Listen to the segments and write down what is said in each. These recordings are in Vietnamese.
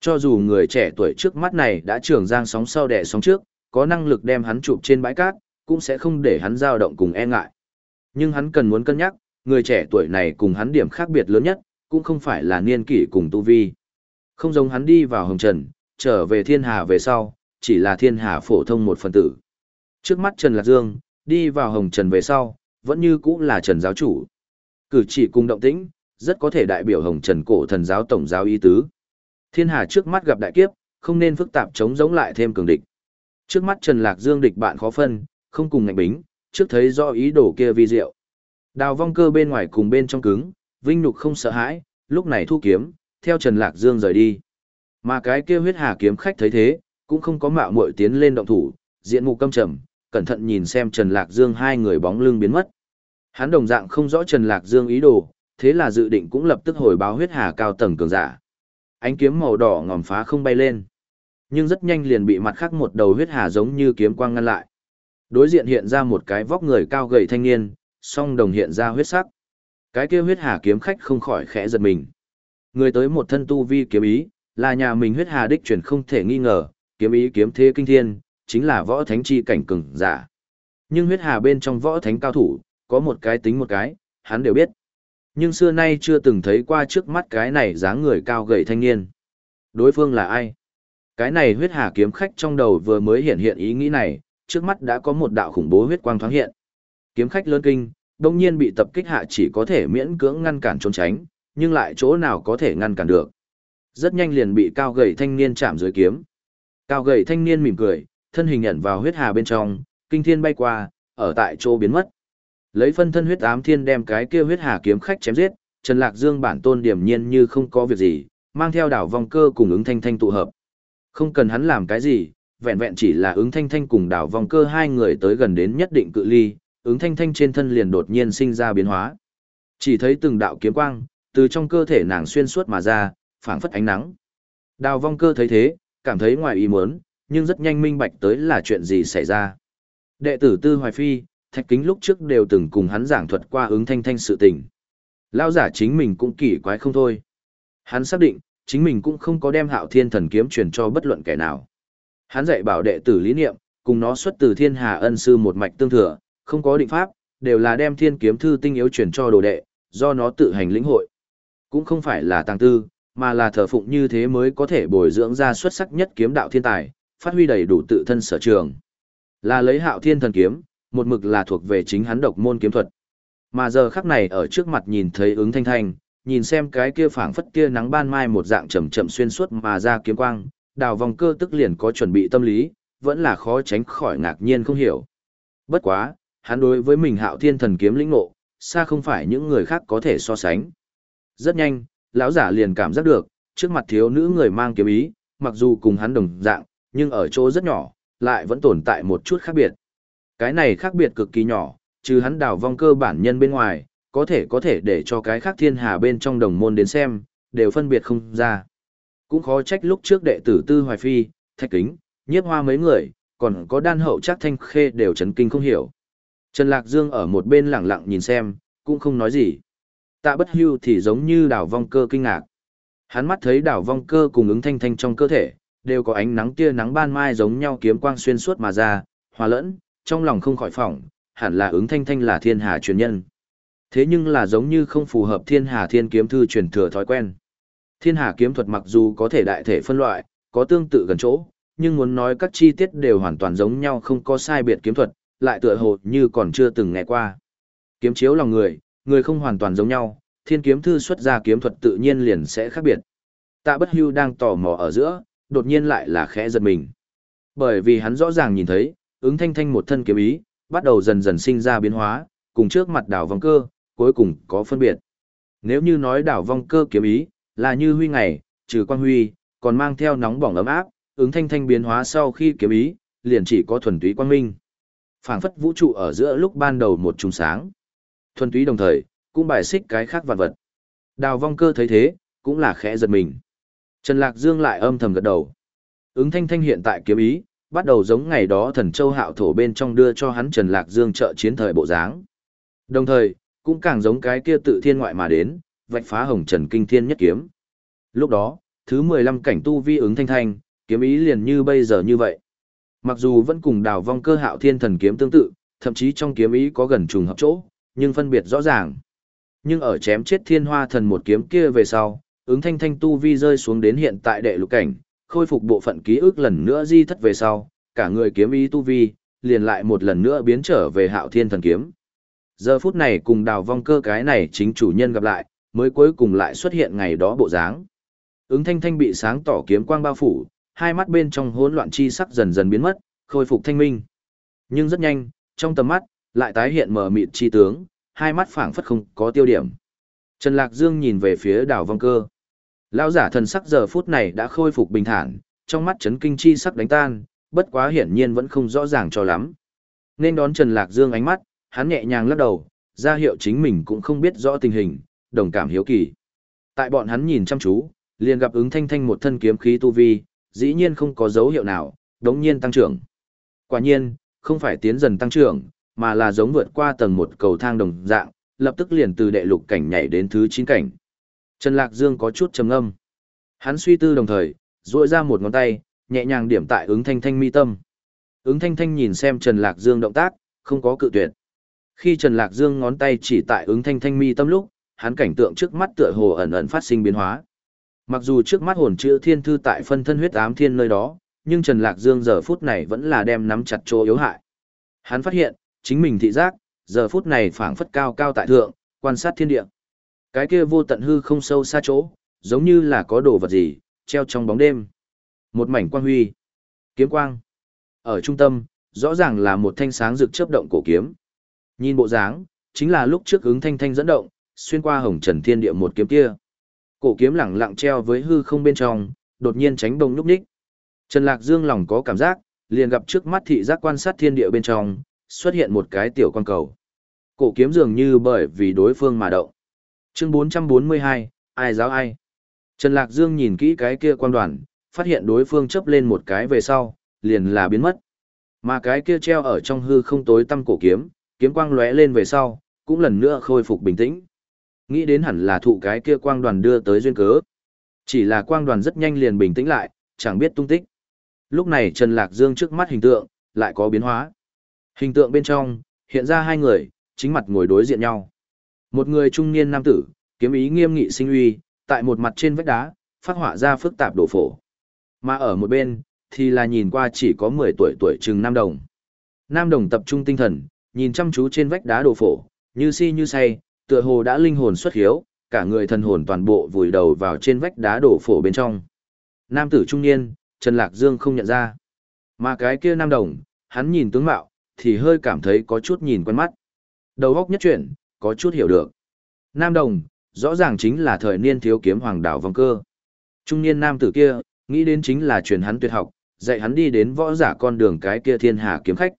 Cho dù người trẻ tuổi trước mắt này đã trưởng giang sóng sau đẻ sóng trước, có năng lực đem hắn chụp trên bãi cát, cũng sẽ không để hắn dao động cùng e ngại. Nhưng hắn cần muốn cân nhắc, người trẻ tuổi này cùng hắn điểm khác biệt lớn nhất, cũng không phải là niên kỷ cùng tu vi. Không giống hắn đi vào hồng trần, trở về thiên hà về sau, chỉ là thiên hà phổ thông một phần tử. Trước mắt Trần Lạc Dương, đi vào hồng trần về sau, vẫn như cũng là Trần giáo chủ. Cử chỉ cùng động tĩnh, rất có thể đại biểu hồng trần cổ thần giáo tổng giáo ý tứ. Thiên hà trước mắt gặp đại kiếp, không nên phức tạp chống giống lại thêm cường địch. Trước mắt Trần Lạc Dương địch bạn khó phân, không cùng ngạnh bính, trước thấy do ý đồ kia vi diệu. Đào vong cơ bên ngoài cùng bên trong cứng, Vinh Nhục không sợ hãi, lúc này thu kiếm, theo Trần Lạc Dương rời đi. Mà cái kia huyết hà kiếm khách thấy thế, cũng không có mạo muội tiến lên động thủ, diện mục căm trầm, cẩn thận nhìn xem Trần Lạc Dương hai người bóng lưng biến mất. Hắn đồng dạng không rõ Trần Lạc Dương ý đồ, thế là dự định cũng lập tức hồi báo huyết hà cao tầng cường giả. Ánh kiếm màu đỏ ngòm phá không bay lên, nhưng rất nhanh liền bị mặt khác một đầu huyết hà giống như kiếm quang ngăn lại. Đối diện hiện ra một cái vóc người cao gầy thanh niên, song đồng hiện ra huyết sắc. Cái kia huyết hà kiếm khách không khỏi khẽ giật mình. Người tới một thân tu vi kiếm ý, là nhà mình huyết hà đích truyền không thể nghi ngờ, kiếm ý kiếm thế kinh thiên, chính là võ thánh chi cảnh cường giả. Nhưng huyết hà bên trong võ thánh cao thủ, có một cái tính một cái, hắn đều biết. Nhưng xưa nay chưa từng thấy qua trước mắt cái này dáng người cao gầy thanh niên. Đối phương là ai? Cái này huyết hà kiếm khách trong đầu vừa mới hiện hiện ý nghĩ này, trước mắt đã có một đạo khủng bố huyết quang thoáng hiện. Kiếm khách lớn kinh, đông nhiên bị tập kích hạ chỉ có thể miễn cưỡng ngăn cản trốn tránh, nhưng lại chỗ nào có thể ngăn cản được. Rất nhanh liền bị cao gầy thanh niên chạm dưới kiếm. Cao gầy thanh niên mỉm cười, thân hình nhận vào huyết hà bên trong, kinh thiên bay qua, ở tại chỗ biến mất. Lấy phân thân huyết ám thiên đem cái kia huyết hà kiếm khách chém giết, Trần Lạc Dương bản tôn điểm nhiên như không có việc gì, mang theo đảo vong cơ cùng ứng thanh thanh tụ hợp. Không cần hắn làm cái gì, vẹn vẹn chỉ là ứng thanh thanh cùng đảo vong cơ hai người tới gần đến nhất định cự ly, ứng thanh thanh trên thân liền đột nhiên sinh ra biến hóa. Chỉ thấy từng đạo kiếm quang, từ trong cơ thể nàng xuyên suốt mà ra, phảng phất ánh nắng. Đào vong cơ thấy thế, cảm thấy ngoài ý muốn, nhưng rất nhanh minh bạch tới là chuyện gì xảy ra. Đệ tử Tư Hoài Phi, Thạch Kính lúc trước đều từng cùng hắn giảng thuật qua ứng thanh thanh sự tình. Lao giả chính mình cũng kỳ quái không thôi. Hắn xác định, chính mình cũng không có đem hạo thiên thần kiếm truyền cho bất luận kẻ nào. Hắn dạy bảo đệ tử lý niệm, cùng nó xuất từ thiên hà ân sư một mạch tương thừa, không có định pháp, đều là đem thiên kiếm thư tinh yếu truyền cho đồ đệ, do nó tự hành lĩnh hội. Cũng không phải là tăng tư, mà là thờ phụng như thế mới có thể bồi dưỡng ra xuất sắc nhất kiếm đạo thiên tài, phát huy đầy đủ tự thân sở trường. Là lấy hạo thiên thần kiếm, một mực là thuộc về chính hắn độc môn kiếm thuật. Mà giờ khắc này ở trước mặt nhìn thấy ứng thanh thanh, nhìn xem cái kia phảng phất kia nắng ban mai một dạng chậm chậm xuyên suốt mà ra kiếm quang, đào vòng cơ tức liền có chuẩn bị tâm lý, vẫn là khó tránh khỏi ngạc nhiên không hiểu. Bất quá, hắn đối với mình hạo thiên thần kiếm lĩnh ngộ, xa không phải những người khác có thể so sánh. Rất nhanh, lão giả liền cảm giác được, trước mặt thiếu nữ người mang kiếm ý, mặc dù cùng hắn đồng dạng, nhưng ở chỗ rất nhỏ, lại vẫn tồn tại một chút khác biệt. Cái này khác biệt cực kỳ nhỏ, trừ hắn đào vong cơ bản nhân bên ngoài, có thể có thể để cho cái khác thiên hà bên trong đồng môn đến xem, đều phân biệt không ra. Cũng khó trách lúc trước đệ tử Tư Hoài Phi, Thạch Kính, Nhiếp Hoa mấy người, còn có đan hậu chắc thanh khê đều chấn kinh không hiểu. Trần Lạc Dương ở một bên lặng lặng nhìn xem, cũng không nói gì. Tạ bất hưu thì giống như đào vong cơ kinh ngạc. Hắn mắt thấy đảo vong cơ cùng ứng thanh thanh trong cơ thể, đều có ánh nắng tia nắng ban mai giống nhau kiếm quang xuyên suốt mà ra, hòa lẫn, trong lòng không khỏi phỏng, hẳn là ứng thanh thanh là thiên hà truyền nhân. Thế nhưng là giống như không phù hợp thiên hà thiên kiếm thư truyền thừa thói quen. Thiên hà kiếm thuật mặc dù có thể đại thể phân loại, có tương tự gần chỗ, nhưng muốn nói các chi tiết đều hoàn toàn giống nhau không có sai biệt kiếm thuật, lại tựa hồ như còn chưa từng nghe qua. Kiếm chiếu lòng người, người không hoàn toàn giống nhau, thiên kiếm thư xuất ra kiếm thuật tự nhiên liền sẽ khác biệt. Tạ bất hưu đang tò mò ở giữa, đột nhiên lại là khẽ giật mình. Bởi vì hắn rõ ràng nhìn thấy, ứng thanh thanh một thân kiếm ý, bắt đầu dần dần sinh ra biến hóa, cùng trước mặt đảo vong cơ, cuối cùng có phân biệt. Nếu như nói đảo vong cơ kiếm ý, là như huy ngày, trừ quan huy, còn mang theo nóng bỏng ấm áp, ứng thanh thanh biến hóa sau khi kiếm ý, liền chỉ có thuần túy quang minh phảng phất vũ trụ ở giữa lúc ban đầu một trùng sáng. Thuần túy đồng thời, cũng bài xích cái khác vạn vật. Đào vong cơ thấy thế, cũng là khẽ giật mình. Trần Lạc Dương lại âm thầm gật đầu. Ứng thanh thanh hiện tại kiếm ý, bắt đầu giống ngày đó thần châu hạo thổ bên trong đưa cho hắn Trần Lạc Dương trợ chiến thời bộ dáng. Đồng thời, cũng càng giống cái kia tự thiên ngoại mà đến, vạch phá hồng trần kinh thiên nhất kiếm. Lúc đó, thứ 15 cảnh tu vi ứng thanh thanh, kiếm ý liền như bây giờ như vậy. Mặc dù vẫn cùng đào vong cơ hạo thiên thần kiếm tương tự, thậm chí trong kiếm ý có gần trùng hợp chỗ, nhưng phân biệt rõ ràng. Nhưng ở chém chết thiên hoa thần một kiếm kia về sau, ứng thanh thanh tu vi rơi xuống đến hiện tại đệ lục cảnh, khôi phục bộ phận ký ức lần nữa di thất về sau, cả người kiếm ý tu vi, liền lại một lần nữa biến trở về hạo thiên thần kiếm. Giờ phút này cùng đào vong cơ cái này chính chủ nhân gặp lại, mới cuối cùng lại xuất hiện ngày đó bộ dáng. Ứng thanh thanh bị sáng tỏ kiếm quang bao phủ, hai mắt bên trong hỗn loạn chi sắc dần dần biến mất, khôi phục thanh minh. Nhưng rất nhanh, trong tầm mắt, lại tái hiện mờ mịt chi tướng, hai mắt phảng phất không có tiêu điểm. Trần Lạc Dương nhìn về phía đảo vong cơ. Lão giả thần sắc giờ phút này đã khôi phục bình thản, trong mắt chấn kinh chi sắc đánh tan, bất quá hiển nhiên vẫn không rõ ràng cho lắm. Nên đón Trần Lạc Dương ánh mắt, hắn nhẹ nhàng lắc đầu, ra hiệu chính mình cũng không biết rõ tình hình, đồng cảm hiếu kỳ. Tại bọn hắn nhìn chăm chú, liền gặp ứng thanh thanh một thân kiếm khí tu vi, dĩ nhiên không có dấu hiệu nào, đống nhiên tăng trưởng. Quả nhiên, không phải tiến dần tăng trưởng, mà là giống vượt qua tầng một cầu thang đồng dạng, lập tức liền từ đệ lục cảnh nhảy đến thứ 9 cảnh. Trần Lạc Dương có chút trầm ngâm. Hắn suy tư đồng thời, duỗi ra một ngón tay, nhẹ nhàng điểm tại ứng thanh thanh mi tâm. Ứng thanh thanh nhìn xem Trần Lạc Dương động tác, không có cự tuyệt. Khi Trần Lạc Dương ngón tay chỉ tại ứng thanh thanh mi tâm lúc, hắn cảnh tượng trước mắt tựa hồ ẩn ẩn phát sinh biến hóa. Mặc dù trước mắt hồn chữ thiên thư tại phân thân huyết ám thiên nơi đó, nhưng Trần Lạc Dương giờ phút này vẫn là đem nắm chặt chỗ yếu hại. Hắn phát hiện, chính mình thị giác, giờ phút này phảng phất cao cao tại thượng, quan sát thiên địa. Cái kia vô tận hư không sâu xa chỗ, giống như là có đồ vật gì, treo trong bóng đêm. Một mảnh quang huy, kiếm quang. Ở trung tâm, rõ ràng là một thanh sáng rực chớp động cổ kiếm. Nhìn bộ dáng, chính là lúc trước ứng thanh thanh dẫn động, xuyên qua hồng trần thiên địa một kiếm kia. Cổ kiếm lẳng lặng treo với hư không bên trong, đột nhiên tránh bông nhúc ních. Trần Lạc Dương lòng có cảm giác, liền gặp trước mắt thị giác quan sát thiên địa bên trong, xuất hiện một cái tiểu quan cầu. Cổ kiếm dường như bởi vì đối phương mà động. Chương 442, ai giáo ai? Trần Lạc Dương nhìn kỹ cái kia quan đoàn, phát hiện đối phương chấp lên một cái về sau, liền là biến mất. Mà cái kia treo ở trong hư không tối tăm cổ kiếm, kiếm quang lóe lên về sau, cũng lần nữa khôi phục bình tĩnh. Nghĩ đến hẳn là thụ cái kia quang đoàn đưa tới duyên cớ. Chỉ là quang đoàn rất nhanh liền bình tĩnh lại, chẳng biết tung tích. Lúc này Trần Lạc Dương trước mắt hình tượng, lại có biến hóa. Hình tượng bên trong, hiện ra hai người, chính mặt ngồi đối diện nhau. Một người trung niên nam tử, kiếm ý nghiêm nghị sinh uy, tại một mặt trên vách đá, phát họa ra phức tạp đổ phổ. Mà ở một bên, thì là nhìn qua chỉ có 10 tuổi tuổi chừng Nam Đồng. Nam Đồng tập trung tinh thần, nhìn chăm chú trên vách đá đổ phổ, như si như say, tựa hồ đã linh hồn xuất hiếu, cả người thần hồn toàn bộ vùi đầu vào trên vách đá đổ phổ bên trong. Nam tử trung niên, Trần Lạc Dương không nhận ra. Mà cái kia Nam Đồng, hắn nhìn tướng mạo, thì hơi cảm thấy có chút nhìn quen mắt. Đầu góc nhất chuyển, có chút hiểu được. Nam Đồng, rõ ràng chính là thời niên thiếu kiếm hoàng đảo vong cơ. Trung niên nam tử kia, nghĩ đến chính là truyền hắn tuyệt học, dạy hắn đi đến võ giả con đường cái kia thiên hà kiếm khách.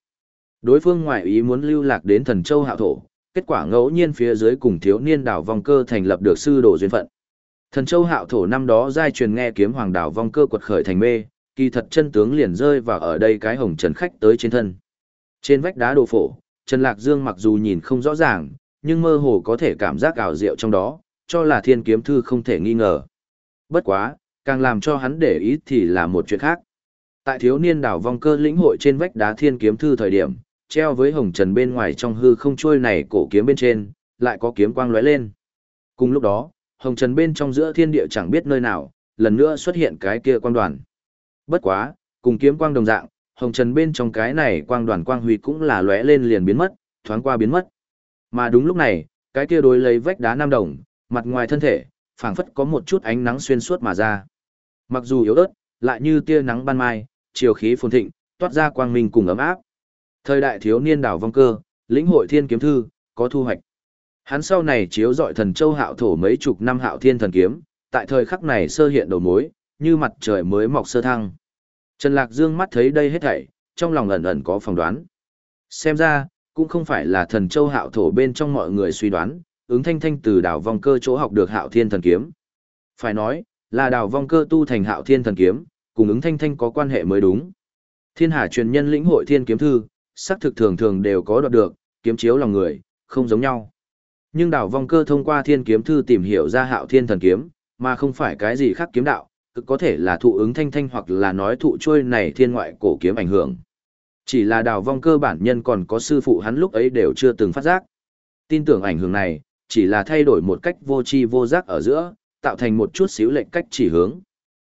Đối phương ngoại ý muốn lưu lạc đến thần châu hạo thổ, kết quả ngẫu nhiên phía dưới cùng thiếu niên đảo vong cơ thành lập được sư đồ duyên phận. Thần châu hạo thổ năm đó giai truyền nghe kiếm hoàng đảo vong cơ quật khởi thành mê, kỳ thật chân tướng liền rơi vào ở đây cái hồng trần khách tới trên thân. Trên vách đá đồ phổ, Trần Lạc Dương mặc dù nhìn không rõ ràng, nhưng mơ hồ có thể cảm giác ảo diệu trong đó, cho là thiên kiếm thư không thể nghi ngờ. Bất quá, càng làm cho hắn để ý thì là một chuyện khác. Tại thiếu niên đảo vong cơ lĩnh hội trên vách đá thiên kiếm thư thời điểm, treo với hồng trần bên ngoài trong hư không trôi này cổ kiếm bên trên, lại có kiếm quang lóe lên. Cùng lúc đó, hồng trần bên trong giữa thiên địa chẳng biết nơi nào, lần nữa xuất hiện cái kia quang đoàn. Bất quá, cùng kiếm quang đồng dạng, hồng trần bên trong cái này quang đoàn quang huy cũng là lóe lên liền biến mất, thoáng qua biến mất. Mà đúng lúc này, cái kia đối lấy vách đá nam đồng, mặt ngoài thân thể, phảng phất có một chút ánh nắng xuyên suốt mà ra. Mặc dù yếu ớt, lại như tia nắng ban mai, chiều khí phồn thịnh, toát ra quang minh cùng ấm áp. Thời đại thiếu niên đảo vong cơ, lĩnh hội thiên kiếm thư, có thu hoạch. Hắn sau này chiếu dọi thần châu hạo thổ mấy chục năm hạo thiên thần kiếm, tại thời khắc này sơ hiện đầu mối, như mặt trời mới mọc sơ thăng. Trần Lạc Dương mắt thấy đây hết thảy, trong lòng ẩn ẩn có phỏng đoán. Xem ra, cũng không phải là thần châu hạo thổ bên trong mọi người suy đoán, ứng thanh thanh từ đảo vong cơ chỗ học được hạo thiên thần kiếm. Phải nói, là đảo vong cơ tu thành hạo thiên thần kiếm, cùng ứng thanh thanh có quan hệ mới đúng. Thiên hà truyền nhân lĩnh hội thiên kiếm thư, sắc thực thường thường đều có đoạt được, kiếm chiếu lòng người, không giống nhau. Nhưng đảo vong cơ thông qua thiên kiếm thư tìm hiểu ra hạo thiên thần kiếm, mà không phải cái gì khác kiếm đạo, cực có thể là thụ ứng thanh thanh hoặc là nói thụ trôi này thiên ngoại cổ kiếm ảnh hưởng. Chỉ là đào vong cơ bản nhân còn có sư phụ hắn lúc ấy đều chưa từng phát giác. Tin tưởng ảnh hưởng này, chỉ là thay đổi một cách vô tri vô giác ở giữa, tạo thành một chút xíu lệnh cách chỉ hướng.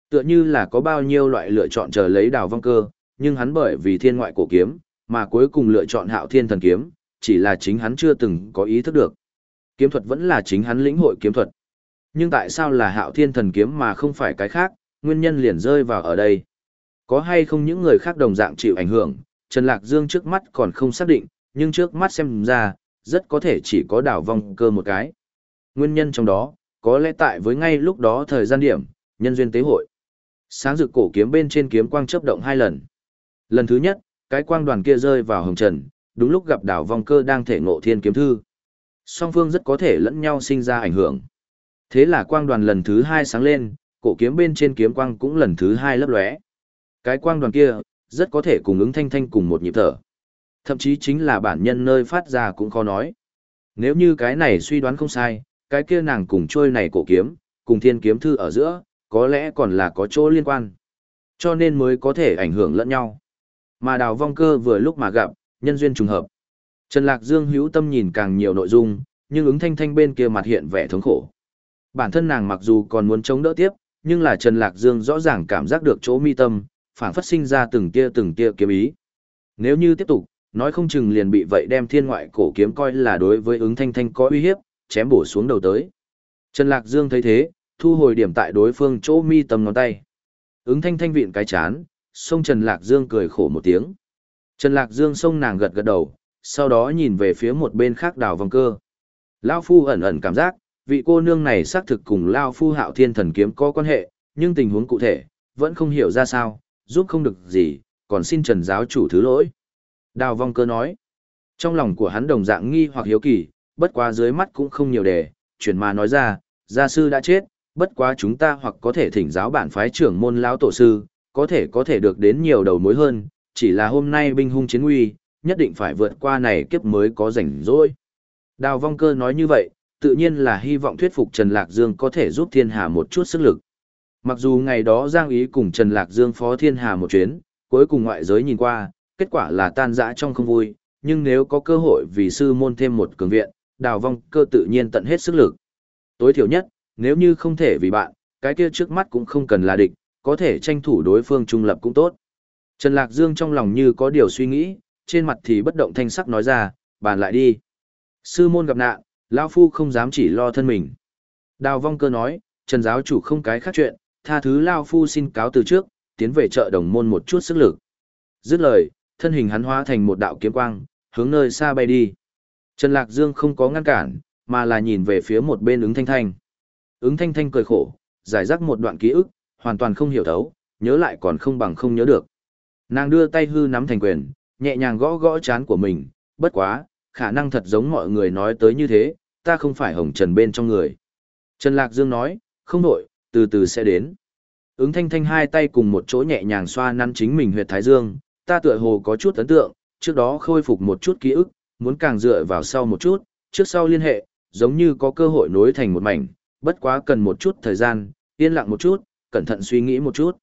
Tựa như là có bao nhiêu loại lựa chọn chờ lấy đào vong cơ, nhưng hắn bởi vì thiên ngoại cổ kiếm, mà cuối cùng lựa chọn hạo thiên thần kiếm, chỉ là chính hắn chưa từng có ý thức được. Kiếm thuật vẫn là chính hắn lĩnh hội kiếm thuật. Nhưng tại sao là hạo thiên thần kiếm mà không phải cái khác, nguyên nhân liền rơi vào ở đây. Có hay không những người khác đồng dạng chịu ảnh hưởng, Trần Lạc Dương trước mắt còn không xác định, nhưng trước mắt xem ra, rất có thể chỉ có đảo vong cơ một cái. Nguyên nhân trong đó, có lẽ tại với ngay lúc đó thời gian điểm, nhân duyên tế hội. Sáng rực cổ kiếm bên trên kiếm quang chớp động hai lần. Lần thứ nhất, cái quang đoàn kia rơi vào hồng trần, đúng lúc gặp đảo vong cơ đang thể ngộ thiên kiếm thư. Song phương rất có thể lẫn nhau sinh ra ảnh hưởng. Thế là quang đoàn lần thứ hai sáng lên, cổ kiếm bên trên kiếm quang cũng lần thứ hai lấp lóe. Cái quang đoàn kia, rất có thể cùng ứng thanh thanh cùng một nhịp thở. Thậm chí chính là bản nhân nơi phát ra cũng khó nói. Nếu như cái này suy đoán không sai, cái kia nàng cùng trôi này cổ kiếm, cùng thiên kiếm thư ở giữa, có lẽ còn là có chỗ liên quan. Cho nên mới có thể ảnh hưởng lẫn nhau. Mà đào vong cơ vừa lúc mà gặp, nhân duyên trùng hợp. Trần Lạc Dương hữu tâm nhìn càng nhiều nội dung, nhưng ứng thanh thanh bên kia mặt hiện vẻ thống khổ. Bản thân nàng mặc dù còn muốn chống đỡ tiếp, nhưng là Trần Lạc Dương rõ ràng cảm giác được chỗ mi tâm, phản phát sinh ra từng tia từng tia kiếm ý. Nếu như tiếp tục, nói không chừng liền bị vậy đem thiên ngoại cổ kiếm coi là đối với ứng thanh thanh có uy hiếp, chém bổ xuống đầu tới. Trần Lạc Dương thấy thế, thu hồi điểm tại đối phương chỗ mi tầm ngón tay. Ứng thanh thanh vịn cái chán, xông Trần Lạc Dương cười khổ một tiếng. Trần Lạc Dương xông nàng gật gật đầu, sau đó nhìn về phía một bên khác đào vòng cơ. Lao Phu ẩn ẩn cảm giác, vị cô nương này xác thực cùng Lao Phu hạo thiên thần kiếm có quan hệ, nhưng tình huống cụ thể, vẫn không hiểu ra sao, giúp không được gì, còn xin Trần giáo chủ thứ lỗi. Đào vong cơ nói, trong lòng của hắn đồng dạng nghi hoặc hiếu kỳ, bất quá dưới mắt cũng không nhiều đề, chuyển mà nói ra, gia sư đã chết, bất quá chúng ta hoặc có thể thỉnh giáo bản phái trưởng môn lão tổ sư, có thể có thể được đến nhiều đầu mối hơn, chỉ là hôm nay binh hung chiến nguy, nhất định phải vượt qua này kiếp mới có rảnh rỗi. Đào vong cơ nói như vậy, tự nhiên là hy vọng thuyết phục Trần Lạc Dương có thể giúp thiên hà một chút sức lực. Mặc dù ngày đó Giang Ý cùng Trần Lạc Dương phó thiên hà một chuyến, cuối cùng ngoại giới nhìn qua, kết quả là tan rã trong không vui, nhưng nếu có cơ hội vì sư môn thêm một cường viện, đào vong cơ tự nhiên tận hết sức lực. Tối thiểu nhất, nếu như không thể vì bạn, cái kia trước mắt cũng không cần là địch, có thể tranh thủ đối phương trung lập cũng tốt. Trần Lạc Dương trong lòng như có điều suy nghĩ, trên mặt thì bất động thanh sắc nói ra, bàn lại đi. Sư môn gặp nạn, lão Phu không dám chỉ lo thân mình. Đào vong cơ nói, Trần giáo chủ không cái khác chuyện, tha thứ Lao Phu xin cáo từ trước, tiến về chợ đồng môn một chút sức lực. Dứt lời, thân hình hắn hóa thành một đạo kiếm quang, hướng nơi xa bay đi. Trần Lạc Dương không có ngăn cản, mà là nhìn về phía một bên ứng thanh thanh. Ứng thanh thanh cười khổ, giải rắc một đoạn ký ức, hoàn toàn không hiểu thấu, nhớ lại còn không bằng không nhớ được. Nàng đưa tay hư nắm thành quyền, nhẹ nhàng gõ gõ chán của mình, bất quá, khả năng thật giống mọi người nói tới như thế, ta không phải hồng trần bên trong người. Trần Lạc Dương nói, không nổi, từ từ sẽ đến. Ứng thanh thanh hai tay cùng một chỗ nhẹ nhàng xoa năn chính mình huyệt thái dương, ta tựa hồ có chút ấn tượng, trước đó khôi phục một chút ký ức, muốn càng dựa vào sau một chút, trước sau liên hệ, giống như có cơ hội nối thành một mảnh, bất quá cần một chút thời gian, yên lặng một chút, cẩn thận suy nghĩ một chút.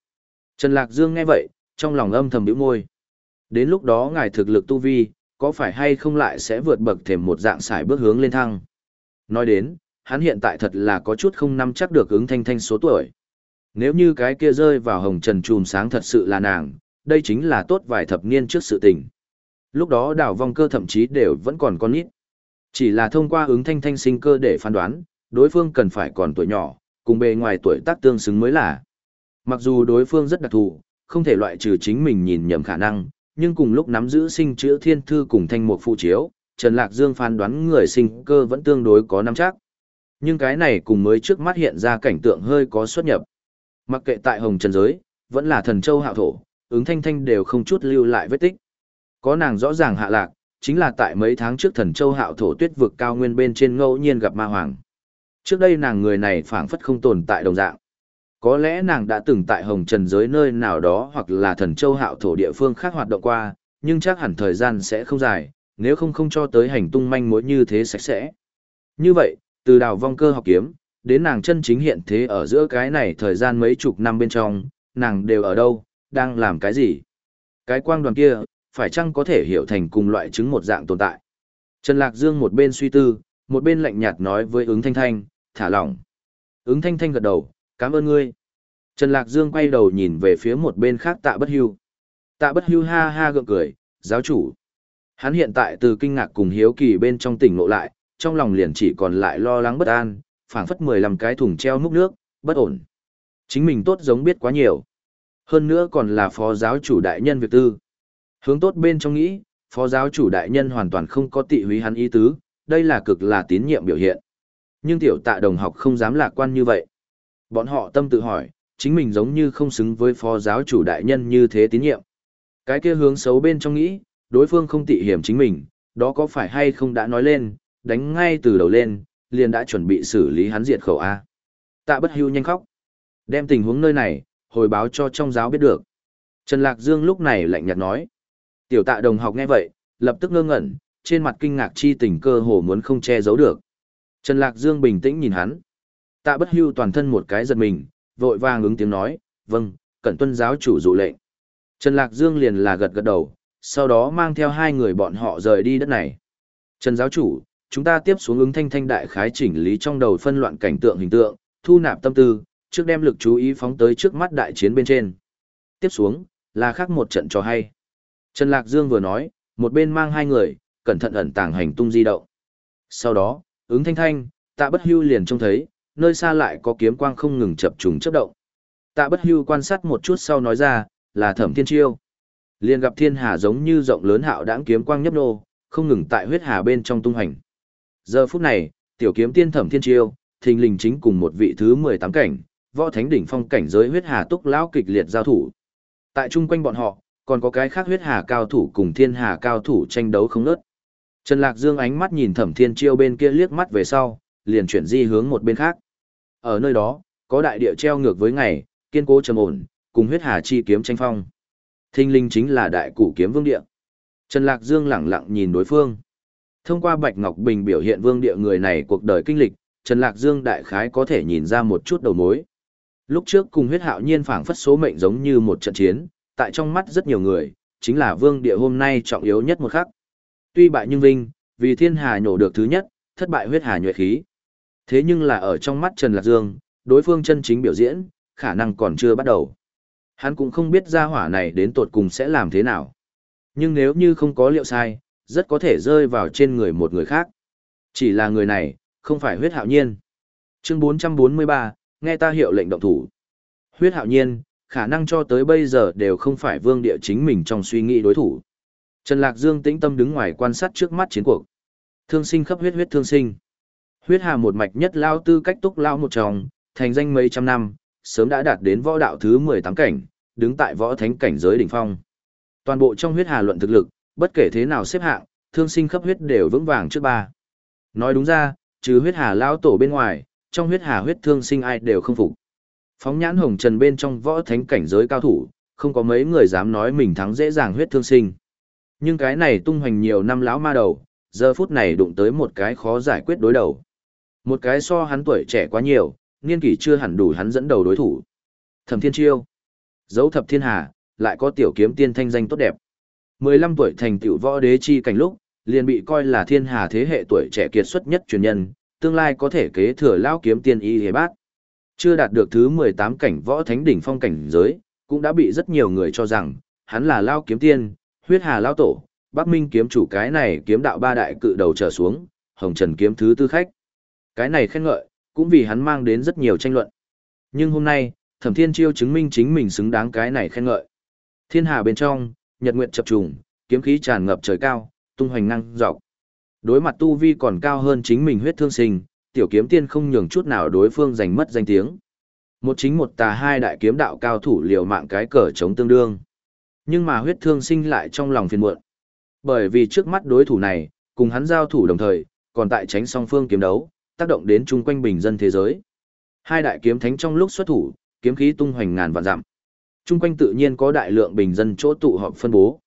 Trần Lạc Dương nghe vậy, trong lòng âm thầm bĩu môi. Đến lúc đó ngài thực lực tu vi, có phải hay không lại sẽ vượt bậc thêm một dạng sải bước hướng lên thăng. Nói đến, hắn hiện tại thật là có chút không nắm chắc được ứng thanh thanh số tuổi. Nếu như cái kia rơi vào hồng trần trùm sáng thật sự là nàng, đây chính là tốt vài thập niên trước sự tình. Lúc đó đảo vong cơ thậm chí đều vẫn còn con nít. Chỉ là thông qua ứng thanh thanh sinh cơ để phán đoán, đối phương cần phải còn tuổi nhỏ, cùng bề ngoài tuổi tác tương xứng mới là. Mặc dù đối phương rất đặc thù, không thể loại trừ chính mình nhìn nhầm khả năng, nhưng cùng lúc nắm giữ sinh chữa thiên thư cùng thanh mục phụ chiếu, Trần Lạc Dương phán đoán người sinh cơ vẫn tương đối có nắm chắc. Nhưng cái này cùng mới trước mắt hiện ra cảnh tượng hơi có xuất nhập. Mặc kệ tại hồng trần giới, vẫn là thần châu hạo thổ, ứng thanh thanh đều không chút lưu lại vết tích. Có nàng rõ ràng hạ lạc, chính là tại mấy tháng trước thần châu hạo thổ tuyết vực cao nguyên bên trên ngẫu nhiên gặp ma hoàng. Trước đây nàng người này phảng phất không tồn tại đồng dạng. Có lẽ nàng đã từng tại hồng trần giới nơi nào đó hoặc là thần châu hạo thổ địa phương khác hoạt động qua, nhưng chắc hẳn thời gian sẽ không dài, nếu không không cho tới hành tung manh mối như thế sạch sẽ. Như vậy, từ đào vong cơ học kiếm, đến nàng chân chính hiện thế ở giữa cái này thời gian mấy chục năm bên trong, nàng đều ở đâu, đang làm cái gì. Cái quang đoàn kia, phải chăng có thể hiểu thành cùng loại chứng một dạng tồn tại. Trần Lạc Dương một bên suy tư, một bên lạnh nhạt nói với ứng thanh thanh, thả lỏng. Ứng thanh thanh gật đầu, cảm ơn ngươi. Trần Lạc Dương quay đầu nhìn về phía một bên khác tạ bất hưu. Tạ bất hưu ha ha gượng cười, giáo chủ. Hắn hiện tại từ kinh ngạc cùng hiếu kỳ bên trong tỉnh ngộ lại, trong lòng liền chỉ còn lại lo lắng bất an, phảng phất 15 cái thùng treo múc nước, bất ổn. Chính mình tốt giống biết quá nhiều. Hơn nữa còn là phó giáo chủ đại nhân việc tư. Hướng tốt bên trong nghĩ, phó giáo chủ đại nhân hoàn toàn không có tị húy hắn ý tứ, đây là cực là tín nhiệm biểu hiện. Nhưng tiểu tạ đồng học không dám lạc quan như vậy. Bọn họ tâm tự hỏi, chính mình giống như không xứng với phó giáo chủ đại nhân như thế tín nhiệm. Cái kia hướng xấu bên trong nghĩ, đối phương không tị hiểm chính mình, đó có phải hay không đã nói lên, đánh ngay từ đầu lên, liền đã chuẩn bị xử lý hắn diệt khẩu A. Tạ bất hưu nhanh khóc. Đem tình huống nơi này, hồi báo cho trong giáo biết được. Trần Lạc Dương lúc này lạnh nhạt nói. Tiểu tạ đồng học nghe vậy, lập tức ngơ ngẩn, trên mặt kinh ngạc chi tình cơ hồ muốn không che giấu được. Trần Lạc Dương bình tĩnh nhìn hắn. Tạ bất hưu toàn thân một cái giật mình, vội vàng ứng tiếng nói, vâng, cẩn tuân giáo chủ dụ lệnh. Trần Lạc Dương liền là gật gật đầu, sau đó mang theo hai người bọn họ rời đi đất này. Trần giáo chủ, chúng ta tiếp xuống ứng thanh thanh đại khái chỉnh lý trong đầu phân loạn cảnh tượng hình tượng, thu nạp tâm tư, trước đem lực chú ý phóng tới trước mắt đại chiến bên trên. Tiếp xuống, là khác một trận trò hay. Trần Lạc Dương vừa nói, một bên mang hai người, cẩn thận ẩn tàng hành tung di động. Sau đó, ứng thanh thanh, tạ bất hưu liền trông thấy, nơi xa lại có kiếm quang không ngừng chập trùng chấp động. Tạ bất hưu quan sát một chút sau nói ra, là thẩm thiên chiêu. Liền gặp thiên hà giống như rộng lớn hạo đãng kiếm quang nhấp nô, không ngừng tại huyết hà bên trong tung hành. Giờ phút này, tiểu kiếm tiên thẩm thiên chiêu, thình lình chính cùng một vị thứ 18 cảnh, võ thánh đỉnh phong cảnh giới huyết hà túc lão kịch liệt giao thủ. Tại chung quanh bọn họ, còn có cái khác huyết hà cao thủ cùng thiên hà cao thủ tranh đấu không ngớt. Trần Lạc Dương ánh mắt nhìn thẩm thiên chiêu bên kia liếc mắt về sau, liền chuyển di hướng một bên khác. Ở nơi đó, có đại địa treo ngược với ngày, kiên cố trầm ổn, cùng huyết hà chi kiếm tranh phong. Thinh linh chính là đại cụ kiếm vương địa. Trần Lạc Dương lẳng lặng nhìn đối phương. Thông qua Bạch Ngọc Bình biểu hiện vương địa người này cuộc đời kinh lịch, Trần Lạc Dương đại khái có thể nhìn ra một chút đầu mối. Lúc trước cùng huyết hạo nhiên phảng phất số mệnh giống như một trận chiến, tại trong mắt rất nhiều người, chính là vương địa hôm nay trọng yếu nhất một khắc. Tuy bại nhưng vinh, vì thiên hà nhổ được thứ nhất, thất bại huyết hà nhuệ khí. Thế nhưng là ở trong mắt Trần Lạc Dương, đối phương chân chính biểu diễn, khả năng còn chưa bắt đầu. Hắn cũng không biết ra hỏa này đến tột cùng sẽ làm thế nào. Nhưng nếu như không có liệu sai, rất có thể rơi vào trên người một người khác. Chỉ là người này, không phải huyết hạo nhiên. Chương 443, nghe ta hiệu lệnh động thủ. Huyết hạo nhiên, khả năng cho tới bây giờ đều không phải vương địa chính mình trong suy nghĩ đối thủ. Trần Lạc Dương tĩnh tâm đứng ngoài quan sát trước mắt chiến cuộc. Thương sinh khắp huyết huyết thương sinh. Huyết hà một mạch nhất lao tư cách túc lao một tròng, thành danh mấy trăm năm, sớm đã đạt đến võ đạo thứ 18 cảnh, đứng tại võ thánh cảnh giới đỉnh phong. Toàn bộ trong huyết hà luận thực lực, bất kể thế nào xếp hạng, thương sinh khắp huyết đều vững vàng trước ba. Nói đúng ra, trừ huyết hà lao tổ bên ngoài, trong huyết hà huyết thương sinh ai đều không phục. Phóng nhãn hồng trần bên trong võ thánh cảnh giới cao thủ, không có mấy người dám nói mình thắng dễ dàng huyết thương sinh. Nhưng cái này tung hoành nhiều năm lão ma đầu, giờ phút này đụng tới một cái khó giải quyết đối đầu. Một cái so hắn tuổi trẻ quá nhiều, niên kỷ chưa hẳn đủ hắn dẫn đầu đối thủ. Thẩm Thiên Chiêu, dấu thập thiên hà, lại có tiểu kiếm tiên thanh danh tốt đẹp. 15 tuổi thành tiểu võ đế chi cảnh lúc, liền bị coi là thiên hà thế hệ tuổi trẻ kiệt xuất nhất truyền nhân, tương lai có thể kế thừa lão kiếm tiên y hề bát. Chưa đạt được thứ 18 cảnh võ thánh đỉnh phong cảnh giới, cũng đã bị rất nhiều người cho rằng, hắn là lão kiếm tiên, huyết hà lão tổ, Bắc Minh kiếm chủ cái này kiếm đạo ba đại cự đầu trở xuống, Hồng Trần kiếm thứ tư khách. Cái này khen ngợi, cũng vì hắn mang đến rất nhiều tranh luận. Nhưng hôm nay, Thẩm Thiên Chiêu chứng minh chính mình xứng đáng cái này khen ngợi. Thiên hà bên trong, nhật nguyện chập trùng, kiếm khí tràn ngập trời cao, tung hoành năng dọc. Đối mặt tu vi còn cao hơn chính mình huyết thương sinh, tiểu kiếm tiên không nhường chút nào đối phương giành mất danh tiếng. Một chính một tà hai đại kiếm đạo cao thủ liều mạng cái cờ chống tương đương. Nhưng mà huyết thương sinh lại trong lòng phiền muộn. Bởi vì trước mắt đối thủ này, cùng hắn giao thủ đồng thời, còn tại tránh song phương kiếm đấu, tác động đến chung quanh bình dân thế giới. Hai đại kiếm thánh trong lúc xuất thủ, kiếm khí tung hoành ngàn vạn dặm. Chung quanh tự nhiên có đại lượng bình dân chỗ tụ họp phân bố.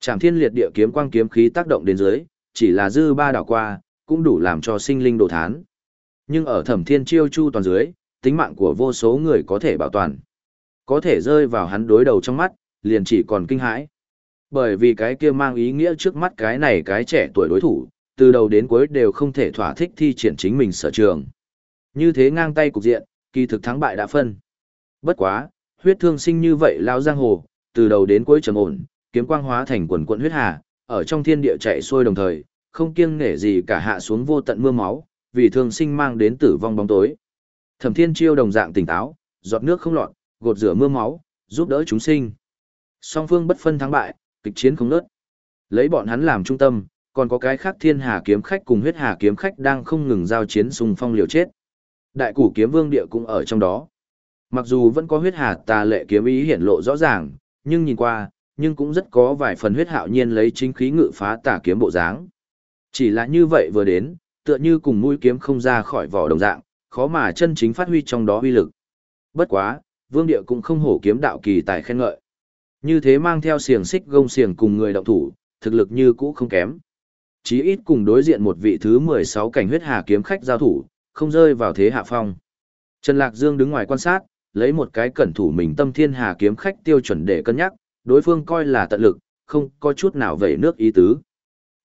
Trảm thiên liệt địa kiếm quang kiếm khí tác động đến dưới, chỉ là dư ba đảo qua, cũng đủ làm cho sinh linh đồ thán. Nhưng ở thẩm thiên chiêu chu toàn dưới, tính mạng của vô số người có thể bảo toàn. Có thể rơi vào hắn đối đầu trong mắt, liền chỉ còn kinh hãi. Bởi vì cái kia mang ý nghĩa trước mắt cái này cái trẻ tuổi đối thủ, từ đầu đến cuối đều không thể thỏa thích thi triển chính mình sở trường. Như thế ngang tay cục diện, kỳ thực thắng bại đã phân. Bất quá, huyết thương sinh như vậy lao giang hồ, từ đầu đến cuối trầm ổn, kiếm quang hóa thành quần quận huyết hà, ở trong thiên địa chạy xuôi đồng thời, không kiêng nể gì cả hạ xuống vô tận mưa máu, vì thương sinh mang đến tử vong bóng tối. Thẩm Thiên Chiêu đồng dạng tỉnh táo, giọt nước không lọt, gột rửa mưa máu, giúp đỡ chúng sinh. Song phương bất phân thắng bại, kịch chiến không ngớt. Lấy bọn hắn làm trung tâm, còn có cái khác Thiên Hà kiếm khách cùng huyết hà kiếm khách đang không ngừng giao chiến xung phong liều chết. Đại củ kiếm vương địa cũng ở trong đó. Mặc dù vẫn có huyết hà tà lệ kiếm ý hiển lộ rõ ràng, nhưng nhìn qua, nhưng cũng rất có vài phần huyết hạo nhiên lấy chính khí ngự phá tà kiếm bộ dáng. Chỉ là như vậy vừa đến, tựa như cùng mũi kiếm không ra khỏi vỏ đồng dạng, khó mà chân chính phát huy trong đó uy lực. Bất quá, vương địa cũng không hổ kiếm đạo kỳ tài khen ngợi. Như thế mang theo xiềng xích gông xiềng cùng người động thủ, thực lực như cũ không kém. Chí ít cùng đối diện một vị thứ 16 cảnh huyết hà kiếm khách giao thủ, không rơi vào thế hạ phong. Trần Lạc Dương đứng ngoài quan sát, lấy một cái cẩn thủ mình tâm thiên hà kiếm khách tiêu chuẩn để cân nhắc, đối phương coi là tận lực, không có chút nào vẩy nước ý tứ.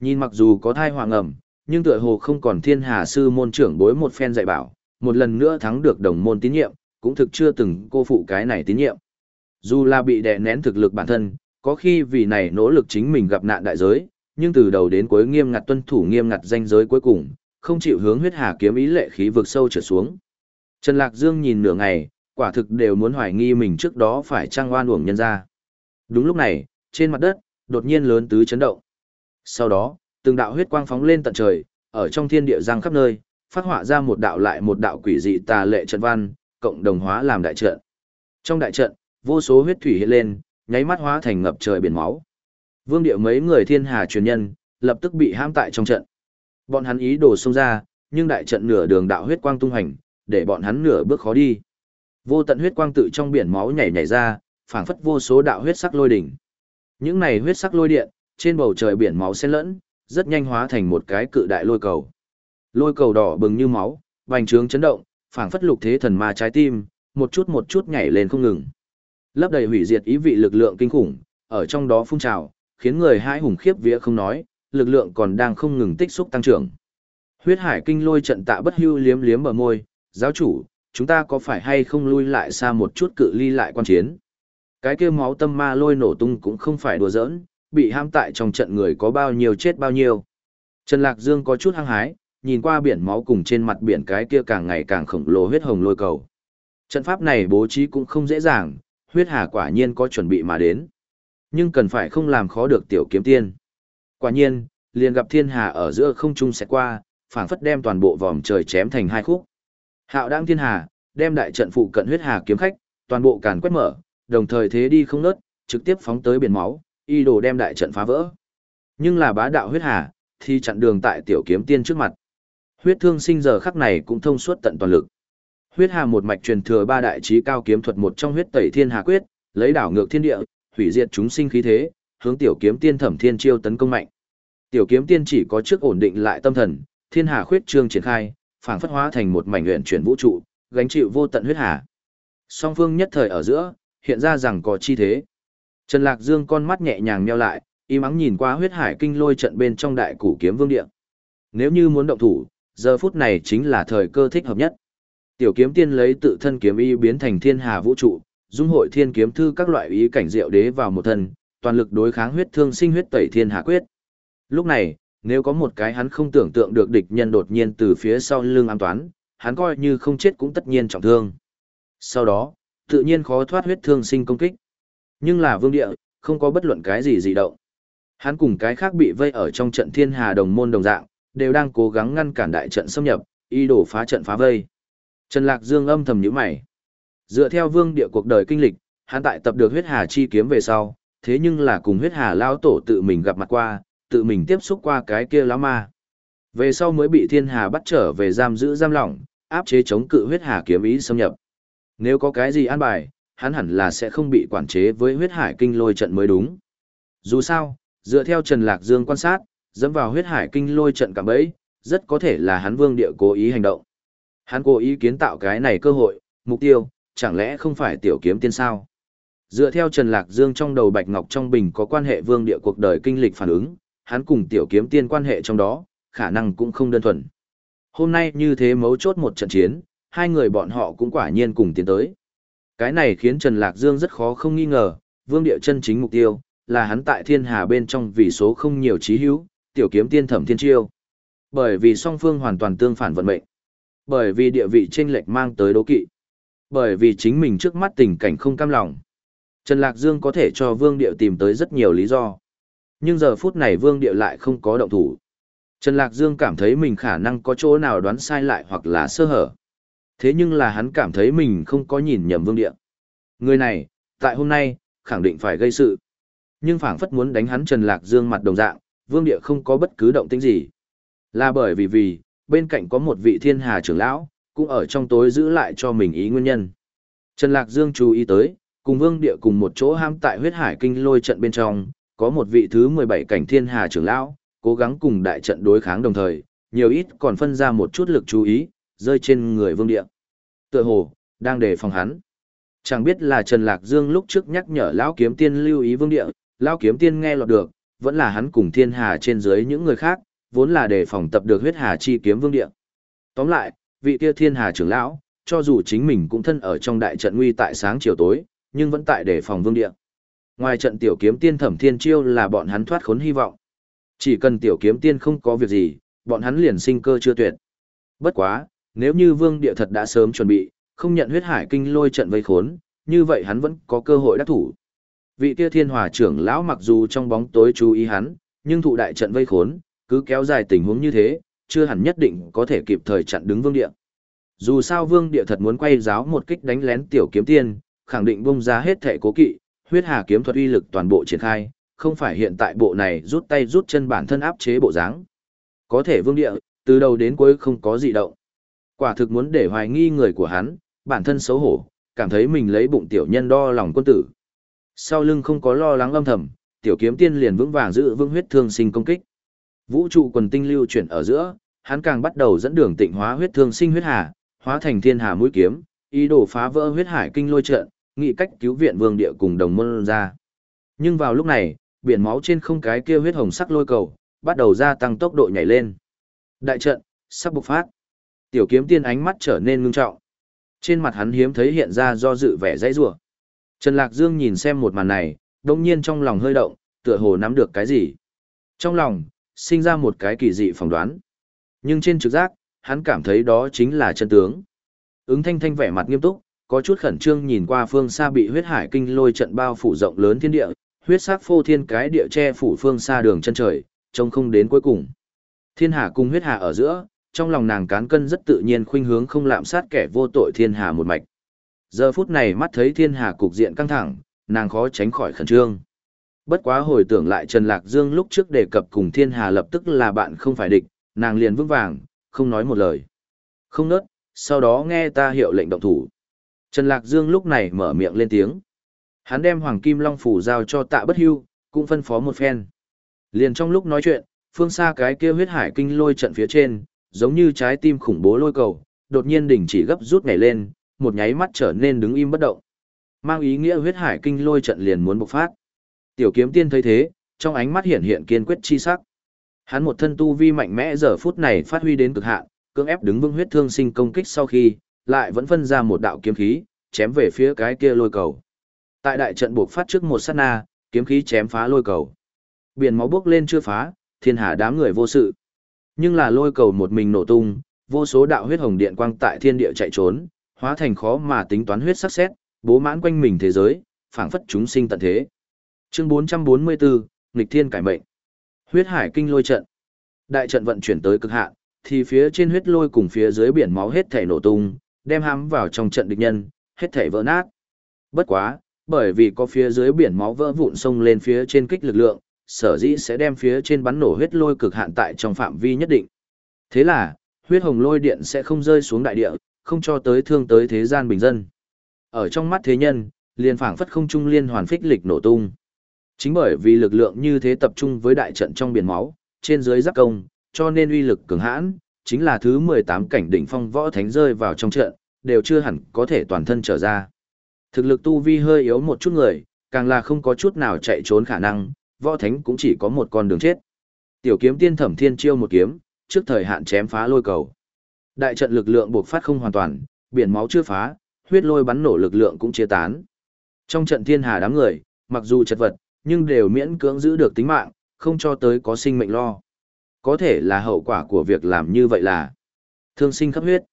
Nhìn mặc dù có thai hoàng ẩm, nhưng tựa hồ không còn thiên hà sư môn trưởng bối một phen dạy bảo, một lần nữa thắng được đồng môn tín nhiệm, cũng thực chưa từng cô phụ cái này tín nhiệm. Dù là bị đè nén thực lực bản thân, có khi vì này nỗ lực chính mình gặp nạn đại giới, nhưng từ đầu đến cuối nghiêm ngặt tuân thủ nghiêm ngặt danh giới cuối cùng, không chịu hướng huyết hà kiếm ý lệ khí vực sâu trở xuống. Trần Lạc Dương nhìn nửa ngày, quả thực đều muốn hoài nghi mình trước đó phải trang oan uổng nhân ra. Đúng lúc này, trên mặt đất, đột nhiên lớn tứ chấn động. Sau đó, từng đạo huyết quang phóng lên tận trời, ở trong thiên địa giang khắp nơi, phát họa ra một đạo lại một đạo quỷ dị tà lệ trận văn, cộng đồng hóa làm đại trận. Trong đại trận, vô số huyết thủy hiện lên, nháy mắt hóa thành ngập trời biển máu. Vương địa mấy người thiên hà truyền nhân, lập tức bị ham tại trong trận. Bọn hắn ý đồ xông ra, nhưng đại trận nửa đường đạo huyết quang tung hành, để bọn hắn nửa bước khó đi. Vô tận huyết quang tự trong biển máu nhảy nhảy ra, phảng phất vô số đạo huyết sắc lôi đỉnh. Những này huyết sắc lôi điện, trên bầu trời biển máu xen lẫn, rất nhanh hóa thành một cái cự đại lôi cầu. Lôi cầu đỏ bừng như máu, vành trướng chấn động, phảng phất lục thế thần ma trái tim, một chút một chút nhảy lên không ngừng. Lấp đầy hủy diệt ý vị lực lượng kinh khủng, ở trong đó phun trào, khiến người hai hùng khiếp vía không nói, lực lượng còn đang không ngừng tích xúc tăng trưởng. Huyết hải kinh lôi trận tạ bất hưu liếm liếm bờ môi, giáo chủ, chúng ta có phải hay không lui lại xa một chút cự ly lại quan chiến? Cái kia máu tâm ma lôi nổ tung cũng không phải đùa giỡn, bị ham tại trong trận người có bao nhiêu chết bao nhiêu. Trần Lạc Dương có chút hăng hái, nhìn qua biển máu cùng trên mặt biển cái kia càng ngày càng khổng lồ huyết hồng lôi cầu. Trận pháp này bố trí cũng không dễ dàng, huyết hà quả nhiên có chuẩn bị mà đến. Nhưng cần phải không làm khó được tiểu kiếm tiên. Quả nhiên, liền gặp thiên hà ở giữa không trung sẽ qua, phảng phất đem toàn bộ vòm trời chém thành hai khúc. Hạo đang thiên hà, đem đại trận phụ cận huyết hà kiếm khách, toàn bộ càn quét mở, đồng thời thế đi không nớt, trực tiếp phóng tới biển máu, y đồ đem đại trận phá vỡ. Nhưng là bá đạo huyết hà, thì chặn đường tại tiểu kiếm tiên trước mặt. Huyết thương sinh giờ khắc này cũng thông suốt tận toàn lực. Huyết hà một mạch truyền thừa ba đại trí cao kiếm thuật một trong huyết tẩy thiên hà quyết, lấy đảo ngược thiên địa, hủy diệt chúng sinh khí thế, hướng tiểu kiếm tiên thẩm thiên chiêu tấn công mạnh. Tiểu kiếm tiên chỉ có trước ổn định lại tâm thần, thiên hà khuyết trương triển khai, phảng phất hóa thành một mảnh luyện chuyển vũ trụ, gánh chịu vô tận huyết hà. Song phương nhất thời ở giữa, hiện ra rằng có chi thế. Trần Lạc Dương con mắt nhẹ nhàng nheo lại, im ắng nhìn qua huyết hải kinh lôi trận bên trong đại củ kiếm vương địa. Nếu như muốn động thủ, giờ phút này chính là thời cơ thích hợp nhất. Tiểu kiếm tiên lấy tự thân kiếm y biến thành thiên hà vũ trụ, dung hội thiên kiếm thư các loại ý cảnh diệu đế vào một thân, toàn lực đối kháng huyết thương sinh huyết tẩy thiên hà quyết. Lúc này, nếu có một cái hắn không tưởng tượng được địch nhân đột nhiên từ phía sau lưng ám toán, hắn coi như không chết cũng tất nhiên trọng thương. Sau đó, tự nhiên khó thoát huyết thương sinh công kích. Nhưng là vương địa, không có bất luận cái gì dị động. Hắn cùng cái khác bị vây ở trong trận thiên hà đồng môn đồng dạng, đều đang cố gắng ngăn cản đại trận xâm nhập, y đổ phá trận phá vây. Trần Lạc Dương âm thầm nhíu mày. Dựa theo vương địa cuộc đời kinh lịch, hắn tại tập được huyết hà chi kiếm về sau, thế nhưng là cùng huyết hà lao tổ tự mình gặp mặt qua, tự mình tiếp xúc qua cái kia lá ma. Về sau mới bị thiên hà bắt trở về giam giữ giam lỏng, áp chế chống cự huyết hà kiếm ý xâm nhập. Nếu có cái gì an bài, hắn hẳn là sẽ không bị quản chế với huyết hải kinh lôi trận mới đúng. Dù sao, dựa theo Trần Lạc Dương quan sát, dẫm vào huyết hải kinh lôi trận cả bấy, rất có thể là hắn vương địa cố ý hành động. Hắn cố ý kiến tạo cái này cơ hội, mục tiêu, chẳng lẽ không phải tiểu kiếm tiên sao? Dựa theo Trần Lạc Dương trong đầu Bạch Ngọc trong bình có quan hệ vương địa cuộc đời kinh lịch phản ứng, hắn cùng tiểu kiếm tiên quan hệ trong đó, khả năng cũng không đơn thuần. Hôm nay như thế mấu chốt một trận chiến, hai người bọn họ cũng quả nhiên cùng tiến tới. Cái này khiến Trần Lạc Dương rất khó không nghi ngờ, vương địa chân chính mục tiêu, là hắn tại thiên hà bên trong vì số không nhiều trí hữu, tiểu kiếm tiên thẩm thiên chiêu. Bởi vì song phương hoàn toàn tương phản vận mệnh. Bởi vì địa vị chênh lệch mang tới đố kỵ. Bởi vì chính mình trước mắt tình cảnh không cam lòng. Trần Lạc Dương có thể cho Vương Điệu tìm tới rất nhiều lý do. Nhưng giờ phút này Vương Điệu lại không có động thủ. Trần Lạc Dương cảm thấy mình khả năng có chỗ nào đoán sai lại hoặc là sơ hở. Thế nhưng là hắn cảm thấy mình không có nhìn nhầm Vương Điệu. Người này, tại hôm nay, khẳng định phải gây sự. Nhưng phảng phất muốn đánh hắn Trần Lạc Dương mặt đồng dạng, Vương Điệu không có bất cứ động tĩnh gì. Là bởi vì vì, bên cạnh có một vị thiên hà trưởng lão, cũng ở trong tối giữ lại cho mình ý nguyên nhân. Trần Lạc Dương chú ý tới, cùng Vương Địa cùng một chỗ ham tại huyết hải kinh lôi trận bên trong, có một vị thứ 17 cảnh thiên hà trưởng lão, cố gắng cùng đại trận đối kháng đồng thời, nhiều ít còn phân ra một chút lực chú ý, rơi trên người Vương Địa. Tựa hồ, đang đề phòng hắn. Chẳng biết là Trần Lạc Dương lúc trước nhắc nhở lão kiếm tiên lưu ý Vương Địa, lão kiếm tiên nghe lọt được, vẫn là hắn cùng thiên hà trên dưới những người khác, vốn là đề phòng tập được huyết hà chi kiếm Vương Địa. Tóm lại, vị kia thiên hà trưởng lão, cho dù chính mình cũng thân ở trong đại trận nguy tại sáng chiều tối, nhưng vẫn tại đề phòng vương địa. Ngoài trận tiểu kiếm tiên thẩm thiên chiêu là bọn hắn thoát khốn hy vọng. Chỉ cần tiểu kiếm tiên không có việc gì, bọn hắn liền sinh cơ chưa tuyệt. Bất quá, nếu như vương địa thật đã sớm chuẩn bị, không nhận huyết hải kinh lôi trận vây khốn, như vậy hắn vẫn có cơ hội đắc thủ. Vị kia thiên hòa trưởng lão mặc dù trong bóng tối chú ý hắn, nhưng thụ đại trận vây khốn, cứ kéo dài tình huống như thế, chưa hẳn nhất định có thể kịp thời chặn đứng vương địa. Dù sao vương địa thật muốn quay giáo một kích đánh lén tiểu kiếm tiên, khẳng định bung ra hết thể cố kỵ, huyết hà kiếm thuật uy lực toàn bộ triển khai, không phải hiện tại bộ này rút tay rút chân bản thân áp chế bộ dáng. Có thể vương địa, từ đầu đến cuối không có gì động. Quả thực muốn để hoài nghi người của hắn, bản thân xấu hổ, cảm thấy mình lấy bụng tiểu nhân đo lòng quân tử. Sau lưng không có lo lắng âm thầm, tiểu kiếm tiên liền vững vàng giữ vững huyết thương sinh công kích. Vũ trụ quần tinh lưu chuyển ở giữa, hắn càng bắt đầu dẫn đường tịnh hóa huyết thương sinh huyết hà, hóa thành thiên hà mũi kiếm, ý đồ phá vỡ huyết hải kinh lôi trận, nghị cách cứu viện vương địa cùng đồng môn ra. Nhưng vào lúc này, biển máu trên không cái kia huyết hồng sắc lôi cầu, bắt đầu gia tăng tốc độ nhảy lên. Đại trận, sắp bộc phát. Tiểu kiếm tiên ánh mắt trở nên ngưng trọng. Trên mặt hắn hiếm thấy hiện ra do dự vẻ dãy rủa. Trần Lạc Dương nhìn xem một màn này, đồng nhiên trong lòng hơi động, tựa hồ nắm được cái gì. Trong lòng, sinh ra một cái kỳ dị phỏng đoán. Nhưng trên trực giác, hắn cảm thấy đó chính là chân tướng. Ứng thanh thanh vẻ mặt nghiêm túc, có chút khẩn trương nhìn qua phương xa bị huyết hải kinh lôi trận bao phủ rộng lớn thiên địa, huyết sắc phô thiên cái địa che phủ phương xa đường chân trời, trông không đến cuối cùng. Thiên hà cùng huyết hà ở giữa, trong lòng nàng cán cân rất tự nhiên khuynh hướng không lạm sát kẻ vô tội thiên hà một mạch. Giờ phút này mắt thấy thiên hà cục diện căng thẳng, nàng khó tránh khỏi khẩn trương. Bất quá hồi tưởng lại Trần Lạc Dương lúc trước đề cập cùng thiên hà lập tức là bạn không phải địch, nàng liền vững vàng, không nói một lời. Không nớt, sau đó nghe ta hiệu lệnh động thủ. Trần Lạc Dương lúc này mở miệng lên tiếng. Hắn đem Hoàng Kim Long Phủ giao cho tạ bất hưu, cũng phân phó một phen. Liền trong lúc nói chuyện, phương xa cái kia huyết hải kinh lôi trận phía trên, giống như trái tim khủng bố lôi cầu, đột nhiên đỉnh chỉ gấp rút nhảy lên, một nháy mắt trở nên đứng im bất động. Mang ý nghĩa huyết hải kinh lôi trận liền muốn bộc phát. Tiểu kiếm tiên thấy thế, trong ánh mắt hiện hiện kiên quyết chi sắc. Hắn một thân tu vi mạnh mẽ giờ phút này phát huy đến cực hạn, cưỡng ép đứng vững huyết thương sinh công kích sau khi, lại vẫn phân ra một đạo kiếm khí, chém về phía cái kia lôi cầu. Tại đại trận buộc phát trước một sát na, kiếm khí chém phá lôi cầu. Biển máu bước lên chưa phá, thiên hà đám người vô sự. Nhưng là lôi cầu một mình nổ tung, vô số đạo huyết hồng điện quang tại thiên địa chạy trốn, hóa thành khó mà tính toán huyết sắc xét, bố mãn quanh mình thế giới, phảng phất chúng sinh tận thế. Chương 444, nghịch thiên cải mệnh. Huyết hải kinh lôi trận. Đại trận vận chuyển tới cực hạn, thì phía trên huyết lôi cùng phía dưới biển máu hết thể nổ tung, đem hãm vào trong trận địch nhân, hết thể vỡ nát. Bất quá, bởi vì có phía dưới biển máu vỡ vụn sông lên phía trên kích lực lượng, sở dĩ sẽ đem phía trên bắn nổ huyết lôi cực hạn tại trong phạm vi nhất định. Thế là, huyết hồng lôi điện sẽ không rơi xuống đại địa, không cho tới thương tới thế gian bình dân. Ở trong mắt thế nhân, liền phảng phất không trung liên hoàn phích lịch nổ tung. Chính bởi vì lực lượng như thế tập trung với đại trận trong biển máu, trên dưới giáp công, cho nên uy lực cường hãn, chính là thứ 18 cảnh đỉnh phong võ thánh rơi vào trong trận, đều chưa hẳn có thể toàn thân trở ra. Thực lực tu vi hơi yếu một chút người, càng là không có chút nào chạy trốn khả năng, võ thánh cũng chỉ có một con đường chết. Tiểu kiếm tiên thẩm thiên chiêu một kiếm, trước thời hạn chém phá lôi cầu. Đại trận lực lượng buộc phát không hoàn toàn, biển máu chưa phá, huyết lôi bắn nổ lực lượng cũng chia tán. Trong trận thiên hà đám người, mặc dù chật vật, nhưng đều miễn cưỡng giữ được tính mạng, không cho tới có sinh mệnh lo. Có thể là hậu quả của việc làm như vậy là thương sinh khắp huyết.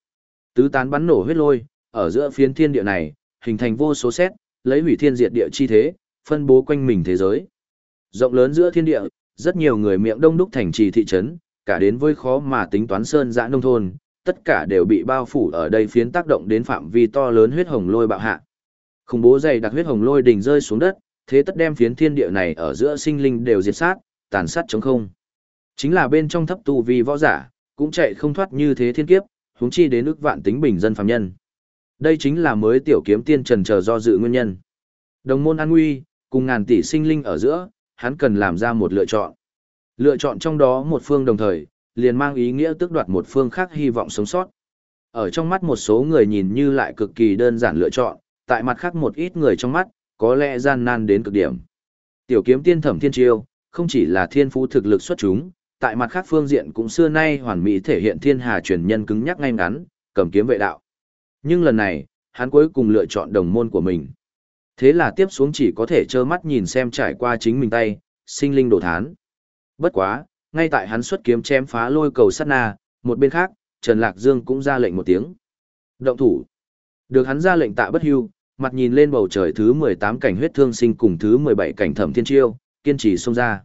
Tứ tán bắn nổ huyết lôi, ở giữa phiến thiên địa này, hình thành vô số xét, lấy hủy thiên diệt địa chi thế, phân bố quanh mình thế giới. Rộng lớn giữa thiên địa, rất nhiều người miệng đông đúc thành trì thị trấn, cả đến với khó mà tính toán sơn dã nông thôn, tất cả đều bị bao phủ ở đây phiến tác động đến phạm vi to lớn huyết hồng lôi bạo hạ. Khủng bố dày đặc huyết hồng lôi đỉnh rơi xuống đất, thế tất đem phiến thiên địa này ở giữa sinh linh đều diệt sát, tàn sát chống không. Chính là bên trong thấp tu vi võ giả, cũng chạy không thoát như thế thiên kiếp, huống chi đến ức vạn tính bình dân phàm nhân. Đây chính là mới tiểu kiếm tiên trần chờ do dự nguyên nhân. Đồng môn an nguy, cùng ngàn tỷ sinh linh ở giữa, hắn cần làm ra một lựa chọn. Lựa chọn trong đó một phương đồng thời, liền mang ý nghĩa tước đoạt một phương khác hy vọng sống sót. Ở trong mắt một số người nhìn như lại cực kỳ đơn giản lựa chọn, tại mặt khác một ít người trong mắt, có lẽ gian nan đến cực điểm. Tiểu kiếm tiên thẩm thiên triều không chỉ là thiên phú thực lực xuất chúng, tại mặt khác phương diện cũng xưa nay hoàn mỹ thể hiện thiên hà truyền nhân cứng nhắc ngay ngắn, cầm kiếm vệ đạo. Nhưng lần này, hắn cuối cùng lựa chọn đồng môn của mình. Thế là tiếp xuống chỉ có thể trơ mắt nhìn xem trải qua chính mình tay, sinh linh đổ thán. Bất quá, ngay tại hắn xuất kiếm chém phá lôi cầu sát na, một bên khác, Trần Lạc Dương cũng ra lệnh một tiếng. Động thủ. Được hắn ra lệnh tạ bất hưu, mặt nhìn lên bầu trời thứ 18 cảnh huyết thương sinh cùng thứ 17 cảnh thẩm thiên chiêu, kiên trì xông ra.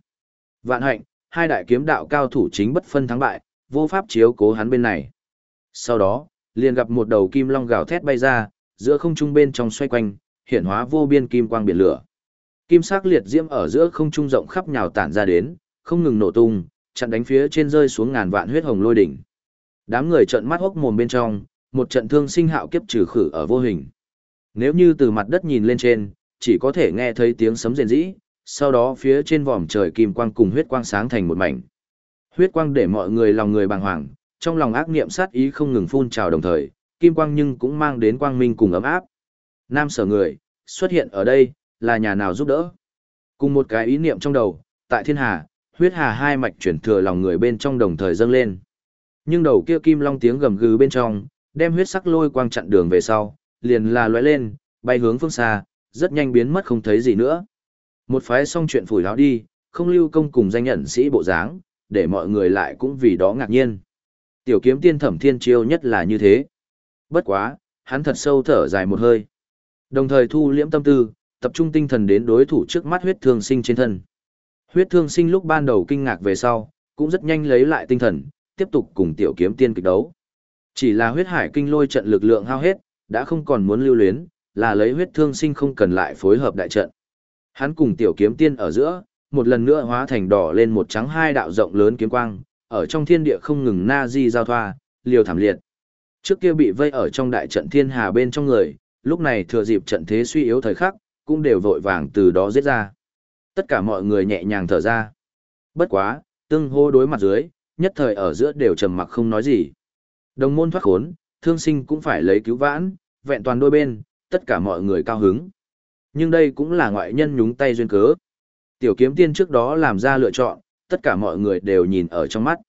Vạn hạnh, hai đại kiếm đạo cao thủ chính bất phân thắng bại, vô pháp chiếu cố hắn bên này. Sau đó, liền gặp một đầu kim long gào thét bay ra, giữa không trung bên trong xoay quanh, hiện hóa vô biên kim quang biển lửa. Kim sắc liệt diễm ở giữa không trung rộng khắp nhào tản ra đến, không ngừng nổ tung, chặn đánh phía trên rơi xuống ngàn vạn huyết hồng lôi đỉnh. Đám người trợn mắt hốc mồm bên trong, một trận thương sinh hạo kiếp trừ khử ở vô hình. Nếu như từ mặt đất nhìn lên trên, chỉ có thể nghe thấy tiếng sấm rền rĩ, sau đó phía trên vòm trời kim quang cùng huyết quang sáng thành một mảnh. Huyết quang để mọi người lòng người bàng hoàng, trong lòng ác niệm sát ý không ngừng phun trào đồng thời, kim quang nhưng cũng mang đến quang minh cùng ấm áp. Nam sở người, xuất hiện ở đây, là nhà nào giúp đỡ. Cùng một cái ý niệm trong đầu, tại thiên hà, huyết hà hai mạch chuyển thừa lòng người bên trong đồng thời dâng lên. Nhưng đầu kia kim long tiếng gầm gừ bên trong, đem huyết sắc lôi quang chặn đường về sau, liền là lóe lên, bay hướng phương xa, rất nhanh biến mất không thấy gì nữa. Một phái xong chuyện phủi láo đi, không lưu công cùng danh nhận sĩ bộ dáng, để mọi người lại cũng vì đó ngạc nhiên. Tiểu kiếm tiên thẩm thiên chiêu nhất là như thế. Bất quá, hắn thật sâu thở dài một hơi. Đồng thời thu liễm tâm tư, tập trung tinh thần đến đối thủ trước mắt huyết thương sinh trên thân. Huyết thương sinh lúc ban đầu kinh ngạc về sau, cũng rất nhanh lấy lại tinh thần, tiếp tục cùng tiểu kiếm tiên kịch đấu. Chỉ là huyết hải kinh lôi trận lực lượng hao hết, đã không còn muốn lưu luyến, là lấy huyết thương sinh không cần lại phối hợp đại trận. Hắn cùng tiểu kiếm tiên ở giữa, một lần nữa hóa thành đỏ lên một trắng hai đạo rộng lớn kiếm quang, ở trong thiên địa không ngừng na di giao thoa, liều thảm liệt. Trước kia bị vây ở trong đại trận thiên hà bên trong người, lúc này thừa dịp trận thế suy yếu thời khắc, cũng đều vội vàng từ đó giết ra. Tất cả mọi người nhẹ nhàng thở ra. Bất quá, tương hô đối mặt dưới, nhất thời ở giữa đều trầm mặc không nói gì. Đồng môn thoát khốn, thương sinh cũng phải lấy cứu vãn, vẹn toàn đôi bên, tất cả mọi người cao hứng. Nhưng đây cũng là ngoại nhân nhúng tay duyên cớ. Tiểu kiếm tiên trước đó làm ra lựa chọn, tất cả mọi người đều nhìn ở trong mắt.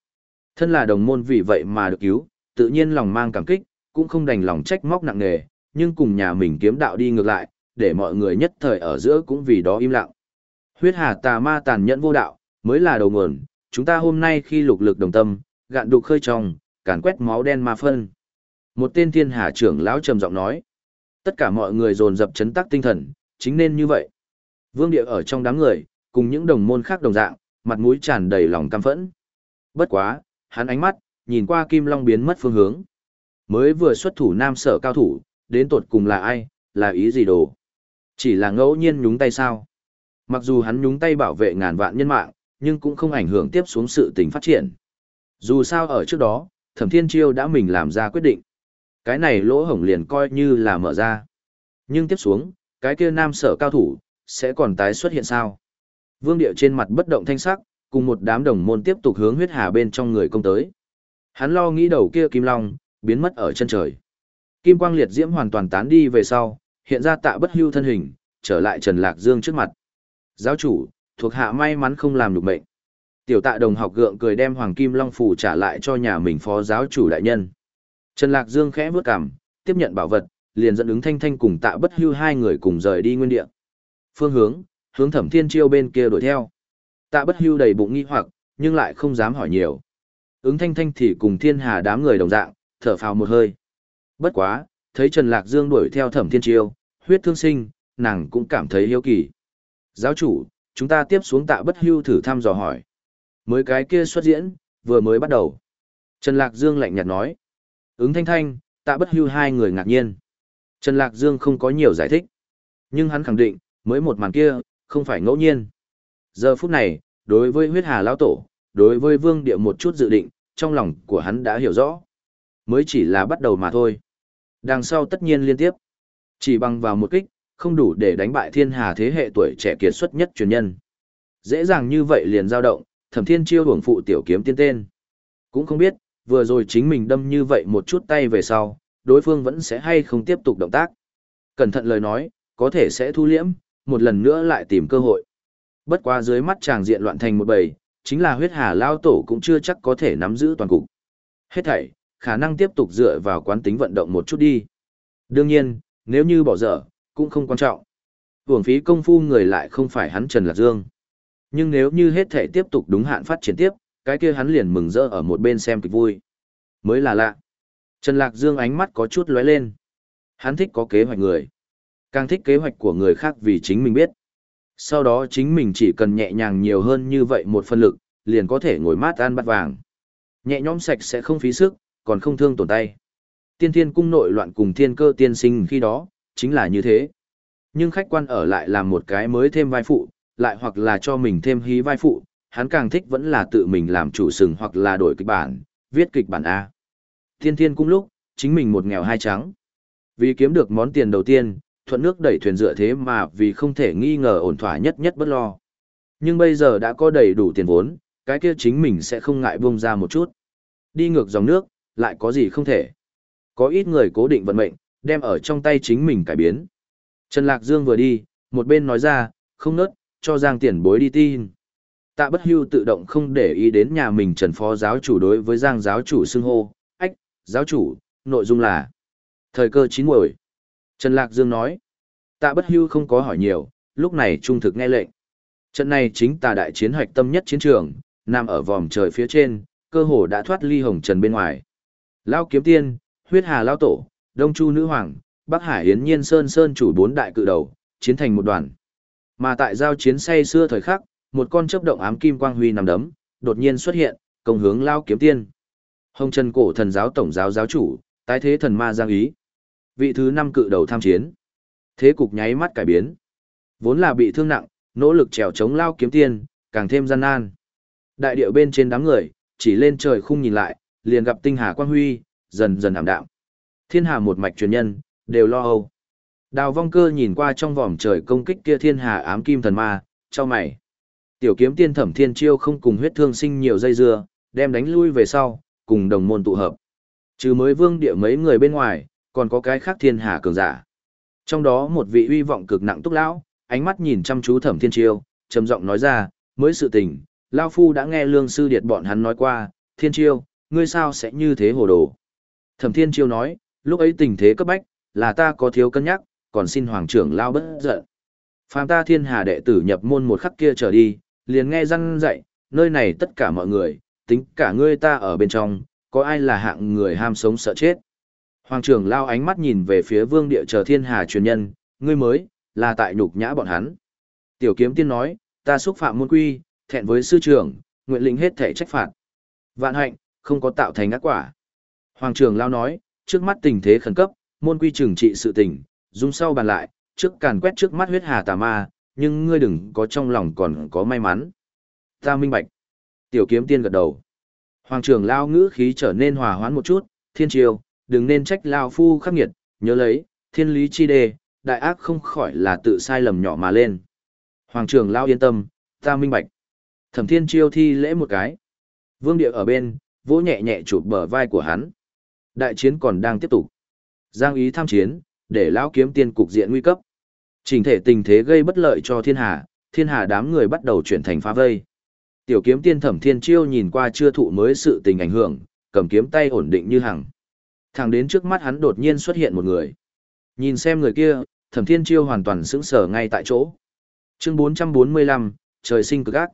Thân là đồng môn vì vậy mà được cứu, tự nhiên lòng mang cảm kích, cũng không đành lòng trách móc nặng nề, nhưng cùng nhà mình kiếm đạo đi ngược lại, để mọi người nhất thời ở giữa cũng vì đó im lặng. Huyết hà tà ma tàn nhẫn vô đạo, mới là đầu nguồn, chúng ta hôm nay khi lục lực đồng tâm, gạn đục khơi trong, càn quét máu đen ma phân. Một tên thiên hà trưởng lão trầm giọng nói. Tất cả mọi người dồn dập chấn tắc tinh thần, chính nên như vậy. Vương địa ở trong đám người, cùng những đồng môn khác đồng dạng, mặt mũi tràn đầy lòng căm phẫn. Bất quá, hắn ánh mắt, nhìn qua Kim Long biến mất phương hướng. Mới vừa xuất thủ nam sở cao thủ, đến tột cùng là ai, là ý gì đồ. Chỉ là ngẫu nhiên nhúng tay sao. Mặc dù hắn nhúng tay bảo vệ ngàn vạn nhân mạng, nhưng cũng không ảnh hưởng tiếp xuống sự tình phát triển. Dù sao ở trước đó, Thẩm Thiên Chiêu đã mình làm ra quyết định. Cái này lỗ hổng liền coi như là mở ra. Nhưng tiếp xuống, cái kia nam sở cao thủ, sẽ còn tái xuất hiện sao? Vương Điệu trên mặt bất động thanh sắc, cùng một đám đồng môn tiếp tục hướng huyết hà bên trong người công tới. Hắn lo nghĩ đầu kia kim long, biến mất ở chân trời. Kim quang liệt diễm hoàn toàn tán đi về sau, hiện ra tạ bất hưu thân hình, trở lại Trần Lạc Dương trước mặt. Giáo chủ, thuộc hạ may mắn không làm được mệnh. Tiểu tạ đồng học gượng cười đem Hoàng Kim Long Phủ trả lại cho nhà mình phó giáo chủ đại nhân. Trần Lạc Dương khẽ bước cằm, tiếp nhận bảo vật, liền dẫn ứng thanh thanh cùng tạ bất hưu hai người cùng rời đi nguyên địa. Phương hướng, hướng thẩm thiên chiêu bên kia đuổi theo. Tạ bất hưu đầy bụng nghi hoặc, nhưng lại không dám hỏi nhiều. Ứng thanh thanh thì cùng thiên hà đám người đồng dạng, thở phào một hơi. Bất quá, thấy Trần Lạc Dương đuổi theo thẩm thiên chiêu, huyết thương sinh, nàng cũng cảm thấy hiếu kỳ. Giáo chủ, chúng ta tiếp xuống tạ bất hưu thử thăm dò hỏi. Mới cái kia xuất diễn, vừa mới bắt đầu. Trần Lạc Dương lạnh nhạt nói. Ứng thanh thanh, tạ bất hưu hai người ngạc nhiên. Trần Lạc Dương không có nhiều giải thích. Nhưng hắn khẳng định, mới một màn kia, không phải ngẫu nhiên. Giờ phút này, đối với huyết hà lão tổ, đối với vương địa một chút dự định, trong lòng của hắn đã hiểu rõ. Mới chỉ là bắt đầu mà thôi. Đằng sau tất nhiên liên tiếp. Chỉ bằng vào một kích, không đủ để đánh bại thiên hà thế hệ tuổi trẻ kiệt xuất nhất truyền nhân. Dễ dàng như vậy liền dao động, thẩm thiên chiêu hưởng phụ tiểu kiếm tiên tên. Cũng không biết, vừa rồi chính mình đâm như vậy một chút tay về sau, đối phương vẫn sẽ hay không tiếp tục động tác. Cẩn thận lời nói, có thể sẽ thu liễm, một lần nữa lại tìm cơ hội. Bất qua dưới mắt chàng diện loạn thành một bầy, chính là huyết hà lao tổ cũng chưa chắc có thể nắm giữ toàn cục. Hết thảy, khả năng tiếp tục dựa vào quán tính vận động một chút đi. Đương nhiên, nếu như bỏ dở, cũng không quan trọng. Hưởng phí công phu người lại không phải hắn Trần Lạc Dương. Nhưng nếu như hết thể tiếp tục đúng hạn phát triển tiếp, cái kia hắn liền mừng rỡ ở một bên xem kịch vui. Mới là lạ. Trần Lạc Dương ánh mắt có chút lóe lên. Hắn thích có kế hoạch người. Càng thích kế hoạch của người khác vì chính mình biết. Sau đó chính mình chỉ cần nhẹ nhàng nhiều hơn như vậy một phân lực, liền có thể ngồi mát ăn bát vàng. Nhẹ nhõm sạch sẽ không phí sức, còn không thương tổn tay. Tiên thiên cung nội loạn cùng thiên cơ tiên sinh khi đó, chính là như thế. Nhưng khách quan ở lại làm một cái mới thêm vai phụ, lại hoặc là cho mình thêm hí vai phụ, hắn càng thích vẫn là tự mình làm chủ sừng hoặc là đổi kịch bản, viết kịch bản A. Thiên thiên cung lúc, chính mình một nghèo hai trắng. Vì kiếm được món tiền đầu tiên, thuận nước đẩy thuyền dựa thế mà vì không thể nghi ngờ ổn thỏa nhất nhất bất lo. Nhưng bây giờ đã có đầy đủ tiền vốn, cái kia chính mình sẽ không ngại buông ra một chút. Đi ngược dòng nước, lại có gì không thể. Có ít người cố định vận mệnh, đem ở trong tay chính mình cải biến. Trần Lạc Dương vừa đi, một bên nói ra, không nớt, cho Giang tiền bối đi tin. Tạ bất hưu tự động không để ý đến nhà mình Trần Phó giáo chủ đối với Giang giáo chủ xưng hô, giáo chủ, nội dung là thời cơ chín muồi. Trần Lạc Dương nói, tạ bất hưu không có hỏi nhiều, lúc này trung thực nghe lệnh. Trận này chính tà đại chiến hoạch tâm nhất chiến trường, nằm ở vòm trời phía trên, cơ hồ đã thoát ly hồng trần bên ngoài. Lao kiếm tiên, huyết hà lao tổ, đông chu nữ hoàng, bắc hải yến nhiên sơn sơn chủ bốn đại cự đầu, chiến thành một đoàn. Mà tại giao chiến say xưa thời khắc, một con chớp động ám kim quang huy nằm đấm, đột nhiên xuất hiện, công hướng lao kiếm tiên. Hồng Trần cổ thần giáo tổng giáo giáo chủ, tái thế thần ma giang ý. Vị thứ năm cự đầu tham chiến. Thế cục nháy mắt cải biến. Vốn là bị thương nặng, nỗ lực trèo chống lao kiếm tiên, càng thêm gian nan. Đại điệu bên trên đám người, chỉ lên trời khung nhìn lại, liền gặp tinh hà quang huy, dần dần ảm đạm. Thiên hà một mạch truyền nhân, đều lo âu. Đào vong cơ nhìn qua trong vòm trời công kích kia thiên hà ám kim thần ma, cho mày. Tiểu kiếm tiên thẩm thiên chiêu không cùng huyết thương sinh nhiều dây dưa, đem đánh lui về sau, cùng đồng môn tụ hợp. Trừ mới vương địa mấy người bên ngoài, còn có cái khác thiên hà cường giả. Trong đó một vị uy vọng cực nặng túc lão, ánh mắt nhìn chăm chú thẩm thiên chiêu, trầm giọng nói ra, mới sự tình, Lao Phu đã nghe lương sư điệt bọn hắn nói qua, thiên chiêu, ngươi sao sẽ như thế hồ đồ. Thẩm thiên chiêu nói, lúc ấy tình thế cấp bách, là ta có thiếu cân nhắc, còn xin hoàng trưởng Lao bất giận. Phàm ta thiên hà đệ tử nhập môn một khắc kia trở đi, liền nghe răng dạy, nơi này tất cả mọi người, tính cả ngươi ta ở bên trong, có ai là hạng người ham sống sợ chết. Hoàng trưởng lao ánh mắt nhìn về phía vương địa chờ thiên hà truyền nhân, ngươi mới, là tại nhục nhã bọn hắn. Tiểu kiếm tiên nói, ta xúc phạm môn quy, thẹn với sư trưởng, nguyện lĩnh hết thể trách phạt. Vạn hạnh, không có tạo thành ác quả. Hoàng trưởng lao nói, trước mắt tình thế khẩn cấp, môn quy trừng trị sự tình, dung sau bàn lại, trước càn quét trước mắt huyết hà tà ma, nhưng ngươi đừng có trong lòng còn có may mắn. Ta minh bạch. Tiểu kiếm tiên gật đầu. Hoàng trưởng lao ngữ khí trở nên hòa hoãn một chút, thiên triều, đừng nên trách lao phu khắc nghiệt, nhớ lấy, thiên lý chi đề, đại ác không khỏi là tự sai lầm nhỏ mà lên. Hoàng trưởng lao yên tâm, ta minh bạch. Thẩm thiên triều thi lễ một cái. Vương địa ở bên, vỗ nhẹ nhẹ chụp bờ vai của hắn. Đại chiến còn đang tiếp tục. Giang ý tham chiến, để lão kiếm tiên cục diện nguy cấp. Trình thể tình thế gây bất lợi cho thiên hà, thiên hà đám người bắt đầu chuyển thành phá vây. Tiểu kiếm tiên thẩm thiên chiêu nhìn qua chưa thụ mới sự tình ảnh hưởng, cầm kiếm tay ổn định như hằng. Thẳng đến trước mắt hắn đột nhiên xuất hiện một người. Nhìn xem người kia, thẩm thiên chiêu hoàn toàn sững sờ ngay tại chỗ. Chương 445, trời sinh cực ác.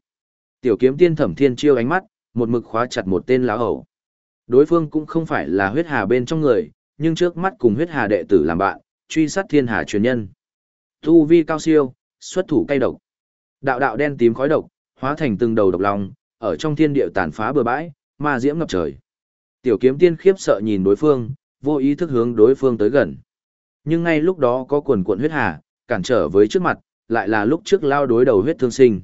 Tiểu kiếm tiên thẩm thiên chiêu ánh mắt, một mực khóa chặt một tên lão hầu. Đối phương cũng không phải là huyết hà bên trong người, nhưng trước mắt cùng huyết hà đệ tử làm bạn, truy sát thiên hà truyền nhân. Tu vi cao siêu, xuất thủ cay độc. Đạo đạo đen tím khói độc, hóa thành từng đầu độc long, ở trong thiên địa tàn phá bừa bãi, ma diễm ngập trời. Tiểu kiếm tiên khiếp sợ nhìn đối phương, vô ý thức hướng đối phương tới gần. Nhưng ngay lúc đó có quần cuộn huyết hà, cản trở với trước mặt, lại là lúc trước lao đối đầu huyết thương sinh.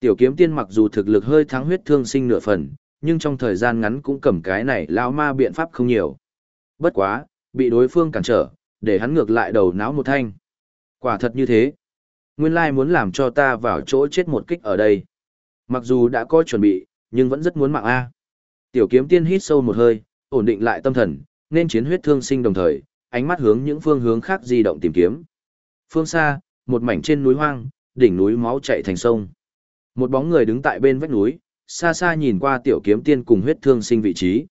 Tiểu kiếm tiên mặc dù thực lực hơi thắng huyết thương sinh nửa phần, nhưng trong thời gian ngắn cũng cầm cái này lao ma biện pháp không nhiều. Bất quá, bị đối phương cản trở, để hắn ngược lại đầu não một thanh. Quả thật như thế. Nguyên lai muốn làm cho ta vào chỗ chết một kích ở đây. Mặc dù đã có chuẩn bị, nhưng vẫn rất muốn mạng A. Tiểu kiếm tiên hít sâu một hơi, ổn định lại tâm thần, nên chiến huyết thương sinh đồng thời, ánh mắt hướng những phương hướng khác di động tìm kiếm. Phương xa, một mảnh trên núi hoang, đỉnh núi máu chảy thành sông. Một bóng người đứng tại bên vách núi, xa xa nhìn qua tiểu kiếm tiên cùng huyết thương sinh vị trí.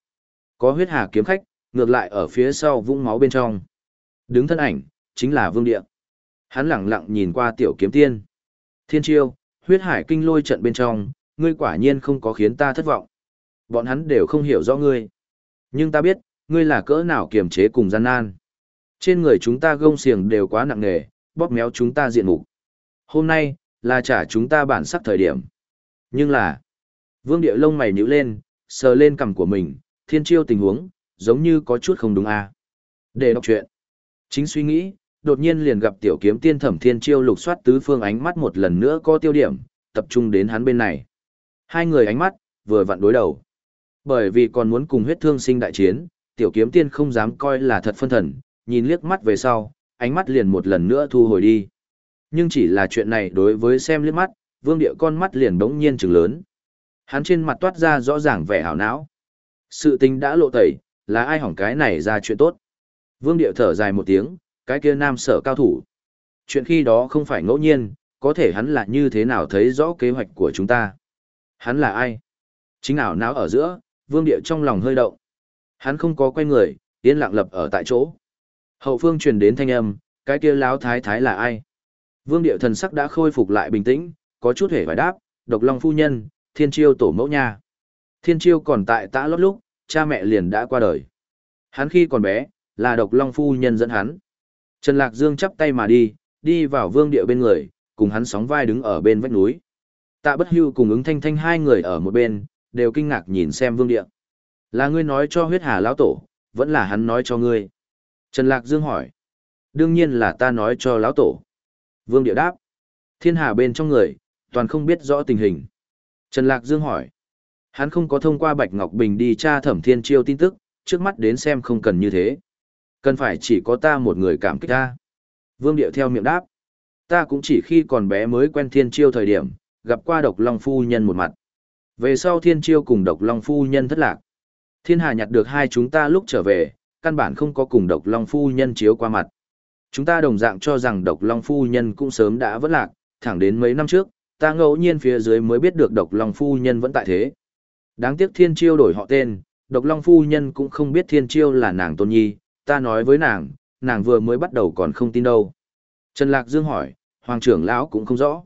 Có huyết hà kiếm khách, ngược lại ở phía sau vũng máu bên trong. Đứng thân ảnh, chính là Vương Địa. Hắn lặng lặng nhìn qua tiểu kiếm tiên. Thiên chiêu, huyết hải kinh lôi trận bên trong, ngươi quả nhiên không có khiến ta thất vọng. Bọn hắn đều không hiểu rõ ngươi. Nhưng ta biết, ngươi là cỡ nào kiềm chế cùng gian nan. Trên người chúng ta gông xiềng đều quá nặng nề, bóp méo chúng ta diện mục. Hôm nay, là trả chúng ta bản sắc thời điểm. Nhưng là, vương địa lông mày nhíu lên, sờ lên cằm của mình, thiên chiêu tình huống, giống như có chút không đúng à. Để đọc chuyện. Chính suy nghĩ, đột nhiên liền gặp tiểu kiếm tiên thẩm thiên chiêu lục soát tứ phương ánh mắt một lần nữa có tiêu điểm, tập trung đến hắn bên này. Hai người ánh mắt, vừa vặn đối đầu. Bởi vì còn muốn cùng huyết thương sinh đại chiến, tiểu kiếm tiên không dám coi là thật phân thần, nhìn liếc mắt về sau, ánh mắt liền một lần nữa thu hồi đi. Nhưng chỉ là chuyện này đối với xem liếc mắt, vương địa con mắt liền đống nhiên trừng lớn. Hắn trên mặt toát ra rõ ràng vẻ hảo não. Sự tình đã lộ tẩy, là ai hỏng cái này ra chuyện tốt. Vương địa thở dài một tiếng, cái kia nam sở cao thủ. Chuyện khi đó không phải ngẫu nhiên, có thể hắn là như thế nào thấy rõ kế hoạch của chúng ta. Hắn là ai? Chính ảo não ở giữa, vương địa trong lòng hơi động. Hắn không có quay người, yên lặng lập ở tại chỗ. Hậu phương truyền đến thanh âm, cái kia láo thái thái là ai? Vương địa thần sắc đã khôi phục lại bình tĩnh, có chút hề phải đáp, độc long phu nhân, thiên chiêu tổ mẫu nha. Thiên chiêu còn tại tã lót lúc, cha mẹ liền đã qua đời. Hắn khi còn bé, là độc long phu nhân dẫn hắn. Trần Lạc Dương chắp tay mà đi, đi vào vương địa bên người, cùng hắn sóng vai đứng ở bên vách núi. Tạ bất hưu cùng ứng thanh thanh hai người ở một bên, đều kinh ngạc nhìn xem vương địa. Là ngươi nói cho huyết hà lão tổ, vẫn là hắn nói cho ngươi. Trần Lạc Dương hỏi. Đương nhiên là ta nói cho lão tổ. Vương địa đáp. Thiên hà bên trong người, toàn không biết rõ tình hình. Trần Lạc Dương hỏi. Hắn không có thông qua Bạch Ngọc Bình đi tra thẩm thiên chiêu tin tức, trước mắt đến xem không cần như thế. Cần phải chỉ có ta một người cảm kích ta. Vương Điệu theo miệng đáp. Ta cũng chỉ khi còn bé mới quen thiên chiêu thời điểm, gặp qua độc long phu nhân một mặt. Về sau thiên chiêu cùng độc long phu nhân thất lạc. Thiên hà nhặt được hai chúng ta lúc trở về, căn bản không có cùng độc long phu nhân chiếu qua mặt. Chúng ta đồng dạng cho rằng độc long phu nhân cũng sớm đã vất lạc, thẳng đến mấy năm trước, ta ngẫu nhiên phía dưới mới biết được độc long phu nhân vẫn tại thế. Đáng tiếc thiên chiêu đổi họ tên, độc long phu nhân cũng không biết thiên chiêu là nàng tôn nhi, ta nói với nàng, nàng vừa mới bắt đầu còn không tin đâu. Trần Lạc Dương hỏi, Hoàng trưởng lão cũng không rõ.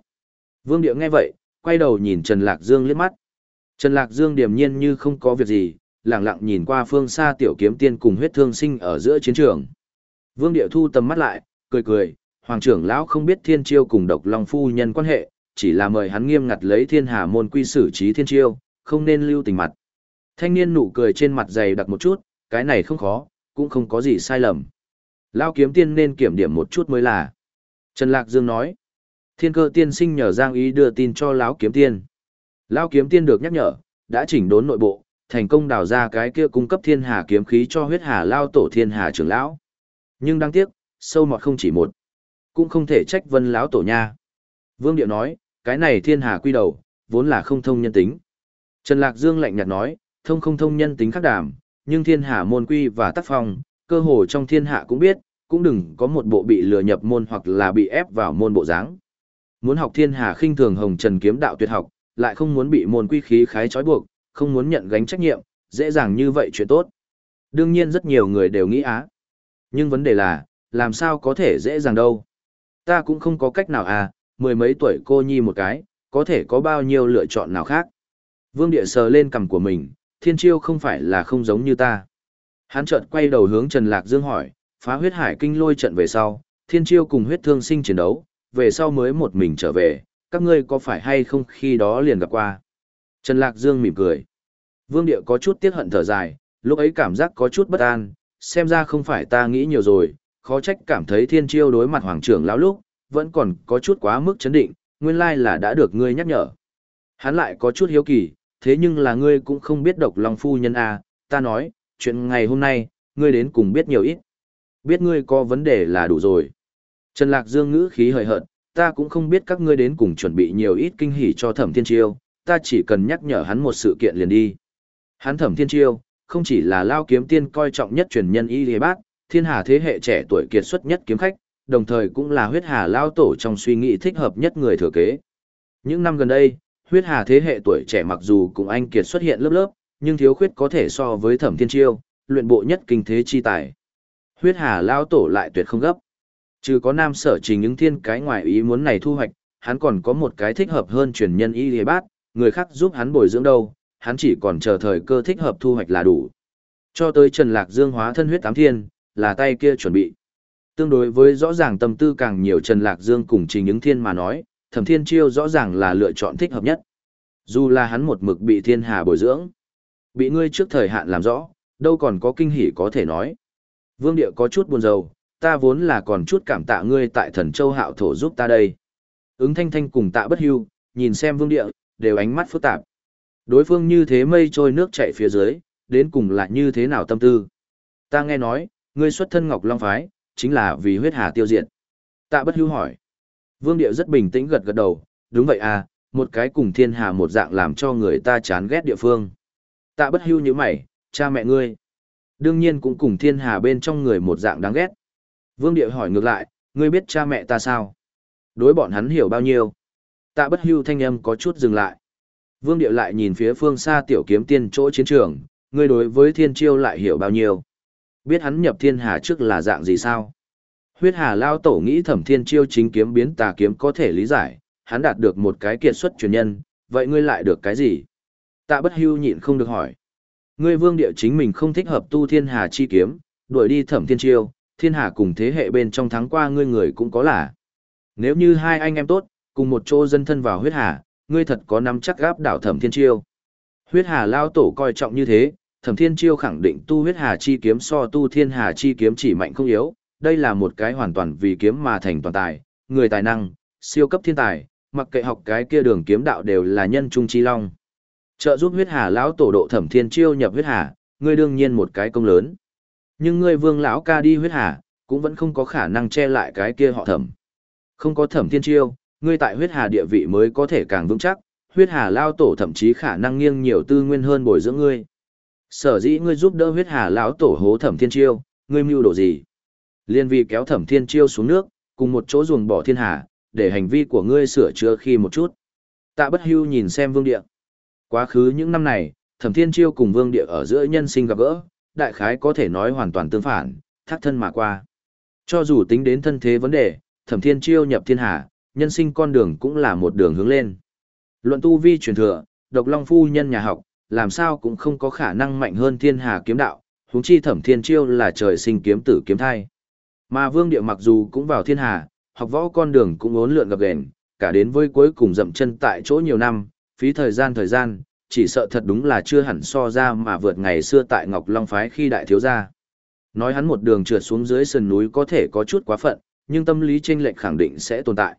Vương Điệu nghe vậy, quay đầu nhìn Trần Lạc Dương liếc mắt. Trần Lạc Dương điềm nhiên như không có việc gì, lặng lặng nhìn qua phương xa tiểu kiếm tiên cùng huyết thương sinh ở giữa chiến trường. Vương Điệu thu tầm mắt lại, cười cười, Hoàng trưởng lão không biết thiên chiêu cùng độc long phu nhân quan hệ, chỉ là mời hắn nghiêm ngặt lấy thiên hà môn quy xử trí thiên chiêu, không nên lưu tình mặt. Thanh niên nụ cười trên mặt dày đặc một chút, cái này không khó, cũng không có gì sai lầm. Lao kiếm tiên nên kiểm điểm một chút mới là. Trần Lạc Dương nói. Thiên cơ tiên sinh nhờ Giang Ý đưa tin cho Lão kiếm tiên. Lão kiếm tiên được nhắc nhở, đã chỉnh đốn nội bộ, thành công đào ra cái kia cung cấp thiên hà kiếm khí cho huyết hà lao tổ thiên hà trưởng lão. Nhưng đáng tiếc, sâu mọt không chỉ một. Cũng không thể trách vân lão tổ nha. Vương Điệu nói, cái này thiên hà quy đầu, vốn là không thông nhân tính. Trần Lạc Dương lạnh nhạt nói, thông không thông nhân tính khắc đàm, nhưng thiên hạ môn quy và tác phong, cơ hồ trong thiên hạ cũng biết, cũng đừng có một bộ bị lừa nhập môn hoặc là bị ép vào môn bộ dáng. Muốn học thiên hà khinh thường hồng trần kiếm đạo tuyệt học, lại không muốn bị môn quy khí khái trói buộc, không muốn nhận gánh trách nhiệm, dễ dàng như vậy chuyện tốt. Đương nhiên rất nhiều người đều nghĩ á. Nhưng vấn đề là, làm sao có thể dễ dàng đâu. Ta cũng không có cách nào à, mười mấy tuổi cô nhi một cái, có thể có bao nhiêu lựa chọn nào khác. Vương địa sờ lên cằm của mình, thiên chiêu không phải là không giống như ta. Hắn chợt quay đầu hướng Trần Lạc Dương hỏi, phá huyết hải kinh lôi trận về sau, thiên chiêu cùng huyết thương sinh chiến đấu, về sau mới một mình trở về, các ngươi có phải hay không khi đó liền gặp qua. Trần Lạc Dương mỉm cười. Vương địa có chút tiếc hận thở dài, lúc ấy cảm giác có chút bất an, xem ra không phải ta nghĩ nhiều rồi, khó trách cảm thấy thiên chiêu đối mặt hoàng trưởng lão lúc, vẫn còn có chút quá mức chấn định, nguyên lai là đã được ngươi nhắc nhở. Hắn lại có chút hiếu kỳ, thế nhưng là ngươi cũng không biết độc lòng phu nhân à? ta nói, chuyện ngày hôm nay, ngươi đến cùng biết nhiều ít. Biết ngươi có vấn đề là đủ rồi. Trần Lạc Dương ngữ khí hời hợt, ta cũng không biết các ngươi đến cùng chuẩn bị nhiều ít kinh hỉ cho thẩm thiên chiêu, ta chỉ cần nhắc nhở hắn một sự kiện liền đi. Hắn thẩm thiên chiêu, không chỉ là lao kiếm tiên coi trọng nhất truyền nhân y lê bác, thiên hà thế hệ trẻ tuổi kiệt xuất nhất kiếm khách, đồng thời cũng là huyết hà lao tổ trong suy nghĩ thích hợp nhất người thừa kế. Những năm gần đây, huyết hà thế hệ tuổi trẻ mặc dù cùng anh kiệt xuất hiện lớp lớp, nhưng thiếu khuyết có thể so với thẩm thiên chiêu, luyện bộ nhất kinh thế chi tài. Huyết hà lao tổ lại tuyệt không gấp. Trừ có nam sở trình những thiên cái ngoài ý muốn này thu hoạch, hắn còn có một cái thích hợp hơn truyền nhân y lê Bát người khác giúp hắn bồi dưỡng đâu, hắn chỉ còn chờ thời cơ thích hợp thu hoạch là đủ. Cho tới Trần Lạc Dương hóa thân huyết tám thiên, là tay kia chuẩn bị. Tương đối với rõ ràng tâm tư càng nhiều Trần Lạc Dương cùng Trình Ứng Thiên mà nói, Thẩm Thiên Chiêu rõ ràng là lựa chọn thích hợp nhất. Dù là hắn một mực bị thiên hà bồi dưỡng, bị ngươi trước thời hạn làm rõ, đâu còn có kinh hỉ có thể nói. Vương Địa có chút buồn rầu, ta vốn là còn chút cảm tạ ngươi tại Thần Châu Hạo thổ giúp ta đây. Ứng Thanh Thanh cùng Tạ Bất Hưu, nhìn xem Vương Địa, đều ánh mắt phức tạp. Đối phương như thế mây trôi nước chảy phía dưới, đến cùng là như thế nào tâm tư. Ta nghe nói, ngươi xuất thân Ngọc Long Phái, chính là vì huyết hà tiêu diệt. Tạ bất hưu hỏi. Vương Điệu rất bình tĩnh gật gật đầu, đúng vậy à, một cái cùng thiên hà một dạng làm cho người ta chán ghét địa phương. Tạ bất hưu như mày, cha mẹ ngươi. Đương nhiên cũng cùng thiên hà bên trong người một dạng đáng ghét. Vương Điệu hỏi ngược lại, ngươi biết cha mẹ ta sao? Đối bọn hắn hiểu bao nhiêu? Tạ bất hưu thanh âm có chút dừng lại. Vương Điệu lại nhìn phía phương xa tiểu kiếm tiên chỗ chiến trường, ngươi đối với thiên chiêu lại hiểu bao nhiêu? Biết hắn nhập thiên hà trước là dạng gì sao? Huyết hà lao tổ nghĩ thẩm thiên chiêu chính kiếm biến tà kiếm có thể lý giải, hắn đạt được một cái kiệt xuất truyền nhân, vậy ngươi lại được cái gì? Tạ bất hưu nhịn không được hỏi. Ngươi vương địa chính mình không thích hợp tu thiên hà chi kiếm, đuổi đi thẩm thiên chiêu, thiên hà cùng thế hệ bên trong tháng qua ngươi người cũng có là. Nếu như hai anh em tốt, cùng một chỗ dân thân vào huyết hà, ngươi thật có nắm chắc gáp đảo thẩm thiên chiêu. Huyết hà lao tổ coi trọng như thế, thẩm thiên chiêu khẳng định tu huyết hà chi kiếm so tu thiên hà chi kiếm chỉ mạnh không yếu, đây là một cái hoàn toàn vì kiếm mà thành toàn tài, người tài năng, siêu cấp thiên tài, mặc kệ học cái kia đường kiếm đạo đều là nhân trung chi long. Trợ giúp huyết hà lão tổ độ thẩm thiên chiêu nhập huyết hà, ngươi đương nhiên một cái công lớn. Nhưng ngươi vương lão ca đi huyết hà, cũng vẫn không có khả năng che lại cái kia họ thẩm. Không có thẩm thiên chiêu, ngươi tại huyết hà địa vị mới có thể càng vững chắc, huyết hà lao tổ thậm chí khả năng nghiêng nhiều tư nguyên hơn bồi dưỡng ngươi. Sở dĩ ngươi giúp đỡ huyết hà lão tổ hố thẩm thiên chiêu, ngươi mưu đồ gì? Liên vi kéo thẩm thiên chiêu xuống nước, cùng một chỗ ruồng bỏ thiên hà, để hành vi của ngươi sửa chữa khi một chút. Tạ bất hưu nhìn xem vương địa. Quá khứ những năm này, thẩm thiên chiêu cùng vương địa ở giữa nhân sinh gặp gỡ, đại khái có thể nói hoàn toàn tương phản, thác thân mà qua. Cho dù tính đến thân thế vấn đề, thẩm thiên chiêu nhập thiên hà, nhân sinh con đường cũng là một đường hướng lên. Luận tu vi truyền thừa, độc long phu nhân nhà học, làm sao cũng không có khả năng mạnh hơn thiên hà kiếm đạo, huống chi thẩm thiên chiêu là trời sinh kiếm tử kiếm thai. Mà vương địa mặc dù cũng vào thiên hà, học võ con đường cũng ốn lượn gặp gền, cả đến với cuối cùng dậm chân tại chỗ nhiều năm, phí thời gian thời gian, chỉ sợ thật đúng là chưa hẳn so ra mà vượt ngày xưa tại Ngọc Long Phái khi đại thiếu gia. Nói hắn một đường trượt xuống dưới sườn núi có thể có chút quá phận, nhưng tâm lý chênh lệch khẳng định sẽ tồn tại.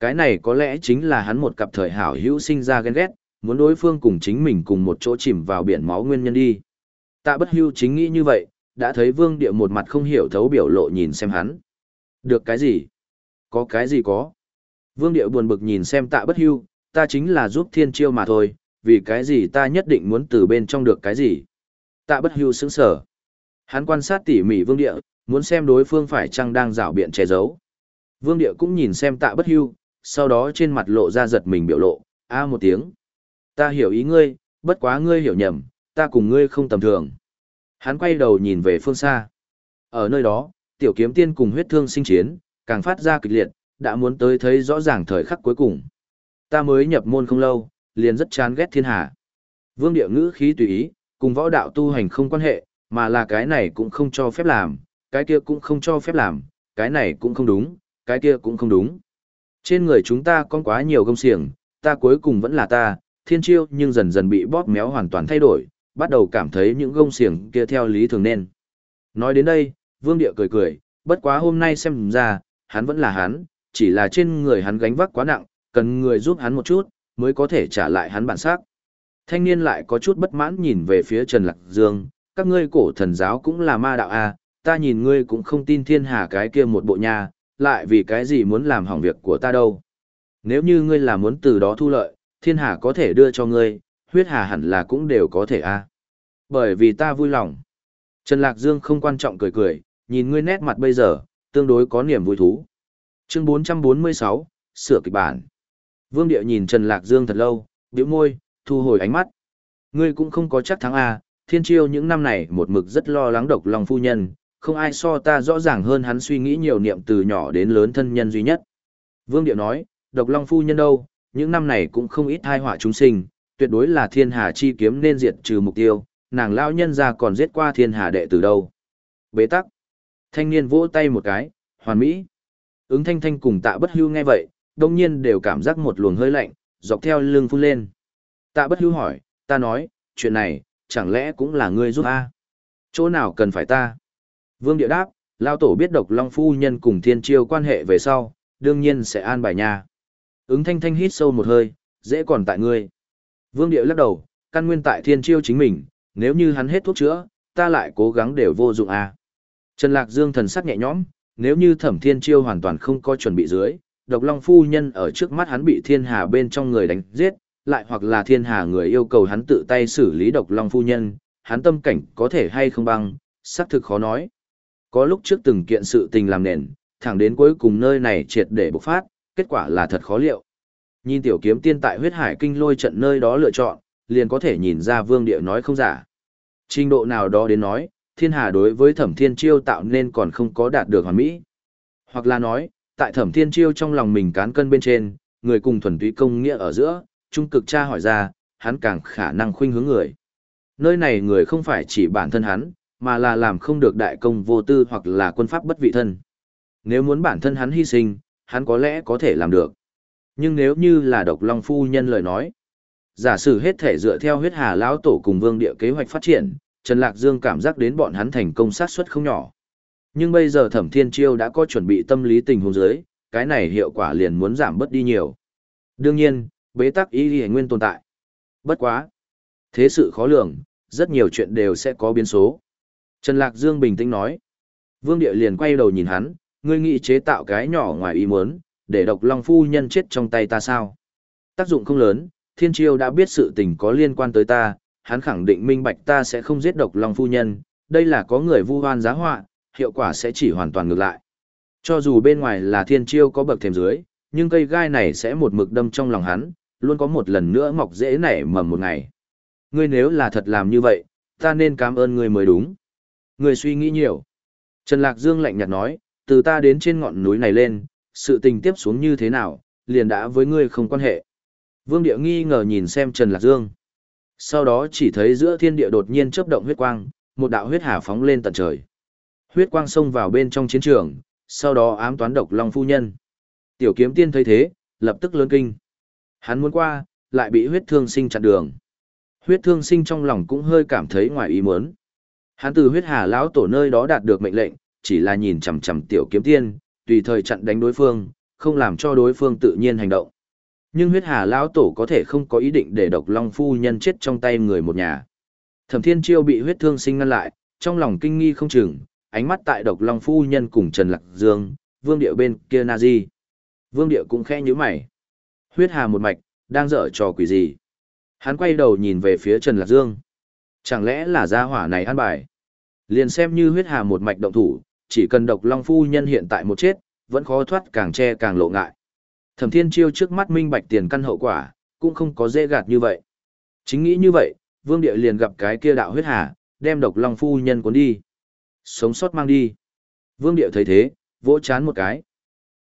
Cái này có lẽ chính là hắn một cặp thời hảo hữu sinh ra ghen ghét, muốn đối phương cùng chính mình cùng một chỗ chìm vào biển máu nguyên nhân đi. Tạ bất hưu chính nghĩ như vậy, đã thấy vương địa một mặt không hiểu thấu biểu lộ nhìn xem hắn. Được cái gì? Có cái gì có? Vương địa buồn bực nhìn xem tạ bất hưu, ta chính là giúp thiên chiêu mà thôi, vì cái gì ta nhất định muốn từ bên trong được cái gì. Tạ bất hưu sững sở. Hắn quan sát tỉ mỉ vương địa, muốn xem đối phương phải chăng đang rảo biện che giấu. Vương địa cũng nhìn xem tạ bất hưu, sau đó trên mặt lộ ra giật mình biểu lộ, a một tiếng. Ta hiểu ý ngươi, bất quá ngươi hiểu nhầm, ta cùng ngươi không tầm thường. Hắn quay đầu nhìn về phương xa. Ở nơi đó, tiểu kiếm tiên cùng huyết thương sinh chiến, càng phát ra kịch liệt, đã muốn tới thấy rõ ràng thời khắc cuối cùng. Ta mới nhập môn không lâu, liền rất chán ghét thiên hạ. Vương địa ngữ khí tùy ý, cùng võ đạo tu hành không quan hệ, mà là cái này cũng không cho phép làm, cái kia cũng không cho phép làm, cái này cũng không đúng, cái kia cũng không đúng. Trên người chúng ta có quá nhiều gông xiềng, ta cuối cùng vẫn là ta, thiên chiêu nhưng dần dần bị bóp méo hoàn toàn thay đổi, bắt đầu cảm thấy những gông xiềng kia theo lý thường nên. Nói đến đây, Vương Địa cười cười, bất quá hôm nay xem ra, hắn vẫn là hắn, chỉ là trên người hắn gánh vác quá nặng, cần người giúp hắn một chút, mới có thể trả lại hắn bản sắc. Thanh niên lại có chút bất mãn nhìn về phía Trần Lạc Dương, các ngươi cổ thần giáo cũng là ma đạo à, ta nhìn ngươi cũng không tin thiên hà cái kia một bộ nhà, lại vì cái gì muốn làm hỏng việc của ta đâu. Nếu như ngươi là muốn từ đó thu lợi, thiên hà có thể đưa cho ngươi, huyết hà hẳn là cũng đều có thể a à. Bởi vì ta vui lòng. Trần Lạc Dương không quan trọng cười cười, nhìn ngươi nét mặt bây giờ, tương đối có niềm vui thú. Chương 446, sửa kịch bản. Vương Điệu nhìn Trần Lạc Dương thật lâu, biểu môi, thu hồi ánh mắt. Ngươi cũng không có chắc thắng A, thiên chiêu những năm này một mực rất lo lắng độc lòng phu nhân, không ai so ta rõ ràng hơn hắn suy nghĩ nhiều niệm từ nhỏ đến lớn thân nhân duy nhất. Vương Điệu nói, độc long phu nhân đâu, những năm này cũng không ít thai họa chúng sinh, tuyệt đối là thiên hà chi kiếm nên diệt trừ mục tiêu, nàng lao nhân ra còn giết qua thiên hà đệ từ đâu. Bế tắc. Thanh niên vỗ tay một cái, hoàn mỹ. Ứng thanh thanh cùng tạ bất hưu nghe vậy, đông nhiên đều cảm giác một luồng hơi lạnh, dọc theo lưng phun lên. Tạ bất hưu hỏi, ta nói, chuyện này, chẳng lẽ cũng là ngươi giúp a? Chỗ nào cần phải ta? Vương địa đáp, lao tổ biết độc long phu nhân cùng thiên chiêu quan hệ về sau, đương nhiên sẽ an bài nhà. Ứng thanh thanh hít sâu một hơi, dễ còn tại ngươi. Vương địa lắc đầu, căn nguyên tại thiên chiêu chính mình, nếu như hắn hết thuốc chữa, ta lại cố gắng đều vô dụng à? Trần Lạc Dương thần sắc nhẹ nhõm, nếu như thẩm thiên chiêu hoàn toàn không có chuẩn bị dưới, độc long phu nhân ở trước mắt hắn bị thiên hà bên trong người đánh giết, lại hoặc là thiên hà người yêu cầu hắn tự tay xử lý độc long phu nhân, hắn tâm cảnh có thể hay không băng, xác thực khó nói. Có lúc trước từng kiện sự tình làm nền, thẳng đến cuối cùng nơi này triệt để bộc phát, kết quả là thật khó liệu. Nhìn tiểu kiếm tiên tại huyết hải kinh lôi trận nơi đó lựa chọn, liền có thể nhìn ra vương địa nói không giả. Trình độ nào đó đến nói, thiên hà đối với thẩm thiên chiêu tạo nên còn không có đạt được hoàn mỹ. Hoặc là nói, tại thẩm thiên chiêu trong lòng mình cán cân bên trên, người cùng thuần túy công nghĩa ở giữa, trung cực cha hỏi ra, hắn càng khả năng khuynh hướng người. Nơi này người không phải chỉ bản thân hắn, mà là làm không được đại công vô tư hoặc là quân pháp bất vị thân. Nếu muốn bản thân hắn hy sinh, hắn có lẽ có thể làm được. Nhưng nếu như là độc long phu nhân lời nói, giả sử hết thể dựa theo huyết hà lão tổ cùng vương địa kế hoạch phát triển, Trần Lạc Dương cảm giác đến bọn hắn thành công sát suất không nhỏ. Nhưng bây giờ Thẩm Thiên Chiêu đã có chuẩn bị tâm lý tình huống dưới, cái này hiệu quả liền muốn giảm bớt đi nhiều. Đương nhiên, bế tắc ý thì nguyên tồn tại. Bất quá. Thế sự khó lường, rất nhiều chuyện đều sẽ có biến số. Trần Lạc Dương bình tĩnh nói. Vương Địa liền quay đầu nhìn hắn, ngươi nghĩ chế tạo cái nhỏ ngoài ý muốn, để độc long phu nhân chết trong tay ta sao? Tác dụng không lớn, thiên chiêu đã biết sự tình có liên quan tới ta, hắn khẳng định minh bạch ta sẽ không giết độc long phu nhân, đây là có người vu hoan giá họa, hiệu quả sẽ chỉ hoàn toàn ngược lại. Cho dù bên ngoài là thiên chiêu có bậc thềm dưới, nhưng cây gai này sẽ một mực đâm trong lòng hắn, luôn có một lần nữa mọc dễ nảy mầm một ngày. Ngươi nếu là thật làm như vậy, ta nên cảm ơn ngươi mới đúng. Ngươi suy nghĩ nhiều. Trần Lạc Dương lạnh nhạt nói, từ ta đến trên ngọn núi này lên, sự tình tiếp xuống như thế nào, liền đã với ngươi không quan hệ. Vương Địa nghi ngờ nhìn xem Trần Lạc Dương. Sau đó chỉ thấy giữa thiên địa đột nhiên chớp động huyết quang, một đạo huyết hà phóng lên tận trời. Huyết quang xông vào bên trong chiến trường, sau đó ám toán độc long phu nhân. Tiểu kiếm tiên thấy thế, lập tức lớn kinh. Hắn muốn qua, lại bị huyết thương sinh chặn đường. Huyết thương sinh trong lòng cũng hơi cảm thấy ngoài ý muốn. Hắn từ huyết hà lão tổ nơi đó đạt được mệnh lệnh, chỉ là nhìn chằm chằm tiểu kiếm tiên, tùy thời chặn đánh đối phương, không làm cho đối phương tự nhiên hành động. Nhưng huyết hà lão tổ có thể không có ý định để độc long phu nhân chết trong tay người một nhà. Thẩm thiên chiêu bị huyết thương sinh ngăn lại, trong lòng kinh nghi không chừng, ánh mắt tại độc long phu nhân cùng Trần Lạc Dương, vương điệu bên kia na di. Vương điệu cũng khẽ như mày. Huyết hà một mạch, đang dở trò quỷ gì? Hắn quay đầu nhìn về phía Trần Lạc Dương. Chẳng lẽ là gia hỏa này an bài? Liền xem như huyết hà một mạch động thủ, chỉ cần độc long phu nhân hiện tại một chết, vẫn khó thoát càng che càng lộ ngại. Thẩm Thiên Chiêu trước mắt minh bạch tiền căn hậu quả, cũng không có dễ gạt như vậy. Chính nghĩ như vậy, Vương Địa liền gặp cái kia đạo huyết hà, đem độc long phu nhân cuốn đi. Sống sót mang đi. Vương Địa thấy thế, vỗ chán một cái.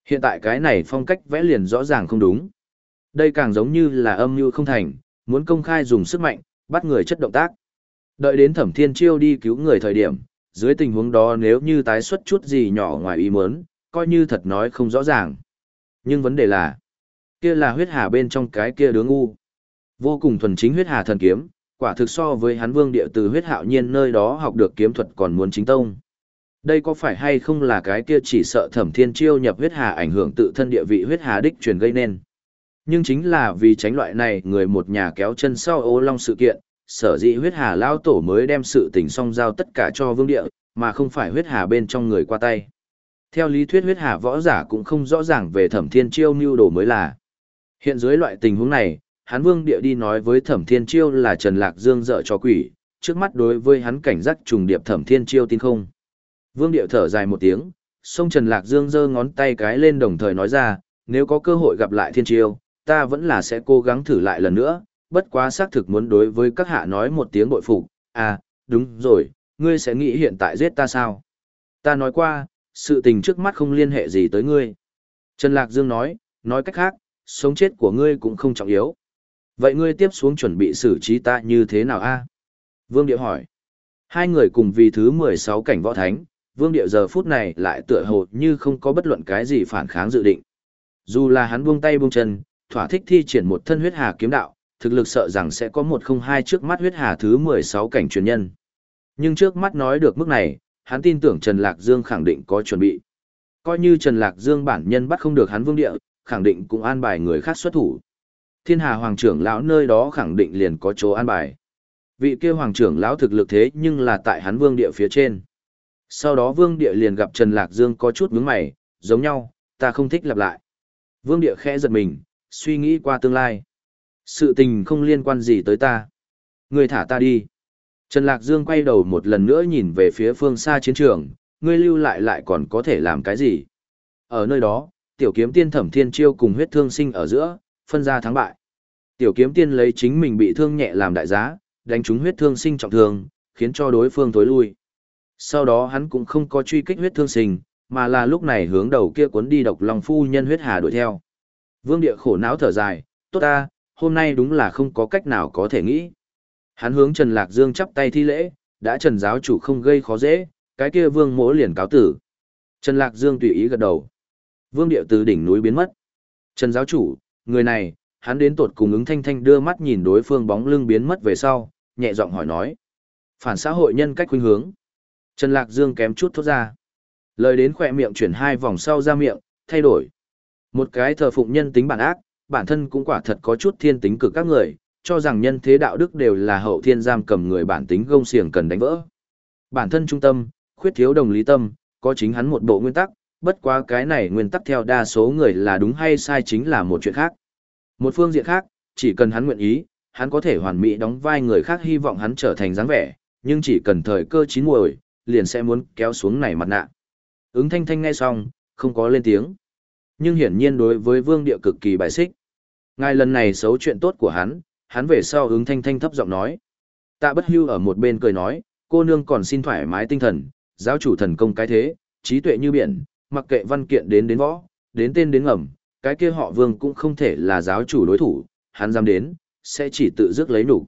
Hiện tại cái này phong cách vẽ liền rõ ràng không đúng. Đây càng giống như là âm mưu không thành, muốn công khai dùng sức mạnh, bắt người chất động tác. Đợi đến thẩm thiên chiêu đi cứu người thời điểm, dưới tình huống đó nếu như tái xuất chút gì nhỏ ngoài ý muốn, coi như thật nói không rõ ràng. Nhưng vấn đề là, kia là huyết hà bên trong cái kia đứa ngu. Vô cùng thuần chính huyết hà thần kiếm, quả thực so với hắn vương địa từ huyết hạo nhiên nơi đó học được kiếm thuật còn muốn chính tông. Đây có phải hay không là cái kia chỉ sợ thẩm thiên chiêu nhập huyết hà ảnh hưởng tự thân địa vị huyết hà đích truyền gây nên. Nhưng chính là vì tránh loại này người một nhà kéo chân sau ô long sự kiện, sở dĩ huyết hà lao tổ mới đem sự tình song giao tất cả cho vương địa, mà không phải huyết hà bên trong người qua tay. Theo lý thuyết huyết hà võ giả cũng không rõ ràng về thẩm thiên chiêu mưu đồ mới là. Hiện dưới loại tình huống này, hắn vương địa đi nói với thẩm thiên chiêu là Trần Lạc Dương dợ cho quỷ, trước mắt đối với hắn cảnh giác trùng điệp thẩm thiên chiêu tin không. Vương địa thở dài một tiếng, sông Trần Lạc Dương giơ ngón tay cái lên đồng thời nói ra, nếu có cơ hội gặp lại thiên chiêu, ta vẫn là sẽ cố gắng thử lại lần nữa, bất quá xác thực muốn đối với các hạ nói một tiếng bội phục. à, đúng rồi, ngươi sẽ nghĩ hiện tại giết ta sao? Ta nói qua, sự tình trước mắt không liên hệ gì tới ngươi. Trần Lạc Dương nói, nói cách khác, sống chết của ngươi cũng không trọng yếu. Vậy ngươi tiếp xuống chuẩn bị xử trí ta như thế nào a? Vương Điệu hỏi. Hai người cùng vì thứ 16 cảnh võ thánh, Vương Điệu giờ phút này lại tựa hồ như không có bất luận cái gì phản kháng dự định. Dù là hắn buông tay buông chân, thỏa thích thi triển một thân huyết hà kiếm đạo, thực lực sợ rằng sẽ có một không hai trước mắt huyết hà thứ 16 cảnh truyền nhân. Nhưng trước mắt nói được mức này, hắn tin tưởng Trần Lạc Dương khẳng định có chuẩn bị. Coi như Trần Lạc Dương bản nhân bắt không được hắn vương địa, khẳng định cũng an bài người khác xuất thủ. Thiên Hà Hoàng trưởng lão nơi đó khẳng định liền có chỗ an bài. Vị kia Hoàng trưởng lão thực lực thế nhưng là tại hắn vương địa phía trên. Sau đó vương địa liền gặp Trần Lạc Dương có chút nhướng mày, giống nhau, ta không thích lặp lại. Vương địa khẽ giật mình, suy nghĩ qua tương lai. Sự tình không liên quan gì tới ta. Ngươi thả ta đi. Trần Lạc Dương quay đầu một lần nữa nhìn về phía phương xa chiến trường, ngươi lưu lại lại còn có thể làm cái gì? Ở nơi đó, tiểu kiếm tiên thẩm thiên chiêu cùng huyết thương sinh ở giữa, phân ra thắng bại. Tiểu kiếm tiên lấy chính mình bị thương nhẹ làm đại giá, đánh trúng huyết thương sinh trọng thương, khiến cho đối phương tối lui. Sau đó hắn cũng không có truy kích huyết thương sinh, mà là lúc này hướng đầu kia cuốn đi độc lòng phu nhân huyết hà đuổi theo. Vương địa khổ não thở dài, tốt ta, hôm nay đúng là không có cách nào có thể nghĩ. Hắn hướng Trần Lạc Dương chắp tay thi lễ, đã Trần giáo chủ không gây khó dễ, cái kia vương mỗ liền cáo tử. Trần Lạc Dương tùy ý gật đầu. Vương điệu từ đỉnh núi biến mất. Trần giáo chủ, người này, hắn đến tột cùng ứng thanh thanh đưa mắt nhìn đối phương bóng lưng biến mất về sau, nhẹ giọng hỏi nói. Phản xã hội nhân cách khuynh hướng. Trần Lạc Dương kém chút thốt ra. Lời đến khỏe miệng chuyển hai vòng sau ra miệng, thay đổi. Một cái thờ phụng nhân tính bản ác, bản thân cũng quả thật có chút thiên tính cực các người, cho rằng nhân thế đạo đức đều là hậu thiên giam cầm người bản tính gông xiềng cần đánh vỡ. Bản thân trung tâm, khuyết thiếu đồng lý tâm, có chính hắn một bộ nguyên tắc, bất quá cái này nguyên tắc theo đa số người là đúng hay sai chính là một chuyện khác. Một phương diện khác, chỉ cần hắn nguyện ý, hắn có thể hoàn mỹ đóng vai người khác hy vọng hắn trở thành dáng vẻ, nhưng chỉ cần thời cơ chín muồi, liền sẽ muốn kéo xuống này mặt nạ. Ứng thanh thanh nghe xong, không có lên tiếng. Nhưng hiển nhiên đối với vương địa cực kỳ bài xích. Ngài lần này xấu chuyện tốt của hắn, hắn về sau ứng thanh thanh thấp giọng nói. Tạ bất hưu ở một bên cười nói, cô nương còn xin thoải mái tinh thần, giáo chủ thần công cái thế, trí tuệ như biển, mặc kệ văn kiện đến đến võ, đến tên đến ngầm, cái kia họ vương cũng không thể là giáo chủ đối thủ, hắn dám đến, sẽ chỉ tự dứt lấy đủ.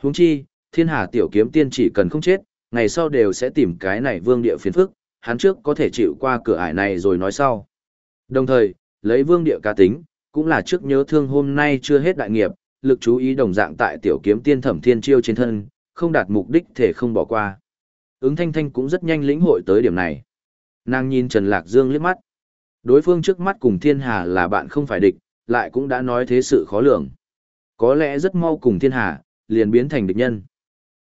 Huống chi, thiên hà tiểu kiếm tiên chỉ cần không chết, ngày sau đều sẽ tìm cái này vương địa phiền phức, hắn trước có thể chịu qua cửa ải này rồi nói sau. Đồng thời, lấy vương địa ca tính, cũng là trước nhớ thương hôm nay chưa hết đại nghiệp, lực chú ý đồng dạng tại tiểu kiếm tiên thẩm thiên chiêu trên thân, không đạt mục đích thể không bỏ qua. Ứng thanh thanh cũng rất nhanh lĩnh hội tới điểm này. Nàng nhìn Trần Lạc Dương liếc mắt. Đối phương trước mắt cùng thiên hà là bạn không phải địch, lại cũng đã nói thế sự khó lường. Có lẽ rất mau cùng thiên hà, liền biến thành địch nhân.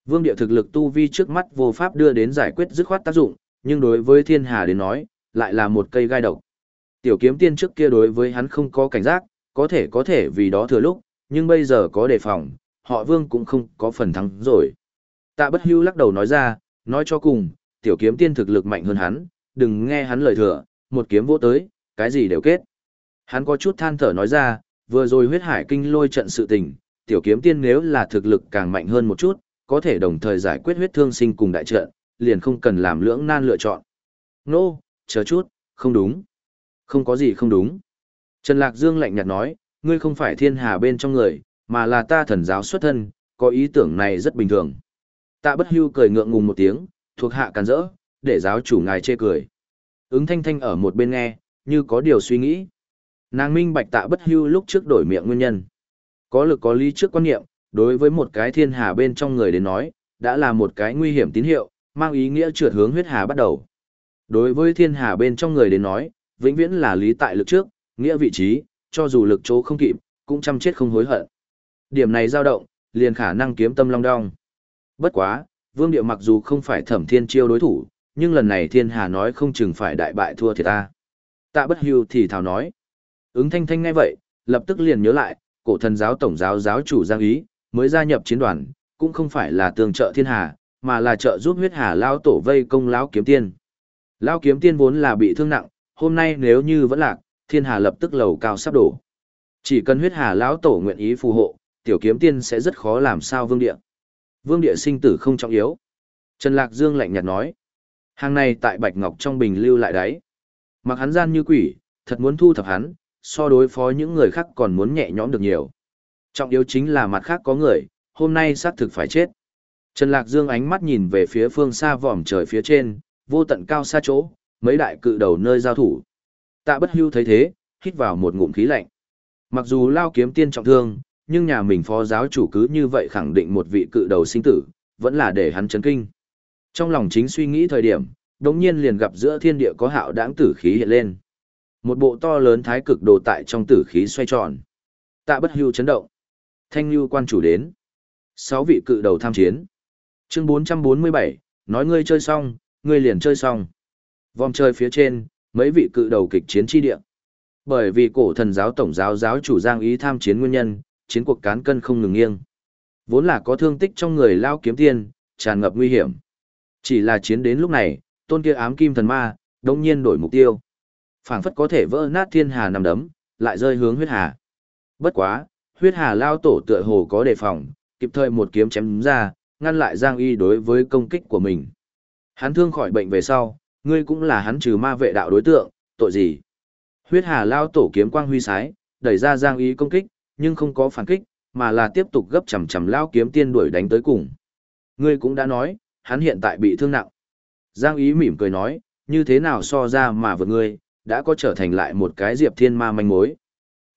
Vương địa thực lực tu vi trước mắt vô pháp đưa đến giải quyết dứt khoát tác dụng, nhưng đối với thiên hà đến nói, lại là một cây gai độc. Tiểu kiếm tiên trước kia đối với hắn không có cảnh giác, có thể có thể vì đó thừa lúc, nhưng bây giờ có đề phòng, họ vương cũng không có phần thắng rồi. Tạ bất hưu lắc đầu nói ra, nói cho cùng, tiểu kiếm tiên thực lực mạnh hơn hắn, đừng nghe hắn lời thừa, một kiếm vô tới, cái gì đều kết. Hắn có chút than thở nói ra, vừa rồi huyết hải kinh lôi trận sự tình, tiểu kiếm tiên nếu là thực lực càng mạnh hơn một chút, có thể đồng thời giải quyết huyết thương sinh cùng đại trận, liền không cần làm lưỡng nan lựa chọn. Nô, no, chờ chút, không đúng. Không có gì không đúng. Trần Lạc Dương lạnh nhạt nói, ngươi không phải thiên hà bên trong người, mà là ta thần giáo xuất thân, có ý tưởng này rất bình thường. Tạ bất hưu cười ngượng ngùng một tiếng, thuộc hạ càn rỡ, để giáo chủ ngài chê cười. Ứng thanh thanh ở một bên nghe, như có điều suy nghĩ. Nàng minh bạch tạ bất hưu lúc trước đổi miệng nguyên nhân. Có lực có lý trước quan niệm, đối với một cái thiên hà bên trong người đến nói, đã là một cái nguy hiểm tín hiệu, mang ý nghĩa trượt hướng huyết hà bắt đầu. Đối với thiên hà bên trong người đến nói, vĩnh viễn là lý tại lực trước, nghĩa vị trí, cho dù lực chỗ không kịp, cũng chăm chết không hối hận. Điểm này dao động, liền khả năng kiếm tâm long đong. Bất quá, Vương Điệu mặc dù không phải thẩm thiên chiêu đối thủ, nhưng lần này thiên hà nói không chừng phải đại bại thua thiệt ta. Tạ bất hưu thì thào nói. Ứng thanh thanh ngay vậy, lập tức liền nhớ lại, cổ thần giáo tổng giáo giáo chủ Giang Ý, mới gia nhập chiến đoàn, cũng không phải là tường trợ thiên hà, mà là trợ giúp huyết hà lao tổ vây công lão kiếm tiên. Lão kiếm tiên vốn là bị thương nặng, hôm nay nếu như vẫn lạc, thiên hà lập tức lầu cao sắp đổ. Chỉ cần huyết hà lão tổ nguyện ý phù hộ, tiểu kiếm tiên sẽ rất khó làm sao vương địa. Vương địa sinh tử không trọng yếu. Trần Lạc Dương lạnh nhạt nói. Hàng này tại Bạch Ngọc trong bình lưu lại đấy. Mặc hắn gian như quỷ, thật muốn thu thập hắn, so đối phó những người khác còn muốn nhẹ nhõm được nhiều. Trọng yếu chính là mặt khác có người, hôm nay xác thực phải chết. Trần Lạc Dương ánh mắt nhìn về phía phương xa vòm trời phía trên, vô tận cao xa chỗ, mấy đại cự đầu nơi giao thủ. Tạ bất hưu thấy thế, hít vào một ngụm khí lạnh. Mặc dù lao kiếm tiên trọng thương, nhưng nhà mình phó giáo chủ cứ như vậy khẳng định một vị cự đầu sinh tử, vẫn là để hắn chấn kinh. Trong lòng chính suy nghĩ thời điểm, đống nhiên liền gặp giữa thiên địa có hạo đãng tử khí hiện lên. Một bộ to lớn thái cực đồ tại trong tử khí xoay tròn. Tạ bất hưu chấn động. Thanh lưu quan chủ đến. Sáu vị cự đầu tham chiến. Chương 447, nói ngươi chơi xong, ngươi liền chơi xong. Vòng chơi phía trên, mấy vị cự đầu kịch chiến chi địa. Bởi vì cổ thần giáo tổng giáo giáo chủ Giang Ý tham chiến nguyên nhân, chiến cuộc cán cân không ngừng nghiêng. Vốn là có thương tích trong người lao kiếm tiên, tràn ngập nguy hiểm. Chỉ là chiến đến lúc này, tôn kia ám kim thần ma, đông nhiên đổi mục tiêu. phảng phất có thể vỡ nát thiên hà nằm đấm, lại rơi hướng huyết hà. Bất quá, huyết hà lao tổ tựa hồ có đề phòng, kịp thời một kiếm chém ra, ngăn lại Giang Y đối với công kích của mình. Hắn thương khỏi bệnh về sau, ngươi cũng là hắn trừ ma vệ đạo đối tượng, tội gì? Huyết hà lao tổ kiếm quang huy sái, đẩy ra Giang Y công kích, nhưng không có phản kích, mà là tiếp tục gấp chầm chầm lao kiếm tiên đuổi đánh tới cùng. Ngươi cũng đã nói, hắn hiện tại bị thương nặng. Giang ý mỉm cười nói, như thế nào so ra mà vượt ngươi, đã có trở thành lại một cái Diệp Thiên Ma manh mối.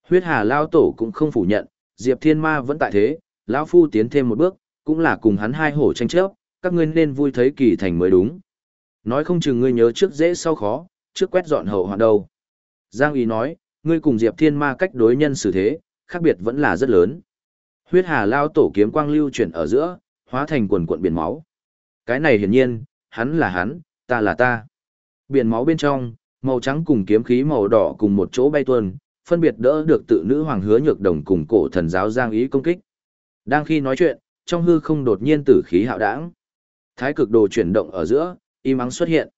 Huyết Hà Lao Tổ cũng không phủ nhận, Diệp Thiên Ma vẫn tại thế, lão Phu tiến thêm một bước, cũng là cùng hắn hai hổ tranh chấp, các ngươi nên vui thấy kỳ thành mới đúng. Nói không chừng ngươi nhớ trước dễ sau khó, trước quét dọn hậu hoạn đâu. Giang ý nói, ngươi cùng Diệp Thiên Ma cách đối nhân xử thế, khác biệt vẫn là rất lớn. Huyết Hà Lao Tổ kiếm quang lưu chuyển ở giữa, hóa thành quần cuộn biển máu. Cái này hiển nhiên, hắn là hắn, ta là ta. Biển máu bên trong, màu trắng cùng kiếm khí màu đỏ cùng một chỗ bay tuần, phân biệt đỡ được tự nữ hoàng hứa nhược đồng cùng cổ thần giáo giang ý công kích. Đang khi nói chuyện, trong hư không đột nhiên tử khí hạo đãng. Thái cực đồ chuyển động ở giữa, im ắng xuất hiện.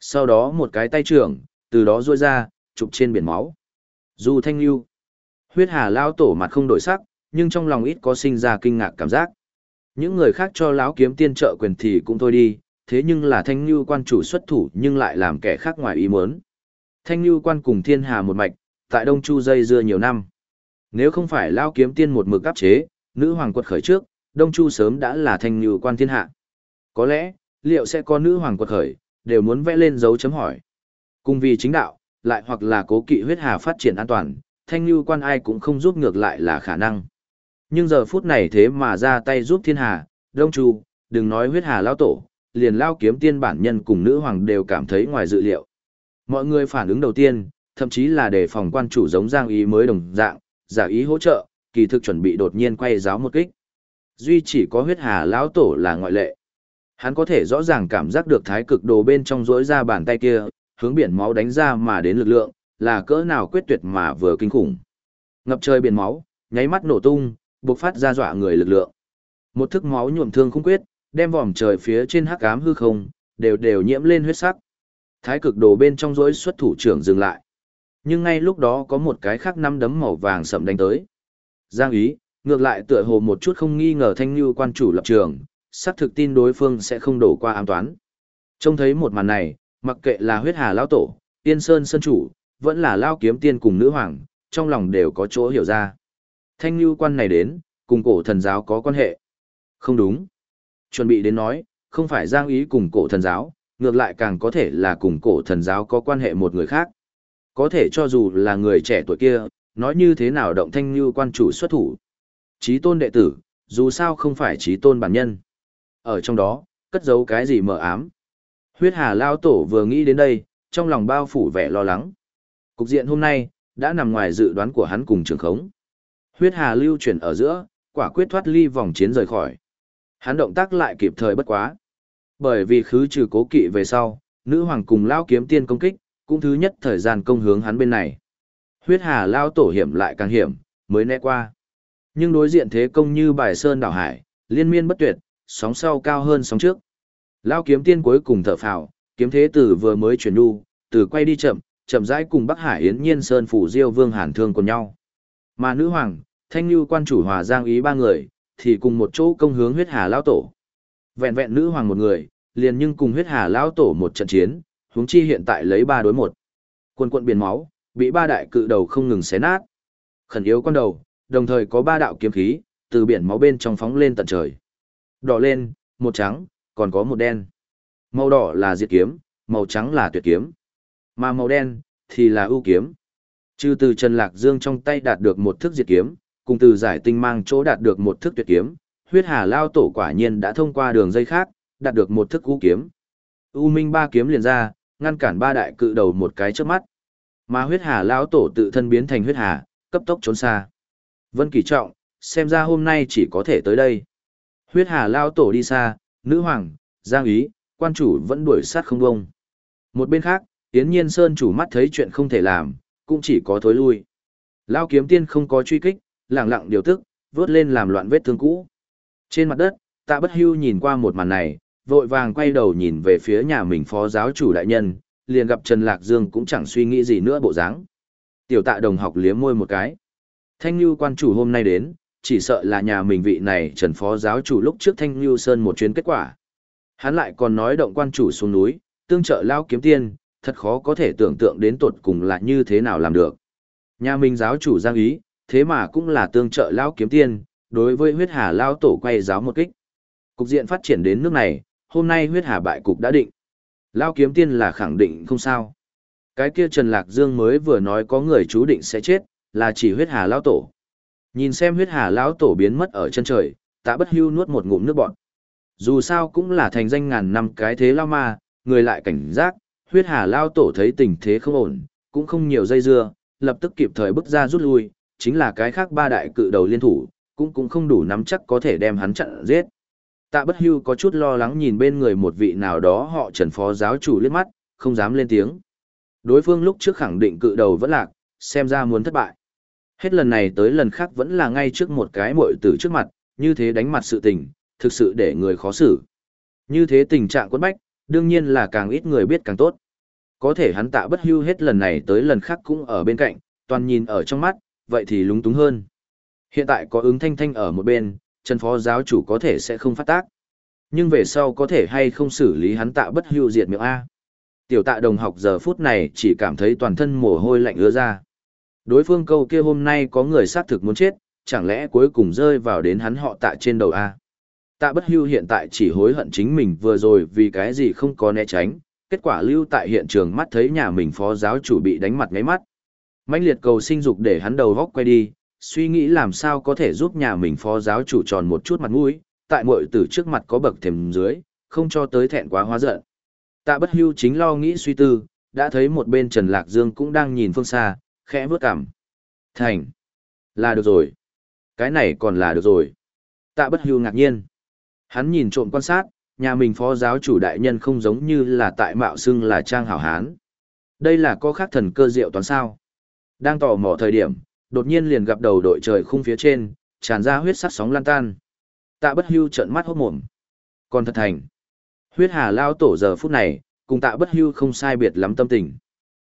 Sau đó một cái tay trưởng, từ đó ruôi ra, chụp trên biển máu. Du thanh lưu. Huyết hà lao tổ mặt không đổi sắc, nhưng trong lòng ít có sinh ra kinh ngạc cảm giác. Những người khác cho lão kiếm tiên trợ quyền thì cũng thôi đi, thế nhưng là thanh lưu quan chủ xuất thủ nhưng lại làm kẻ khác ngoài ý muốn. Thanh lưu quan cùng thiên hà một mạch, tại Đông Chu dây dưa nhiều năm. Nếu không phải lão kiếm tiên một mực áp chế, nữ hoàng quật khởi trước, Đông Chu sớm đã là thanh lưu quan thiên hạ. Có lẽ, liệu sẽ có nữ hoàng quật khởi, đều muốn vẽ lên dấu chấm hỏi. Cùng vì chính đạo, lại hoặc là cố kỵ huyết hà phát triển an toàn, thanh lưu quan ai cũng không giúp ngược lại là khả năng. Nhưng giờ phút này thế mà ra tay giúp thiên hà, đông chu, đừng nói huyết hà lao tổ, liền lao kiếm tiên bản nhân cùng nữ hoàng đều cảm thấy ngoài dự liệu. Mọi người phản ứng đầu tiên, thậm chí là để phòng quan chủ giống giang ý mới đồng dạng, giả ý hỗ trợ, kỳ thực chuẩn bị đột nhiên quay giáo một kích. Duy chỉ có huyết hà lão tổ là ngoại lệ. Hắn có thể rõ ràng cảm giác được thái cực đồ bên trong rỗi ra bàn tay kia, hướng biển máu đánh ra mà đến lực lượng, là cỡ nào quyết tuyệt mà vừa kinh khủng. Ngập trời biển máu, nháy mắt nổ tung, buộc phát ra dọa người lực lượng. Một thức máu nhuộm thương không quyết, đem vòm trời phía trên hắc ám hư không, đều đều nhiễm lên huyết sắc. Thái cực đồ bên trong rỗi xuất thủ trưởng dừng lại. Nhưng ngay lúc đó có một cái khác năm đấm màu vàng sậm đánh tới. Giang ý, ngược lại tựa hồ một chút không nghi ngờ thanh như quan chủ lập trường, xác thực tin đối phương sẽ không đổ qua ám toán. Trông thấy một màn này, mặc kệ là huyết hà lão tổ, tiên sơn sơn chủ, vẫn là lao kiếm tiên cùng nữ hoàng, trong lòng đều có chỗ hiểu ra. Thanh như quan này đến, cùng cổ thần giáo có quan hệ. Không đúng. Chuẩn bị đến nói, không phải giang ý cùng cổ thần giáo, ngược lại càng có thể là cùng cổ thần giáo có quan hệ một người khác. Có thể cho dù là người trẻ tuổi kia, nói như thế nào động thanh như quan chủ xuất thủ. Chí tôn đệ tử, dù sao không phải chí tôn bản nhân. Ở trong đó, cất giấu cái gì mờ ám. Huyết hà lao tổ vừa nghĩ đến đây, trong lòng bao phủ vẻ lo lắng. Cục diện hôm nay, đã nằm ngoài dự đoán của hắn cùng trường khống. Huyết hà lưu chuyển ở giữa, quả quyết thoát ly vòng chiến rời khỏi. Hắn động tác lại kịp thời bất quá. Bởi vì khứ trừ cố kỵ về sau, nữ hoàng cùng lao kiếm tiên công kích, cũng thứ nhất thời gian công hướng hắn bên này. Huyết hà lao tổ hiểm lại càng hiểm, mới né qua. Nhưng đối diện thế công như bài sơn đảo hải, liên miên bất tuyệt, sóng sau cao hơn sóng trước. Lao kiếm tiên cuối cùng thở phào, kiếm thế tử vừa mới chuyển đu, từ quay đi chậm, chậm rãi cùng Bắc Hải Yến Nhiên Sơn phủ Diêu Vương Hàn Thương cùng nhau. Mà nữ hoàng, Thanh Nhu quan chủ Hòa Giang ý ba người, thì cùng một chỗ công hướng huyết hà lão tổ. Vẹn vẹn nữ hoàng một người, liền nhưng cùng huyết hà lão tổ một trận chiến, huống chi hiện tại lấy ba đối một. Quân quận biển máu, bị ba đại cự đầu không ngừng xé nát. Khẩn yếu con đầu, đồng thời có ba đạo kiếm khí, từ biển máu bên trong phóng lên tận trời. Đỏ lên, một trắng, còn có một đen. Màu đỏ là diệt kiếm, màu trắng là tuyệt kiếm. Mà màu đen, thì là ưu kiếm. Trừ từ Trần Lạc Dương trong tay đạt được một thức diệt kiếm, cùng từ giải tinh mang chỗ đạt được một thức tuyệt kiếm, huyết hà lao tổ quả nhiên đã thông qua đường dây khác, đạt được một thức ưu kiếm. U minh ba kiếm liền ra, ngăn cản ba đại cự đầu một cái trước mắt. Mà huyết hà lao tổ tự thân biến thành huyết hà, cấp tốc trốn xa. Vân Kỳ Trọng, xem ra hôm nay chỉ có thể tới đây. Huyết hà lao tổ đi xa, nữ hoàng, giang ý, quan chủ vẫn đuổi sát không bông. Một bên khác, Yến Nhiên Sơn chủ mắt thấy chuyện không thể làm, cũng chỉ có thối lui. Lao kiếm tiên không có truy kích, lẳng lặng điều tức, vớt lên làm loạn vết thương cũ. Trên mặt đất, tạ bất hưu nhìn qua một màn này, vội vàng quay đầu nhìn về phía nhà mình phó giáo chủ đại nhân, liền gặp Trần Lạc Dương cũng chẳng suy nghĩ gì nữa bộ dáng. Tiểu tạ đồng học liếm môi một cái. Thanh như quan chủ hôm nay đến, chỉ sợ là nhà mình vị này Trần phó giáo chủ lúc trước Thanh lưu Sơn một chuyến kết quả. Hắn lại còn nói động quan chủ xuống núi, tương trợ lao kiếm tiên, thật khó có thể tưởng tượng đến tuột cùng là như thế nào làm được. Nhà mình giáo chủ giang ý, thế mà cũng là tương trợ lao kiếm tiên, đối với huyết hà lao tổ quay giáo một kích. Cục diện phát triển đến nước này, hôm nay huyết hà bại cục đã định. Lao kiếm tiên là khẳng định không sao. Cái kia Trần Lạc Dương mới vừa nói có người chú định sẽ chết, là chỉ huyết hà lao tổ. Nhìn xem huyết hà lao tổ biến mất ở chân trời, tạ bất hưu nuốt một ngụm nước bọn. Dù sao cũng là thành danh ngàn năm cái thế lao ma, người lại cảnh giác, huyết hà lao tổ thấy tình thế không ổn, cũng không nhiều dây dưa, lập tức kịp thời bước ra rút lui, chính là cái khác ba đại cự đầu liên thủ, cũng cũng không đủ nắm chắc có thể đem hắn chặn giết. Tạ bất hưu có chút lo lắng nhìn bên người một vị nào đó họ trần phó giáo chủ liếc mắt, không dám lên tiếng. Đối phương lúc trước khẳng định cự đầu vẫn lạc, xem ra muốn thất bại. Hết lần này tới lần khác vẫn là ngay trước một cái muội tử trước mặt, như thế đánh mặt sự tình, thực sự để người khó xử. Như thế tình trạng quất bách, đương nhiên là càng ít người biết càng tốt. Có thể hắn tạ bất hưu hết lần này tới lần khác cũng ở bên cạnh, toàn nhìn ở trong mắt, vậy thì lúng túng hơn. Hiện tại có ứng thanh thanh ở một bên, chân phó giáo chủ có thể sẽ không phát tác. Nhưng về sau có thể hay không xử lý hắn tạ bất hưu diệt miệng A. Tiểu tạ đồng học giờ phút này chỉ cảm thấy toàn thân mồ hôi lạnh ứa ra. Đối phương câu kia hôm nay có người xác thực muốn chết, chẳng lẽ cuối cùng rơi vào đến hắn họ tạ trên đầu A. Tạ bất hưu hiện tại chỉ hối hận chính mình vừa rồi vì cái gì không có né tránh, kết quả lưu tại hiện trường mắt thấy nhà mình phó giáo chủ bị đánh mặt ngáy mắt. mãnh liệt cầu sinh dục để hắn đầu góc quay đi, suy nghĩ làm sao có thể giúp nhà mình phó giáo chủ tròn một chút mặt mũi, tại mọi tử trước mặt có bậc thềm dưới, không cho tới thẹn quá hóa giận. Tạ bất hưu chính lo nghĩ suy tư, đã thấy một bên Trần Lạc Dương cũng đang nhìn phương xa, khẽ vớt cằm. Thành. Là được rồi. Cái này còn là được rồi. Tạ bất hưu ngạc nhiên. Hắn nhìn trộm quan sát, nhà mình phó giáo chủ đại nhân không giống như là tại mạo xưng là trang hảo hán. Đây là có khác thần cơ diệu toán sao. Đang tò mò thời điểm, đột nhiên liền gặp đầu đội trời khung phía trên, tràn ra huyết sắc sóng lan tan. Tạ bất hưu trợn mắt hốt mồm. Còn thật thành. Huyết hà lao tổ giờ phút này, cùng tạ bất hưu không sai biệt lắm tâm tình.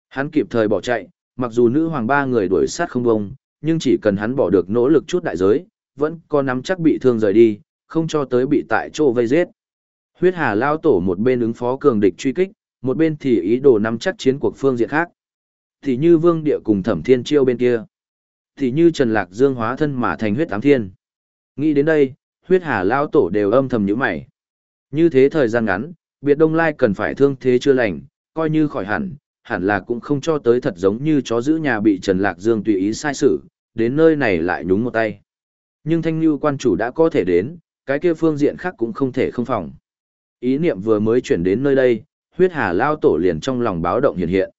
Hắn kịp thời bỏ chạy, mặc dù nữ hoàng ba người đuổi sát không bông, nhưng chỉ cần hắn bỏ được nỗ lực chút đại giới, vẫn có nắm chắc bị thương rời đi, không cho tới bị tại chỗ vây giết. Huyết hà lao tổ một bên ứng phó cường địch truy kích, một bên thì ý đồ nắm chắc chiến cuộc phương diện khác. Thì như vương địa cùng thẩm thiên chiêu bên kia. Thì như Trần Lạc Dương hóa thân mà thành huyết ám thiên. Nghĩ đến đây, huyết hà lao tổ đều âm thầm nhíu mày. Như thế thời gian ngắn, biệt đông lai cần phải thương thế chưa lành, coi như khỏi hẳn, hẳn là cũng không cho tới thật giống như chó giữ nhà bị Trần Lạc Dương tùy ý sai xử, đến nơi này lại nhúng một tay. Nhưng thanh lưu quan chủ đã có thể đến, cái kia phương diện khác cũng không thể không phòng. Ý niệm vừa mới chuyển đến nơi đây, huyết hà lao tổ liền trong lòng báo động hiện hiện.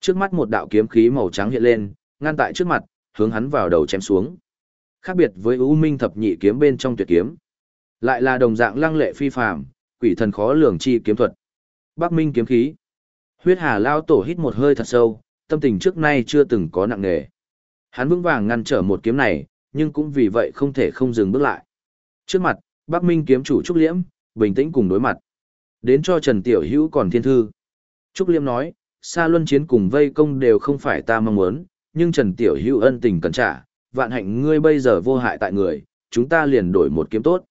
Trước mắt một đạo kiếm khí màu trắng hiện lên, ngăn tại trước mặt, hướng hắn vào đầu chém xuống. Khác biệt với U Minh thập nhị kiếm bên trong tuyệt kiếm, lại là đồng dạng lăng lệ phi phàm, quỷ thần khó lường chi kiếm thuật. Bắc Minh kiếm khí. Huyết Hà lao tổ hít một hơi thật sâu, tâm tình trước nay chưa từng có nặng nề. Hắn vững vàng ngăn trở một kiếm này, nhưng cũng vì vậy không thể không dừng bước lại. Trước mặt, Bắc Minh kiếm chủ Trúc Liễm, bình tĩnh cùng đối mặt. Đến cho Trần Tiểu Hữu còn thiên thư. Trúc Liễm nói, xa luân chiến cùng vây công đều không phải ta mong muốn, nhưng Trần Tiểu Hữu ân tình cần trả, vạn hạnh ngươi bây giờ vô hại tại người, chúng ta liền đổi một kiếm tốt.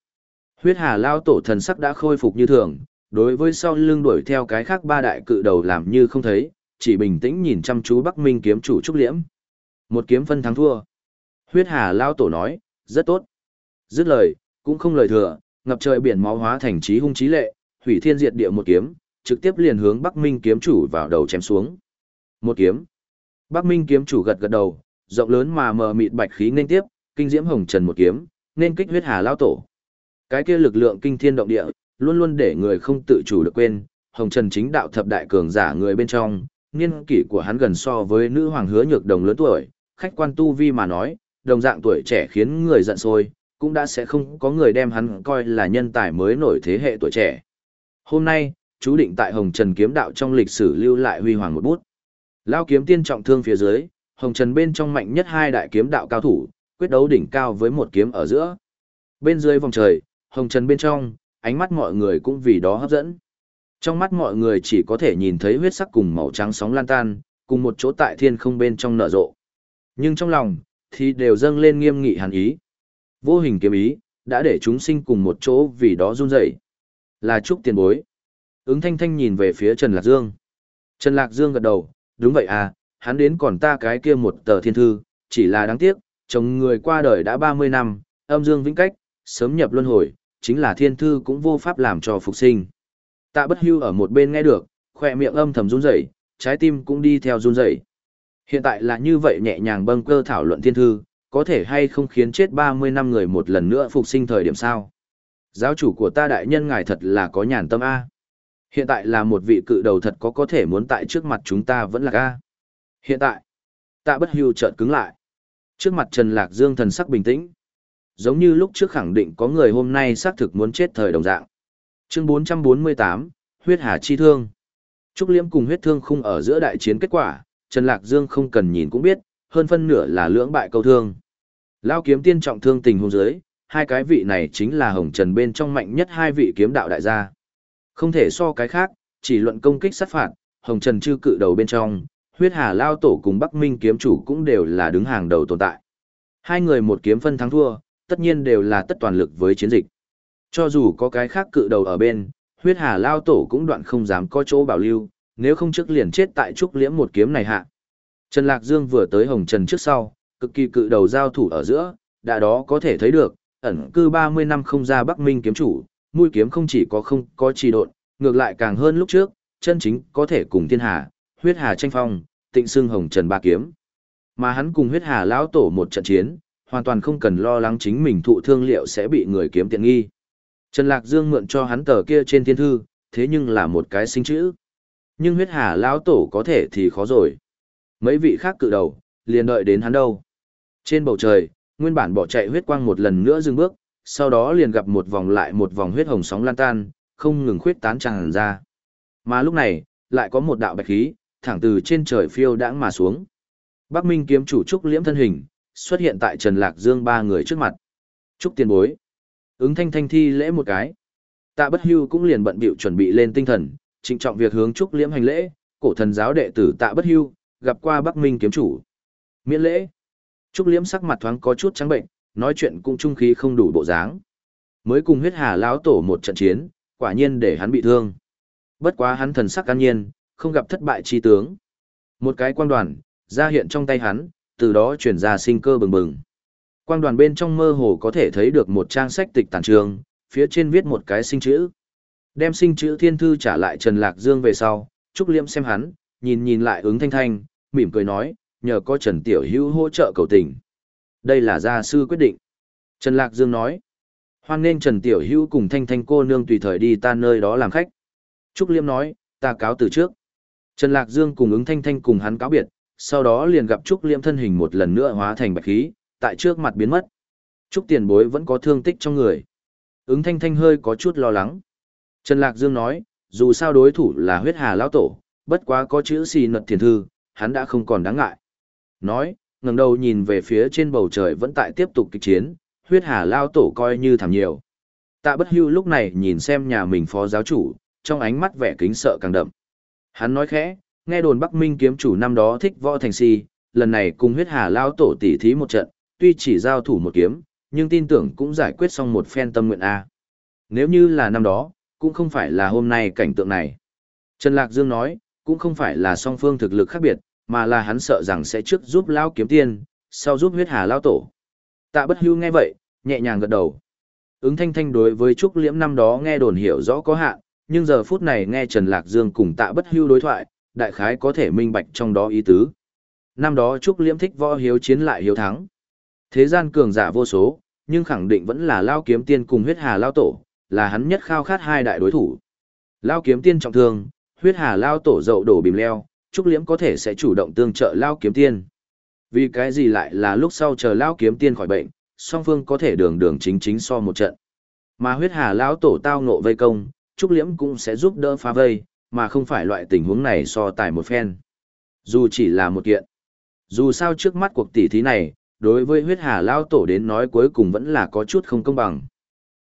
Huyết Hà lao tổ thần sắc đã khôi phục như thường, đối với sau lưng đuổi theo cái khác ba đại cự đầu làm như không thấy, chỉ bình tĩnh nhìn chăm chú Bắc Minh kiếm chủ Trúc Liễm. Một kiếm phân thắng thua. Huyết Hà lao tổ nói, rất tốt. Dứt lời, cũng không lời thừa, ngập trời biển máu hóa thành trí hung trí lệ, hủy thiên diệt địa một kiếm, trực tiếp liền hướng Bắc Minh kiếm chủ vào đầu chém xuống. Một kiếm. Bắc Minh kiếm chủ gật gật đầu, rộng lớn mà mờ mịt bạch khí nên tiếp, kinh diễm hồng trần một kiếm, nên kích huyết hà lao tổ. Cái kia lực lượng kinh thiên động địa, luôn luôn để người không tự chủ được quên, hồng trần chính đạo thập đại cường giả người bên trong, niên kỷ của hắn gần so với nữ hoàng hứa nhược đồng lớn tuổi, khách quan tu vi mà nói, đồng dạng tuổi trẻ khiến người giận sôi, cũng đã sẽ không có người đem hắn coi là nhân tài mới nổi thế hệ tuổi trẻ. Hôm nay, chú định tại Hồng Trần kiếm đạo trong lịch sử lưu lại huy hoàng một bút. Lao kiếm tiên trọng thương phía dưới, Hồng Trần bên trong mạnh nhất hai đại kiếm đạo cao thủ, quyết đấu đỉnh cao với một kiếm ở giữa. Bên dưới vòng trời, Hồng Trần bên trong, ánh mắt mọi người cũng vì đó hấp dẫn. Trong mắt mọi người chỉ có thể nhìn thấy huyết sắc cùng màu trắng sóng lan tan, cùng một chỗ tại thiên không bên trong nở rộ. Nhưng trong lòng, thì đều dâng lên nghiêm nghị hàn ý. Vô hình kiếm ý, đã để chúng sinh cùng một chỗ vì đó run rẩy. Là chúc tiền bối. Ứng thanh thanh nhìn về phía Trần Lạc Dương. Trần Lạc Dương gật đầu, đúng vậy à, hắn đến còn ta cái kia một tờ thiên thư, chỉ là đáng tiếc, chồng người qua đời đã 30 năm, âm dương vĩnh cách, sớm nhập luân hồi, chính là thiên thư cũng vô pháp làm cho phục sinh. Tạ bất hưu ở một bên nghe được, khỏe miệng âm thầm run rẩy, trái tim cũng đi theo run rẩy. Hiện tại là như vậy nhẹ nhàng bâng cơ thảo luận thiên thư, có thể hay không khiến chết 30 năm người một lần nữa phục sinh thời điểm sao? Giáo chủ của ta đại nhân ngài thật là có nhàn tâm A. Hiện tại là một vị cự đầu thật có có thể muốn tại trước mặt chúng ta vẫn là A. Hiện tại, tạ bất hưu chợt cứng lại. Trước mặt Trần Lạc Dương thần sắc bình tĩnh. Giống như lúc trước khẳng định có người hôm nay xác thực muốn chết thời đồng dạng. Chương 448, Huyết Hà Chi Thương. Trúc Liễm cùng huyết thương khung ở giữa đại chiến kết quả, Trần Lạc Dương không cần nhìn cũng biết, hơn phân nửa là lưỡng bại câu thương. Lao kiếm tiên trọng thương tình hôn giới, hai cái vị này chính là hồng trần bên trong mạnh nhất hai vị kiếm đạo đại gia. Không thể so cái khác, chỉ luận công kích sát phạt, hồng trần chư cự đầu bên trong, huyết hà lao tổ cùng Bắc Minh kiếm chủ cũng đều là đứng hàng đầu tồn tại. Hai người một kiếm phân thắng thua, tất nhiên đều là tất toàn lực với chiến dịch. Cho dù có cái khác cự đầu ở bên, huyết hà lao tổ cũng đoạn không dám có chỗ bảo lưu, nếu không trước liền chết tại trúc liễm một kiếm này hạ. Trần Lạc Dương vừa tới Hồng Trần trước sau, cực kỳ cự đầu giao thủ ở giữa, đã đó có thể thấy được, ẩn cư 30 năm không ra Bắc Minh kiếm chủ, mũi kiếm không chỉ có không có trì độn, ngược lại càng hơn lúc trước, chân chính có thể cùng thiên hà, huyết hà tranh phong, tịnh xương Hồng Trần ba kiếm. Mà hắn cùng huyết hà lão tổ một trận chiến, hoàn toàn không cần lo lắng chính mình thụ thương liệu sẽ bị người kiếm tiện nghi. Trần Lạc Dương mượn cho hắn tờ kia trên thiên thư, thế nhưng là một cái sinh chữ. Nhưng huyết hà lão tổ có thể thì khó rồi. Mấy vị khác cự đầu, liền đợi đến hắn đâu. Trên bầu trời, nguyên bản bỏ chạy huyết quang một lần nữa dừng bước, sau đó liền gặp một vòng lại một vòng huyết hồng sóng lan tan, không ngừng khuyết tán tràn ra. Mà lúc này, lại có một đạo bạch khí, thẳng từ trên trời phiêu đãng mà xuống. Bắc Minh kiếm chủ trúc liễm thân hình, xuất hiện tại Trần Lạc Dương ba người trước mặt. Chúc tiền bối. Ứng thanh thanh thi lễ một cái. Tạ bất hưu cũng liền bận bịu chuẩn bị lên tinh thần, trịnh trọng việc hướng Trúc Liễm hành lễ, cổ thần giáo đệ tử Tạ bất hưu, gặp qua Bắc Minh kiếm chủ. Miễn lễ. Trúc Liễm sắc mặt thoáng có chút trắng bệnh, nói chuyện cũng trung khí không đủ bộ dáng. Mới cùng huyết hà lão tổ một trận chiến, quả nhiên để hắn bị thương. Bất quá hắn thần sắc an nhiên, không gặp thất bại chi tướng. Một cái quang đoàn, ra hiện trong tay hắn, từ đó chuyển ra sinh cơ bừng bừng. Quang đoàn bên trong mơ hồ có thể thấy được một trang sách tịch tàn trường, phía trên viết một cái sinh chữ. Đem sinh chữ thiên thư trả lại Trần Lạc Dương về sau, Trúc Liêm xem hắn, nhìn nhìn lại ứng thanh thanh, mỉm cười nói, nhờ có Trần Tiểu Hữu hỗ trợ cầu tình. Đây là gia sư quyết định. Trần Lạc Dương nói, hoan nên Trần Tiểu Hữu cùng thanh thanh cô nương tùy thời đi ta nơi đó làm khách. Trúc Liêm nói, ta cáo từ trước. Trần Lạc Dương cùng ứng thanh thanh cùng hắn cáo biệt, sau đó liền gặp Trúc Liêm thân hình một lần nữa hóa thành bạch khí, tại trước mặt biến mất. Trúc tiền bối vẫn có thương tích trong người. Ứng thanh thanh hơi có chút lo lắng. Trần Lạc Dương nói, dù sao đối thủ là huyết hà lão tổ, bất quá có chữ xì nật thiền thư, hắn đã không còn đáng ngại. Nói, ngẩng đầu nhìn về phía trên bầu trời vẫn tại tiếp tục kịch chiến, huyết hà lao tổ coi như thảm nhiều. Tạ bất hưu lúc này nhìn xem nhà mình phó giáo chủ, trong ánh mắt vẻ kính sợ càng đậm. Hắn nói khẽ, nghe đồn Bắc Minh kiếm chủ năm đó thích võ thành si, lần này cùng huyết hà lao tổ tỉ thí một trận, tuy chỉ giao thủ một kiếm, nhưng tin tưởng cũng giải quyết xong một phen tâm nguyện A. Nếu như là năm đó, cũng không phải là hôm nay cảnh tượng này. Trần Lạc Dương nói, cũng không phải là song phương thực lực khác biệt, mà là hắn sợ rằng sẽ trước giúp lao kiếm tiên, sau giúp huyết hà lao tổ. Tạ bất hưu nghe vậy, nhẹ nhàng gật đầu. Ứng thanh thanh đối với Trúc Liễm năm đó nghe đồn hiểu rõ có hạn, nhưng giờ phút này nghe Trần Lạc Dương cùng tạ bất hưu đối thoại, đại khái có thể minh bạch trong đó ý tứ. Năm đó Trúc Liễm thích võ hiếu chiến lại hiếu thắng. Thế gian cường giả vô số, nhưng khẳng định vẫn là Lao Kiếm Tiên cùng huyết hà Lao Tổ, là hắn nhất khao khát hai đại đối thủ. Lao Kiếm Tiên trọng thương, huyết hà Lao Tổ dậu đổ bìm leo, Trúc Liễm có thể sẽ chủ động tương trợ Lao Kiếm Tiên. Vì cái gì lại là lúc sau chờ Lao Kiếm Tiên khỏi bệnh, song phương có thể đường đường chính chính so một trận. Mà huyết hà Lao Tổ tao nộ vây công, Trúc Liễm cũng sẽ giúp đỡ phá vây, mà không phải loại tình huống này so tài một phen. Dù chỉ là một kiện. Dù sao trước mắt cuộc tỷ thí này, đối với huyết hà lao tổ đến nói cuối cùng vẫn là có chút không công bằng.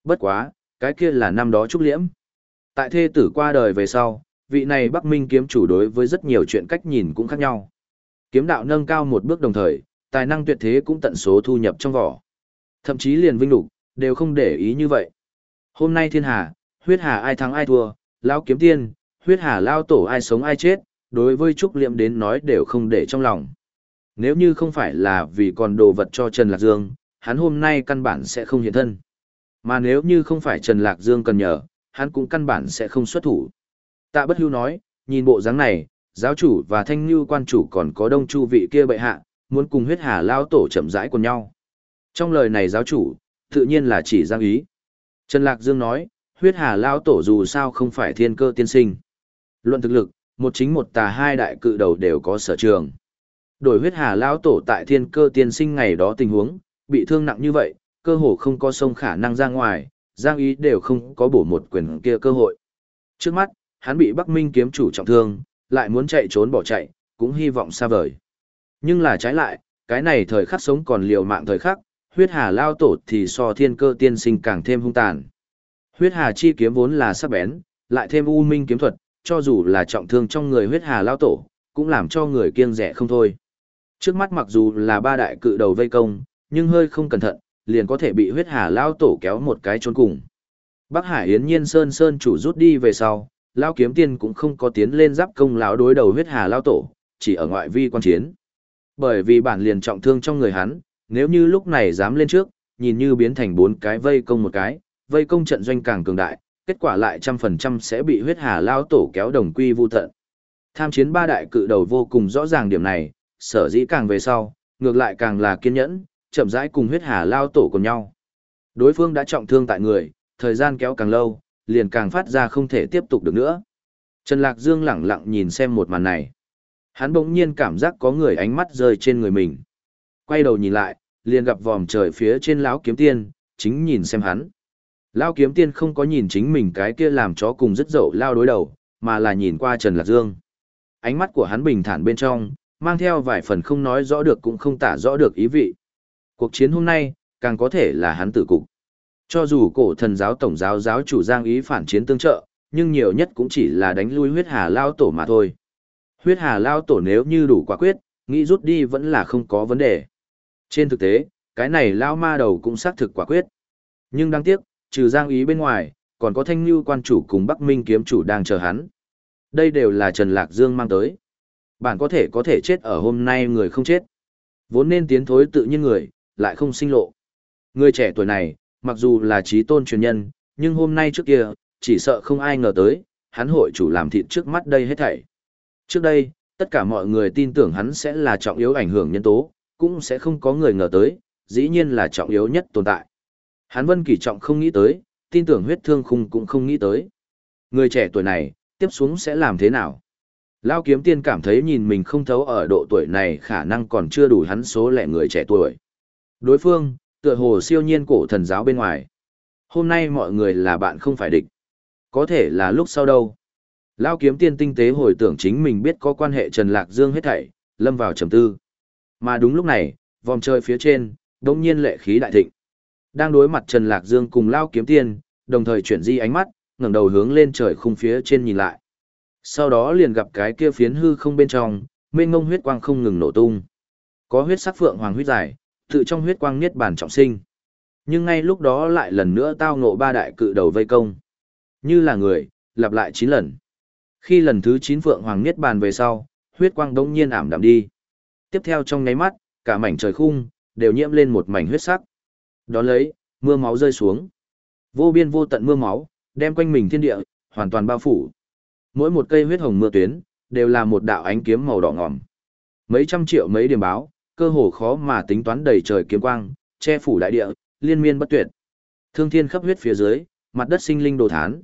Bất quá, cái kia là năm đó Trúc Liễm. Tại thê tử qua đời về sau, vị này Bắc Minh kiếm chủ đối với rất nhiều chuyện cách nhìn cũng khác nhau. Kiếm đạo nâng cao một bước đồng thời, tài năng tuyệt thế cũng tận số thu nhập trong vỏ. Thậm chí liền vinh lục, đều không để ý như vậy. Hôm nay thiên hà, huyết hà ai thắng ai thua, lão kiếm tiên, huyết hà lao tổ ai sống ai chết, đối với Trúc Liệm đến nói đều không để trong lòng. Nếu như không phải là vì còn đồ vật cho Trần Lạc Dương, hắn hôm nay căn bản sẽ không hiện thân. Mà nếu như không phải Trần Lạc Dương cần nhờ, hắn cũng căn bản sẽ không xuất thủ. Tạ bất hưu nói, nhìn bộ dáng này, giáo chủ và thanh như quan chủ còn có đông chu vị kia bệ hạ, muốn cùng huyết hà lao tổ chậm rãi cùng nhau. Trong lời này giáo chủ, tự nhiên là chỉ giang ý. Trần Lạc Dương nói, huyết hà lao tổ dù sao không phải thiên cơ tiên sinh. Luận thực lực, một chính một tà hai đại cự đầu đều có sở trường. Đổi huyết hà lao tổ tại thiên cơ tiên sinh ngày đó tình huống, bị thương nặng như vậy, cơ hồ không có sông khả năng ra ngoài, giang ý đều không có bổ một quyền kia cơ hội. Trước mắt, hắn bị Bắc Minh kiếm chủ trọng thương, lại muốn chạy trốn bỏ chạy, cũng hy vọng xa vời. Nhưng là trái lại, cái này thời khắc sống còn liều mạng thời khắc, huyết hà lao tổ thì so thiên cơ tiên sinh càng thêm hung tàn. Huyết hà chi kiếm vốn là sắc bén, lại thêm u minh kiếm thuật, cho dù là trọng thương trong người huyết hà lao tổ, cũng làm cho người kiêng rẻ không thôi. Trước mắt mặc dù là ba đại cự đầu vây công, nhưng hơi không cẩn thận, liền có thể bị huyết hà lao tổ kéo một cái trốn cùng. Bắc Hải Yến Nhiên Sơn Sơn chủ rút đi về sau, lao kiếm tiên cũng không có tiến lên giáp công lão đối đầu huyết hà lao tổ, chỉ ở ngoại vi quan chiến. Bởi vì bản liền trọng thương trong người hắn, nếu như lúc này dám lên trước, nhìn như biến thành bốn cái vây công một cái, vây công trận doanh càng cường đại, kết quả lại trăm phần trăm sẽ bị huyết hà lao tổ kéo đồng quy vu tận. Tham chiến ba đại cự đầu vô cùng rõ ràng điểm này, sở dĩ càng về sau, ngược lại càng là kiên nhẫn, chậm rãi cùng huyết hà lao tổ cùng nhau. Đối phương đã trọng thương tại người, thời gian kéo càng lâu, liền càng phát ra không thể tiếp tục được nữa. Trần Lạc Dương lẳng lặng nhìn xem một màn này. Hắn bỗng nhiên cảm giác có người ánh mắt rơi trên người mình. Quay đầu nhìn lại, liền gặp vòm trời phía trên lão kiếm tiên, chính nhìn xem hắn. Lão kiếm tiên không có nhìn chính mình cái kia làm chó cùng rất dậu lao đối đầu, mà là nhìn qua Trần Lạc Dương. Ánh mắt của hắn bình thản bên trong, mang theo vài phần không nói rõ được cũng không tả rõ được ý vị. Cuộc chiến hôm nay, càng có thể là hắn tử cục. Cho dù cổ thần giáo tổng giáo giáo chủ Giang Ý phản chiến tương trợ, nhưng nhiều nhất cũng chỉ là đánh lui huyết hà lao tổ mà thôi. Huyết hà lao tổ nếu như đủ quả quyết, nghĩ rút đi vẫn là không có vấn đề. Trên thực tế, cái này lao ma đầu cũng xác thực quả quyết. Nhưng đáng tiếc, trừ Giang Ý bên ngoài, còn có Thanh Nhu quan chủ cùng Bắc Minh kiếm chủ đang chờ hắn. Đây đều là Trần Lạc Dương mang tới. Bạn có thể có thể chết ở hôm nay người không chết. Vốn nên tiến thối tự nhiên người, lại không sinh lộ. Người trẻ tuổi này, mặc dù là trí tôn truyền nhân, nhưng hôm nay trước kia, chỉ sợ không ai ngờ tới, hắn hội chủ làm thịt trước mắt đây hết thảy. Trước đây, tất cả mọi người tin tưởng hắn sẽ là trọng yếu ảnh hưởng nhân tố, cũng sẽ không có người ngờ tới, dĩ nhiên là trọng yếu nhất tồn tại. Hán Vân Kỳ Trọng không nghĩ tới, tin tưởng huyết thương khung cũng không nghĩ tới. Người trẻ tuổi này, tiếp xuống sẽ làm thế nào? Lao kiếm tiên cảm thấy nhìn mình không thấu ở độ tuổi này khả năng còn chưa đủ hắn số lẻ người trẻ tuổi. Đối phương, tựa hồ siêu nhiên cổ thần giáo bên ngoài. Hôm nay mọi người là bạn không phải địch. Có thể là lúc sau đâu. Lao kiếm tiên tinh tế hồi tưởng chính mình biết có quan hệ Trần Lạc Dương hết thảy, lâm vào trầm tư. Mà đúng lúc này, vòng trời phía trên, đông nhiên lệ khí đại thịnh. Đang đối mặt Trần Lạc Dương cùng Lao kiếm tiên, đồng thời chuyển di ánh mắt, ngẩng đầu hướng lên trời khung phía trên nhìn lại. Sau đó liền gặp cái kia phiến hư không bên trong, mênh ngông huyết quang không ngừng nổ tung. Có huyết sắc phượng hoàng huyết dài, tự trong huyết quang niết bàn trọng sinh. Nhưng ngay lúc đó lại lần nữa tao ngộ ba đại cự đầu vây công. Như là người, lặp lại 9 lần. Khi lần thứ 9 phượng hoàng niết bàn về sau, huyết quang đống nhiên ảm đạm đi. Tiếp theo trong nháy mắt, cả mảnh trời khung đều nhiễm lên một mảnh huyết sắc. Đón lấy, mưa máu rơi xuống. Vô biên vô tận mưa máu, đem quanh mình thiên địa hoàn toàn bao phủ. Mỗi một cây huyết hồng mưa tuyến đều là một đạo ánh kiếm màu đỏ ngòm. Mấy trăm triệu mấy điểm báo, cơ hồ khó mà tính toán đầy trời kiếm quang, che phủ đại địa, liên miên bất tuyệt. Thương thiên khắp huyết phía dưới, mặt đất sinh linh đồ thán.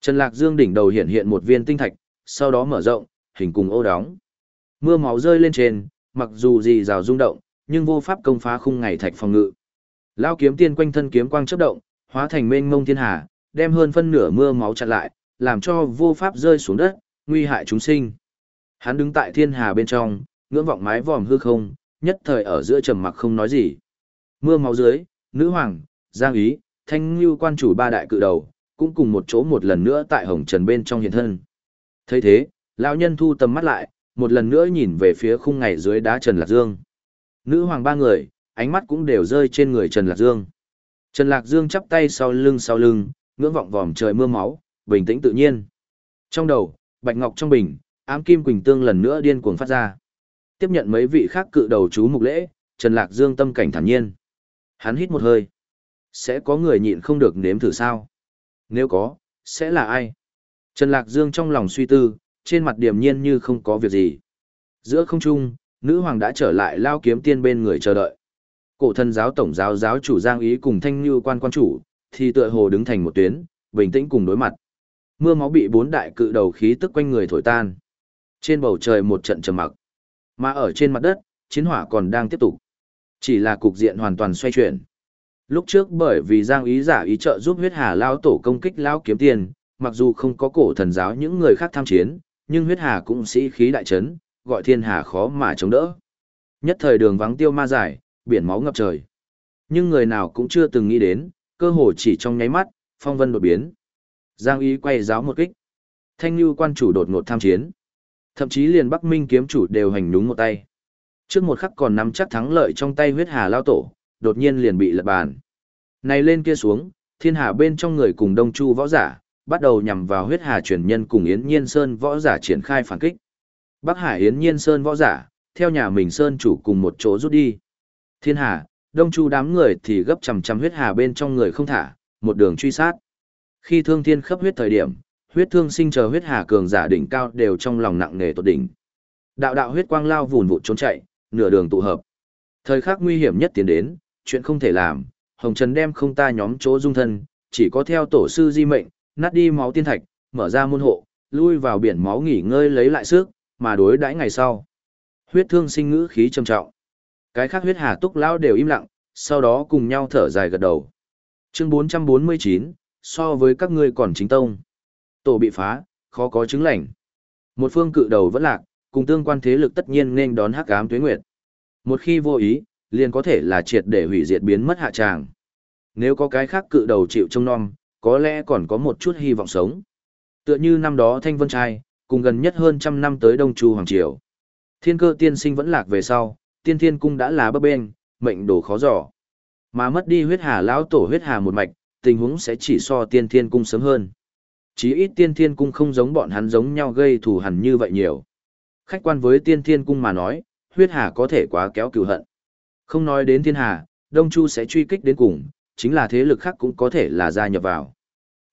Trần Lạc Dương đỉnh đầu hiện hiện một viên tinh thạch, sau đó mở rộng, hình cùng ô đóng. Mưa máu rơi lên trên, mặc dù gì rào rung động, nhưng vô pháp công phá khung ngày thạch phòng ngự. Lao kiếm tiên quanh thân kiếm quang chớp động, hóa thành mênh mông thiên hà, đem hơn phân nửa mưa máu chặn lại, làm cho vô pháp rơi xuống đất, nguy hại chúng sinh. Hắn đứng tại thiên hà bên trong, ngưỡng vọng mái vòm hư không, nhất thời ở giữa trầm mặc không nói gì. Mưa máu dưới, nữ hoàng, giang ý, thanh lưu quan chủ ba đại cự đầu, cũng cùng một chỗ một lần nữa tại hồng trần bên trong hiện thân. thấy thế, lão nhân thu tầm mắt lại, một lần nữa nhìn về phía khung ngày dưới đá Trần Lạc Dương. Nữ hoàng ba người, ánh mắt cũng đều rơi trên người Trần Lạc Dương. Trần Lạc Dương chắp tay sau lưng sau lưng, ngưỡng vọng vòm trời mưa máu, bình tĩnh tự nhiên. Trong đầu, bạch ngọc trong bình, ám kim quỳnh tương lần nữa điên cuồng phát ra. Tiếp nhận mấy vị khác cự đầu chú mục lễ, Trần Lạc Dương tâm cảnh thản nhiên. Hắn hít một hơi. Sẽ có người nhịn không được nếm thử sao? Nếu có, sẽ là ai? Trần Lạc Dương trong lòng suy tư, trên mặt điềm nhiên như không có việc gì. Giữa không trung, nữ hoàng đã trở lại lao kiếm tiên bên người chờ đợi. Cổ thần giáo tổng giáo giáo chủ Giang Ý cùng thanh như quan quan chủ, thì tựa hồ đứng thành một tuyến, bình tĩnh cùng đối mặt. Mưa máu bị bốn đại cự đầu khí tức quanh người thổi tan. Trên bầu trời một trận trầm mặc. Mà ở trên mặt đất, chiến hỏa còn đang tiếp tục. Chỉ là cục diện hoàn toàn xoay chuyển. Lúc trước bởi vì Giang Ý giả ý trợ giúp huyết hà lao tổ công kích lao kiếm tiền, mặc dù không có cổ thần giáo những người khác tham chiến, nhưng huyết hà cũng sĩ khí đại chấn, gọi thiên hà khó mà chống đỡ. Nhất thời đường vắng tiêu ma giải, biển máu ngập trời. Nhưng người nào cũng chưa từng nghĩ đến, cơ hồ chỉ trong nháy mắt, phong vân đột biến. Giang Ý quay giáo một kích. Thanh Nhu quan chủ đột ngột tham chiến. Thậm chí liền Bắc Minh kiếm chủ đều hành đúng một tay. Trước một khắc còn nắm chắc thắng lợi trong tay huyết hà lao tổ, đột nhiên liền bị lật bàn. Này lên kia xuống, thiên hà bên trong người cùng đông chu võ giả, bắt đầu nhằm vào huyết hà truyền nhân cùng Yến Nhiên Sơn võ giả triển khai phản kích. Bắc Hải Yến Nhiên Sơn võ giả, theo nhà mình Sơn chủ cùng một chỗ rút đi. Thiên hà, đông chu đám người thì gấp chằm chằm huyết hà bên trong người không thả, một đường truy sát. Khi thương thiên khắp huyết thời điểm, huyết thương sinh chờ huyết hà cường giả đỉnh cao đều trong lòng nặng nề tột đỉnh. Đạo đạo huyết quang lao vùn vụt trốn chạy, nửa đường tụ hợp. Thời khắc nguy hiểm nhất tiến đến, chuyện không thể làm, Hồng Trần đem không ta nhóm chỗ dung thân, chỉ có theo tổ sư di mệnh, nát đi máu tiên thạch, mở ra môn hộ, lui vào biển máu nghỉ ngơi lấy lại sức, mà đối đãi ngày sau. Huyết thương sinh ngữ khí trầm trọng. Cái khác huyết hà túc lao đều im lặng, sau đó cùng nhau thở dài gật đầu. Chương 449, so với các ngươi còn chính tông. Tổ bị phá, khó có chứng lành. Một phương cự đầu vẫn lạc, cùng tương quan thế lực tất nhiên nên đón hắc ám tuế nguyệt. Một khi vô ý, liền có thể là triệt để hủy diệt biến mất hạ tràng. Nếu có cái khác cự đầu chịu trông non, có lẽ còn có một chút hy vọng sống. Tựa như năm đó Thanh Vân Trai, cùng gần nhất hơn trăm năm tới Đông Chu Hoàng Triều. Thiên cơ tiên sinh vẫn lạc về sau, tiên thiên cung đã là bấp bên, mệnh đồ khó dò. Mà mất đi huyết hà lão tổ huyết hà một mạch, tình huống sẽ chỉ so tiên thiên cung sớm hơn. Chí ít tiên thiên cung không giống bọn hắn giống nhau gây thù hằn như vậy nhiều. Khách quan với tiên thiên cung mà nói, huyết hà có thể quá kéo cừu hận. Không nói đến thiên hà, Đông Chu sẽ truy kích đến cùng, chính là thế lực khác cũng có thể là gia nhập vào.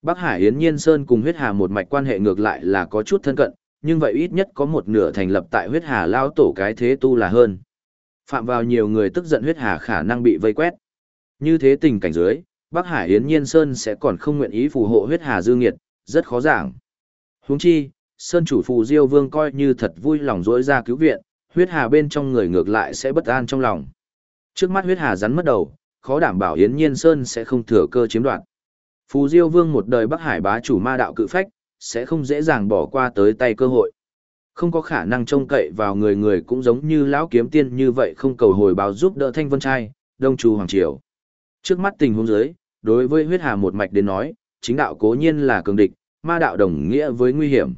Bắc Hải Yến Nhiên Sơn cùng huyết hà một mạch quan hệ ngược lại là có chút thân cận, nhưng vậy ít nhất có một nửa thành lập tại huyết hà lao tổ cái thế tu là hơn. Phạm vào nhiều người tức giận huyết hà khả năng bị vây quét. Như thế tình cảnh dưới, Bắc Hải Yến Nhiên Sơn sẽ còn không nguyện ý phù hộ huyết hà dư nghiệt, rất khó giảng. Huống chi, Sơn chủ phù Diêu Vương coi như thật vui lòng dỗi ra cứu viện, huyết hà bên trong người ngược lại sẽ bất an trong lòng. Trước mắt huyết hà rắn mất đầu, khó đảm bảo Yến Nhiên Sơn sẽ không thừa cơ chiếm đoạt. Phù Diêu Vương một đời Bắc Hải bá chủ ma đạo cự phách, sẽ không dễ dàng bỏ qua tới tay cơ hội. Không có khả năng trông cậy vào người người cũng giống như lão kiếm tiên như vậy không cầu hồi báo giúp đỡ Thanh Vân Trai, Đông Chu Hoàng Triều. Trước mắt tình huống dưới, đối với huyết hà một mạch đến nói, chính đạo cố nhiên là cường địch, ma đạo đồng nghĩa với nguy hiểm.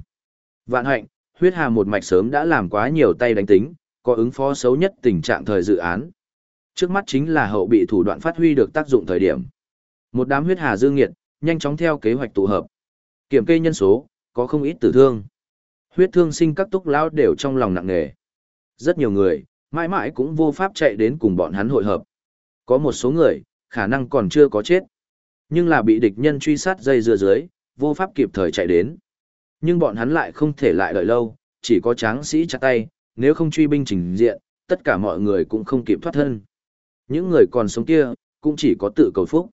Vạn hạnh, huyết hà một mạch sớm đã làm quá nhiều tay đánh tính, có ứng phó xấu nhất tình trạng thời dự án. Trước mắt chính là hậu bị thủ đoạn phát huy được tác dụng thời điểm. Một đám huyết hà dương nghiệt, nhanh chóng theo kế hoạch tụ hợp. Kiểm kê nhân số, có không ít tử thương. Huyết thương sinh các túc lão đều trong lòng nặng nề. Rất nhiều người, mãi mãi cũng vô pháp chạy đến cùng bọn hắn hội hợp. Có một số người, khả năng còn chưa có chết. Nhưng là bị địch nhân truy sát dây dưa dưới, vô pháp kịp thời chạy đến. Nhưng bọn hắn lại không thể lại đợi lâu, chỉ có tráng sĩ chặt tay, nếu không truy binh trình diện, tất cả mọi người cũng không kịp thoát thân. Những người còn sống kia, cũng chỉ có tự cầu phúc.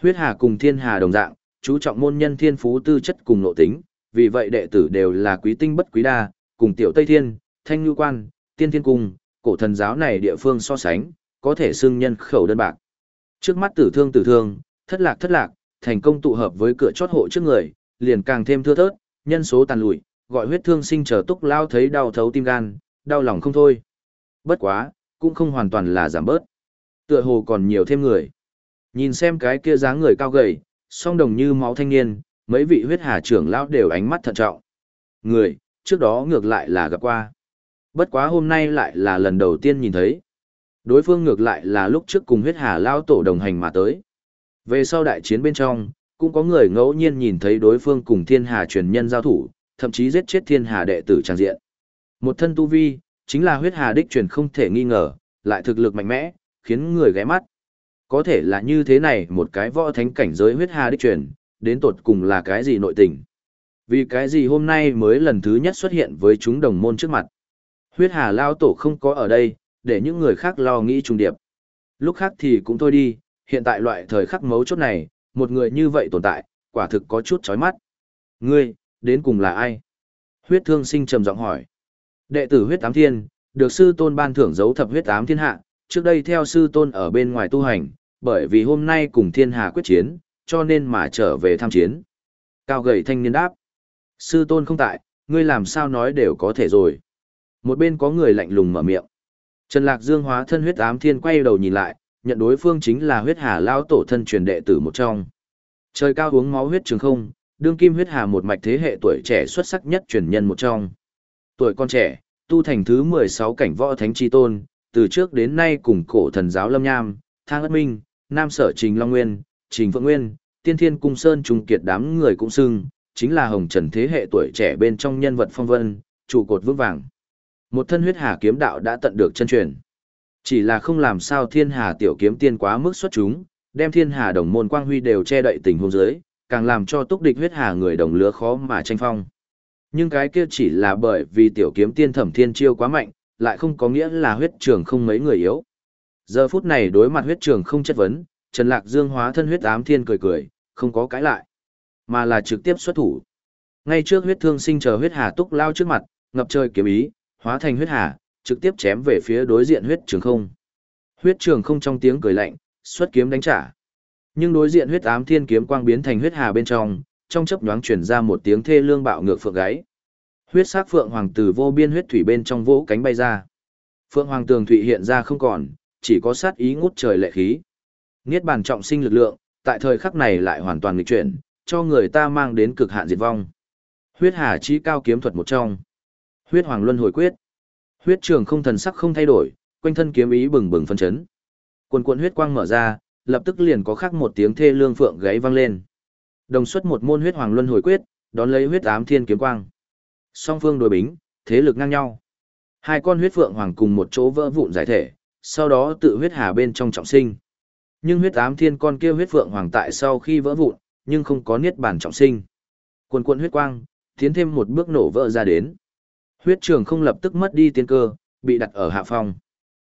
Huyết hà cùng thiên hà đồng dạng, chú trọng môn nhân thiên phú tư chất cùng nội tính, vì vậy đệ tử đều là quý tinh bất quý đa, cùng tiểu Tây Thiên, Thanh Nhu Quan, Tiên Thiên Cung, cổ thần giáo này địa phương so sánh, có thể xưng nhân khẩu đơn bạc. Trước mắt tử thương tử thương, thất lạc thất lạc, thành công tụ hợp với cửa chót hộ trước người, liền càng thêm thưa thớt, nhân số tàn lụi, gọi huyết thương sinh chờ túc lao thấy đau thấu tim gan, đau lòng không thôi. Bất quá, cũng không hoàn toàn là giảm bớt. Tựa hồ còn nhiều thêm người. Nhìn xem cái kia dáng người cao gầy, song đồng như máu thanh niên, mấy vị huyết hà trưởng lão đều ánh mắt thận trọng. Người, trước đó ngược lại là gặp qua. Bất quá hôm nay lại là lần đầu tiên nhìn thấy. Đối phương ngược lại là lúc trước cùng huyết hà lao tổ đồng hành mà tới. Về sau đại chiến bên trong, cũng có người ngẫu nhiên nhìn thấy đối phương cùng thiên hà truyền nhân giao thủ, thậm chí giết chết thiên hà đệ tử trang diện. Một thân tu vi, chính là huyết hà đích truyền không thể nghi ngờ, lại thực lực mạnh mẽ, khiến người ghé mắt. Có thể là như thế này một cái võ thánh cảnh giới huyết hà đích truyền, đến tột cùng là cái gì nội tình. Vì cái gì hôm nay mới lần thứ nhất xuất hiện với chúng đồng môn trước mặt. Huyết hà lao tổ không có ở đây, để những người khác lo nghĩ trùng điệp. Lúc khác thì cũng thôi đi, hiện tại loại thời khắc mấu chốt này, một người như vậy tồn tại, quả thực có chút chói mắt. Ngươi, đến cùng là ai? Huyết thương sinh trầm giọng hỏi. Đệ tử huyết tám thiên, được sư tôn ban thưởng dấu thập huyết tám thiên hạ, trước đây theo sư tôn ở bên ngoài tu hành, bởi vì hôm nay cùng thiên hà quyết chiến, cho nên mà trở về tham chiến. Cao gầy thanh niên đáp. Sư tôn không tại, ngươi làm sao nói đều có thể rồi. Một bên có người lạnh lùng mở miệng. Trần Lạc Dương hóa thân huyết ám thiên quay đầu nhìn lại, nhận đối phương chính là huyết hà lao tổ thân truyền đệ tử một trong. Trời cao uống máu huyết trường không, đương kim huyết hà một mạch thế hệ tuổi trẻ xuất sắc nhất truyền nhân một trong. Tuổi con trẻ, tu thành thứ 16 cảnh võ thánh chi tôn, từ trước đến nay cùng cổ thần giáo Lâm Nham, Thang Ất Minh, Nam Sở Trình Long Nguyên, Trình Phượng Nguyên, Tiên Thiên Cung Sơn trung kiệt đám người cũng xưng, chính là hồng trần thế hệ tuổi trẻ bên trong nhân vật phong vân, trụ cột vững vàng. Một thân huyết hà kiếm đạo đã tận được chân truyền. Chỉ là không làm sao thiên hà tiểu kiếm tiên quá mức xuất chúng, đem thiên hà đồng môn quang huy đều che đậy tình huống dưới, càng làm cho túc địch huyết hà người đồng lứa khó mà tranh phong. Nhưng cái kia chỉ là bởi vì tiểu kiếm tiên thẩm thiên chiêu quá mạnh, lại không có nghĩa là huyết trường không mấy người yếu. Giờ phút này đối mặt huyết trường không chất vấn, Trần Lạc Dương hóa thân huyết ám thiên cười cười, không có cãi lại, mà là trực tiếp xuất thủ. Ngay trước huyết thương sinh chờ huyết hà túc lao trước mặt, ngập trời kiếm ý, hóa thành huyết hà, trực tiếp chém về phía đối diện huyết trường không. Huyết trường không trong tiếng cười lạnh, xuất kiếm đánh trả. Nhưng đối diện huyết ám thiên kiếm quang biến thành huyết hà bên trong, trong chớp nhoáng truyền ra một tiếng thê lương bạo ngược phượng gáy. Huyết sắc phượng hoàng từ vô biên huyết thủy bên trong vỗ cánh bay ra. Phượng hoàng tường thủy hiện ra không còn, chỉ có sát ý ngút trời lệ khí. Niết bàn trọng sinh lực lượng, tại thời khắc này lại hoàn toàn nghịch chuyển, cho người ta mang đến cực hạn diệt vong. Huyết Hà chi cao kiếm thuật một trong. Huyết Hoàng Luân hồi quyết. Huyết trường không thần sắc không thay đổi, quanh thân kiếm ý bừng bừng phân chấn. Quần cuộn huyết quang mở ra, lập tức liền có khắc một tiếng thê lương phượng gáy vang lên. Đồng xuất một môn huyết hoàng luân hồi quyết, đón lấy huyết ám thiên kiếm quang. Song phương đối bính, thế lực ngang nhau. Hai con huyết phượng hoàng cùng một chỗ vỡ vụn giải thể, sau đó tự huyết hà bên trong trọng sinh. Nhưng huyết ám thiên con kia huyết phượng hoàng tại sau khi vỡ vụn, nhưng không có niết bàn trọng sinh. Quần quần huyết quang, tiến thêm một bước nổ vỡ ra đến. Huyết trường không lập tức mất đi tiên cơ, bị đặt ở hạ phong.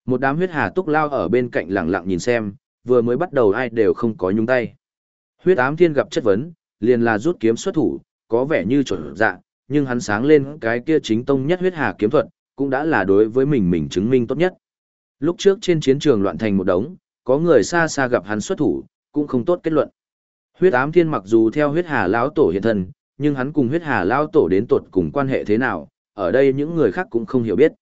Một đám huyết hà túc lao ở bên cạnh lặng lặng nhìn xem, vừa mới bắt đầu ai đều không có nhúng tay. Huyết ám thiên gặp chất vấn, liền là rút kiếm xuất thủ, có vẻ như chuẩn dạ, nhưng hắn sáng lên cái kia chính tông nhất huyết hà kiếm thuật, cũng đã là đối với mình mình chứng minh tốt nhất. Lúc trước trên chiến trường loạn thành một đống, có người xa xa gặp hắn xuất thủ, cũng không tốt kết luận. Huyết ám thiên mặc dù theo huyết hà lão tổ hiện thân, nhưng hắn cùng huyết hà lão tổ đến tột cùng quan hệ thế nào, ở đây những người khác cũng không hiểu biết.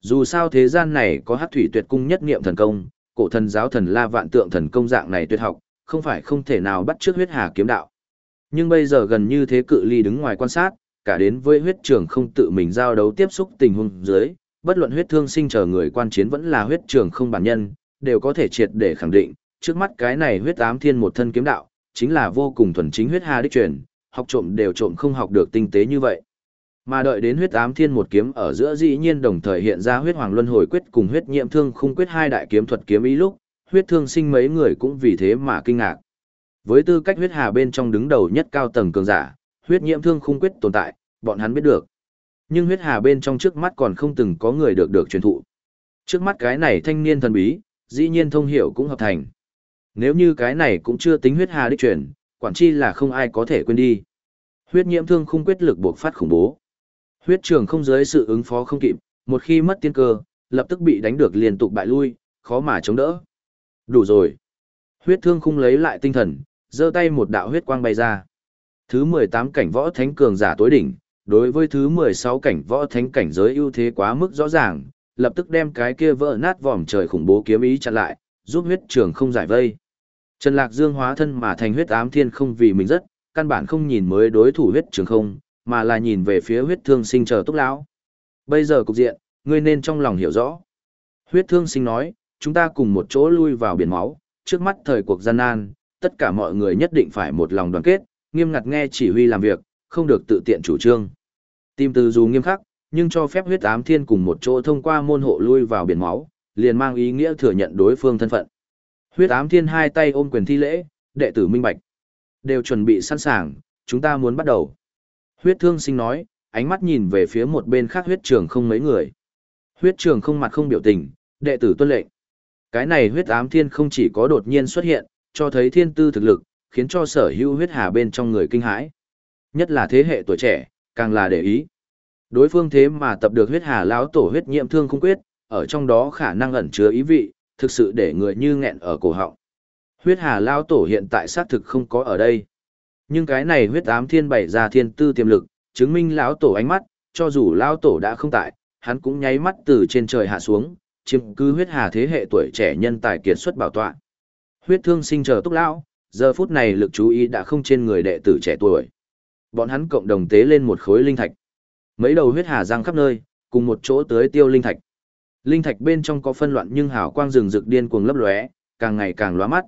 Dù sao thế gian này có hát thủy tuyệt cung nhất niệm thần công, cổ thần giáo thần la vạn tượng thần công dạng này tuyệt học, không phải không thể nào bắt trước huyết hà kiếm đạo. Nhưng bây giờ gần như thế cự ly đứng ngoài quan sát, cả đến với huyết trường không tự mình giao đấu tiếp xúc tình huống dưới, bất luận huyết thương sinh chờ người quan chiến vẫn là huyết trường không bản nhân, đều có thể triệt để khẳng định, trước mắt cái này huyết ám thiên một thân kiếm đạo, chính là vô cùng thuần chính huyết hà đích truyền, học trộm đều trộm không học được tinh tế như vậy. Mà đợi đến huyết ám thiên một kiếm ở giữa dĩ nhiên đồng thời hiện ra huyết hoàng luân hồi quyết cùng huyết nhiễm thương khung quyết hai đại kiếm thuật kiếm ý lúc, huyết thương sinh mấy người cũng vì thế mà kinh ngạc. Với tư cách huyết hà bên trong đứng đầu nhất cao tầng cường giả, huyết nhiễm thương khung quyết tồn tại, bọn hắn biết được. Nhưng huyết hà bên trong trước mắt còn không từng có người được được truyền thụ. Trước mắt cái này thanh niên thần bí, dĩ nhiên thông hiểu cũng hợp thành. Nếu như cái này cũng chưa tính huyết hà đích truyền, quản chi là không ai có thể quên đi. Huyết nhiễm thương không quyết lực buộc phát khủng bố. Huyết trường không giới sự ứng phó không kịp, một khi mất tiên cơ, lập tức bị đánh được liên tục bại lui, khó mà chống đỡ. Đủ rồi. Huyết thương khung lấy lại tinh thần, giơ tay một đạo huyết quang bay ra. Thứ 18 cảnh võ thánh cường giả tối đỉnh, đối với thứ 16 cảnh võ thánh cảnh giới ưu thế quá mức rõ ràng, lập tức đem cái kia vỡ nát vòm trời khủng bố kiếm ý chặn lại, giúp huyết trường không giải vây. Trần Lạc Dương hóa thân mà thành huyết ám thiên không vì mình rất, căn bản không nhìn mới đối thủ huyết trường không, mà là nhìn về phía huyết thương sinh chờ túc lão. Bây giờ cục diện, ngươi nên trong lòng hiểu rõ. Huyết thương sinh nói, chúng ta cùng một chỗ lui vào biển máu, trước mắt thời cuộc gian nan, tất cả mọi người nhất định phải một lòng đoàn kết, nghiêm ngặt nghe chỉ huy làm việc, không được tự tiện chủ trương. Tim từ dù nghiêm khắc, nhưng cho phép huyết ám thiên cùng một chỗ thông qua môn hộ lui vào biển máu, liền mang ý nghĩa thừa nhận đối phương thân phận. Huyết ám thiên hai tay ôm quyền thi lễ, đệ tử minh bạch. Đều chuẩn bị sẵn sàng, chúng ta muốn bắt đầu. Huyết thương sinh nói, ánh mắt nhìn về phía một bên khác huyết trường không mấy người. Huyết trường không mặt không biểu tình, đệ tử tuân lệnh. Cái này huyết ám thiên không chỉ có đột nhiên xuất hiện, cho thấy thiên tư thực lực, khiến cho sở hữu huyết hà bên trong người kinh hãi. Nhất là thế hệ tuổi trẻ, càng là để ý. Đối phương thế mà tập được huyết hà lão tổ huyết nhiễm thương không quyết, ở trong đó khả năng ẩn chứa ý vị, thực sự để người như nghẹn ở cổ họng. Huyết hà lão tổ hiện tại xác thực không có ở đây. Nhưng cái này huyết ám thiên bày ra thiên tư tiềm lực, chứng minh lão tổ ánh mắt, cho dù lão tổ đã không tại, hắn cũng nháy mắt từ trên trời hạ xuống, chiếm cứ huyết hà thế hệ tuổi trẻ nhân tài kiệt xuất bảo tọa. Huyết thương sinh chờ túc lão, giờ phút này lực chú ý đã không trên người đệ tử trẻ tuổi. Bọn hắn cộng đồng tế lên một khối linh thạch. Mấy đầu huyết hà giang khắp nơi, cùng một chỗ tới tiêu linh thạch. Linh thạch bên trong có phân loạn nhưng hào quang rừng rực điên cuồng lấp lóe, càng ngày càng lóa mắt.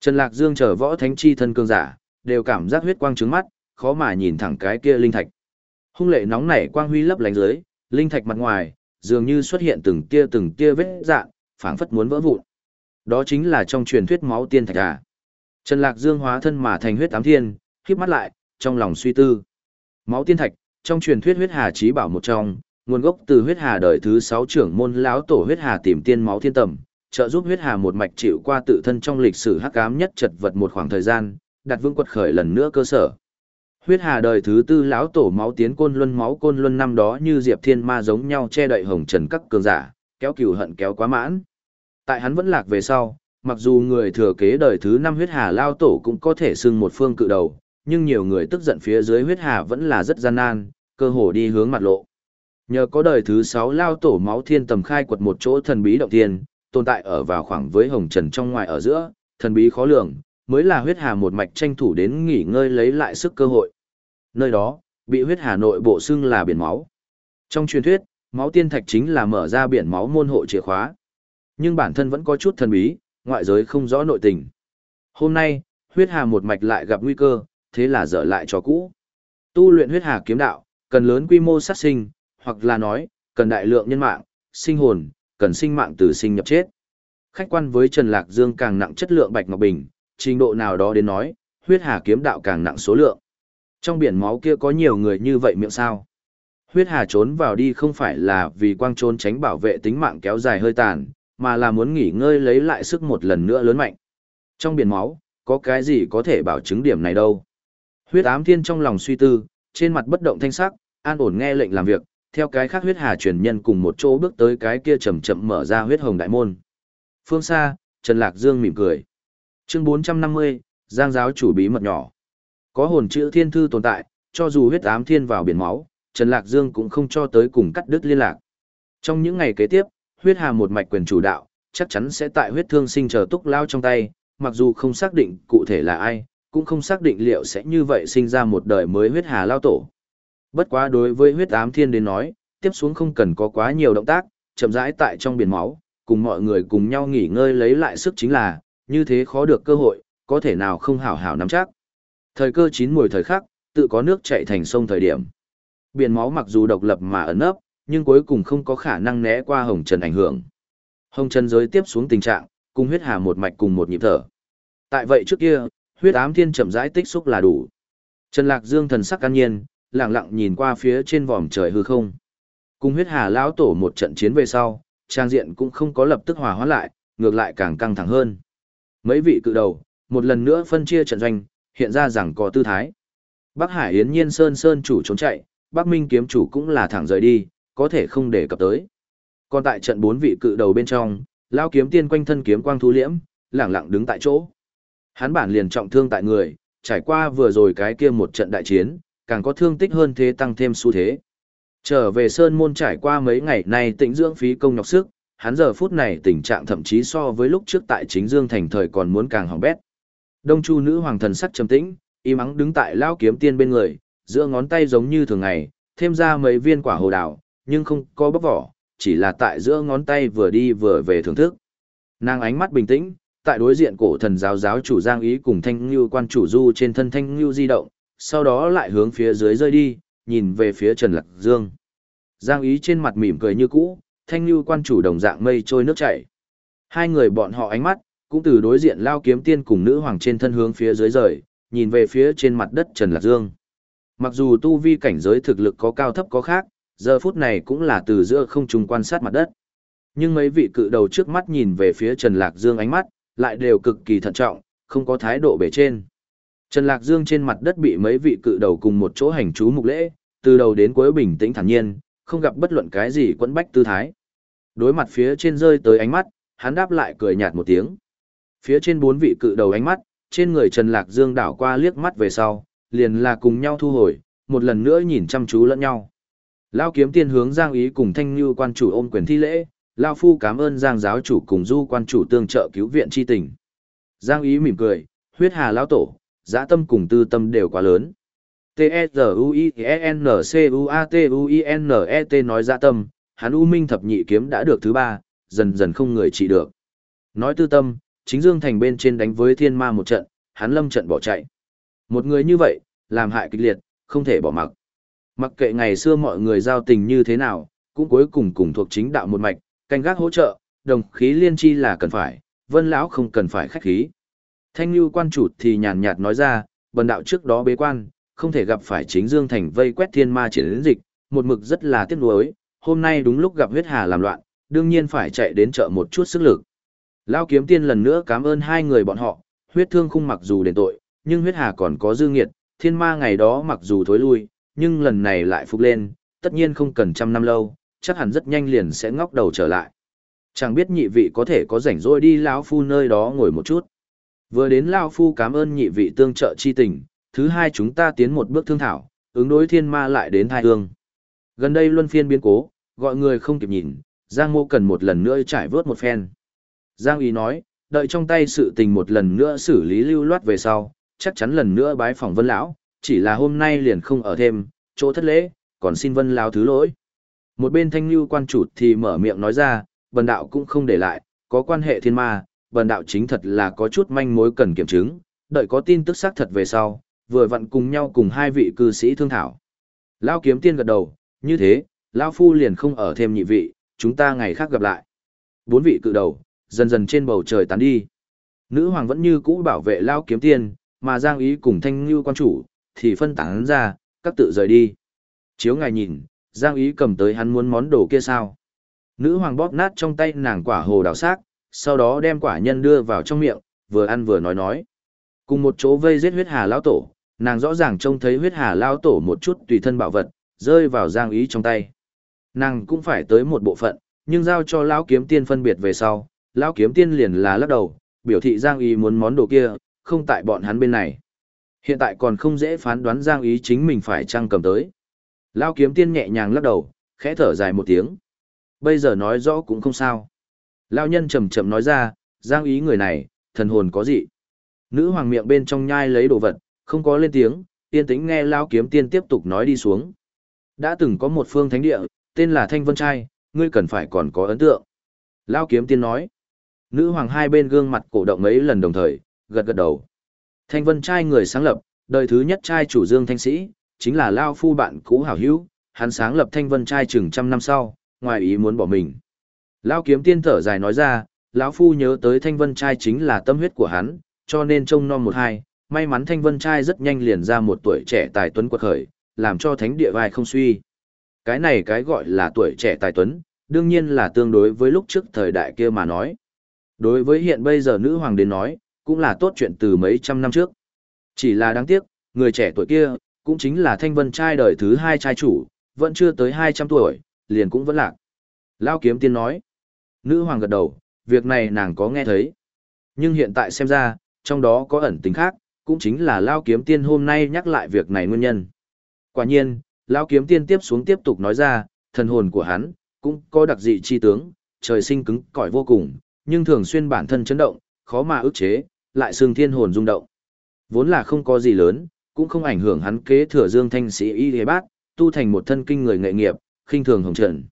Trần Lạc Dương chờ võ thánh chi thân cương giả, đều cảm giác huyết quang trứng mắt, khó mà nhìn thẳng cái kia linh thạch. Hung lệ nóng nảy quang huy lấp lánh dưới, linh thạch mặt ngoài, dường như xuất hiện từng tia từng tia vết dạng, phảng phất muốn vỡ vụn. Đó chính là trong truyền thuyết máu tiên thạch à. Trần Lạc Dương hóa thân mà thành huyết tám thiên, khép mắt lại, trong lòng suy tư. Máu tiên thạch, trong truyền thuyết huyết hà trí bảo một trong, nguồn gốc từ huyết hà đời thứ 6 trưởng môn lão tổ huyết hà tìm tiên máu thiên tầm, trợ giúp huyết hà một mạch chịu qua tự thân trong lịch sử hắc ám nhất chật vật một khoảng thời gian, đặt vững quật khởi lần nữa cơ sở. Huyết hà đời thứ tư lão tổ máu tiến côn luân máu côn luân năm đó như diệp thiên ma giống nhau che đậy hồng trần các cường giả, kéo cừu hận kéo quá mãn. Tại hắn vẫn lạc về sau, mặc dù người thừa kế đời thứ năm huyết hà lao tổ cũng có thể xưng một phương cự đầu, nhưng nhiều người tức giận phía dưới huyết hà vẫn là rất gian nan, cơ hồ đi hướng mặt lộ. Nhờ có đời thứ sáu lao tổ máu thiên tầm khai quật một chỗ thần bí động thiên, tồn tại ở vào khoảng với hồng trần trong ngoài ở giữa, thần bí khó lường, mới là huyết hà một mạch tranh thủ đến nghỉ ngơi lấy lại sức cơ hội. Nơi đó, bị huyết hà nội bộ xưng là biển máu. Trong truyền thuyết, máu tiên thạch chính là mở ra biển máu môn hộ chìa khóa. Nhưng bản thân vẫn có chút thần bí, ngoại giới không rõ nội tình. Hôm nay, huyết hà một mạch lại gặp nguy cơ, thế là dở lại cho cũ. Tu luyện huyết hà kiếm đạo, cần lớn quy mô sát sinh, hoặc là nói, cần đại lượng nhân mạng, sinh hồn, cần sinh mạng từ sinh nhập chết. Khách quan với Trần Lạc Dương càng nặng chất lượng bạch ngọc bình, trình độ nào đó đến nói, huyết hà kiếm đạo càng nặng số lượng. Trong biển máu kia có nhiều người như vậy miệng sao? Huyết hà trốn vào đi không phải là vì quang trốn tránh bảo vệ tính mạng kéo dài hơi tàn, mà là muốn nghỉ ngơi lấy lại sức một lần nữa lớn mạnh. Trong biển máu, có cái gì có thể bảo chứng điểm này đâu? Huyết ám thiên trong lòng suy tư, trên mặt bất động thanh sắc, an ổn nghe lệnh làm việc, theo cái khác huyết hà truyền nhân cùng một chỗ bước tới cái kia chậm chậm mở ra huyết hồng đại môn. Phương xa, Trần Lạc Dương mỉm cười. Chương 450, Giang giáo chủ bí mật nhỏ. Có hồn chữ thiên thư tồn tại, cho dù huyết ám thiên vào biển máu, Trần Lạc Dương cũng không cho tới cùng cắt đứt liên lạc. Trong những ngày kế tiếp, huyết hà một mạch quyền chủ đạo, chắc chắn sẽ tại huyết thương sinh chờ túc lao trong tay, mặc dù không xác định cụ thể là ai, cũng không xác định liệu sẽ như vậy sinh ra một đời mới huyết hà lao tổ. Bất quá đối với huyết ám thiên đến nói, tiếp xuống không cần có quá nhiều động tác, chậm rãi tại trong biển máu, cùng mọi người cùng nhau nghỉ ngơi lấy lại sức chính là, như thế khó được cơ hội, có thể nào không hảo hảo nắm chắc. Thời cơ chín mùi thời khắc, tự có nước chạy thành sông thời điểm. Biển máu mặc dù độc lập mà ẩn nấp, nhưng cuối cùng không có khả năng né qua hồng trần ảnh hưởng. Hồng trần giới tiếp xuống tình trạng, cùng huyết hà một mạch cùng một nhịp thở. Tại vậy trước kia, huyết ám thiên chậm rãi tích xúc là đủ. Trần Lạc Dương thần sắc an nhiên, lặng lặng nhìn qua phía trên vòm trời hư không. Cùng huyết hà lão tổ một trận chiến về sau, trang diện cũng không có lập tức hòa hoãn lại, ngược lại càng căng thẳng hơn. Mấy vị cự đầu, một lần nữa phân chia trận doanh, hiện ra rằng có tư thái. Bắc Hải Yến Nhiên Sơn Sơn chủ trốn chạy, Bắc Minh kiếm chủ cũng là thẳng rời đi, có thể không để cập tới. Còn tại trận bốn vị cự đầu bên trong, Lao kiếm tiên quanh thân kiếm quang thu liễm, lẳng lặng đứng tại chỗ. Hắn bản liền trọng thương tại người, trải qua vừa rồi cái kia một trận đại chiến, càng có thương tích hơn thế tăng thêm xu thế. Trở về Sơn Môn trải qua mấy ngày nay tĩnh dưỡng phí công nhọc sức, hắn giờ phút này tình trạng thậm chí so với lúc trước tại chính Dương thành thời còn muốn càng hỏng bét. Đông Chu nữ hoàng thần sắc trầm tĩnh, im ắng đứng tại lao kiếm tiên bên người, giữa ngón tay giống như thường ngày, thêm ra mấy viên quả hồ đào, nhưng không có bóc vỏ, chỉ là tại giữa ngón tay vừa đi vừa về thưởng thức. Nàng ánh mắt bình tĩnh, tại đối diện cổ thần giáo giáo chủ Giang Ý cùng Thanh Nhu quan chủ Du trên thân Thanh Nhu di động, sau đó lại hướng phía dưới rơi đi, nhìn về phía Trần Lạc Dương. Giang Ý trên mặt mỉm cười như cũ, Thanh Nhu quan chủ đồng dạng mây trôi nước chảy. Hai người bọn họ ánh mắt, cũng từ đối diện lao kiếm tiên cùng nữ hoàng trên thân hướng phía dưới rời, nhìn về phía trên mặt đất Trần Lạc Dương. Mặc dù tu vi cảnh giới thực lực có cao thấp có khác, giờ phút này cũng là từ giữa không trung quan sát mặt đất. Nhưng mấy vị cự đầu trước mắt nhìn về phía Trần Lạc Dương ánh mắt, lại đều cực kỳ thận trọng, không có thái độ bề trên. Trần Lạc Dương trên mặt đất bị mấy vị cự đầu cùng một chỗ hành chú mục lễ, từ đầu đến cuối bình tĩnh thản nhiên, không gặp bất luận cái gì quẫn bách tư thái. Đối mặt phía trên rơi tới ánh mắt, hắn đáp lại cười nhạt một tiếng. Phía trên bốn vị cự đầu ánh mắt, trên người Trần Lạc Dương đảo qua liếc mắt về sau, liền là cùng nhau thu hồi, một lần nữa nhìn chăm chú lẫn nhau. Lao kiếm tiên hướng Giang Ý cùng Thanh Như quan chủ ôm quyền thi lễ, Lao Phu cảm ơn Giang giáo chủ cùng Du quan chủ tương trợ cứu viện chi tình. Giang Ý mỉm cười, huyết hà Lao tổ, dã tâm cùng tư tâm đều quá lớn. T-E-Z-U-I-N-C-U-A-T-U-I-N-E-T nói dã tâm, hắn U Minh thập nhị kiếm đã được thứ ba, dần dần không người trị được. Nói tư tâm, chính Dương Thành bên trên đánh với thiên ma một trận, hắn lâm trận bỏ chạy. Một người như vậy, làm hại kịch liệt, không thể bỏ mặc. Mặc kệ ngày xưa mọi người giao tình như thế nào, cũng cuối cùng cùng thuộc chính đạo một mạch, canh gác hỗ trợ, đồng khí liên chi là cần phải, vân lão không cần phải khách khí. Thanh lưu quan chủ thì nhàn nhạt nói ra, bần đạo trước đó bế quan, không thể gặp phải chính Dương Thành vây quét thiên ma triển đến dịch, một mực rất là tiếc nuối, hôm nay đúng lúc gặp huyết hà làm loạn, đương nhiên phải chạy đến chợ một chút sức lực. Lao kiếm tiên lần nữa cảm ơn hai người bọn họ, huyết thương khung mặc dù đền tội, nhưng huyết hà còn có dư nghiệt, thiên ma ngày đó mặc dù thối lui, nhưng lần này lại phục lên, tất nhiên không cần trăm năm lâu, chắc hẳn rất nhanh liền sẽ ngóc đầu trở lại. Chẳng biết nhị vị có thể có rảnh rỗi đi lão phu nơi đó ngồi một chút. Vừa đến lão phu cảm ơn nhị vị tương trợ chi tình, thứ hai chúng ta tiến một bước thương thảo, ứng đối thiên ma lại đến thai hương. Gần đây luân phiên biến cố, gọi người không kịp nhìn, Giang Mô cần một lần nữa trải vớt một phen. Giang Ý nói, đợi trong tay sự tình một lần nữa xử lý lưu loát về sau, chắc chắn lần nữa bái phỏng Vân lão, chỉ là hôm nay liền không ở thêm, chỗ thất lễ, còn xin Vân lão thứ lỗi. Một bên Thanh lưu quan chủ thì mở miệng nói ra, bần đạo cũng không để lại, có quan hệ thiên ma, bần đạo chính thật là có chút manh mối cần kiểm chứng, đợi có tin tức xác thật về sau, vừa vặn cùng nhau cùng hai vị cư sĩ thương thảo. Lão kiếm tiên gật đầu, như thế, lão phu liền không ở thêm nhị vị, chúng ta ngày khác gặp lại. Bốn vị cự đầu, dần dần trên bầu trời tán đi. Nữ hoàng vẫn như cũ bảo vệ lão kiếm tiên, mà Giang Ý cùng Thanh lưu quan chủ, thì phân tán ra, các tự rời đi. Chiếu ngài nhìn, Giang Ý cầm tới hắn muốn món đồ kia sao. Nữ hoàng bóp nát trong tay nàng quả hồ đào xác, sau đó đem quả nhân đưa vào trong miệng, vừa ăn vừa nói nói. Cùng một chỗ vây giết huyết hà lão tổ, nàng rõ ràng trông thấy huyết hà lão tổ một chút tùy thân bảo vật, rơi vào giang ý trong tay. Nàng cũng phải tới một bộ phận, nhưng giao cho lão kiếm tiên phân biệt về sau, lão kiếm tiên liền là lắc đầu, biểu thị giang ý muốn món đồ kia, không tại bọn hắn bên này. Hiện tại còn không dễ phán đoán giang ý chính mình phải chăng cầm tới. Lão kiếm tiên nhẹ nhàng lắc đầu, khẽ thở dài một tiếng. Bây giờ nói rõ cũng không sao. Lão nhân chậm chậm nói ra, giang ý người này, thần hồn có gì. Nữ hoàng miệng bên trong nhai lấy đồ vật, không có lên tiếng, yên tĩnh nghe Lão kiếm tiên tiếp tục nói đi xuống. Đã từng có một phương thánh địa, tên là Thanh Vân Trai, ngươi cần phải còn có ấn tượng. Lão kiếm tiên nói. Nữ hoàng hai bên gương mặt cổ động mấy lần đồng thời, gật gật đầu. Thanh Vân Trai người sáng lập, đời thứ nhất trai chủ Dương Thanh Sĩ, chính là Lao Phu bạn cũ hảo hữu, hắn sáng lập Thanh Vân Trai chừng trăm năm sau, ngoài ý muốn bỏ mình. Lão kiếm tiên thở dài nói ra, lão phu nhớ tới Thanh Vân trai chính là tâm huyết của hắn, cho nên trông non một hai, may mắn Thanh Vân trai rất nhanh liền ra một tuổi trẻ tài tuấn quật khởi, làm cho thánh địa vai không suy. Cái này cái gọi là tuổi trẻ tài tuấn, đương nhiên là tương đối với lúc trước thời đại kia mà nói. Đối với hiện bây giờ nữ hoàng đến nói, cũng là tốt chuyện từ mấy trăm năm trước. Chỉ là đáng tiếc, người trẻ tuổi kia, cũng chính là Thanh Vân trai đời thứ hai trai chủ, vẫn chưa tới 200 tuổi, liền cũng vẫn lạc. Lao kiếm tiên nói. Nữ hoàng gật đầu, việc này nàng có nghe thấy. Nhưng hiện tại xem ra, trong đó có ẩn tính khác, cũng chính là Lao kiếm tiên hôm nay nhắc lại việc này nguyên nhân. Quả nhiên, Lao kiếm tiên tiếp xuống tiếp tục nói ra, thần hồn của hắn, cũng có đặc dị chi tướng, trời sinh cứng cỏi vô cùng, nhưng thường xuyên bản thân chấn động, khó mà ức chế, lại xương thiên hồn rung động. Vốn là không có gì lớn, cũng không ảnh hưởng hắn kế thừa dương thanh sĩ y hề bát, tu thành một thân kinh người nghệ nghiệp, khinh thường hồng trần.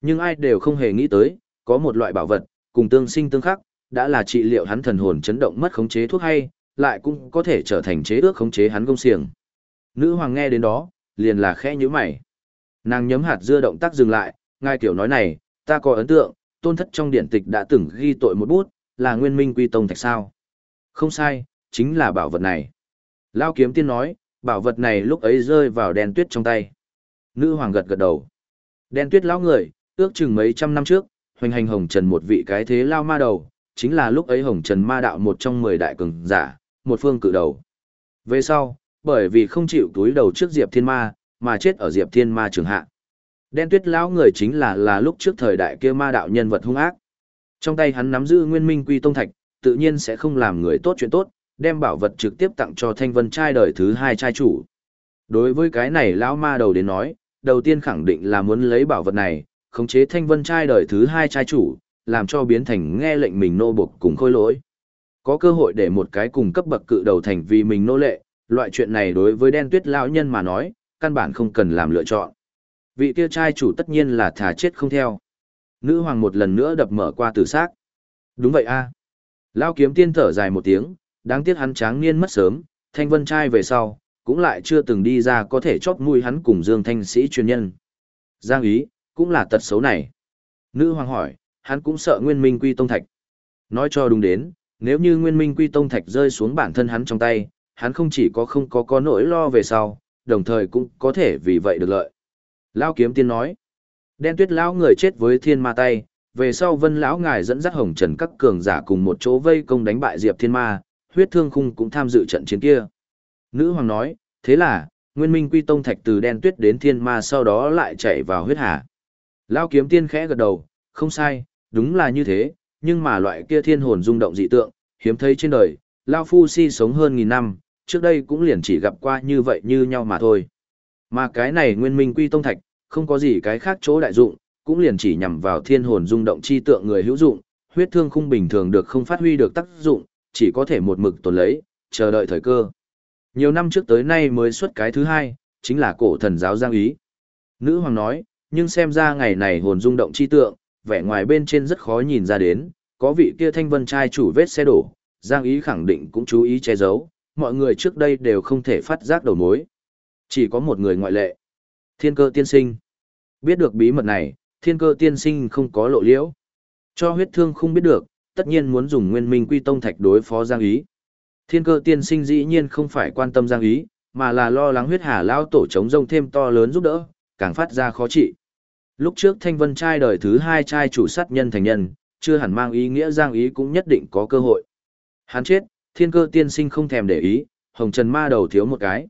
Nhưng ai đều không hề nghĩ tới, có một loại bảo vật, cùng tương sinh tương khắc, đã là trị liệu hắn thần hồn chấn động mất khống chế thuốc hay, lại cũng có thể trở thành chế ước khống chế hắn công xiềng. Nữ hoàng nghe đến đó, liền là khẽ nhíu mày. Nàng nhấm hạt dưa động tác dừng lại, ngài tiểu nói này, ta có ấn tượng, tôn thất trong điển tịch đã từng ghi tội một bút, là nguyên minh quy tông thạch sao. Không sai, chính là bảo vật này. Lao kiếm tiên nói, bảo vật này lúc ấy rơi vào đen tuyết trong tay. Nữ hoàng gật gật đầu. Đen tuyết lão người, ước chừng mấy trăm năm trước, hoành hành hồng trần một vị cái thế lao ma đầu, chính là lúc ấy hồng trần ma đạo một trong mười đại cường giả, một phương cự đầu. Về sau, bởi vì không chịu túi đầu trước Diệp Thiên Ma, mà chết ở Diệp Thiên Ma trường hạ. Đen tuyết lão người chính là là lúc trước thời đại kia ma đạo nhân vật hung ác. Trong tay hắn nắm giữ nguyên minh quy tông thạch, tự nhiên sẽ không làm người tốt chuyện tốt, đem bảo vật trực tiếp tặng cho thanh vân trai đời thứ hai trai chủ. Đối với cái này lão ma đầu đến nói, đầu tiên khẳng định là muốn lấy bảo vật này, khống chế thanh vân trai đời thứ hai trai chủ, làm cho biến thành nghe lệnh mình nô buộc cùng khôi lỗi. Có cơ hội để một cái cùng cấp bậc cự đầu thành vì mình nô lệ, loại chuyện này đối với đen tuyết lão nhân mà nói, căn bản không cần làm lựa chọn. Vị kia trai chủ tất nhiên là thả chết không theo. Nữ hoàng một lần nữa đập mở qua tử xác. Đúng vậy a. Lão kiếm tiên thở dài một tiếng, đáng tiếc hắn tráng niên mất sớm, thanh vân trai về sau, cũng lại chưa từng đi ra có thể chóp mũi hắn cùng Dương Thanh Sĩ chuyên nhân. Giang ý, cũng là tật xấu này. Nữ hoàng hỏi, hắn cũng sợ Nguyên Minh Quy Tông Thạch. Nói cho đúng đến, nếu như Nguyên Minh Quy Tông Thạch rơi xuống bản thân hắn trong tay, hắn không chỉ có không có có nỗi lo về sau, đồng thời cũng có thể vì vậy được lợi. Lao kiếm tiên nói, đen tuyết lão người chết với thiên ma tay, về sau vân lão ngài dẫn dắt hồng trần các cường giả cùng một chỗ vây công đánh bại diệp thiên ma, huyết thương khung cũng tham dự trận chiến kia. Nữ hoàng nói, thế là, nguyên minh quy tông thạch từ đen tuyết đến thiên ma sau đó lại chạy vào huyết hà. Lao kiếm tiên khẽ gật đầu, không sai, đúng là như thế, nhưng mà loại kia thiên hồn rung động dị tượng, hiếm thấy trên đời, Lao Phu si sống hơn nghìn năm, trước đây cũng liền chỉ gặp qua như vậy như nhau mà thôi. Mà cái này nguyên minh quy tông thạch, không có gì cái khác chỗ đại dụng, cũng liền chỉ nhằm vào thiên hồn rung động chi tượng người hữu dụng, huyết thương khung bình thường được không phát huy được tác dụng, chỉ có thể một mực tồn lấy, chờ đợi thời cơ. Nhiều năm trước tới nay mới xuất cái thứ hai, chính là cổ thần giáo Giang Ý. Nữ hoàng nói, nhưng xem ra ngày này hồn rung động chi tượng, vẻ ngoài bên trên rất khó nhìn ra đến, có vị kia thanh vân trai chủ vết xe đổ, Giang Ý khẳng định cũng chú ý che giấu, mọi người trước đây đều không thể phát giác đầu mối. Chỉ có một người ngoại lệ. Thiên cơ tiên sinh. Biết được bí mật này, thiên cơ tiên sinh không có lộ liễu. Cho huyết thương không biết được, tất nhiên muốn dùng nguyên minh quy tông thạch đối phó Giang Ý. Thiên cơ tiên sinh dĩ nhiên không phải quan tâm Giang Ý, mà là lo lắng huyết hà lao tổ chống rông thêm to lớn giúp đỡ, càng phát ra khó trị. Lúc trước thanh vân trai đời thứ hai trai chủ sát nhân thành nhân, chưa hẳn mang ý nghĩa Giang Ý cũng nhất định có cơ hội. Hắn chết, thiên cơ tiên sinh không thèm để ý, hồng trần ma đầu thiếu một cái.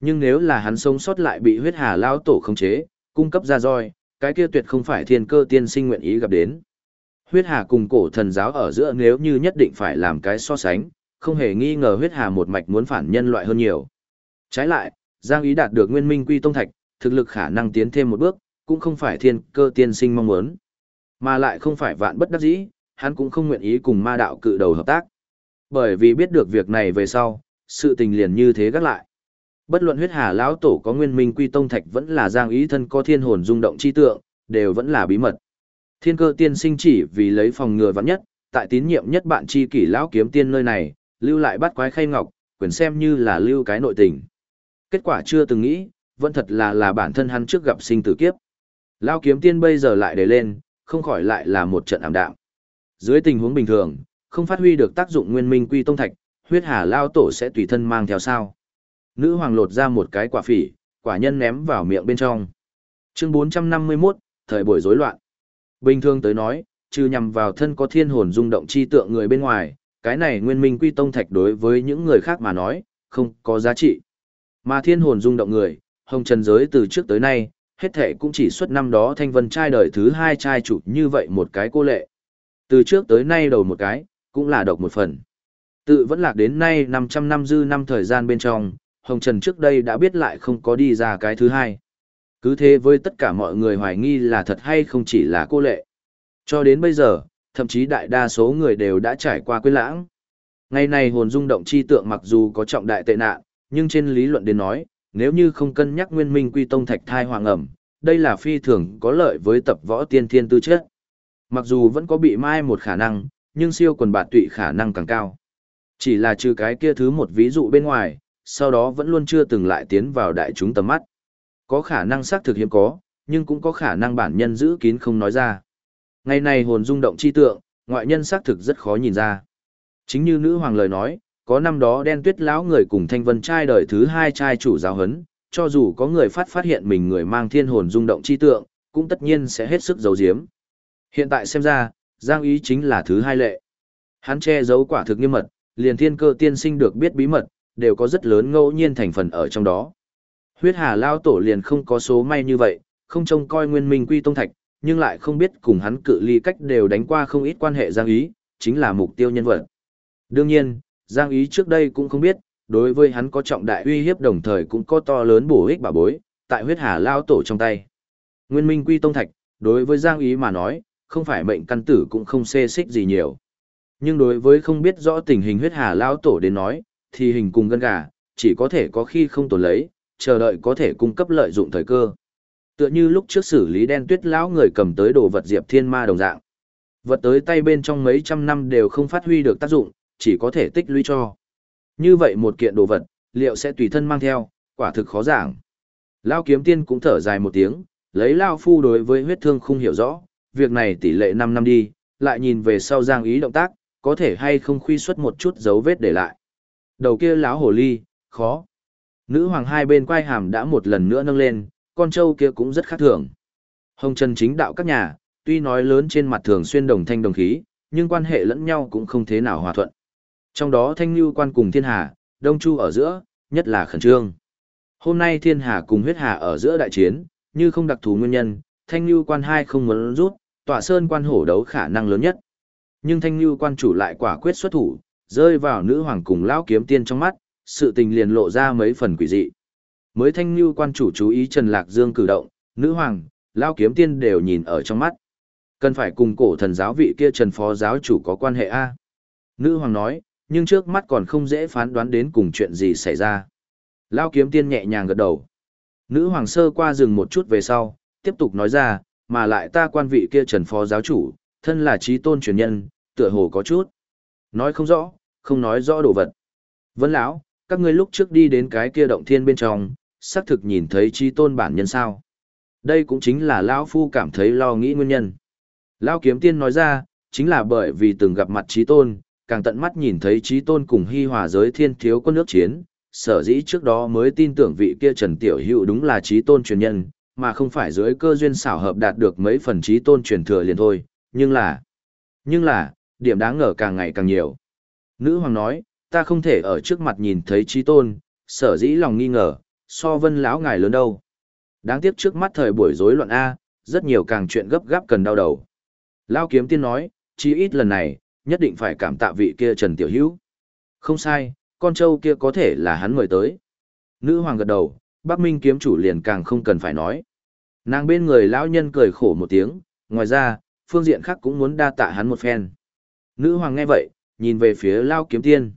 Nhưng nếu là hắn sống sót lại bị huyết hà lao tổ khống chế, cung cấp ra roi, cái kia tuyệt không phải thiên cơ tiên sinh nguyện ý gặp đến. Huyết hà cùng cổ thần giáo ở giữa nếu như nhất định phải làm cái so sánh, không hề nghi ngờ huyết hà một mạch muốn phản nhân loại hơn nhiều. Trái lại, Giang ý đạt được nguyên minh quy tông thạch, thực lực khả năng tiến thêm một bước, cũng không phải thiên cơ tiên sinh mong muốn. Mà lại không phải vạn bất đắc dĩ, hắn cũng không nguyện ý cùng ma đạo cự đầu hợp tác. Bởi vì biết được việc này về sau, sự tình liền như thế gác lại. Bất luận huyết hà lão tổ có nguyên minh quy tông thạch vẫn là giang ý thân có thiên hồn rung động chi tượng, đều vẫn là bí mật. Thiên cơ tiên sinh chỉ vì lấy phòng ngừa vắn nhất, tại tín nhiệm nhất bạn chi kỷ lão kiếm tiên nơi này, lưu lại bắt quái khay ngọc, quyền xem như là lưu cái nội tình. Kết quả chưa từng nghĩ, vẫn thật là là bản thân hắn trước gặp sinh tử kiếp. Lão kiếm tiên bây giờ lại để lên, không khỏi lại là một trận ảm đạm. Dưới tình huống bình thường, không phát huy được tác dụng nguyên minh quy tông thạch, huyết hà lao tổ sẽ tùy thân mang theo sao. Nữ hoàng lột ra một cái quả phỉ, quả nhân ném vào miệng bên trong. Chương 451, thời buổi rối loạn. Bình thường tới nói, trừ nhằm vào thân có thiên hồn rung động chi tượng người bên ngoài, cái này nguyên minh quy tông thạch đối với những người khác mà nói, không có giá trị. Mà thiên hồn rung động người, hồng trần giới từ trước tới nay, hết thể cũng chỉ xuất năm đó thanh vân trai đời thứ hai trai chủ như vậy một cái cô lệ. Từ trước tới nay đầu một cái, cũng là độc một phần. Tự vẫn lạc đến nay 500 năm dư năm thời gian bên trong, Hồng Trần trước đây đã biết lại không có đi ra cái thứ hai. Cứ thế với tất cả mọi người hoài nghi là thật hay không chỉ là cô lệ. Cho đến bây giờ, thậm chí đại đa số người đều đã trải qua quên lãng. Ngày này hồn rung động chi tượng mặc dù có trọng đại tệ nạn, nhưng trên lý luận đến nói, nếu như không cân nhắc nguyên minh quy tông thạch thai hoàng ẩm, đây là phi thường có lợi với tập võ tiên thiên tư chất. Mặc dù vẫn có bị mai một khả năng, nhưng siêu quần bạt tụy khả năng càng cao. Chỉ là trừ cái kia thứ một ví dụ bên ngoài, sau đó vẫn luôn chưa từng lại tiến vào đại chúng tầm mắt. Có khả năng xác thực hiếm có, nhưng cũng có khả năng bản nhân giữ kín không nói ra. Ngày này hồn rung động chi tượng, ngoại nhân xác thực rất khó nhìn ra. Chính như nữ hoàng lời nói, có năm đó đen tuyết lão người cùng thanh vân trai đời thứ hai trai chủ giáo hấn, cho dù có người phát phát hiện mình người mang thiên hồn rung động chi tượng, cũng tất nhiên sẽ hết sức giấu giếm. Hiện tại xem ra, Giang ý chính là thứ hai lệ. Hắn che giấu quả thực nghiêm mật, liền thiên cơ tiên sinh được biết bí mật, đều có rất lớn ngẫu nhiên thành phần ở trong đó. Huyết hà lao tổ liền không có số may như vậy, không trông coi nguyên minh quy tông thạch, nhưng lại không biết cùng hắn cự ly cách đều đánh qua không ít quan hệ Giang ý, chính là mục tiêu nhân vật. Đương nhiên, Giang ý trước đây cũng không biết, đối với hắn có trọng đại uy hiếp đồng thời cũng có to lớn bổ ích bảo bối, tại huyết hà lao tổ trong tay. Nguyên minh quy tông thạch, đối với Giang ý mà nói, không phải mệnh căn tử cũng không xê xích gì nhiều. Nhưng đối với không biết rõ tình hình huyết hà lao tổ đến nói, thì hình cùng gân gà, chỉ có thể có khi không tồn lấy, chờ đợi có thể cung cấp lợi dụng thời cơ. Tựa như lúc trước xử lý đen tuyết lão người cầm tới đồ vật diệp thiên ma đồng dạng. Vật tới tay bên trong mấy trăm năm đều không phát huy được tác dụng, chỉ có thể tích lũy cho. Như vậy một kiện đồ vật, liệu sẽ tùy thân mang theo, quả thực khó giảng. Lao kiếm tiên cũng thở dài một tiếng, lấy Lao phu đối với huyết thương không hiểu rõ, việc này tỷ lệ 5 năm đi, lại nhìn về sau giang ý động tác, có thể hay không khuy xuất một chút dấu vết để lại. Đầu kia lão hồ ly, khó. Nữ hoàng hai bên quai hàm đã một lần nữa nâng lên, con trâu kia cũng rất khác thường. Hồng Trần chính đạo các nhà, tuy nói lớn trên mặt thường xuyên đồng thanh đồng khí, nhưng quan hệ lẫn nhau cũng không thế nào hòa thuận. Trong đó thanh lưu quan cùng thiên hà, đông chu ở giữa, nhất là khẩn trương. Hôm nay thiên hà cùng huyết hà ở giữa đại chiến, như không đặc thù nguyên nhân, thanh lưu quan hai không muốn rút, tọa sơn quan hổ đấu khả năng lớn nhất. Nhưng thanh lưu quan chủ lại quả quyết xuất thủ, rơi vào nữ hoàng cùng lão kiếm tiên trong mắt, sự tình liền lộ ra mấy phần quỷ dị. Mới thanh lưu quan chủ chú ý Trần Lạc Dương cử động, nữ hoàng, lão kiếm tiên đều nhìn ở trong mắt. Cần phải cùng cổ thần giáo vị kia trần phó giáo chủ có quan hệ a Nữ hoàng nói, nhưng trước mắt còn không dễ phán đoán đến cùng chuyện gì xảy ra. Lao kiếm tiên nhẹ nhàng gật đầu. Nữ hoàng sơ qua dừng một chút về sau, tiếp tục nói ra, mà lại ta quan vị kia trần phó giáo chủ, thân là trí tôn truyền nhân, tựa hồ có chút. Nói không rõ, không nói rõ đồ vật. Vân lão, các ngươi lúc trước đi đến cái kia động thiên bên trong, xác thực nhìn thấy trí tôn bản nhân sao. Đây cũng chính là lão phu cảm thấy lo nghĩ nguyên nhân. Lão kiếm tiên nói ra, chính là bởi vì từng gặp mặt trí tôn, càng tận mắt nhìn thấy trí tôn cùng hy hòa giới thiên thiếu quân nước chiến, sở dĩ trước đó mới tin tưởng vị kia Trần Tiểu Hữu đúng là trí tôn truyền nhân, mà không phải dưới cơ duyên xảo hợp đạt được mấy phần trí tôn truyền thừa liền thôi, nhưng là, nhưng là, điểm đáng ngờ càng ngày càng nhiều. Nữ hoàng nói, ta không thể ở trước mặt nhìn thấy trí tôn, sở dĩ lòng nghi ngờ, so vân lão ngài lớn đâu. Đáng tiếc trước mắt thời buổi rối loạn A, rất nhiều càng chuyện gấp gáp cần đau đầu. Lao kiếm tiên nói, chí ít lần này, nhất định phải cảm tạ vị kia Trần Tiểu Hữu. Không sai, con trâu kia có thể là hắn mời tới. Nữ hoàng gật đầu, Bắc Minh kiếm chủ liền càng không cần phải nói. Nàng bên người lão nhân cười khổ một tiếng, ngoài ra, phương diện khác cũng muốn đa tạ hắn một phen. Nữ hoàng nghe vậy, nhìn về phía Lao kiếm tiên.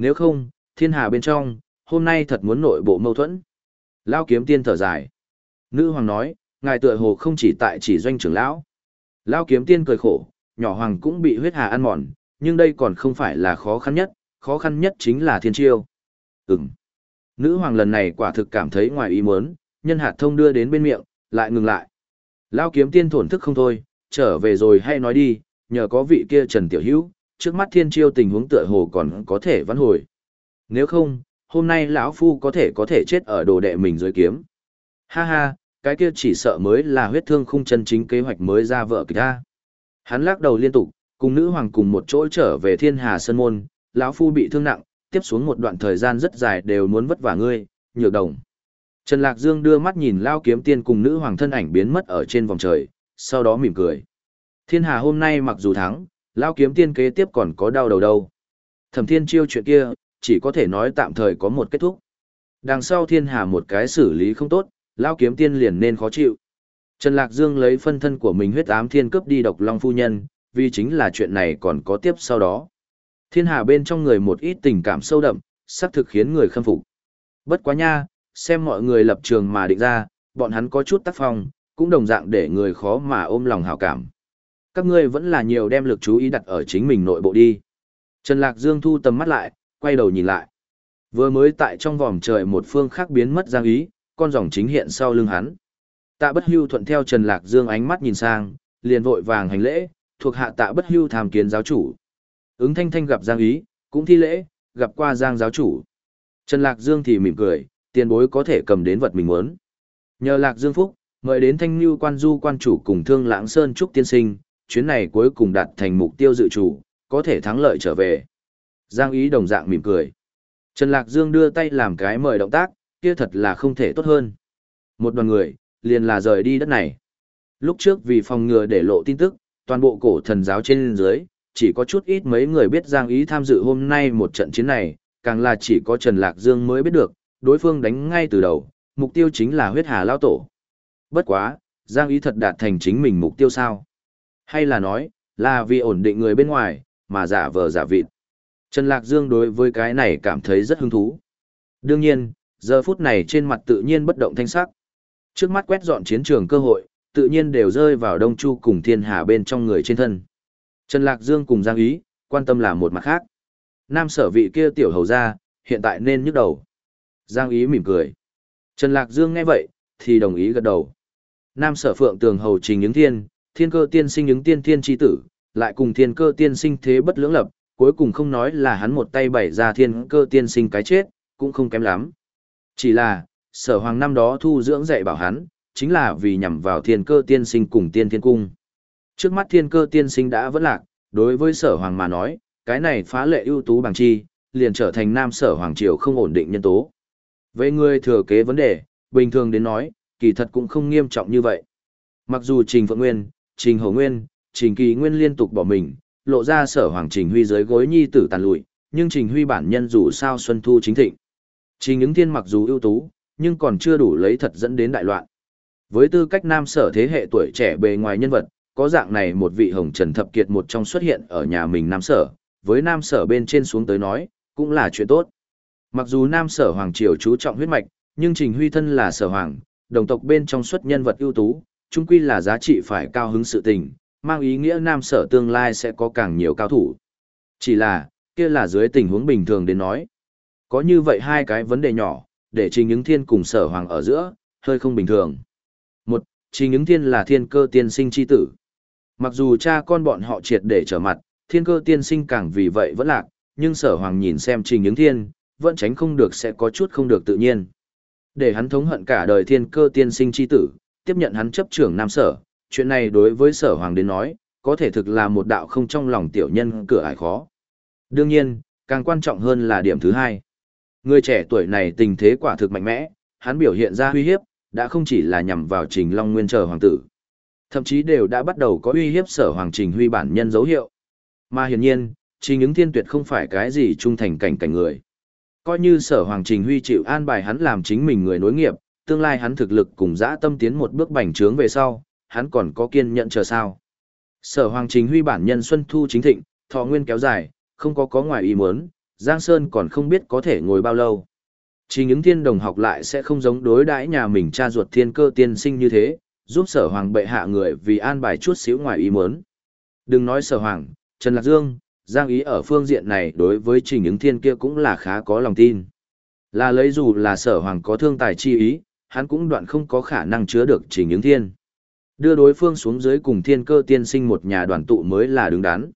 Nếu không, thiên hà bên trong, hôm nay thật muốn nội bộ mâu thuẫn. Lao kiếm tiên thở dài. Nữ hoàng nói, ngài tựa hồ không chỉ tại chỉ doanh trưởng lão. Lao kiếm tiên cười khổ, nhỏ hoàng cũng bị huyết hà ăn mòn, nhưng đây còn không phải là khó khăn nhất, khó khăn nhất chính là thiên chiêu. Ừm. Nữ hoàng lần này quả thực cảm thấy ngoài ý muốn, nhân hạt thông đưa đến bên miệng, lại ngừng lại. Lao kiếm tiên thổn thức không thôi, trở về rồi hay nói đi, nhờ có vị kia Trần Tiểu Hữu, trước mắt thiên chiêu tình huống tựa hồ còn có thể vãn hồi. Nếu không, hôm nay lão phu có thể có thể chết ở đồ đệ mình dưới kiếm. Ha ha, cái kia chỉ sợ mới là huyết thương khung chân chính kế hoạch mới ra vợ kịch ta. Hắn lắc đầu liên tục, cùng nữ hoàng cùng một chỗ trở về thiên hà sơn môn, lão phu bị thương nặng, tiếp xuống một đoạn thời gian rất dài đều muốn vất vả ngươi, nhược đồng. Trần Lạc Dương đưa mắt nhìn Lao Kiếm Tiên cùng nữ hoàng thân ảnh biến mất ở trên vòng trời, sau đó mỉm cười. Thiên Hà hôm nay mặc dù thắng, Lao Kiếm Tiên kế tiếp còn có đau đầu đâu. Thẩm Thiên Chiêu chuyện kia, chỉ có thể nói tạm thời có một kết thúc. Đằng sau Thiên Hà một cái xử lý không tốt, Lao Kiếm Tiên liền nên khó chịu. Trần Lạc Dương lấy phân thân của mình huyết ám thiên cướp đi độc long phu nhân, vì chính là chuyện này còn có tiếp sau đó. Thiên hà bên trong người một ít tình cảm sâu đậm, xác thực khiến người khâm phục. Bất quá nha, xem mọi người lập trường mà định ra, bọn hắn có chút tác phong, cũng đồng dạng để người khó mà ôm lòng hảo cảm. Các ngươi vẫn là nhiều đem lực chú ý đặt ở chính mình nội bộ đi. Trần Lạc Dương thu tầm mắt lại, quay đầu nhìn lại. Vừa mới tại trong vòng trời một phương khác biến mất giang ý, con dòng chính hiện sau lưng hắn. Tạ bất hưu thuận theo Trần Lạc Dương ánh mắt nhìn sang, liền vội vàng hành lễ, thuộc hạ tạ bất hưu tham kiến giáo chủ. Ứng thanh thanh gặp Giang ý, cũng thi lễ, gặp qua Giang giáo chủ. Trần Lạc Dương thì mỉm cười, tiền bối có thể cầm đến vật mình muốn. Nhờ Lạc Dương Phúc, mời đến thanh lưu quan du quan chủ cùng thương lãng sơn trúc tiên sinh, chuyến này cuối cùng đạt thành mục tiêu dự chủ, có thể thắng lợi trở về. Giang ý đồng dạng mỉm cười. Trần Lạc Dương đưa tay làm cái mời động tác, kia thật là không thể tốt hơn. Một đoàn người, liền là rời đi đất này. Lúc trước vì phòng ngừa để lộ tin tức, toàn bộ cổ thần giáo trên dưới, chỉ có chút ít mấy người biết Giang Ý tham dự hôm nay một trận chiến này, càng là chỉ có Trần Lạc Dương mới biết được, đối phương đánh ngay từ đầu, mục tiêu chính là huyết hà lao tổ. Bất quá, Giang Ý thật đạt thành chính mình mục tiêu sao? Hay là nói, là vì ổn định người bên ngoài, mà giả vờ giả vịt. Trần Lạc Dương đối với cái này cảm thấy rất hứng thú. Đương nhiên, giờ phút này trên mặt tự nhiên bất động thanh sắc. Trước mắt quét dọn chiến trường cơ hội, tự nhiên đều rơi vào Đông Chu cùng Thiên Hà bên trong người trên thân. Trần Lạc Dương cùng Giang Ý, quan tâm là một mặt khác. Nam sở vị kia tiểu hầu ra, hiện tại nên nhức đầu. Giang Ý mỉm cười. Trần Lạc Dương nghe vậy, thì đồng ý gật đầu. Nam sở phượng tường hầu trình những thiên, thiên cơ tiên sinh những tiên thiên chi tử, lại cùng thiên cơ tiên sinh thế bất lưỡng lập, cuối cùng không nói là hắn một tay bày ra thiên cơ tiên sinh cái chết, cũng không kém lắm. Chỉ là, sở hoàng năm đó thu dưỡng dạy bảo hắn, chính là vì nhằm vào thiên cơ tiên sinh cùng tiên thiên cung. Trước mắt thiên cơ tiên sinh đã vẫn lạc, đối với sở hoàng mà nói, cái này phá lệ ưu tú bằng chi, liền trở thành nam sở hoàng triều không ổn định nhân tố. Về người thừa kế vấn đề, bình thường đến nói, kỳ thật cũng không nghiêm trọng như vậy. Mặc dù Trình Phượng Nguyên, Trình Hổ Nguyên, Trình Kỳ Nguyên liên tục bỏ mình, lộ ra sở hoàng Trình Huy dưới gối nhi tử tàn lụi, nhưng Trình Huy bản nhân dù sao xuân thu chính thịnh. Trình ứng thiên mặc dù ưu tú, nhưng còn chưa đủ lấy thật dẫn đến đại loạn. Với tư cách nam sở thế hệ tuổi trẻ bề ngoài nhân vật, có dạng này một vị hồng trần thập kiệt một trong xuất hiện ở nhà mình Nam Sở, với Nam Sở bên trên xuống tới nói, cũng là chuyện tốt. Mặc dù Nam Sở Hoàng Triều chú trọng huyết mạch, nhưng Trình Huy thân là Sở Hoàng, đồng tộc bên trong xuất nhân vật ưu tú, chung quy là giá trị phải cao hứng sự tình, mang ý nghĩa Nam Sở tương lai sẽ có càng nhiều cao thủ. Chỉ là, kia là dưới tình huống bình thường đến nói. Có như vậy hai cái vấn đề nhỏ, để Trình Ứng Thiên cùng Sở Hoàng ở giữa, hơi không bình thường. Một, Trình Ứng Thiên là thiên cơ tiên sinh chi tử. Mặc dù cha con bọn họ triệt để trở mặt, thiên cơ tiên sinh càng vì vậy vẫn lạc, nhưng Sở Hoàng nhìn xem Trình Ứng Thiên, vẫn tránh không được sẽ có chút không được tự nhiên. Để hắn thống hận cả đời thiên cơ tiên sinh chi tử, tiếp nhận hắn chấp trưởng Nam Sở, chuyện này đối với Sở Hoàng đến nói, có thể thực là một đạo không trong lòng tiểu nhân cửa ải khó. Đương nhiên, càng quan trọng hơn là điểm thứ hai. Người trẻ tuổi này tình thế quả thực mạnh mẽ, hắn biểu hiện ra uy hiếp, đã không chỉ là nhằm vào Trình Long Nguyên chờ hoàng tử. Thậm chí đều đã bắt đầu có uy hiếp sở hoàng Trình Huy bản nhân dấu hiệu. Mà hiển nhiên, Trình ứng thiên tuyệt không phải cái gì trung thành cảnh cảnh người. Coi như sở hoàng Trình Huy chịu an bài hắn làm chính mình người nối nghiệp, tương lai hắn thực lực cùng dã tâm tiến một bước bành trướng về sau, hắn còn có kiên nhẫn chờ sao. Sở hoàng chính Huy bản nhân Xuân Thu chính thịnh, thọ nguyên kéo dài, không có có ngoài ý muốn, Giang Sơn còn không biết có thể ngồi bao lâu. Chỉ những thiên đồng học lại sẽ không giống đối đãi nhà mình cha ruột thiên cơ tiên sinh như thế, giúp sở hoàng bệ hạ người vì an bài chút xíu ngoài ý muốn. Đừng nói sở hoàng, Trần Lạc Dương, Giang ý ở phương diện này đối với trình ứng thiên kia cũng là khá có lòng tin. Là lấy dù là sở hoàng có thương tài chi ý, hắn cũng đoạn không có khả năng chứa được trình ứng thiên. Đưa đối phương xuống dưới cùng thiên cơ tiên sinh một nhà đoàn tụ mới là đứng đắn.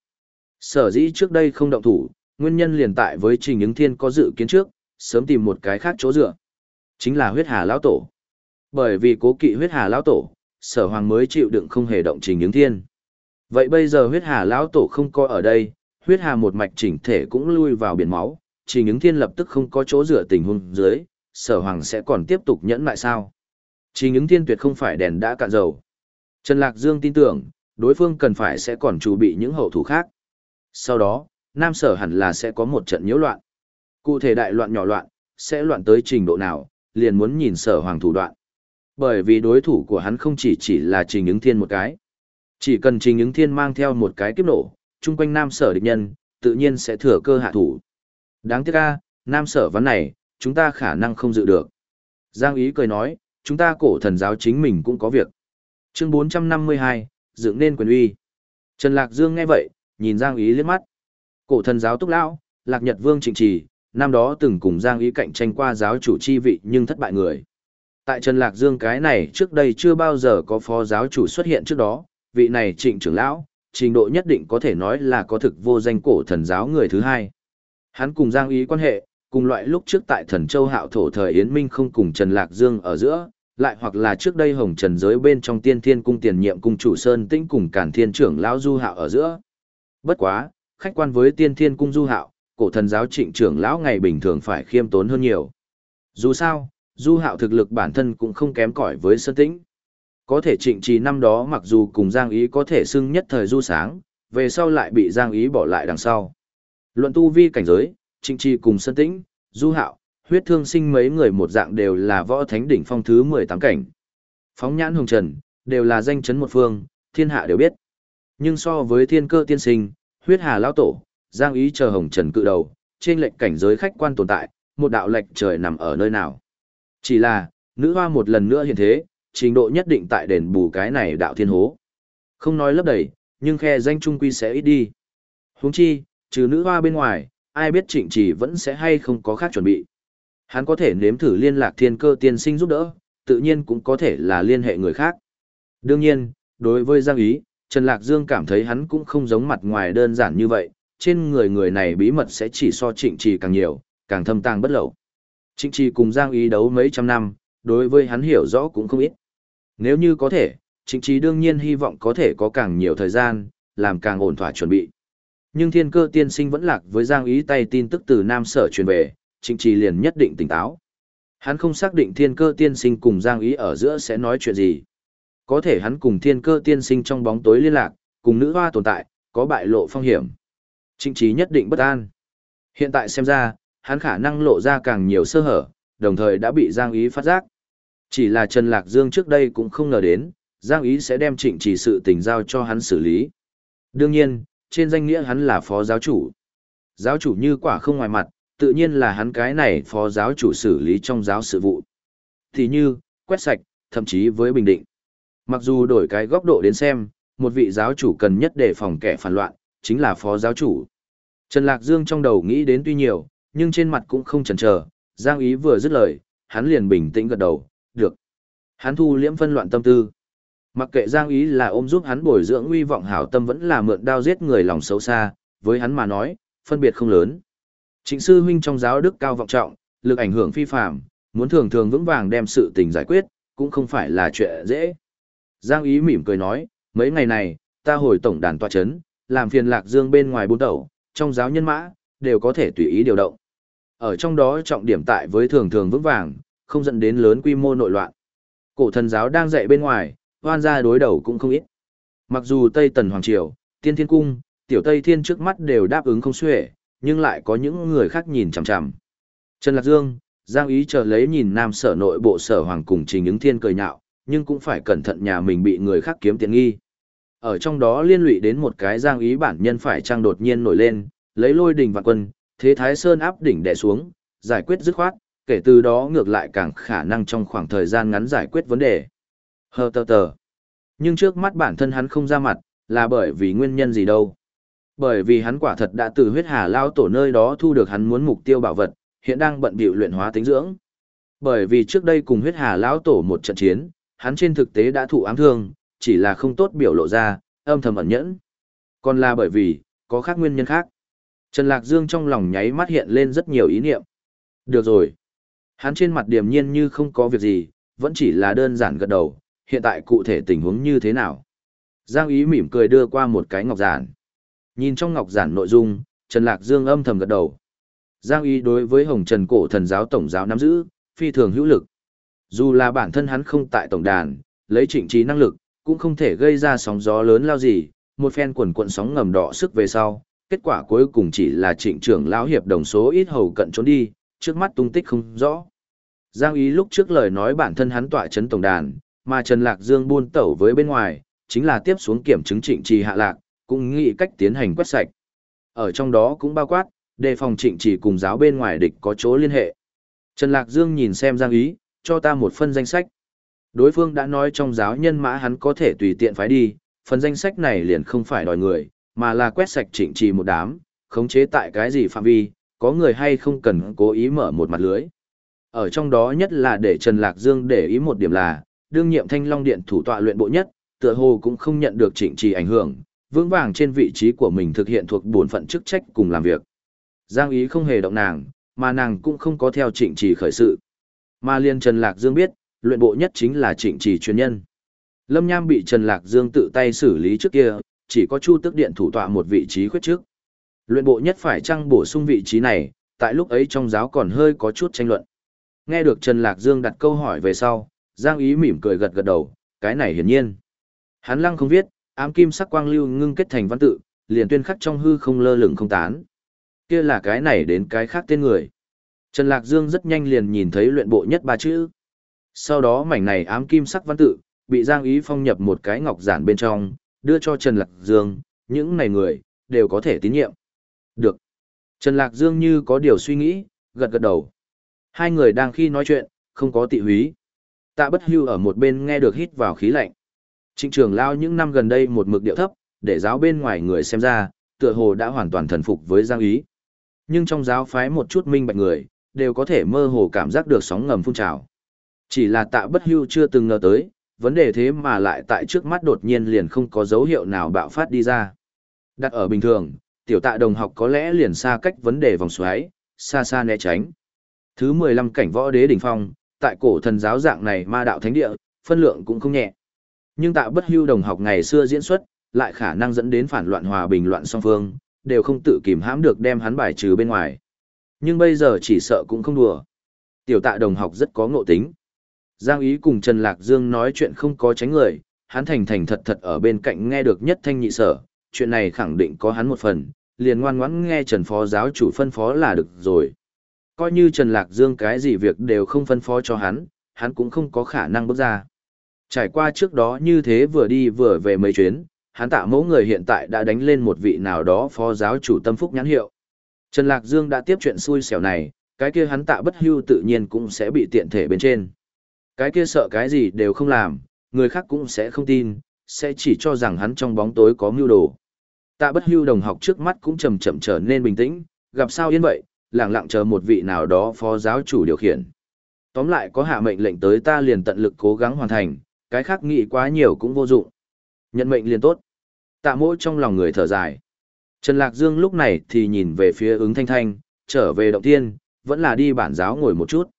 Sở dĩ trước đây không động thủ, nguyên nhân liền tại với trình ứng thiên có dự kiến trước, sớm tìm một cái khác chỗ dựa. Chính là huyết hà lão tổ. Bởi vì cố kỵ huyết hà lão tổ, sở hoàng mới chịu đựng không hề động trình ứng thiên. Vậy bây giờ huyết hà lão tổ không coi ở đây, huyết hà một mạch chỉnh thể cũng lui vào biển máu, trình ứng thiên lập tức không có chỗ dựa tình huống dưới, sở hoàng sẽ còn tiếp tục nhẫn lại sao? Trình những thiên tuyệt không phải đèn đã cạn dầu. Trần Lạc Dương tin tưởng, đối phương cần phải sẽ còn chuẩn bị những hậu thủ khác. Sau đó, Nam Sở hẳn là sẽ có một trận nhiễu loạn. Cụ thể đại loạn nhỏ loạn, sẽ loạn tới trình độ nào, liền muốn nhìn Sở Hoàng thủ đoạn. Bởi vì đối thủ của hắn không chỉ chỉ là Trình Ứng Thiên một cái. Chỉ cần Trình Ứng Thiên mang theo một cái kiếp nổ, chung quanh Nam Sở địch nhân, tự nhiên sẽ thừa cơ hạ thủ. Đáng tiếc a, Nam Sở vấn này, chúng ta khả năng không dự được. Giang Ý cười nói, chúng ta cổ thần giáo chính mình cũng có việc. Chương 452, dựng nên quyền uy. Trần Lạc Dương nghe vậy, nhìn Giang Ý liếc mắt. Cổ thần giáo túc lão, Lạc Nhật Vương Trịnh Trì, năm đó từng cùng Giang Ý cạnh tranh qua giáo chủ chi vị nhưng thất bại người. Tại Trần Lạc Dương cái này trước đây chưa bao giờ có phó giáo chủ xuất hiện trước đó, vị này trịnh trưởng lão, trình độ nhất định có thể nói là có thực vô danh cổ thần giáo người thứ hai. Hắn cùng Giang Ý quan hệ, cùng loại lúc trước tại thần châu hạo thổ thời Yến Minh không cùng Trần Lạc Dương ở giữa, lại hoặc là trước đây hồng trần giới bên trong tiên thiên cung tiền nhiệm cung chủ Sơn Tĩnh cùng cản thiên trưởng lão du hạo ở giữa. Bất quá, khách quan với tiên thiên cung du hạo, cổ thần giáo trịnh trưởng lão ngày bình thường phải khiêm tốn hơn nhiều. Dù sao, du hạo thực lực bản thân cũng không kém cỏi với Sơn Tĩnh. Có thể trịnh trì năm đó mặc dù cùng Giang Ý có thể xưng nhất thời du sáng, về sau lại bị Giang Ý bỏ lại đằng sau. Luận tu vi cảnh giới, trịnh trì cùng Sơn Tĩnh, du hạo, huyết thương sinh mấy người một dạng đều là võ thánh đỉnh phong thứ 18 cảnh. Phóng nhãn hồng trần, đều là danh chấn một phương, thiên hạ đều biết. Nhưng so với thiên cơ tiên sinh, huyết hà lão tổ, giang ý chờ hồng trần cự đầu, trên lệnh cảnh giới khách quan tồn tại, một đạo lệnh trời nằm ở nơi nào. Chỉ là, nữ hoa một lần nữa hiện thế, trình độ nhất định tại đền bù cái này đạo thiên hố. Không nói lấp đầy, nhưng khe danh trung quy sẽ ít đi. huống chi, trừ nữ hoa bên ngoài, ai biết trịnh trì vẫn sẽ hay không có khác chuẩn bị. Hắn có thể nếm thử liên lạc thiên cơ tiên sinh giúp đỡ, tự nhiên cũng có thể là liên hệ người khác. Đương nhiên, đối với Giang Ý, Trần Lạc Dương cảm thấy hắn cũng không giống mặt ngoài đơn giản như vậy, trên người người này bí mật sẽ chỉ so trịnh trì càng nhiều, càng thâm tàng bất lậu. Trịnh trì cùng Giang Ý đấu mấy trăm năm, đối với hắn hiểu rõ cũng không ít. Nếu như có thể, trịnh trì đương nhiên hy vọng có thể có càng nhiều thời gian, làm càng ổn thỏa chuẩn bị. Nhưng thiên cơ tiên sinh vẫn lạc với Giang Ý tay tin tức từ Nam Sở truyền về, trịnh trì liền nhất định tỉnh táo. Hắn không xác định thiên cơ tiên sinh cùng Giang Ý ở giữa sẽ nói chuyện gì. Có thể hắn cùng thiên cơ tiên sinh trong bóng tối liên lạc, cùng nữ hoa tồn tại, có bại lộ phong hiểm. Trịnh trí nhất định bất an. Hiện tại xem ra, hắn khả năng lộ ra càng nhiều sơ hở, đồng thời đã bị Giang Ý phát giác. Chỉ là Trần Lạc Dương trước đây cũng không ngờ đến, Giang Ý sẽ đem trịnh chỉ sự tình giao cho hắn xử lý. Đương nhiên, trên danh nghĩa hắn là phó giáo chủ. Giáo chủ như quả không ngoài mặt, tự nhiên là hắn cái này phó giáo chủ xử lý trong giáo sự vụ. Thì như, quét sạch, thậm chí với bình định. Mặc dù đổi cái góc độ đến xem, một vị giáo chủ cần nhất để phòng kẻ phản loạn, chính là phó giáo chủ. Trần Lạc Dương trong đầu nghĩ đến tuy nhiều, nhưng trên mặt cũng không chần chờ, Giang Ý vừa dứt lời, hắn liền bình tĩnh gật đầu, được. Hắn thu liễm phân loạn tâm tư. Mặc kệ Giang Ý là ôm giúp hắn bồi dưỡng uy vọng hảo tâm vẫn là mượn đao giết người lòng xấu xa, với hắn mà nói, phân biệt không lớn. Trịnh sư huynh trong giáo đức cao vọng trọng, lực ảnh hưởng phi phàm, muốn thường thường vững vàng đem sự tình giải quyết, cũng không phải là chuyện dễ. Giang Ý mỉm cười nói, mấy ngày này, ta hồi tổng đàn tòa chấn, làm phiền lạc dương bên ngoài buôn tẩu, trong giáo nhân mã, đều có thể tùy ý điều động. Ở trong đó trọng điểm tại với thường thường vững vàng, không dẫn đến lớn quy mô nội loạn. Cổ thần giáo đang dạy bên ngoài, hoan gia đối đầu cũng không ít. Mặc dù Tây Tần Hoàng Triều, Tiên Thiên Cung, Tiểu Tây Thiên trước mắt đều đáp ứng không xuể, nhưng lại có những người khác nhìn chằm chằm. Trần Lạc Dương, Giang Ý chờ lấy nhìn nam sở nội bộ sở hoàng cùng trình ứng thiên cười nhạo, nhưng cũng phải cẩn thận nhà mình bị người khác kiếm tiền nghi. Ở trong đó liên lụy đến một cái Giang Ý bản nhân phải trang đột nhiên nổi lên, lấy lôi đỉnh vạn quân, thế Thái Sơn áp đỉnh đè xuống, giải quyết dứt khoát, kể từ đó ngược lại càng khả năng trong khoảng thời gian ngắn giải quyết vấn đề. Hờ tờ tờ. Nhưng trước mắt bản thân hắn không ra mặt, là bởi vì nguyên nhân gì đâu. Bởi vì hắn quả thật đã từ huyết hà lao tổ nơi đó thu được hắn muốn mục tiêu bảo vật, hiện đang bận bịu luyện hóa tính dưỡng. Bởi vì trước đây cùng huyết hà lão tổ một trận chiến, hắn trên thực tế đã thụ ám thương, chỉ là không tốt biểu lộ ra, âm thầm ẩn nhẫn. Còn là bởi vì, có khác nguyên nhân khác. Trần Lạc Dương trong lòng nháy mắt hiện lên rất nhiều ý niệm. Được rồi. Hắn trên mặt điềm nhiên như không có việc gì, vẫn chỉ là đơn giản gật đầu, hiện tại cụ thể tình huống như thế nào. Giang ý mỉm cười đưa qua một cái ngọc giản. Nhìn trong ngọc giản nội dung, Trần Lạc Dương âm thầm gật đầu. Giang ý đối với Hồng Trần Cổ Thần Giáo Tổng Giáo nắm giữ, phi thường hữu lực. Dù là bản thân hắn không tại tổng đàn, lấy trịnh trí năng lực, cũng không thể gây ra sóng gió lớn lao gì, một phen quần cuộn sóng ngầm đỏ sức về sau, kết quả cuối cùng chỉ là trịnh trưởng lão hiệp đồng số ít hầu cận trốn đi, trước mắt tung tích không rõ. Giang ý lúc trước lời nói bản thân hắn tọa chấn tổng đàn, mà Trần Lạc Dương buôn tẩu với bên ngoài, chính là tiếp xuống kiểm chứng trịnh trì hạ lạc, cũng nghĩ cách tiến hành quét sạch. Ở trong đó cũng bao quát, đề phòng trịnh trì cùng giáo bên ngoài địch có chỗ liên hệ. Trần Lạc Dương nhìn xem Giang ý, cho ta một phân danh sách. Đối phương đã nói trong giáo nhân mã hắn có thể tùy tiện phái đi, phần danh sách này liền không phải đòi người, mà là quét sạch trịnh trì một đám, khống chế tại cái gì phạm vi, có người hay không cần cố ý mở một mặt lưới. Ở trong đó nhất là để Trần Lạc Dương để ý một điểm là, đương nhiệm thanh long điện thủ tọa luyện bộ nhất, tựa hồ cũng không nhận được trịnh trì ảnh hưởng, vững vàng trên vị trí của mình thực hiện thuộc bổn phận chức trách cùng làm việc. Giang ý không hề động nàng, mà nàng cũng không có theo trịnh trì khởi sự. Mà liên Trần Lạc Dương biết, luyện bộ nhất chính là trịnh trì chuyên nhân. Lâm Nham bị Trần Lạc Dương tự tay xử lý trước kia, chỉ có Chu Tức Điện thủ tọa một vị trí khuyết trước. Luyện bộ nhất phải chăng bổ sung vị trí này, tại lúc ấy trong giáo còn hơi có chút tranh luận. Nghe được Trần Lạc Dương đặt câu hỏi về sau, Giang Ý mỉm cười gật gật đầu, cái này hiển nhiên. Hắn lăng không viết, ám kim sắc quang lưu ngưng kết thành văn tự, liền tuyên khắc trong hư không lơ lửng không tán. Kia là cái này đến cái khác tên người. Trần Lạc Dương rất nhanh liền nhìn thấy luyện bộ nhất ba chữ. Sau đó mảnh này ám kim sắc văn tự, bị Giang Ý phong nhập một cái ngọc giản bên trong, đưa cho Trần Lạc Dương, những này người, đều có thể tín nhiệm. Được. Trần Lạc Dương như có điều suy nghĩ, gật gật đầu. Hai người đang khi nói chuyện, không có tị húy. Tạ bất hưu ở một bên nghe được hít vào khí lạnh. Trịnh trường lao những năm gần đây một mực điệu thấp, để giáo bên ngoài người xem ra, tựa hồ đã hoàn toàn thần phục với Giang Ý. Nhưng trong giáo phái một chút minh bạch người, đều có thể mơ hồ cảm giác được sóng ngầm phun trào. Chỉ là tạ bất hưu chưa từng ngờ tới, vấn đề thế mà lại tại trước mắt đột nhiên liền không có dấu hiệu nào bạo phát đi ra. Đặt ở bình thường, tiểu tạ đồng học có lẽ liền xa cách vấn đề vòng xoáy, xa xa né tránh. Thứ 15 cảnh võ đế đỉnh phong, tại cổ thần giáo dạng này ma đạo thánh địa, phân lượng cũng không nhẹ. Nhưng tạ bất hưu đồng học ngày xưa diễn xuất, lại khả năng dẫn đến phản loạn hòa bình loạn song phương, đều không tự kìm hãm được đem hắn bài trừ bên ngoài. Nhưng bây giờ chỉ sợ cũng không đùa. Tiểu tạ đồng học rất có ngộ tính. Giang Ý cùng Trần Lạc Dương nói chuyện không có tránh người, hắn thành thành thật thật ở bên cạnh nghe được nhất thanh nhị sở, chuyện này khẳng định có hắn một phần, liền ngoan ngoãn nghe Trần Phó giáo chủ phân phó là được rồi. Coi như Trần Lạc Dương cái gì việc đều không phân phó cho hắn, hắn cũng không có khả năng bước ra. Trải qua trước đó như thế vừa đi vừa về mấy chuyến, hắn tạ mẫu người hiện tại đã đánh lên một vị nào đó phó giáo chủ tâm phúc nhãn hiệu. Trần Lạc Dương đã tiếp chuyện xui xẻo này, cái kia hắn tạ bất hưu tự nhiên cũng sẽ bị tiện thể bên trên. Cái kia sợ cái gì đều không làm, người khác cũng sẽ không tin, sẽ chỉ cho rằng hắn trong bóng tối có mưu đồ. Tạ bất hưu đồng học trước mắt cũng chậm chậm trở nên bình tĩnh, gặp sao yên vậy, lặng lặng chờ một vị nào đó phó giáo chủ điều khiển. Tóm lại có hạ mệnh lệnh tới ta liền tận lực cố gắng hoàn thành, cái khác nghĩ quá nhiều cũng vô dụng. Nhận mệnh liền tốt. Tạ mỗi trong lòng người thở dài. Trần Lạc Dương lúc này thì nhìn về phía ứng thanh thanh, trở về động tiên, vẫn là đi bản giáo ngồi một chút.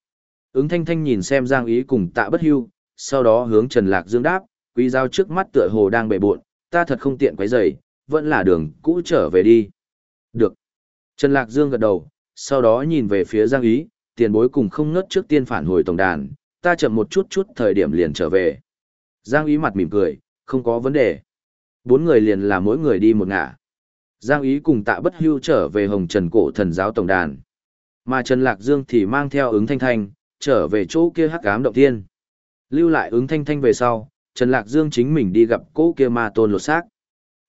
Ứng thanh thanh nhìn xem Giang Ý cùng tạ bất hưu, sau đó hướng Trần Lạc Dương đáp, quý giao trước mắt tựa hồ đang bệ buộn, ta thật không tiện quấy rầy, vẫn là đường cũ trở về đi. Được. Trần Lạc Dương gật đầu, sau đó nhìn về phía Giang Ý, tiền bối cùng không ngớt trước tiên phản hồi tổng đàn, ta chậm một chút chút thời điểm liền trở về. Giang Ý mặt mỉm cười, không có vấn đề. Bốn người liền là mỗi người đi một ngả. Giang Ý cùng tạ bất hưu trở về Hồng Trần Cổ Thần Giáo Tổng đàn. Mà Trần Lạc Dương thì mang theo ứng thanh thanh, trở về chỗ kia hắc ám động tiên. Lưu lại ứng thanh thanh về sau, Trần Lạc Dương chính mình đi gặp cố kia ma tôn lột xác.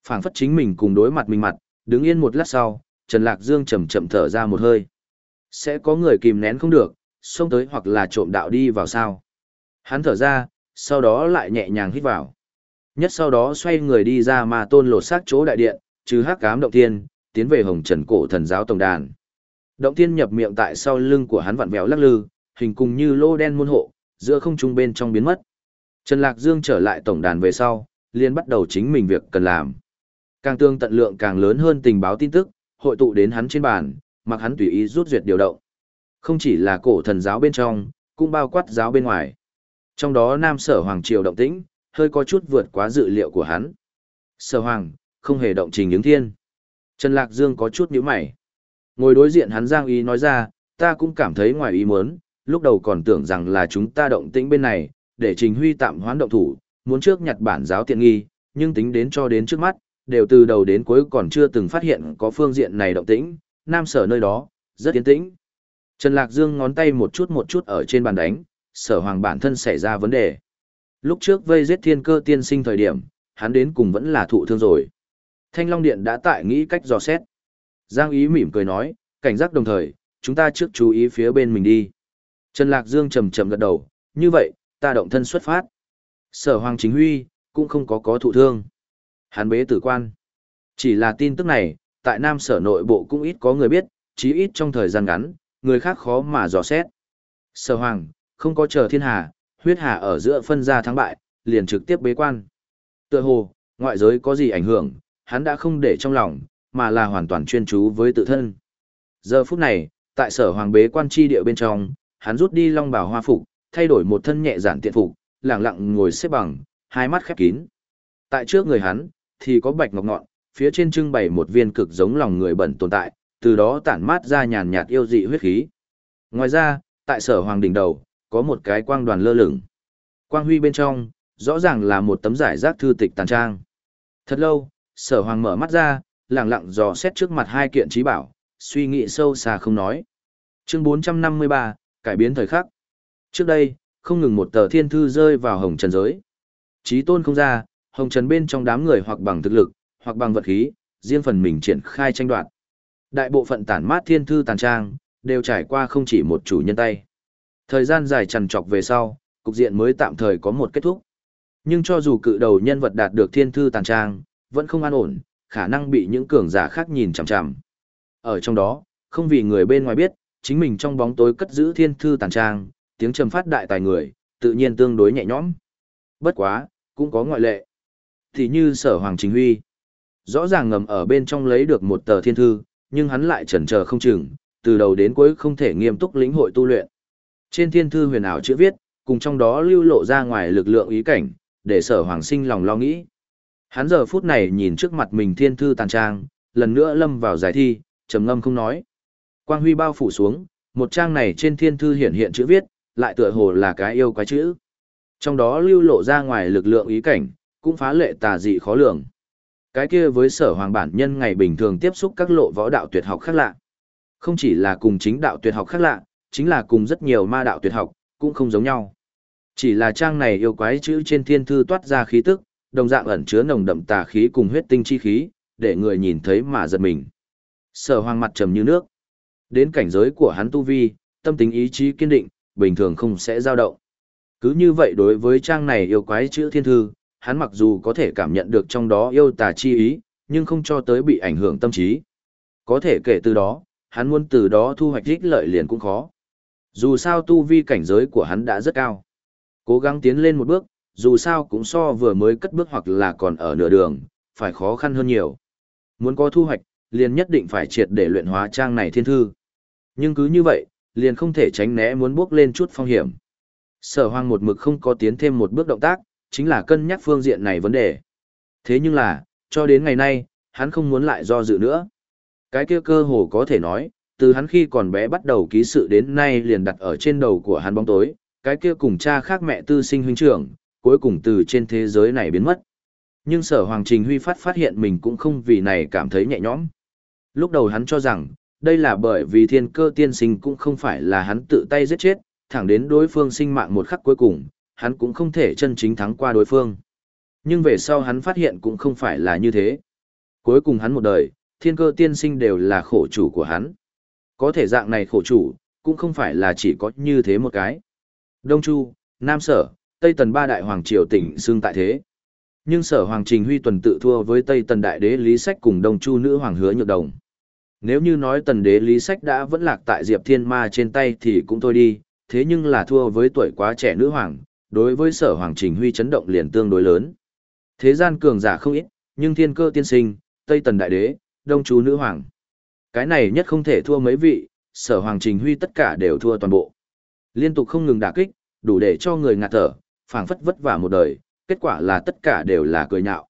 phảng phất chính mình cùng đối mặt mình mặt, đứng yên một lát sau, Trần Lạc Dương chậm chậm thở ra một hơi. Sẽ có người kìm nén không được, xông tới hoặc là trộm đạo đi vào sao. Hắn thở ra, sau đó lại nhẹ nhàng hít vào. Nhất sau đó xoay người đi ra mà tôn lột xác chỗ đại điện, trừ hắc cám động tiên, tiến về hồng trần cổ thần giáo tổng đàn. Động tiên nhập miệng tại sau lưng của hắn vặn vẹo lắc lư, hình cùng như lô đen muôn hộ, giữa không trung bên trong biến mất. Trần Lạc Dương trở lại tổng đàn về sau, liền bắt đầu chính mình việc cần làm. Càng tương tận lượng càng lớn hơn tình báo tin tức, hội tụ đến hắn trên bàn, mặc hắn tùy ý rút duyệt điều động. Không chỉ là cổ thần giáo bên trong, cũng bao quát giáo bên ngoài. Trong đó Nam Sở Hoàng Triều động tĩnh, hơi có chút vượt quá dự liệu của hắn. Sở Hoàng, không hề động trình những thiên. Trần Lạc Dương có chút nhíu mày. Ngồi đối diện hắn Giang Ý nói ra, ta cũng cảm thấy ngoài ý muốn, lúc đầu còn tưởng rằng là chúng ta động tĩnh bên này, để Trình Huy tạm hoán động thủ, muốn trước nhặt bản giáo tiện nghi, nhưng tính đến cho đến trước mắt, đều từ đầu đến cuối còn chưa từng phát hiện có phương diện này động tĩnh, nam sở nơi đó, rất yên tĩnh. Trần Lạc Dương ngón tay một chút một chút ở trên bàn đánh, sở hoàng bản thân xảy ra vấn đề. Lúc trước vây giết thiên cơ tiên sinh thời điểm, hắn đến cùng vẫn là thụ thương rồi. Thanh Long Điện đã tại nghĩ cách dò xét. Giang Ý mỉm cười nói, cảnh giác đồng thời, chúng ta trước chú ý phía bên mình đi. Trần Lạc Dương trầm trầm gật đầu, như vậy, ta động thân xuất phát. Sở Hoàng Chính Huy, cũng không có có thụ thương. Hắn bế tử quan. Chỉ là tin tức này, tại Nam Sở nội bộ cũng ít có người biết, chí ít trong thời gian ngắn, người khác khó mà dò xét. Sở Hoàng, không có chờ thiên hà, huyết hà ở giữa phân ra thắng bại, liền trực tiếp bế quan. Tựa hồ, ngoại giới có gì ảnh hưởng, hắn đã không để trong lòng, mà là hoàn toàn chuyên chú với tự thân. Giờ phút này, tại sở hoàng bế quan chi địa bên trong, hắn rút đi long bào hoa phục, thay đổi một thân nhẹ giản tiện phục, lặng lặng ngồi xếp bằng, hai mắt khép kín. Tại trước người hắn, thì có bạch ngọc ngọn, phía trên trưng bày một viên cực giống lòng người bẩn tồn tại, từ đó tản mát ra nhàn nhạt yêu dị huyết khí. Ngoài ra, tại sở hoàng đỉnh đầu, có một cái quang đoàn lơ lửng. Quang huy bên trong, rõ ràng là một tấm giải rác thư tịch tàn trang. Thật lâu, sở hoàng mở mắt ra, lặng lặng dò xét trước mặt hai kiện trí bảo, suy nghĩ sâu xa không nói. Chương 453, cải biến thời khắc. Trước đây, không ngừng một tờ thiên thư rơi vào hồng trần giới. Trí tôn không ra, hồng trần bên trong đám người hoặc bằng thực lực, hoặc bằng vật khí, riêng phần mình triển khai tranh đoạt. Đại bộ phận tản mát thiên thư tàn trang, đều trải qua không chỉ một chủ nhân tay. Thời gian dài trằn trọc về sau, cục diện mới tạm thời có một kết thúc. Nhưng cho dù cự đầu nhân vật đạt được thiên thư tàn trang, vẫn không an ổn, khả năng bị những cường giả khác nhìn chằm chằm. Ở trong đó, không vì người bên ngoài biết, chính mình trong bóng tối cất giữ thiên thư tàn trang, tiếng trầm phát đại tài người, tự nhiên tương đối nhẹ nhõm. Bất quá, cũng có ngoại lệ. Thì như sở Hoàng Chính Huy, rõ ràng ngầm ở bên trong lấy được một tờ thiên thư, nhưng hắn lại chần chờ không chừng, từ đầu đến cuối không thể nghiêm túc lĩnh hội tu luyện. Trên thiên thư huyền ảo chữ viết, cùng trong đó lưu lộ ra ngoài lực lượng ý cảnh, để sở hoàng sinh lòng lo nghĩ. Hắn giờ phút này nhìn trước mặt mình thiên thư tàn trang, lần nữa lâm vào giải thi, trầm ngâm không nói. Quang huy bao phủ xuống, một trang này trên thiên thư hiện hiện chữ viết, lại tựa hồ là cái yêu quái chữ. Trong đó lưu lộ ra ngoài lực lượng ý cảnh, cũng phá lệ tà dị khó lường. Cái kia với sở hoàng bản nhân ngày bình thường tiếp xúc các lộ võ đạo tuyệt học khác lạ. Không chỉ là cùng chính đạo tuyệt học khác lạ, chính là cùng rất nhiều ma đạo tuyệt học, cũng không giống nhau. Chỉ là trang này yêu quái chữ trên thiên thư toát ra khí tức, đồng dạng ẩn chứa nồng đậm tà khí cùng huyết tinh chi khí, để người nhìn thấy mà giật mình. Sở hoàng mặt trầm như nước. Đến cảnh giới của hắn tu vi, tâm tính ý chí kiên định, bình thường không sẽ dao động. Cứ như vậy đối với trang này yêu quái chữ thiên thư, hắn mặc dù có thể cảm nhận được trong đó yêu tà chi ý, nhưng không cho tới bị ảnh hưởng tâm trí. Có thể kể từ đó, hắn muốn từ đó thu hoạch ích lợi liền cũng khó. Dù sao tu vi cảnh giới của hắn đã rất cao. Cố gắng tiến lên một bước, dù sao cũng so vừa mới cất bước hoặc là còn ở nửa đường, phải khó khăn hơn nhiều. Muốn có thu hoạch, liền nhất định phải triệt để luyện hóa trang này thiên thư. Nhưng cứ như vậy, liền không thể tránh né muốn bước lên chút phong hiểm. Sở hoang một mực không có tiến thêm một bước động tác, chính là cân nhắc phương diện này vấn đề. Thế nhưng là, cho đến ngày nay, hắn không muốn lại do dự nữa. Cái kia cơ hồ có thể nói, từ hắn khi còn bé bắt đầu ký sự đến nay liền đặt ở trên đầu của hắn bóng tối, cái kia cùng cha khác mẹ tư sinh huynh trưởng, cuối cùng từ trên thế giới này biến mất. Nhưng sở Hoàng Trình Huy phát phát hiện mình cũng không vì này cảm thấy nhẹ nhõm. Lúc đầu hắn cho rằng, đây là bởi vì thiên cơ tiên sinh cũng không phải là hắn tự tay giết chết, thẳng đến đối phương sinh mạng một khắc cuối cùng, hắn cũng không thể chân chính thắng qua đối phương. Nhưng về sau hắn phát hiện cũng không phải là như thế. Cuối cùng hắn một đời, thiên cơ tiên sinh đều là khổ chủ của hắn. Có thể dạng này khổ chủ, cũng không phải là chỉ có như thế một cái. Đông Chu, Nam Sở, Tây Tần ba đại hoàng triều tỉnh xương tại thế. Nhưng Sở Hoàng Trình Huy tuần tự thua với Tây Tần đại đế Lý Sách cùng Đông Chu nữ hoàng hứa nhược đồng. Nếu như nói Tần đế Lý Sách đã vẫn lạc tại Diệp Thiên Ma trên tay thì cũng thôi đi, thế nhưng là thua với tuổi quá trẻ nữ hoàng, đối với Sở Hoàng Trình Huy chấn động liền tương đối lớn. Thế gian cường giả không ít, nhưng thiên cơ tiên sinh, Tây Tần đại đế, Đông Chu nữ hoàng. Cái này nhất không thể thua mấy vị, Sở Hoàng Trình Huy tất cả đều thua toàn bộ. Liên tục không ngừng đả kích, đủ để cho người ngạt thở, phảng phất vất vả một đời, kết quả là tất cả đều là cười nhạo.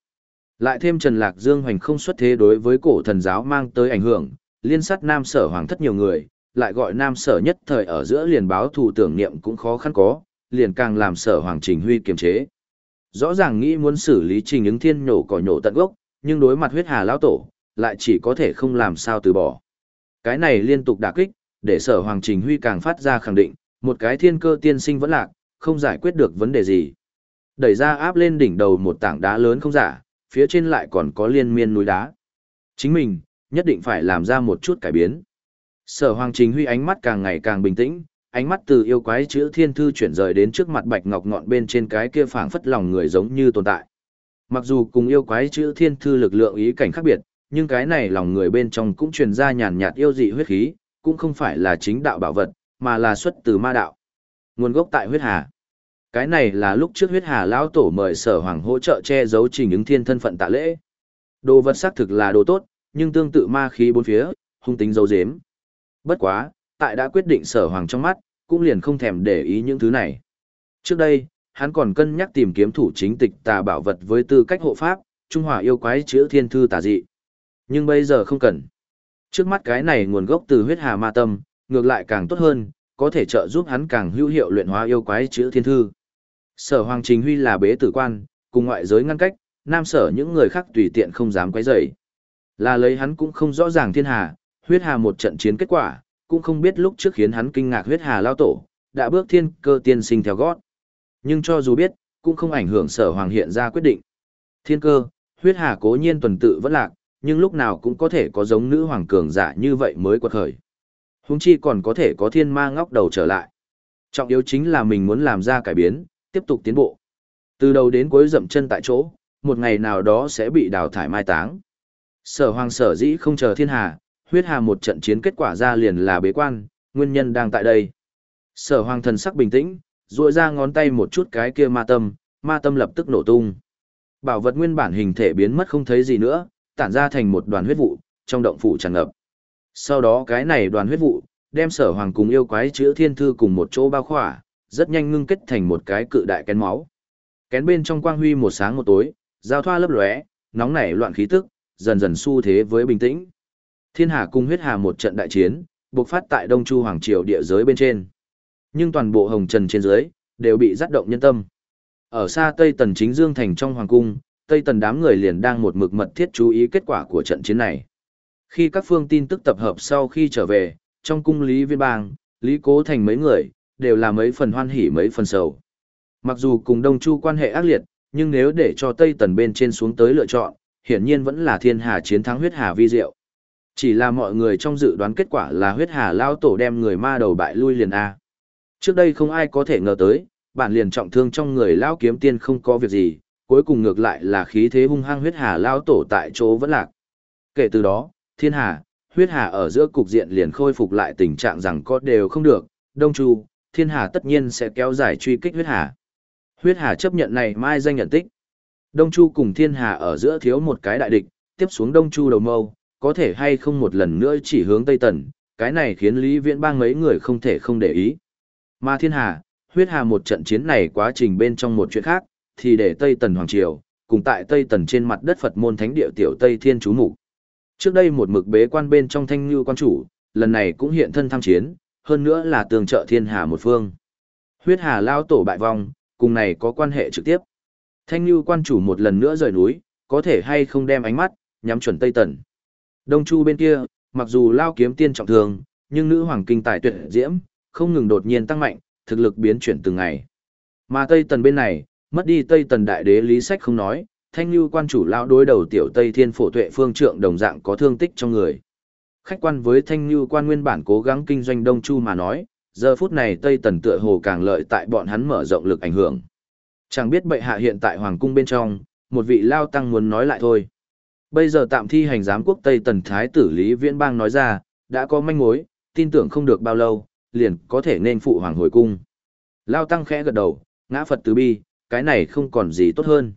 Lại thêm Trần Lạc Dương hoành không xuất thế đối với cổ thần giáo mang tới ảnh hưởng, liên sát nam sở hoàng thất nhiều người, lại gọi nam sở nhất thời ở giữa liền báo thù tưởng niệm cũng khó khăn có, liền càng làm sở hoàng trình huy kiềm chế. Rõ ràng nghĩ muốn xử lý trình ứng thiên nhổ cỏ nhổ tận gốc, nhưng đối mặt huyết hà lão tổ, lại chỉ có thể không làm sao từ bỏ. Cái này liên tục đả kích, để sở hoàng trình huy càng phát ra khẳng định, một cái thiên cơ tiên sinh vẫn lạc, không giải quyết được vấn đề gì. Đẩy ra áp lên đỉnh đầu một tảng đá lớn không giả, phía trên lại còn có liên miên núi đá. Chính mình, nhất định phải làm ra một chút cải biến. Sở Hoàng Trình Huy ánh mắt càng ngày càng bình tĩnh, ánh mắt từ yêu quái chữ thiên thư chuyển rời đến trước mặt bạch ngọc ngọn bên trên cái kia phảng phất lòng người giống như tồn tại. Mặc dù cùng yêu quái chữ thiên thư lực lượng ý cảnh khác biệt, nhưng cái này lòng người bên trong cũng truyền ra nhàn nhạt yêu dị huyết khí, cũng không phải là chính đạo bảo vật, mà là xuất từ ma đạo. Nguồn gốc tại huyết hà. Cái này là lúc trước huyết hà lão tổ mời sở hoàng hỗ trợ che giấu trình ứng thiên thân phận tạ lễ. Đồ vật xác thực là đồ tốt, nhưng tương tự ma khí bốn phía, hung tính dấu dếm. Bất quá, tại đã quyết định sở hoàng trong mắt, cũng liền không thèm để ý những thứ này. Trước đây, hắn còn cân nhắc tìm kiếm thủ chính tịch tà bảo vật với tư cách hộ pháp, Trung Hòa yêu quái chữ thiên thư tà dị. Nhưng bây giờ không cần. Trước mắt cái này nguồn gốc từ huyết hà ma tâm, ngược lại càng tốt hơn, có thể trợ giúp hắn càng hữu hiệu luyện hóa yêu quái chữ thiên thư. Sở Hoàng Trình Huy là bế tử quan, cùng ngoại giới ngăn cách, nam sở những người khác tùy tiện không dám quấy rầy. Là lấy hắn cũng không rõ ràng thiên hà, huyết hà một trận chiến kết quả, cũng không biết lúc trước khiến hắn kinh ngạc huyết hà lao tổ, đã bước thiên cơ tiên sinh theo gót. Nhưng cho dù biết, cũng không ảnh hưởng sở hoàng hiện ra quyết định. Thiên cơ, huyết hà cố nhiên tuần tự vẫn lạc, nhưng lúc nào cũng có thể có giống nữ hoàng cường giả như vậy mới quật khởi. Húng chi còn có thể có thiên ma ngóc đầu trở lại. Trọng yếu chính là mình muốn làm ra cải biến, tiếp tục tiến bộ. Từ đầu đến cuối dậm chân tại chỗ, một ngày nào đó sẽ bị đào thải mai táng. Sở hoàng sở dĩ không chờ thiên hà, huyết hà một trận chiến kết quả ra liền là bế quan, nguyên nhân đang tại đây. Sở hoàng thần sắc bình tĩnh, duỗi ra ngón tay một chút cái kia ma tâm, ma tâm lập tức nổ tung. Bảo vật nguyên bản hình thể biến mất không thấy gì nữa, tản ra thành một đoàn huyết vụ, trong động phủ tràn ngập. Sau đó cái này đoàn huyết vụ, đem sở hoàng cùng yêu quái chữa thiên thư cùng một chỗ bao khỏa, rất nhanh ngưng kết thành một cái cự đại kén máu. Kén bên trong quang huy một sáng một tối, giao thoa lấp lóe, nóng nảy loạn khí tức, dần dần xu thế với bình tĩnh. Thiên Hà cùng huyết hà một trận đại chiến, bộc phát tại Đông Chu Hoàng Triều địa giới bên trên. Nhưng toàn bộ hồng trần trên dưới, đều bị dắt động nhân tâm. Ở xa Tây Tần chính Dương Thành trong Hoàng Cung, Tây Tần đám người liền đang một mực mật thiết chú ý kết quả của trận chiến này. Khi các phương tin tức tập hợp sau khi trở về, trong cung Lý Viên Bang, Lý Cố Thành mấy người, đều là mấy phần hoan hỉ mấy phần sầu. Mặc dù cùng Đông Chu quan hệ ác liệt, nhưng nếu để cho Tây Tần bên trên xuống tới lựa chọn, hiển nhiên vẫn là thiên hà chiến thắng huyết hà vi diệu. Chỉ là mọi người trong dự đoán kết quả là huyết hà lao tổ đem người ma đầu bại lui liền A. Trước đây không ai có thể ngờ tới, bản liền trọng thương trong người lao kiếm tiên không có việc gì, cuối cùng ngược lại là khí thế hung hăng huyết hà lao tổ tại chỗ vẫn lạc. Kể từ đó, thiên hà, huyết hà ở giữa cục diện liền khôi phục lại tình trạng rằng có đều không được, đông chu, thiên hà tất nhiên sẽ kéo dài truy kích huyết hà. Huyết hà chấp nhận này mai danh nhận tích. Đông chu cùng thiên hà ở giữa thiếu một cái đại địch, tiếp xuống đông chu đầu mâu, có thể hay không một lần nữa chỉ hướng Tây Tần, cái này khiến Lý Viễn bang mấy người không thể không để ý. Mà thiên hà, huyết hà một trận chiến này quá trình bên trong một chuyện khác, thì để Tây Tần Hoàng Triều, cùng tại Tây Tần trên mặt đất Phật môn thánh địa tiểu Tây Thiên chú mục Trước đây một mực bế quan bên trong thanh như quan chủ, lần này cũng hiện thân tham chiến, hơn nữa là tường trợ thiên hà một phương. Huyết hà lao tổ bại vong, cùng này có quan hệ trực tiếp. Thanh như quan chủ một lần nữa rời núi, có thể hay không đem ánh mắt, nhắm chuẩn Tây Tần. Đông Chu bên kia, mặc dù lao kiếm tiên trọng thương, nhưng nữ hoàng kinh tài tuyệt diễm, không ngừng đột nhiên tăng mạnh, thực lực biến chuyển từng ngày. Mà Tây Tần bên này, mất đi Tây Tần đại đế lý sách không nói, thanh lưu quan chủ lão đối đầu tiểu Tây Thiên phổ tuệ phương trượng đồng dạng có thương tích trong người. Khách quan với thanh lưu quan nguyên bản cố gắng kinh doanh Đông Chu mà nói, giờ phút này Tây Tần tựa hồ càng lợi tại bọn hắn mở rộng lực ảnh hưởng. Chẳng biết bệ hạ hiện tại hoàng cung bên trong, một vị lao tăng muốn nói lại thôi. Bây giờ tạm thi hành giám quốc Tây Tần Thái tử Lý Viễn Bang nói ra, đã có manh mối, tin tưởng không được bao lâu, liền có thể nên phụ hoàng hồi cung. Lao tăng khẽ gật đầu, ngã Phật từ bi, cái này không còn gì tốt hơn.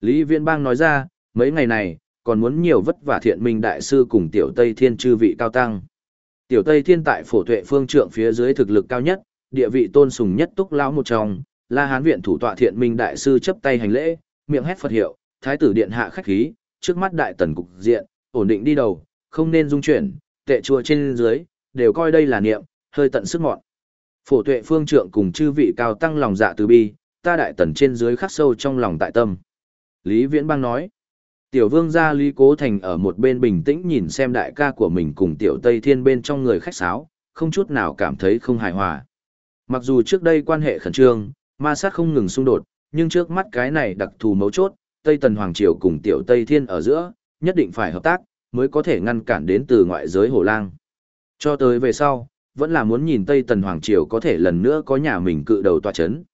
Lý Viễn Bang nói ra, mấy ngày này, còn muốn nhiều vất vả thiện minh đại sư cùng tiểu Tây Thiên chư vị cao tăng. Tiểu Tây Thiên tại phổ tuệ phương trượng phía dưới thực lực cao nhất, địa vị tôn sùng nhất túc lão một trong, La Hán viện thủ tọa thiện minh đại sư chấp tay hành lễ, miệng hét Phật hiệu, thái tử điện hạ khách khí, trước mắt đại tần cục diện, ổn định đi đầu, không nên dung chuyển, tệ chùa trên dưới, đều coi đây là niệm, hơi tận sức mọn. Phổ tuệ phương trượng cùng chư vị cao tăng lòng dạ từ bi, ta đại tần trên dưới khắc sâu trong lòng tại tâm. Lý Viễn Bang nói, tiểu vương gia Lý Cố Thành ở một bên bình tĩnh nhìn xem đại ca của mình cùng tiểu Tây Thiên bên trong người khách sáo, không chút nào cảm thấy không hài hòa. Mặc dù trước đây quan hệ khẩn trương, ma sát không ngừng xung đột, nhưng trước mắt cái này đặc thù mấu chốt, Tây Tần Hoàng Triều cùng tiểu Tây Thiên ở giữa, nhất định phải hợp tác, mới có thể ngăn cản đến từ ngoại giới Hồ lang. Cho tới về sau, vẫn là muốn nhìn Tây Tần Hoàng Triều có thể lần nữa có nhà mình cự đầu tòa chấn.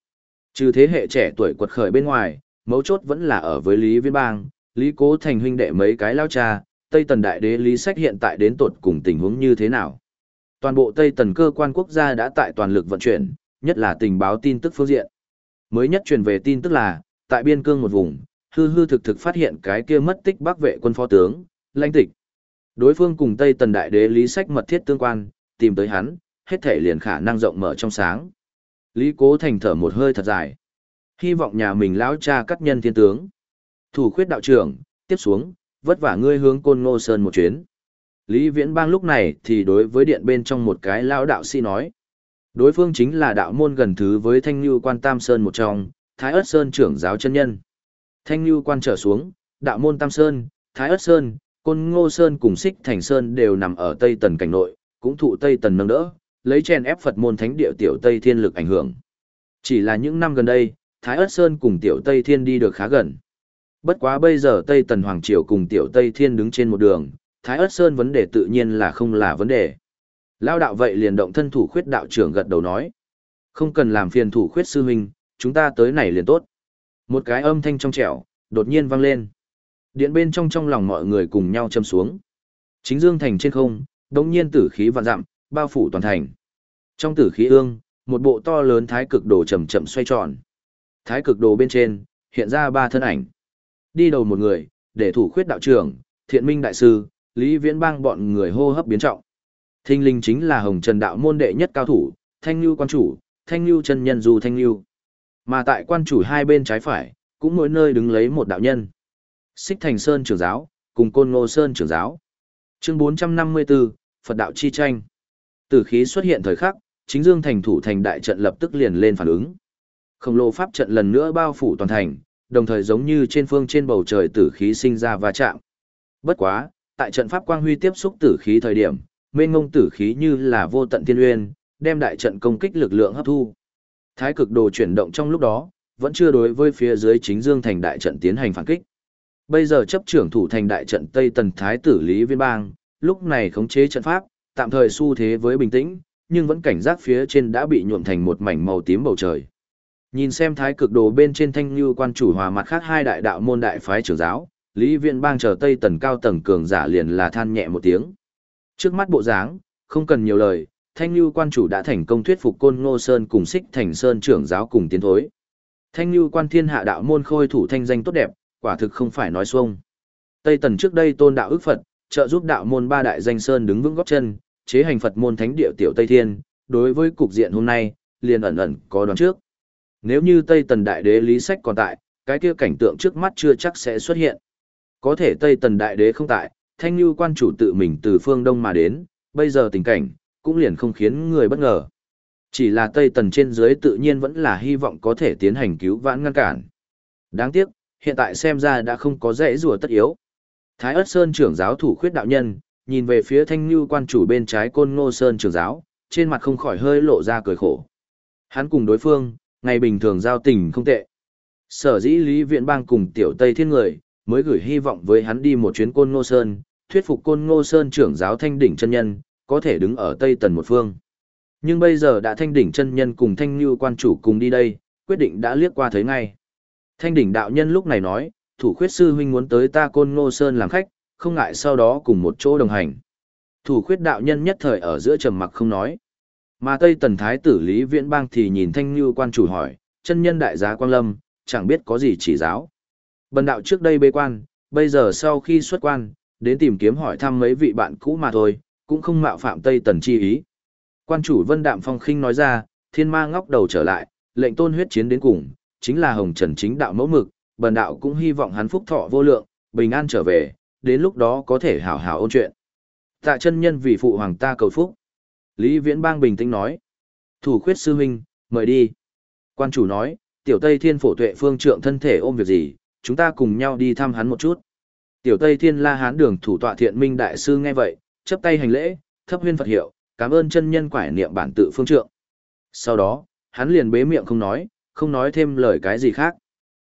Trừ thế hệ trẻ tuổi quật khởi bên ngoài, mấu chốt vẫn là ở với Lý Viên Bang, Lý Cố Thành huynh đệ mấy cái lao cha, Tây Tần Đại Đế Lý Sách hiện tại đến tột cùng tình huống như thế nào. Toàn bộ Tây Tần cơ quan quốc gia đã tại toàn lực vận chuyển, nhất là tình báo tin tức phương diện. Mới nhất truyền về tin tức là, tại biên cương một vùng, hư hư thực thực phát hiện cái kia mất tích bắc vệ quân phó tướng, lãnh tịch. Đối phương cùng Tây Tần Đại Đế Lý Sách mật thiết tương quan, tìm tới hắn, hết thể liền khả năng rộng mở trong sáng. Lý Cố Thành thở một hơi thật dài. Hy vọng nhà mình lão cha cắt nhân thiên tướng. Thủ khuyết đạo trưởng, tiếp xuống, vất vả ngươi hướng côn ngô sơn một chuyến. Lý Viễn Bang lúc này thì đối với điện bên trong một cái lão đạo sĩ nói. Đối phương chính là đạo môn gần thứ với Thanh lưu quan Tam Sơn một trong, Thái ớt Sơn trưởng giáo chân nhân. Thanh Nhu quan trở xuống, đạo môn Tam Sơn, Thái Ất Sơn, Côn Ngô Sơn cùng Xích Thành Sơn đều nằm ở Tây Tần cảnh nội, cũng thụ Tây Tần nâng đỡ, lấy chèn ép Phật môn thánh địa tiểu Tây Thiên lực ảnh hưởng. Chỉ là những năm gần đây, Thái Ất Sơn cùng tiểu Tây Thiên đi được khá gần. Bất quá bây giờ Tây Tần Hoàng Triều cùng tiểu Tây Thiên đứng trên một đường, Thái Ất Sơn vấn đề tự nhiên là không là vấn đề. Lao đạo vậy liền động thân thủ khuyết đạo trưởng gật đầu nói. Không cần làm phiền thủ khuyết sư huynh, chúng ta tới này liền tốt. Một cái âm thanh trong trẻo, đột nhiên vang lên. Điện bên trong trong lòng mọi người cùng nhau châm xuống. Chính dương thành trên không, đống nhiên tử khí vạn dặm, bao phủ toàn thành. Trong tử khí ương, một bộ to lớn thái cực đồ chậm chậm xoay tròn. Thái cực đồ bên trên, hiện ra ba thân ảnh. Đi đầu một người, để thủ khuyết đạo trưởng, thiện minh đại sư, Lý Viễn Bang bọn người hô hấp biến trọng. Thinh linh chính là Hồng Trần đạo môn đệ nhất cao thủ, Thanh Nhu quan chủ, Thanh Nhu chân nhân Du Thanh Nhu. Mà tại quan chủ hai bên trái phải, cũng mỗi nơi đứng lấy một đạo nhân. Xích Thành Sơn trưởng giáo, cùng Côn Ngô Sơn trưởng giáo. Chương 454, Phật đạo chi tranh. Tử khí xuất hiện thời khắc, chính dương thành thủ thành đại trận lập tức liền lên phản ứng. Khổng lồ pháp trận lần nữa bao phủ toàn thành, đồng thời giống như trên phương trên bầu trời tử khí sinh ra va chạm. Bất quá, tại trận pháp quang huy tiếp xúc tử khí thời điểm, mênh ngông tử khí như là vô tận thiên uyên, đem đại trận công kích lực lượng hấp thu. Thái cực đồ chuyển động trong lúc đó, vẫn chưa đối với phía dưới chính dương thành đại trận tiến hành phản kích. Bây giờ chấp trưởng thủ thành đại trận Tây Tần Thái tử Lý Viên Bang, lúc này khống chế trận pháp, tạm thời xu thế với bình tĩnh, nhưng vẫn cảnh giác phía trên đã bị nhuộm thành một mảnh màu tím bầu trời. Nhìn xem thái cực đồ bên trên thanh như quan chủ hòa mặt khác hai đại đạo môn đại phái trưởng giáo, Lý Viên Bang chờ Tây Tần cao tầng cường giả liền là than nhẹ một tiếng. Trước mắt bộ dáng, không cần nhiều lời, Thanh Nhu quan chủ đã thành công thuyết phục Côn Ngô Sơn cùng Sích Thành Sơn trưởng giáo cùng tiến thối. Thanh Nhu quan thiên hạ đạo môn khôi thủ thanh danh tốt đẹp, quả thực không phải nói xuông. Tây Tần trước đây tôn đạo ước Phật, trợ giúp đạo môn ba đại danh sơn đứng vững góp chân, chế hành Phật môn thánh địa tiểu Tây Thiên, đối với cục diện hôm nay, liền ẩn ẩn có đoán trước. Nếu như Tây Tần đại đế lý sách còn tại, cái kia cảnh tượng trước mắt chưa chắc sẽ xuất hiện. Có thể Tây Tần đại đế không tại, Thanh Nhu quan chủ tự mình từ phương Đông mà đến, bây giờ tình cảnh, cũng liền không khiến người bất ngờ. Chỉ là Tây Tần trên dưới tự nhiên vẫn là hy vọng có thể tiến hành cứu vãn ngăn cản. Đáng tiếc, hiện tại xem ra đã không có dễ rùa tất yếu. Thái ất Sơn trưởng giáo thủ khuyết đạo nhân, nhìn về phía thanh như quan chủ bên trái côn ngô Sơn trưởng giáo, trên mặt không khỏi hơi lộ ra cười khổ. Hắn cùng đối phương, ngày bình thường giao tình không tệ. Sở dĩ Lý Viện Bang cùng tiểu Tây Thiên người, mới gửi hy vọng với hắn đi một chuyến côn ngô Sơn, thuyết phục côn ngô Sơn trưởng giáo thanh đỉnh chân nhân, có thể đứng ở Tây Tần một phương. Nhưng bây giờ đã thanh đỉnh chân nhân cùng thanh như quan chủ cùng đi đây, quyết định đã liếc qua thấy ngay. Thanh đỉnh đạo nhân lúc này nói, thủ khuyết sư huynh muốn tới ta côn ngô sơn làm khách, không ngại sau đó cùng một chỗ đồng hành. Thủ khuyết đạo nhân nhất thời ở giữa trầm mặc không nói. Mà Tây Tần Thái tử Lý Viễn Bang thì nhìn thanh như quan chủ hỏi, chân nhân đại giá Quang Lâm, chẳng biết có gì chỉ giáo. Bần đạo trước đây bế quan, bây giờ sau khi xuất quan, đến tìm kiếm hỏi thăm mấy vị bạn cũ mà thôi, cũng không mạo phạm Tây Tần chi ý. Quan chủ Vân Đạm Phong khinh nói ra, thiên ma ngóc đầu trở lại, lệnh tôn huyết chiến đến cùng, chính là Hồng Trần chính đạo mẫu mực, bần đạo cũng hy vọng hắn phúc thọ vô lượng, bình an trở về, đến lúc đó có thể hảo hảo ôn chuyện. Tạ chân nhân vì phụ hoàng ta cầu phúc. Lý Viễn Bang bình tĩnh nói. Thủ khuyết sư huynh, mời đi. Quan chủ nói, tiểu Tây Thiên phổ tuệ phương trượng thân thể ôm việc gì, chúng ta cùng nhau đi thăm hắn một chút. Tiểu Tây Thiên la hán đường thủ tọa thiện minh đại sư nghe vậy, chấp tay hành lễ, thấp huyên Phật hiệu, cảm ơn chân nhân quải niệm bản tự phương trượng. Sau đó, hắn liền bế miệng không nói, không nói thêm lời cái gì khác.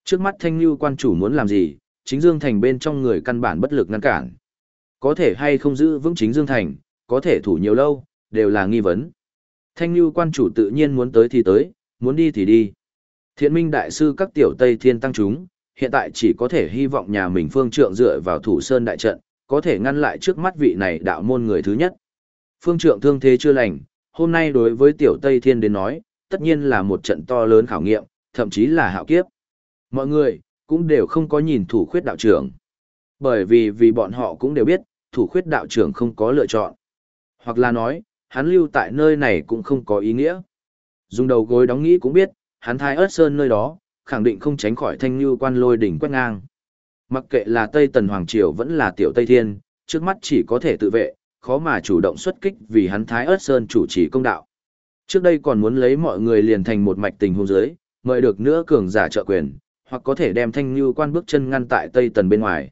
Trước mắt thanh lưu quan chủ muốn làm gì, chính Dương Thành bên trong người căn bản bất lực ngăn cản. Có thể hay không giữ vững chính Dương Thành, có thể thủ nhiều lâu, đều là nghi vấn. Thanh lưu quan chủ tự nhiên muốn tới thì tới, muốn đi thì đi. Thiện minh đại sư các tiểu Tây Thiên tăng chúng, hiện tại chỉ có thể hy vọng nhà mình phương trượng dựa vào thủ sơn đại trận, có thể ngăn lại trước mắt vị này đạo môn người thứ nhất. Phương trượng thương thế chưa lành, hôm nay đối với tiểu Tây Thiên đến nói, tất nhiên là một trận to lớn khảo nghiệm, thậm chí là hạo kiếp. Mọi người, cũng đều không có nhìn thủ khuyết đạo trưởng. Bởi vì vì bọn họ cũng đều biết, thủ khuyết đạo trưởng không có lựa chọn. Hoặc là nói, hắn lưu tại nơi này cũng không có ý nghĩa. Dùng đầu gối đóng nghĩ cũng biết, hắn thái ớt sơn nơi đó, khẳng định không tránh khỏi thanh như quan lôi đỉnh quét ngang. Mặc kệ là Tây Tần Hoàng Triều vẫn là Tiểu Tây Thiên, trước mắt chỉ có thể tự vệ, khó mà chủ động xuất kích vì hắn Thái ớt Sơn chủ trì công đạo. Trước đây còn muốn lấy mọi người liền thành một mạch tình hôn giới, mời được nữa cường giả trợ quyền, hoặc có thể đem thanh như quan bước chân ngăn tại Tây Tần bên ngoài.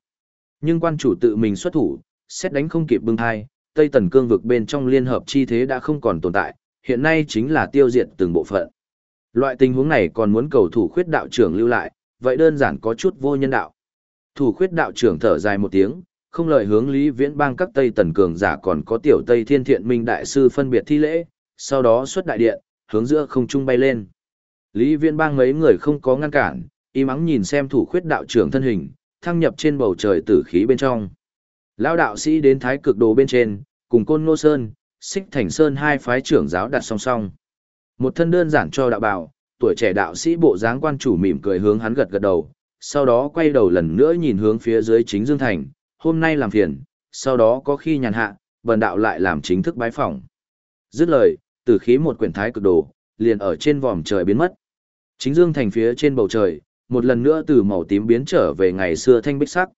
Nhưng quan chủ tự mình xuất thủ, xét đánh không kịp bưng thai, Tây Tần cương vực bên trong liên hợp chi thế đã không còn tồn tại, hiện nay chính là tiêu diệt từng bộ phận. Loại tình huống này còn muốn cầu thủ khuyết đạo trưởng lưu lại, vậy đơn giản có chút vô nhân đạo. Thủ khuyết đạo trưởng thở dài một tiếng, không lời hướng Lý Viễn bang các Tây Tần Cường giả còn có tiểu Tây Thiên Thiện Minh Đại Sư phân biệt thi lễ, sau đó xuất đại điện, hướng giữa không trung bay lên. Lý Viễn bang mấy người không có ngăn cản, im ắng nhìn xem thủ khuyết đạo trưởng thân hình, thăng nhập trên bầu trời tử khí bên trong. Lão đạo sĩ đến thái cực đồ bên trên, cùng côn ngô sơn, xích thành sơn hai phái trưởng giáo đặt song song. Một thân đơn giản cho đạo bảo, tuổi trẻ đạo sĩ bộ dáng quan chủ mỉm cười hướng hắn gật gật đầu, sau đó quay đầu lần nữa nhìn hướng phía dưới chính Dương Thành, hôm nay làm phiền, sau đó có khi nhàn hạ, bần đạo lại làm chính thức bái phỏng. Dứt lời, từ khí một quyển thái cực đồ, liền ở trên vòm trời biến mất. Chính Dương Thành phía trên bầu trời, một lần nữa từ màu tím biến trở về ngày xưa thanh bích sắc.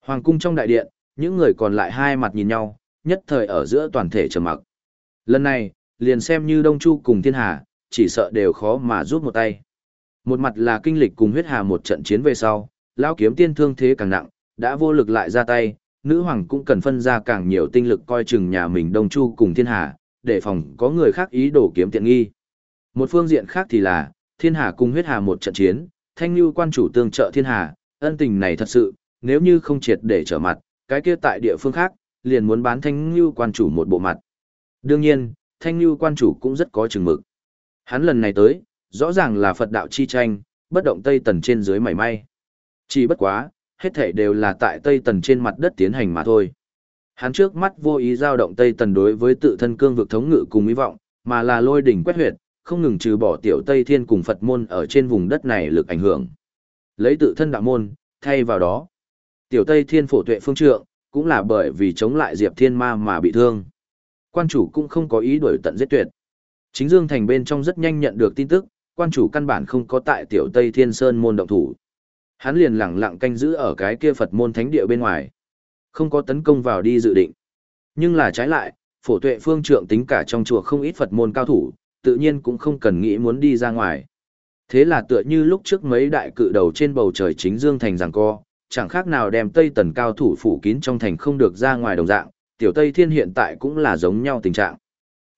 Hoàng cung trong đại điện, những người còn lại hai mặt nhìn nhau, nhất thời ở giữa toàn thể trầm mặc. Lần này, liền xem như Đông Chu cùng Thiên Hà, chỉ sợ đều khó mà giúp một tay. Một mặt là kinh lịch cùng huyết hà một trận chiến về sau, lão kiếm tiên thương thế càng nặng, đã vô lực lại ra tay, nữ hoàng cũng cần phân ra càng nhiều tinh lực coi chừng nhà mình Đông Chu cùng Thiên Hà, để phòng có người khác ý đồ kiếm tiện nghi. Một phương diện khác thì là, Thiên Hà cùng huyết hà một trận chiến, thanh lưu quan chủ tương trợ thiên hà, ân tình này thật sự, nếu như không triệt để trở mặt, cái kia tại địa phương khác, liền muốn bán thanh lưu quan chủ một bộ mặt. Đương nhiên, thanh lưu quan chủ cũng rất có chừng mực. Hắn lần này tới, rõ ràng là Phật đạo chi tranh, bất động Tây Tần trên dưới mảy may. Chỉ bất quá, hết thể đều là tại Tây Tần trên mặt đất tiến hành mà thôi. Hắn trước mắt vô ý giao động Tây Tần đối với tự thân cương vực thống ngự cùng hy vọng, mà là lôi đỉnh quét huyệt, không ngừng trừ bỏ tiểu Tây Thiên cùng Phật môn ở trên vùng đất này lực ảnh hưởng. Lấy tự thân đạo môn, thay vào đó. Tiểu Tây Thiên phổ tuệ phương trượng, cũng là bởi vì chống lại Diệp Thiên Ma mà bị thương. Quan chủ cũng không có ý đuổi tận giết tuyệt. Chính Dương Thành bên trong rất nhanh nhận được tin tức, quan chủ căn bản không có tại Tiểu Tây Thiên Sơn môn động thủ. Hắn liền lẳng lặng canh giữ ở cái kia Phật môn thánh địa bên ngoài. Không có tấn công vào đi dự định. Nhưng là trái lại, phổ tuệ phương trượng tính cả trong chùa không ít Phật môn cao thủ, tự nhiên cũng không cần nghĩ muốn đi ra ngoài. Thế là tựa như lúc trước mấy đại cự đầu trên bầu trời chính dương thành giằng co, chẳng khác nào đem Tây Tần cao thủ phủ kín trong thành không được ra ngoài đồng dạng, tiểu Tây Thiên hiện tại cũng là giống nhau tình trạng.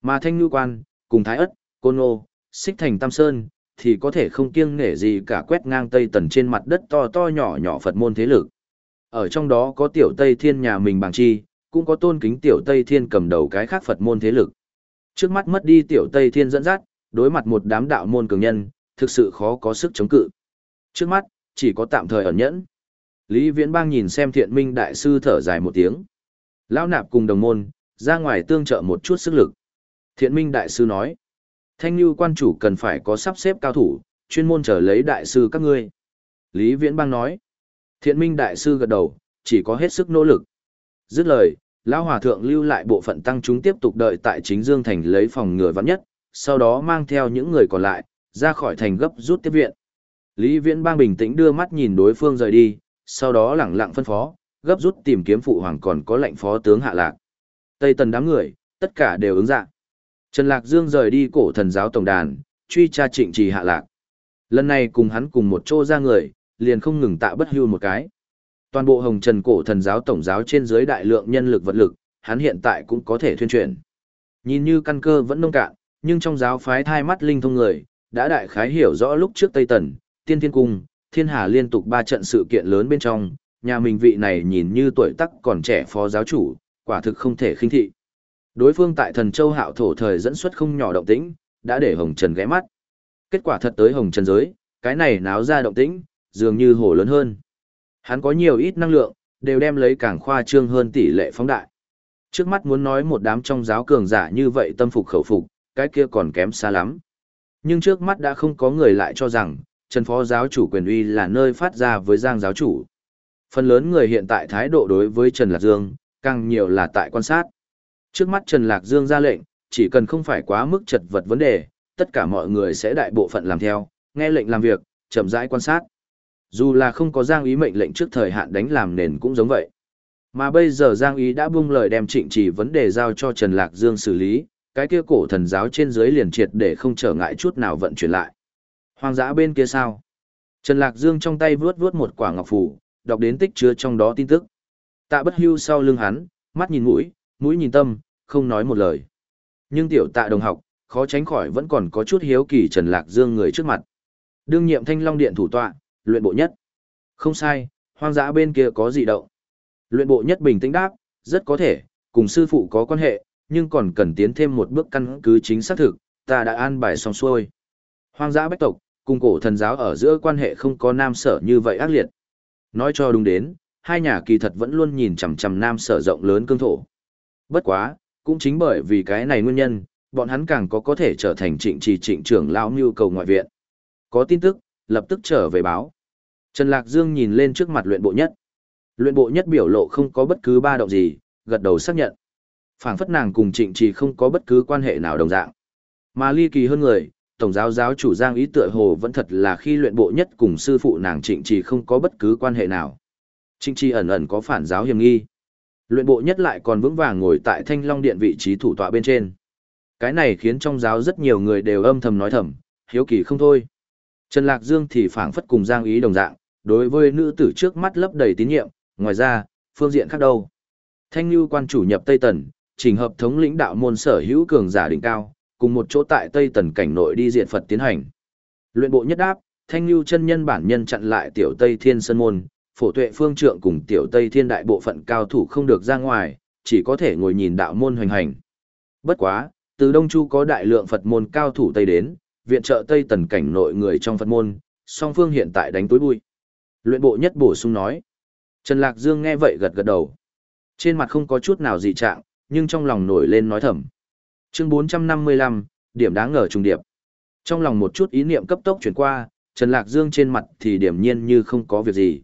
Mà Thanh Ngư Quan, cùng Thái Ất, Côn Ngô. Xích Thành Tam Sơn, thì có thể không kiêng nể gì cả quét ngang Tây Tần trên mặt đất to to nhỏ nhỏ Phật môn thế lực. Ở trong đó có tiểu Tây Thiên nhà mình bằng chi, cũng có tôn kính tiểu Tây Thiên cầm đầu cái khác Phật môn thế lực. Trước mắt mất đi tiểu Tây Thiên dẫn dắt, đối mặt một đám đạo môn cường nhân, thực sự khó có sức chống cự. Trước mắt, chỉ có tạm thời ẩn nhẫn. Lý Viễn Bang nhìn xem thiện minh đại sư thở dài một tiếng. Lão nạp cùng đồng môn, ra ngoài tương trợ một chút sức lực. Thiện minh đại sư nói, thanh như quan chủ cần phải có sắp xếp cao thủ, chuyên môn trở lấy đại sư các ngươi. Lý Viễn Bang nói, thiện minh đại sư gật đầu, chỉ có hết sức nỗ lực. Dứt lời, lão hòa thượng lưu lại bộ phận tăng chúng tiếp tục đợi tại chính dương thành lấy phòng ngừa vắng nhất, sau đó mang theo những người còn lại, ra khỏi thành gấp rút tiếp viện. Lý Viễn Bang bình tĩnh đưa mắt nhìn đối phương rời đi, sau đó lẳng lặng phân phó, gấp rút tìm kiếm phụ hoàng còn có lệnh phó tướng hạ lạc. Tây tần đám người, tất cả đều ứng dạng. Trần Lạc Dương rời đi cổ thần giáo tổng đàn, truy tra trịnh trì hạ lạc. Lần này cùng hắn cùng một chỗ ra người, liền không ngừng tạ bất hưu một cái. Toàn bộ hồng trần cổ thần giáo tổng giáo trên dưới đại lượng nhân lực vật lực, hắn hiện tại cũng có thể thuyên truyền. Nhìn như căn cơ vẫn nông cạn, nhưng trong giáo phái thai mắt linh thông người, đã đại khái hiểu rõ lúc trước Tây Tần, Tiên Thiên Cung, Thiên Hà liên tục ba trận sự kiện lớn bên trong, nhà mình vị này nhìn như tuổi tác còn trẻ phó giáo chủ, quả thực không thể khinh thị. Đối phương tại thần châu hạo thổ thời dẫn xuất không nhỏ động tĩnh, đã để Hồng Trần ghé mắt. Kết quả thật tới Hồng Trần giới, cái này náo ra động tĩnh, dường như hổ lớn hơn. Hắn có nhiều ít năng lượng, đều đem lấy càng khoa trương hơn tỷ lệ phóng đại. Trước mắt muốn nói một đám trong giáo cường giả như vậy tâm phục khẩu phục, cái kia còn kém xa lắm. Nhưng trước mắt đã không có người lại cho rằng, Trần Phó giáo chủ quyền uy là nơi phát ra với Giang giáo chủ. Phần lớn người hiện tại thái độ đối với Trần Lạc Dương, càng nhiều là tại quan sát. Trước mắt Trần Lạc Dương ra lệnh, chỉ cần không phải quá mức chật vật vấn đề, tất cả mọi người sẽ đại bộ phận làm theo, nghe lệnh làm việc, chậm rãi quan sát. Dù là không có Giang ý mệnh lệnh trước thời hạn đánh làm nền cũng giống vậy. Mà bây giờ Giang ý đã buông lời đem trịnh chỉ vấn đề giao cho Trần Lạc Dương xử lý, cái kia cổ thần giáo trên dưới liền triệt để không trở ngại chút nào vận chuyển lại. Hoàng dã bên kia sao? Trần Lạc Dương trong tay vướt vướt một quả ngọc phù, đọc đến tích chứa trong đó tin tức. Tạ bất hưu sau lưng hắn, mắt nhìn mũi, mũi nhìn tâm, không nói một lời. Nhưng tiểu tạ đồng học, khó tránh khỏi vẫn còn có chút hiếu kỳ Trần Lạc Dương người trước mặt. Đương nhiệm thanh long điện thủ tọa, luyện bộ nhất. Không sai, hoang dã bên kia có gì động. Luyện bộ nhất bình tĩnh đáp, rất có thể, cùng sư phụ có quan hệ, nhưng còn cần tiến thêm một bước căn cứ chính xác thực, ta đã an bài xong xuôi. Hoang dã bách tộc, cùng cổ thần giáo ở giữa quan hệ không có nam sở như vậy ác liệt. Nói cho đúng đến, hai nhà kỳ thật vẫn luôn nhìn chằm chằm nam sở rộng lớn cương thổ. Bất quá, cũng chính bởi vì cái này nguyên nhân, bọn hắn càng có có thể trở thành trịnh trì trịnh trưởng lão nhu cầu ngoại viện. Có tin tức, lập tức trở về báo. Trần Lạc Dương nhìn lên trước mặt luyện bộ nhất. Luyện bộ nhất biểu lộ không có bất cứ ba động gì, gật đầu xác nhận phảng phất nàng cùng trịnh trì không có bất cứ quan hệ nào đồng dạng. Mà ly kỳ hơn người, tổng giáo giáo chủ Giang ý tựa hồ vẫn thật là khi luyện bộ nhất cùng sư phụ nàng trịnh trì không có bất cứ quan hệ nào. Trịnh trì ẩn ẩn có phản giáo hiểm nghi. Luyện bộ nhất lại còn vững vàng ngồi tại thanh long điện vị trí thủ tọa bên trên. Cái này khiến trong giáo rất nhiều người đều âm thầm nói thầm, hiếu kỳ không thôi. Trần Lạc Dương thì phảng phất cùng Giang ý đồng dạng, đối với nữ tử trước mắt lấp đầy tín nhiệm, ngoài ra, phương diện khác đâu. Thanh Lưu quan chủ nhập Tây Tần, chỉnh hợp thống lĩnh đạo môn sở hữu cường giả đỉnh cao, cùng một chỗ tại Tây Tần cảnh nội đi diện Phật tiến hành. Luyện bộ nhất đáp, Thanh Nhu chân nhân bản nhân chặn lại Tiểu Tây Thiên Sơn môn, phổ tuệ phương trượng cùng Tiểu Tây Thiên đại bộ phận cao thủ không được ra ngoài, chỉ có thể ngồi nhìn đạo môn hoành hành. Bất quá, từ Đông Chu có đại lượng Phật môn cao thủ Tây đến, viện trợ Tây tần cảnh nội người trong Phật môn, song phương hiện tại đánh túi bụi. Luyện bộ nhất bổ sung nói. Trần Lạc Dương nghe vậy gật gật đầu. Trên mặt không có chút nào dị trạng, nhưng trong lòng nổi lên nói thầm. Chương 455, điểm đáng ngờ trùng điệp. Trong lòng một chút ý niệm cấp tốc chuyển qua, Trần Lạc Dương trên mặt thì điểm nhiên như không có việc gì.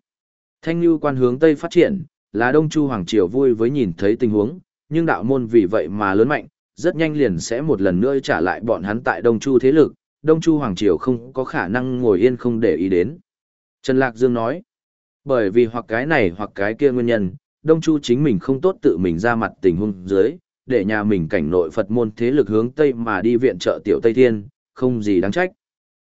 Thanh Nhu quan hướng Tây phát triển, là Đông Chu Hoàng Triều vui với nhìn thấy tình huống, nhưng đạo môn vì vậy mà lớn mạnh, rất nhanh liền sẽ một lần nữa trả lại bọn hắn tại Đông Chu thế lực, Đông Chu Hoàng Triều không có khả năng ngồi yên không để ý đến. Trần Lạc Dương nói, bởi vì hoặc cái này hoặc cái kia nguyên nhân, Đông Chu chính mình không tốt tự mình ra mặt tình huống dưới, để nhà mình cảnh nội Phật môn thế lực hướng Tây mà đi viện trợ tiểu Tây Thiên, không gì đáng trách.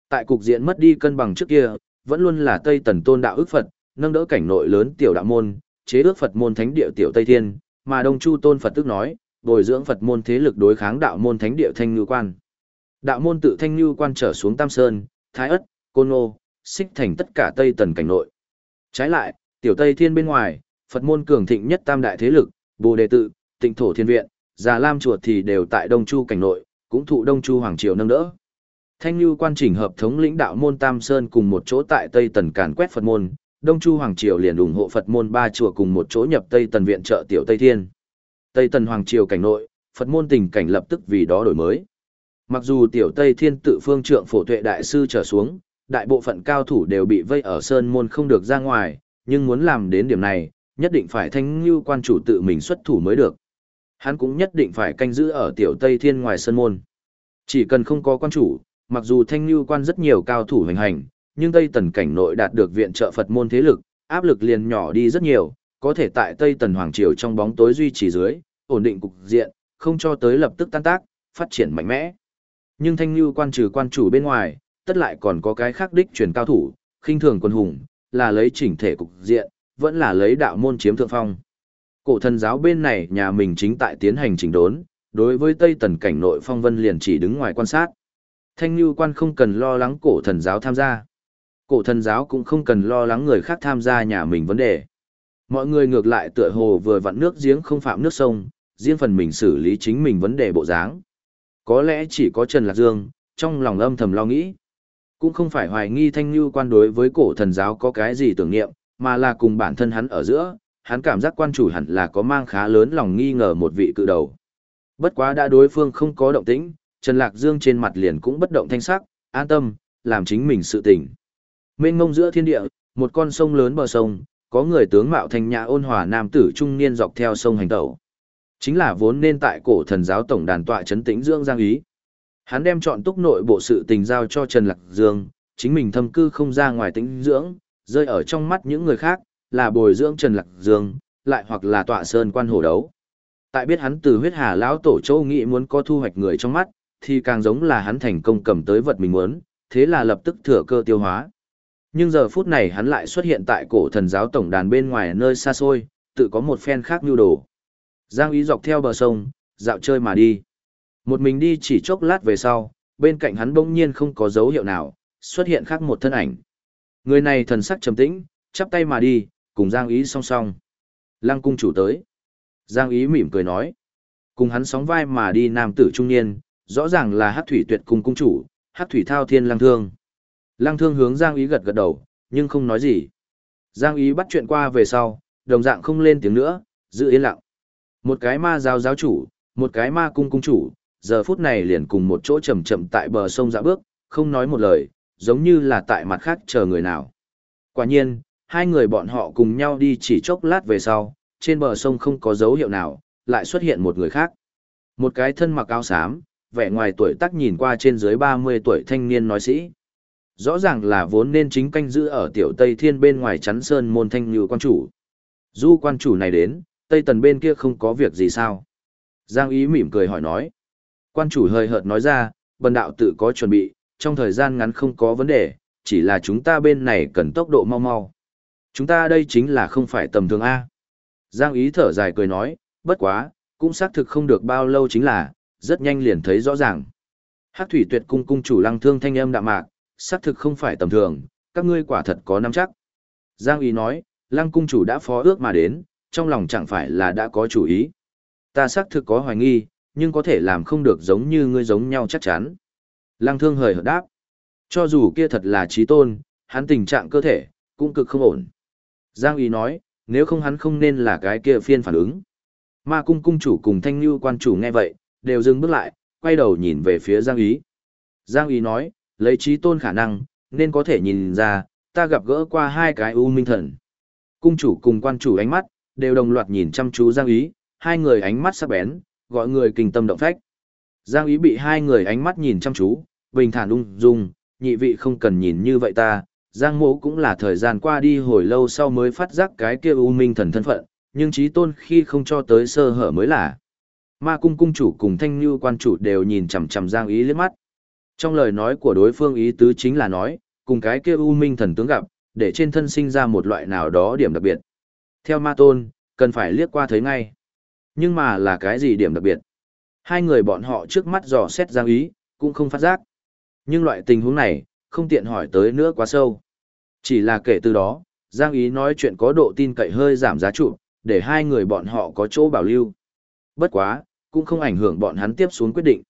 Tại cục diện mất đi cân bằng trước kia, vẫn luôn là Tây Tần tôn đạo ước Phật, nâng đỡ cảnh nội lớn tiểu đạo môn, chế ước Phật môn thánh địa tiểu Tây Thiên, mà Đông Chu tôn Phật tức nói, bồi dưỡng Phật môn thế lực đối kháng đạo môn thánh địa Thanh Như Quan. Đạo môn tự Thanh Như Quan trở xuống Tam Sơn, Thái Ất, Côn Nô, xích thành tất cả Tây Tần cảnh nội. Trái lại, tiểu Tây Thiên bên ngoài, Phật môn cường thịnh nhất tam đại thế lực, Bồ Đề Tự, Tịnh Thổ Thiên Viện, Già Lam Chuột thì đều tại Đông Chu cảnh nội, cũng thụ Đông Chu Hoàng Triều nâng đỡ. Thanh lưu quan chỉnh hợp thống lĩnh đạo môn Tam Sơn cùng một chỗ tại Tây Tần càn quét Phật môn, Đông Chu Hoàng Triều liền ủng hộ Phật môn ba chùa cùng một chỗ nhập Tây Tần viện trợ tiểu Tây Thiên. Tây Tần Hoàng Triều cảnh nội, Phật môn tình cảnh lập tức vì đó đổi mới. Mặc dù tiểu Tây Thiên tự phương trượng phổ tuệ đại sư trở xuống, đại bộ phận cao thủ đều bị vây ở Sơn môn không được ra ngoài, nhưng muốn làm đến điểm này, nhất định phải thanh như quan chủ tự mình xuất thủ mới được. Hắn cũng nhất định phải canh giữ ở tiểu Tây Thiên ngoài Sơn môn. Chỉ cần không có quan chủ, mặc dù thanh như quan rất nhiều cao thủ hành hành, nhưng Tây Tần cảnh nội đạt được viện trợ Phật môn thế lực, áp lực liền nhỏ đi rất nhiều, có thể tại Tây Tần Hoàng Triều trong bóng tối duy trì dưới, ổn định cục diện, không cho tới lập tức tan tác, phát triển mạnh mẽ. Nhưng thanh Lưu quan trừ quan chủ bên ngoài, tất lại còn có cái khác đích truyền cao thủ, khinh thường quân hùng, là lấy chỉnh thể cục diện, vẫn là lấy đạo môn chiếm thượng phong. Cổ thần giáo bên này nhà mình chính tại tiến hành chỉnh đốn, đối với Tây Tần cảnh nội phong vân liền chỉ đứng ngoài quan sát. Thanh Lưu quan không cần lo lắng cổ thần giáo tham gia. Cổ thần giáo cũng không cần lo lắng người khác tham gia nhà mình vấn đề. Mọi người ngược lại tựa hồ vừa vặn nước giếng không phạm nước sông, riêng phần mình xử lý chính mình vấn đề bộ dáng. Có lẽ chỉ có Trần Lạc Dương, trong lòng âm thầm lo nghĩ. Cũng không phải hoài nghi thanh như quan đối với cổ thần giáo có cái gì tưởng niệm, mà là cùng bản thân hắn ở giữa, hắn cảm giác quan chủ hẳn là có mang khá lớn lòng nghi ngờ một vị cự đầu. Bất quá đã đối phương không có động tĩnh, Trần Lạc Dương trên mặt liền cũng bất động thanh sắc, an tâm, làm chính mình sự tình. Mênh ngông giữa thiên địa, một con sông lớn bờ sông, có người tướng mạo thanh nhã ôn hòa nam tử trung niên dọc theo sông hành tẩu. Chính là vốn nên tại cổ thần giáo tổng đàn tọa chấn tĩnh dưỡng giang ý. Hắn đem chọn túc nội bộ sự tình giao cho Trần Lạc Dương, chính mình thâm cư không ra ngoài tĩnh dưỡng, rơi ở trong mắt những người khác, là bồi dưỡng Trần Lạc Dương, lại hoặc là tọa sơn quan hổ đấu. Tại biết hắn từ huyết hà lão tổ châu nghị muốn có thu hoạch người trong mắt, thì càng giống là hắn thành công cầm tới vật mình muốn, thế là lập tức thừa cơ tiêu hóa. Nhưng giờ phút này hắn lại xuất hiện tại cổ thần giáo tổng đàn bên ngoài nơi xa xôi, tự có một phen khác nhu đồ. Giang ý dọc theo bờ sông, dạo chơi mà đi. Một mình đi chỉ chốc lát về sau, bên cạnh hắn bỗng nhiên không có dấu hiệu nào, xuất hiện khác một thân ảnh. Người này thần sắc trầm tĩnh, chắp tay mà đi, cùng Giang ý song song. Lăng cung chủ tới. Giang ý mỉm cười nói. Cùng hắn sóng vai mà đi nam tử trung niên, rõ ràng là hát thủy tuyệt cung cung chủ, hát thủy thao thiên lăng thương. Lăng thương hướng Giang ý gật gật đầu, nhưng không nói gì. Giang ý bắt chuyện qua về sau, đồng dạng không lên tiếng nữa, giữ yên lặng. Một cái ma giáo giáo chủ, một cái ma cung cung chủ, giờ phút này liền cùng một chỗ chậm chậm tại bờ sông dã bước, không nói một lời, giống như là tại mặt khác chờ người nào. Quả nhiên, hai người bọn họ cùng nhau đi chỉ chốc lát về sau, trên bờ sông không có dấu hiệu nào, lại xuất hiện một người khác. Một cái thân mặc áo xám, vẻ ngoài tuổi tác nhìn qua trên dưới 30 tuổi thanh niên nói sĩ. Rõ ràng là vốn nên chính canh giữ ở tiểu Tây Thiên bên ngoài chắn sơn môn thanh như quan chủ. Du quan chủ này đến, Tây Tần bên kia không có việc gì sao? Giang ý mỉm cười hỏi nói. Quan chủ hơi hợt nói ra, bần đạo tự có chuẩn bị, trong thời gian ngắn không có vấn đề, chỉ là chúng ta bên này cần tốc độ mau mau. Chúng ta đây chính là không phải tầm thường A. Giang ý thở dài cười nói, bất quá, cũng xác thực không được bao lâu chính là, rất nhanh liền thấy rõ ràng. Hắc thủy tuyệt cung cung chủ lăng thương thanh âm đạm mạc, xác thực không phải tầm thường, các ngươi quả thật có nắm chắc. Giang ý nói, lăng cung chủ đã phó ước mà đến, trong lòng chẳng phải là đã có chủ ý. Ta xác thực có hoài nghi, nhưng có thể làm không được giống như ngươi giống nhau chắc chắn. Lăng thương hời hợt đáp. Cho dù kia thật là trí tôn, hắn tình trạng cơ thể, cũng cực không ổn. Giang ý nói, nếu không hắn không nên là cái kia phiên phản ứng. Ma cung cung chủ cùng thanh như quan chủ nghe vậy, đều dừng bước lại, quay đầu nhìn về phía Giang ý. Giang ý nói, lấy trí tôn khả năng, nên có thể nhìn ra, ta gặp gỡ qua hai cái u minh thần. Cung chủ cùng quan chủ ánh mắt, đều đồng loạt nhìn chăm chú Giang ý, hai người ánh mắt sắc bén, gọi người kinh tâm động phách. Giang ý bị hai người ánh mắt nhìn chăm chú, bình thản ung dung, nhị vị không cần nhìn như vậy ta, Giang mộ cũng là thời gian qua đi hồi lâu sau mới phát giác cái kia u minh thần thân phận, nhưng trí tôn khi không cho tới sơ hở mới là. Ma cung cung chủ cùng thanh như quan chủ đều nhìn chằm chằm Giang ý liếc mắt. Trong lời nói của đối phương ý tứ chính là nói, cùng cái kia u minh thần tướng gặp, để trên thân sinh ra một loại nào đó điểm đặc biệt. Theo ma tôn, cần phải liếc qua thấy ngay. Nhưng mà là cái gì điểm đặc biệt? Hai người bọn họ trước mắt dò xét Giang ý, cũng không phát giác. Nhưng loại tình huống này, không tiện hỏi tới nữa quá sâu. Chỉ là kể từ đó, Giang ý nói chuyện có độ tin cậy hơi giảm giá trụ, để hai người bọn họ có chỗ bảo lưu. Bất quá, cũng không ảnh hưởng bọn hắn tiếp xuống quyết định.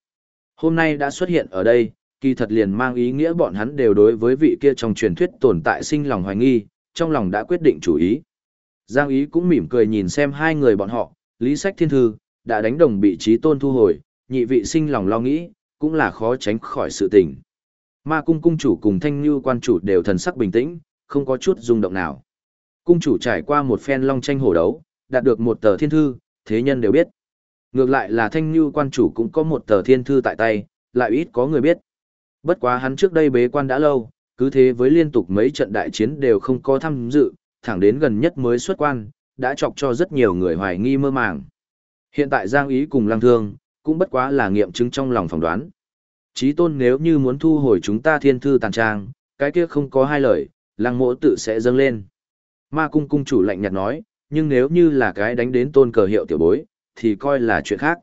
Hôm nay đã xuất hiện ở đây, kỳ thật liền mang ý nghĩa bọn hắn đều đối với vị kia trong truyền thuyết tồn tại sinh lòng hoài nghi, trong lòng đã quyết định chủ ý. Giang ý cũng mỉm cười nhìn xem hai người bọn họ, Lý Sách Thiên Thư, đã đánh đồng bị trí tôn thu hồi, nhị vị sinh lòng lo nghĩ, cũng là khó tránh khỏi sự tình. Ma cung cung chủ cùng thanh như quan chủ đều thần sắc bình tĩnh, không có chút rung động nào. Cung chủ trải qua một phen long tranh hổ đấu, đạt được một tờ thiên thư, thế nhân đều biết. Ngược lại là thanh như quan chủ cũng có một tờ thiên thư tại tay, lại ít có người biết. Bất quá hắn trước đây bế quan đã lâu, cứ thế với liên tục mấy trận đại chiến đều không có tham dự, thẳng đến gần nhất mới xuất quan, đã chọc cho rất nhiều người hoài nghi mơ màng. Hiện tại Giang Ý cùng Lăng Thương, cũng bất quá là nghiệm chứng trong lòng phỏng đoán. Chí tôn nếu như muốn thu hồi chúng ta thiên thư tàn trang, cái kia không có hai lời, Lăng mộ tự sẽ dâng lên. Ma cung cung chủ lạnh nhạt nói, nhưng nếu như là cái đánh đến tôn cờ hiệu tiểu bối, thì coi là chuyện khác.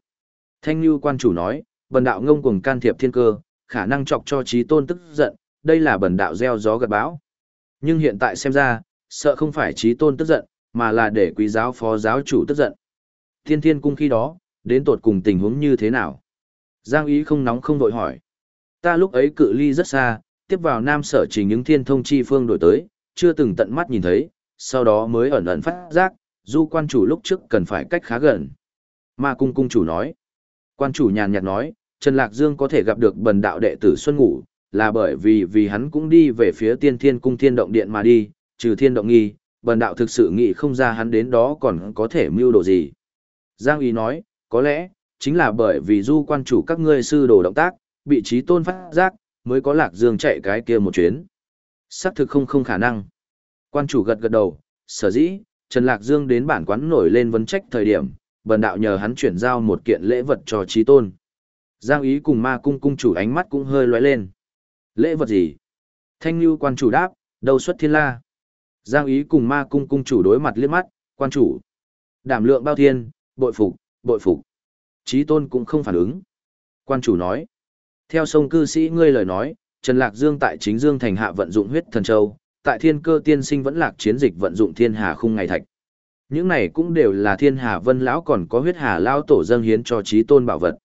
Thanh Nhu quan chủ nói, bần đạo ngông cuồng can thiệp thiên cơ, khả năng chọc cho trí tôn tức giận, đây là bần đạo gieo gió gặt bão. Nhưng hiện tại xem ra, sợ không phải trí tôn tức giận, mà là để quý giáo phó giáo chủ tức giận. Thiên thiên cung khi đó, đến tột cùng tình huống như thế nào? Giang ý không nóng không vội hỏi. Ta lúc ấy cự ly rất xa, tiếp vào nam sở chỉ những thiên thông chi phương đổi tới, chưa từng tận mắt nhìn thấy, sau đó mới ẩn ẩn phát giác, du quan chủ lúc trước cần phải cách khá gần. Ma cung cung chủ nói. Quan chủ nhàn nhạt nói, Trần Lạc Dương có thể gặp được bần đạo đệ tử Xuân Ngủ, là bởi vì vì hắn cũng đi về phía tiên thiên cung thiên động điện mà đi, trừ thiên động nghi, bần đạo thực sự nghĩ không ra hắn đến đó còn có thể mưu đồ gì. Giang Ý nói, có lẽ, chính là bởi vì du quan chủ các ngươi sư đồ động tác, bị trí tôn phát giác, mới có Lạc Dương chạy cái kia một chuyến. Sắc thực không không khả năng. Quan chủ gật gật đầu, sở dĩ, Trần Lạc Dương đến bản quán nổi lên vấn trách thời điểm, bần đạo nhờ hắn chuyển giao một kiện lễ vật cho trí tôn. Giang ý cùng ma cung cung chủ ánh mắt cũng hơi lóe lên. Lễ vật gì? Thanh Lưu quan chủ đáp, đầu xuất thiên la. Giang ý cùng ma cung cung chủ đối mặt liếc mắt, quan chủ. Đảm lượng bao thiên, bội phục, bội phục. Trí tôn cũng không phản ứng. Quan chủ nói. Theo sông cư sĩ ngươi lời nói, Trần Lạc Dương tại chính Dương thành hạ vận dụng huyết thần châu, tại thiên cơ tiên sinh vẫn lạc chiến dịch vận dụng thiên hà khung ngày thạch. Những này cũng đều là thiên hà vân lão còn có huyết hà lao tổ dâng hiến cho trí tôn bảo vật.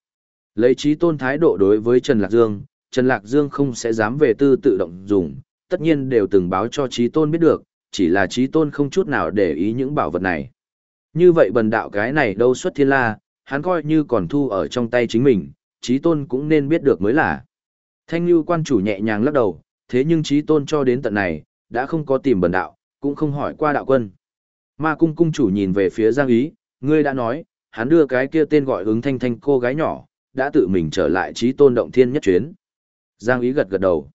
Lấy trí tôn thái độ đối với Trần Lạc Dương, Trần Lạc Dương không sẽ dám về tư tự động dùng, tất nhiên đều từng báo cho trí tôn biết được, chỉ là trí tôn không chút nào để ý những bảo vật này. Như vậy bần đạo cái này đâu xuất thiên la, hắn coi như còn thu ở trong tay chính mình, trí tôn cũng nên biết được mới là. Thanh Lưu quan chủ nhẹ nhàng lắc đầu, thế nhưng trí tôn cho đến tận này, đã không có tìm bần đạo, cũng không hỏi qua đạo quân. Ma cung cung chủ nhìn về phía Giang Ý, ngươi đã nói, hắn đưa cái kia tên gọi ứng thanh thanh cô gái nhỏ, đã tự mình trở lại trí tôn động thiên nhất chuyến. Giang Ý gật gật đầu.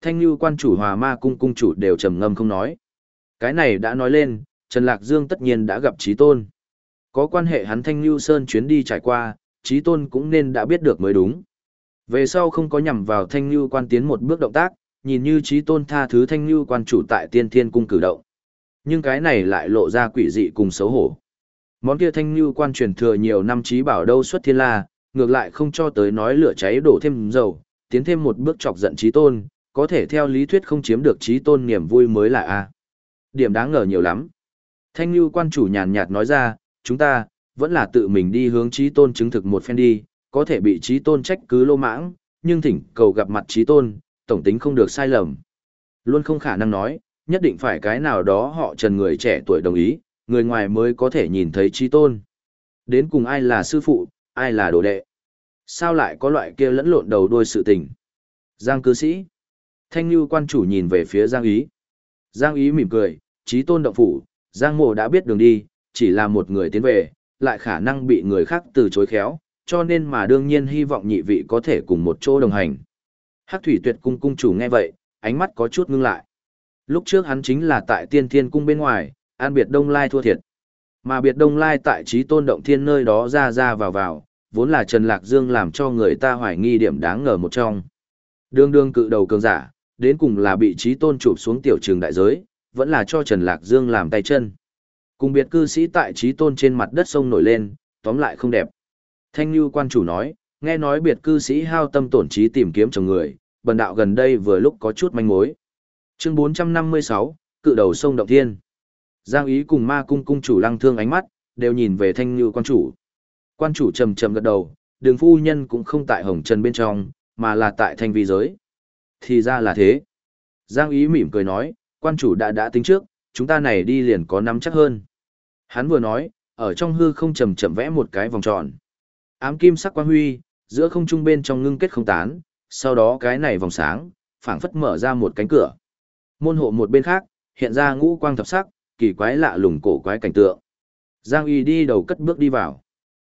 Thanh Lưu quan chủ hòa ma cung cung chủ đều trầm ngâm không nói. Cái này đã nói lên, Trần Lạc Dương tất nhiên đã gặp trí tôn. Có quan hệ hắn Thanh Lưu Sơn chuyến đi trải qua, trí tôn cũng nên đã biết được mới đúng. Về sau không có nhằm vào Thanh Lưu quan tiến một bước động tác, nhìn như trí tôn tha thứ Thanh Lưu quan chủ tại tiên thiên cung cử động. Nhưng cái này lại lộ ra quỷ dị cùng xấu hổ. Món kia Thanh Lưu quan truyền thừa nhiều năm trí bảo đâu xuất thiên la, ngược lại không cho tới nói lửa cháy đổ thêm dầu, tiến thêm một bước chọc giận trí tôn, có thể theo lý thuyết không chiếm được trí tôn niềm vui mới là A. Điểm đáng ngờ nhiều lắm. Thanh Lưu quan chủ nhàn nhạt nói ra, chúng ta, vẫn là tự mình đi hướng trí tôn chứng thực một phen đi, có thể bị trí tôn trách cứ lô mãng, nhưng thỉnh cầu gặp mặt trí tôn, tổng tính không được sai lầm. Luôn không khả năng nói, nhất định phải cái nào đó họ trần người trẻ tuổi đồng ý, người ngoài mới có thể nhìn thấy trí tôn. Đến cùng ai là sư phụ, ai là đồ đệ. Sao lại có loại kia lẫn lộn đầu đuôi sự tình? Giang cư sĩ. Thanh Lưu quan chủ nhìn về phía Giang Ý. Giang Ý mỉm cười, trí tôn động phủ, Giang mộ đã biết đường đi, chỉ là một người tiến về, lại khả năng bị người khác từ chối khéo, cho nên mà đương nhiên hy vọng nhị vị có thể cùng một chỗ đồng hành. Hắc thủy tuyệt cung cung chủ nghe vậy, ánh mắt có chút ngưng lại. Lúc trước hắn chính là tại tiên thiên cung bên ngoài, an biệt đông lai thua thiệt. Mà biệt đông lai tại trí tôn động thiên nơi đó ra ra vào vào, vốn là Trần Lạc Dương làm cho người ta hoài nghi điểm đáng ngờ một trong. Đương đương cự đầu cường giả, đến cùng là bị trí tôn chụp xuống tiểu trường đại giới, vẫn là cho Trần Lạc Dương làm tay chân. Cùng biệt cư sĩ tại trí tôn trên mặt đất sông nổi lên, tóm lại không đẹp. Thanh Như quan chủ nói, nghe nói biệt cư sĩ hao tâm tổn trí tìm kiếm chồng người, bần đạo gần đây vừa lúc có chút manh mối. Chương 456, cự đầu sông Động Thiên. Giang ý cùng ma cung cung chủ lăng thương ánh mắt, đều nhìn về thanh như quan chủ. Quan chủ trầm trầm gật đầu, đường phu nhân cũng không tại hồng trần bên trong, mà là tại thanh vi giới. Thì ra là thế. Giang ý mỉm cười nói, quan chủ đã đã tính trước, chúng ta này đi liền có nắm chắc hơn. Hắn vừa nói, ở trong hư không trầm trầm vẽ một cái vòng tròn. Ám kim sắc quang huy, giữa không trung bên trong ngưng kết không tán, sau đó cái này vòng sáng, phảng phất mở ra một cánh cửa. Môn hộ một bên khác, hiện ra ngũ quang thập sắc, kỳ quái lạ lùng cổ quái cảnh tượng. Giang Y đi đầu cất bước đi vào.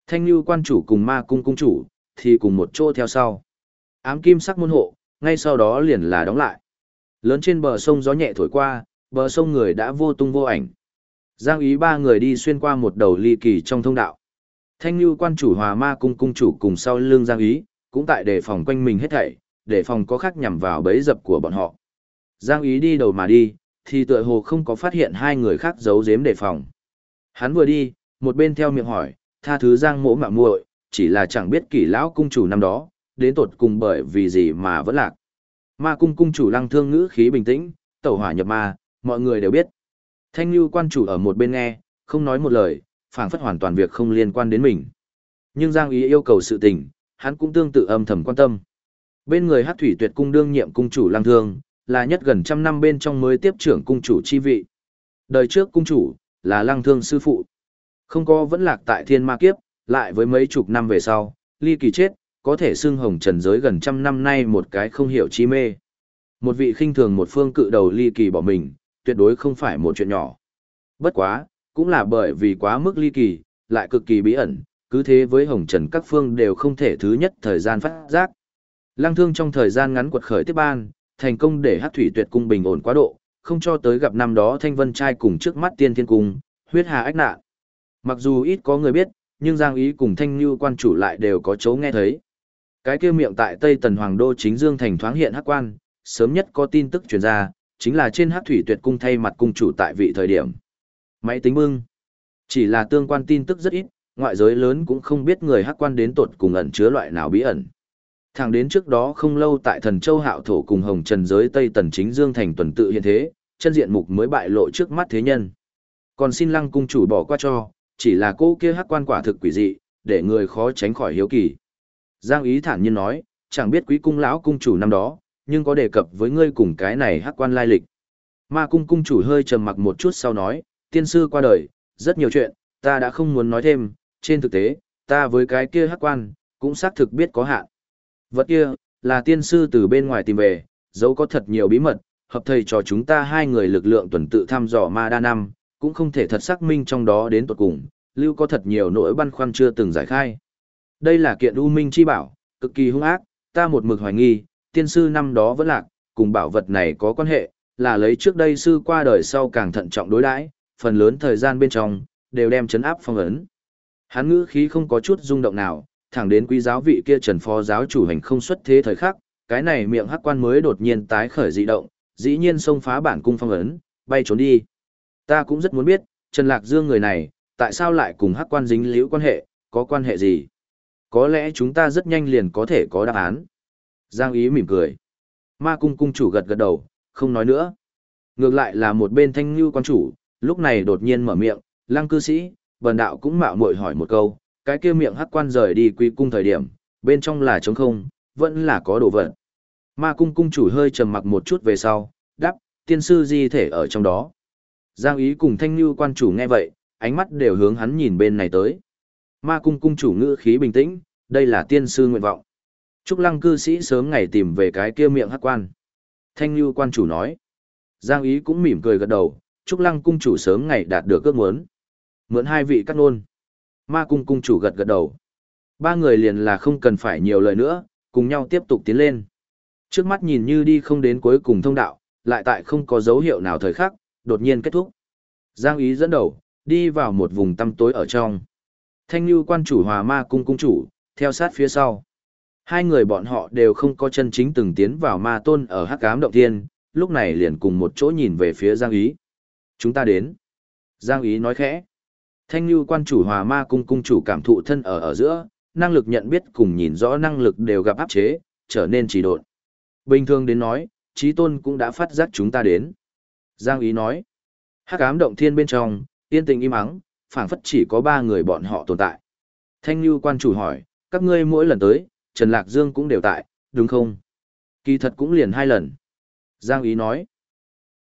Thanh Nhu quan chủ cùng ma cung cung chủ, thì cùng một chỗ theo sau. Ám kim sắc môn hộ, ngay sau đó liền là đóng lại. Lớn trên bờ sông gió nhẹ thổi qua, bờ sông người đã vô tung vô ảnh. Giang ý ba người đi xuyên qua một đầu ly kỳ trong thông đạo. Thanh Nhu quan chủ hòa ma cung cung chủ cùng sau lưng Giang ý, cũng tại đề phòng quanh mình hết thảy, để phòng có khác nhằm vào bẫy dập của bọn họ. Giang ý đi đầu mà đi, thì tựa hồ không có phát hiện hai người khác giấu giếm đề phòng. Hắn vừa đi, một bên theo miệng hỏi, tha thứ Giang mỗ mạ muội, chỉ là chẳng biết kỷ lão cung chủ năm đó, đến tột cùng bởi vì gì mà vẫn lạc. Ma cung cung chủ lăng thương ngữ khí bình tĩnh, tẩu hỏa nhập ma, mọi người đều biết. Thanh Lưu quan chủ ở một bên nghe, không nói một lời, phảng phất hoàn toàn việc không liên quan đến mình. Nhưng Giang ý yêu cầu sự tình, hắn cũng tương tự âm thầm quan tâm. Bên người Hát Thủy Tuyệt cung đương nhiệm cung chủ Lăng Thương, là nhất gần trăm năm bên trong mới tiếp trưởng cung chủ chi vị. Đời trước cung chủ, là lăng thương sư phụ. Không có vẫn lạc tại thiên ma kiếp, lại với mấy chục năm về sau, ly kỳ chết, có thể xưng hồng trần giới gần trăm năm nay một cái không hiểu chi mê. Một vị khinh thường một phương cự đầu ly kỳ bỏ mình, tuyệt đối không phải một chuyện nhỏ. Bất quá, cũng là bởi vì quá mức ly kỳ, lại cực kỳ bí ẩn, cứ thế với hồng trần các phương đều không thể thứ nhất thời gian phát giác. Lăng thương trong thời gian ngắn quật khởi tiếp ban, thành công để hát thủy tuyệt cung bình ổn quá độ, không cho tới gặp năm đó thanh vân trai cùng trước mắt tiên thiên cung, huyết hà ách nạn. Mặc dù ít có người biết, nhưng Giang Ý cùng Thanh Như quan chủ lại đều có chấu nghe thấy. Cái kia miệng tại Tây Tần Hoàng Đô chính Dương thành thoáng hiện hắc quan, sớm nhất có tin tức truyền ra, chính là trên hát thủy tuyệt cung thay mặt cung chủ tại vị thời điểm. Máy tính bưng. Chỉ là tương quan tin tức rất ít, ngoại giới lớn cũng không biết người hắc quan đến tột cùng ẩn chứa loại nào bí ẩn. Thẳng đến trước đó không lâu tại thần châu hạo thổ cùng hồng trần giới Tây Tần chính Dương thành tuần tự hiện thế, chân diện mục mới bại lộ trước mắt thế nhân. Còn xin lăng cung chủ bỏ qua cho, chỉ là cô kia hắc quan quả thực quỷ dị, để người khó tránh khỏi hiếu kỳ. Giang ý thản nhiên nói, chẳng biết quý cung lão cung chủ năm đó, nhưng có đề cập với ngươi cùng cái này hắc quan lai lịch. Ma cung cung chủ hơi trầm mặc một chút sau nói, tiên sư qua đời, rất nhiều chuyện, ta đã không muốn nói thêm, trên thực tế, ta với cái kia hắc quan, cũng xác thực biết có hạn. Vật kia, là tiên sư từ bên ngoài tìm về, dấu có thật nhiều bí mật, hợp thầy cho chúng ta hai người lực lượng tuần tự thăm dò ma đa năm, cũng không thể thật xác minh trong đó đến tuột cùng, lưu có thật nhiều nỗi băn khoăn chưa từng giải khai. Đây là kiện u minh chi bảo, cực kỳ hung ác, ta một mực hoài nghi, tiên sư năm đó vẫn lạc, cùng bảo vật này có quan hệ, là lấy trước đây sư qua đời sau càng thận trọng đối đãi, phần lớn thời gian bên trong, đều đem chấn áp phong ấn. Hắn ngữ khí không có chút rung động nào, thẳng đến quý giáo vị kia trần phó giáo chủ hành không xuất thế thời khắc, cái này miệng hắc quan mới đột nhiên tái khởi dị động, dĩ nhiên xông phá bản cung phong ấn, bay trốn đi. Ta cũng rất muốn biết, Trần Lạc Dương người này, tại sao lại cùng hắc quan dính liễu quan hệ, có quan hệ gì? Có lẽ chúng ta rất nhanh liền có thể có đáp án. Giang ý mỉm cười. Ma cung cung chủ gật gật đầu, không nói nữa. Ngược lại là một bên thanh như quan chủ, lúc này đột nhiên mở miệng, lăng cư sĩ, bần đạo cũng mạo muội hỏi một câu, cái kia miệng hắc quan rời đi quy cung thời điểm, bên trong là trống không, vẫn là có đồ vật. Ma cung cung chủ hơi trầm mặc một chút về sau, đáp, tiên sư di thể ở trong đó. Giang ý cùng thanh như quan chủ nghe vậy, ánh mắt đều hướng hắn nhìn bên này tới. Ma cung cung chủ ngữ khí bình tĩnh, đây là tiên sư nguyện vọng. Trúc lăng cư sĩ sớm ngày tìm về cái kia miệng hắc quan. Thanh như quan chủ nói. Giang ý cũng mỉm cười gật đầu, Trúc lăng cung chủ sớm ngày đạt được ước muốn. Mượn hai vị cắt nôn. Ma cung cung chủ gật gật đầu. Ba người liền là không cần phải nhiều lời nữa, cùng nhau tiếp tục tiến lên. Trước mắt nhìn như đi không đến cuối cùng thông đạo, lại tại không có dấu hiệu nào thời khắc, đột nhiên kết thúc. Giang ý dẫn đầu, đi vào một vùng tăm tối ở trong. Thanh lưu quan chủ hòa ma cung cung chủ, theo sát phía sau. Hai người bọn họ đều không có chân chính từng tiến vào ma tôn ở hắc ám động thiên, lúc này liền cùng một chỗ nhìn về phía Giang Ý. Chúng ta đến. Giang Ý nói khẽ. Thanh Nhu quan chủ hòa ma cung cung chủ cảm thụ thân ở ở giữa, năng lực nhận biết cùng nhìn rõ năng lực đều gặp áp chế, trở nên trì độn. Bình thường đến nói, trí tôn cũng đã phát giác chúng ta đến. Giang Ý nói. Hắc ám động thiên bên trong, yên tình im ắng, phảng phất chỉ có ba người bọn họ tồn tại. Thanh Nhu quan chủ hỏi, các ngươi mỗi lần tới, Trần Lạc Dương cũng đều tại, đúng không? Kỳ thật cũng liền hai lần. Giang Ý nói,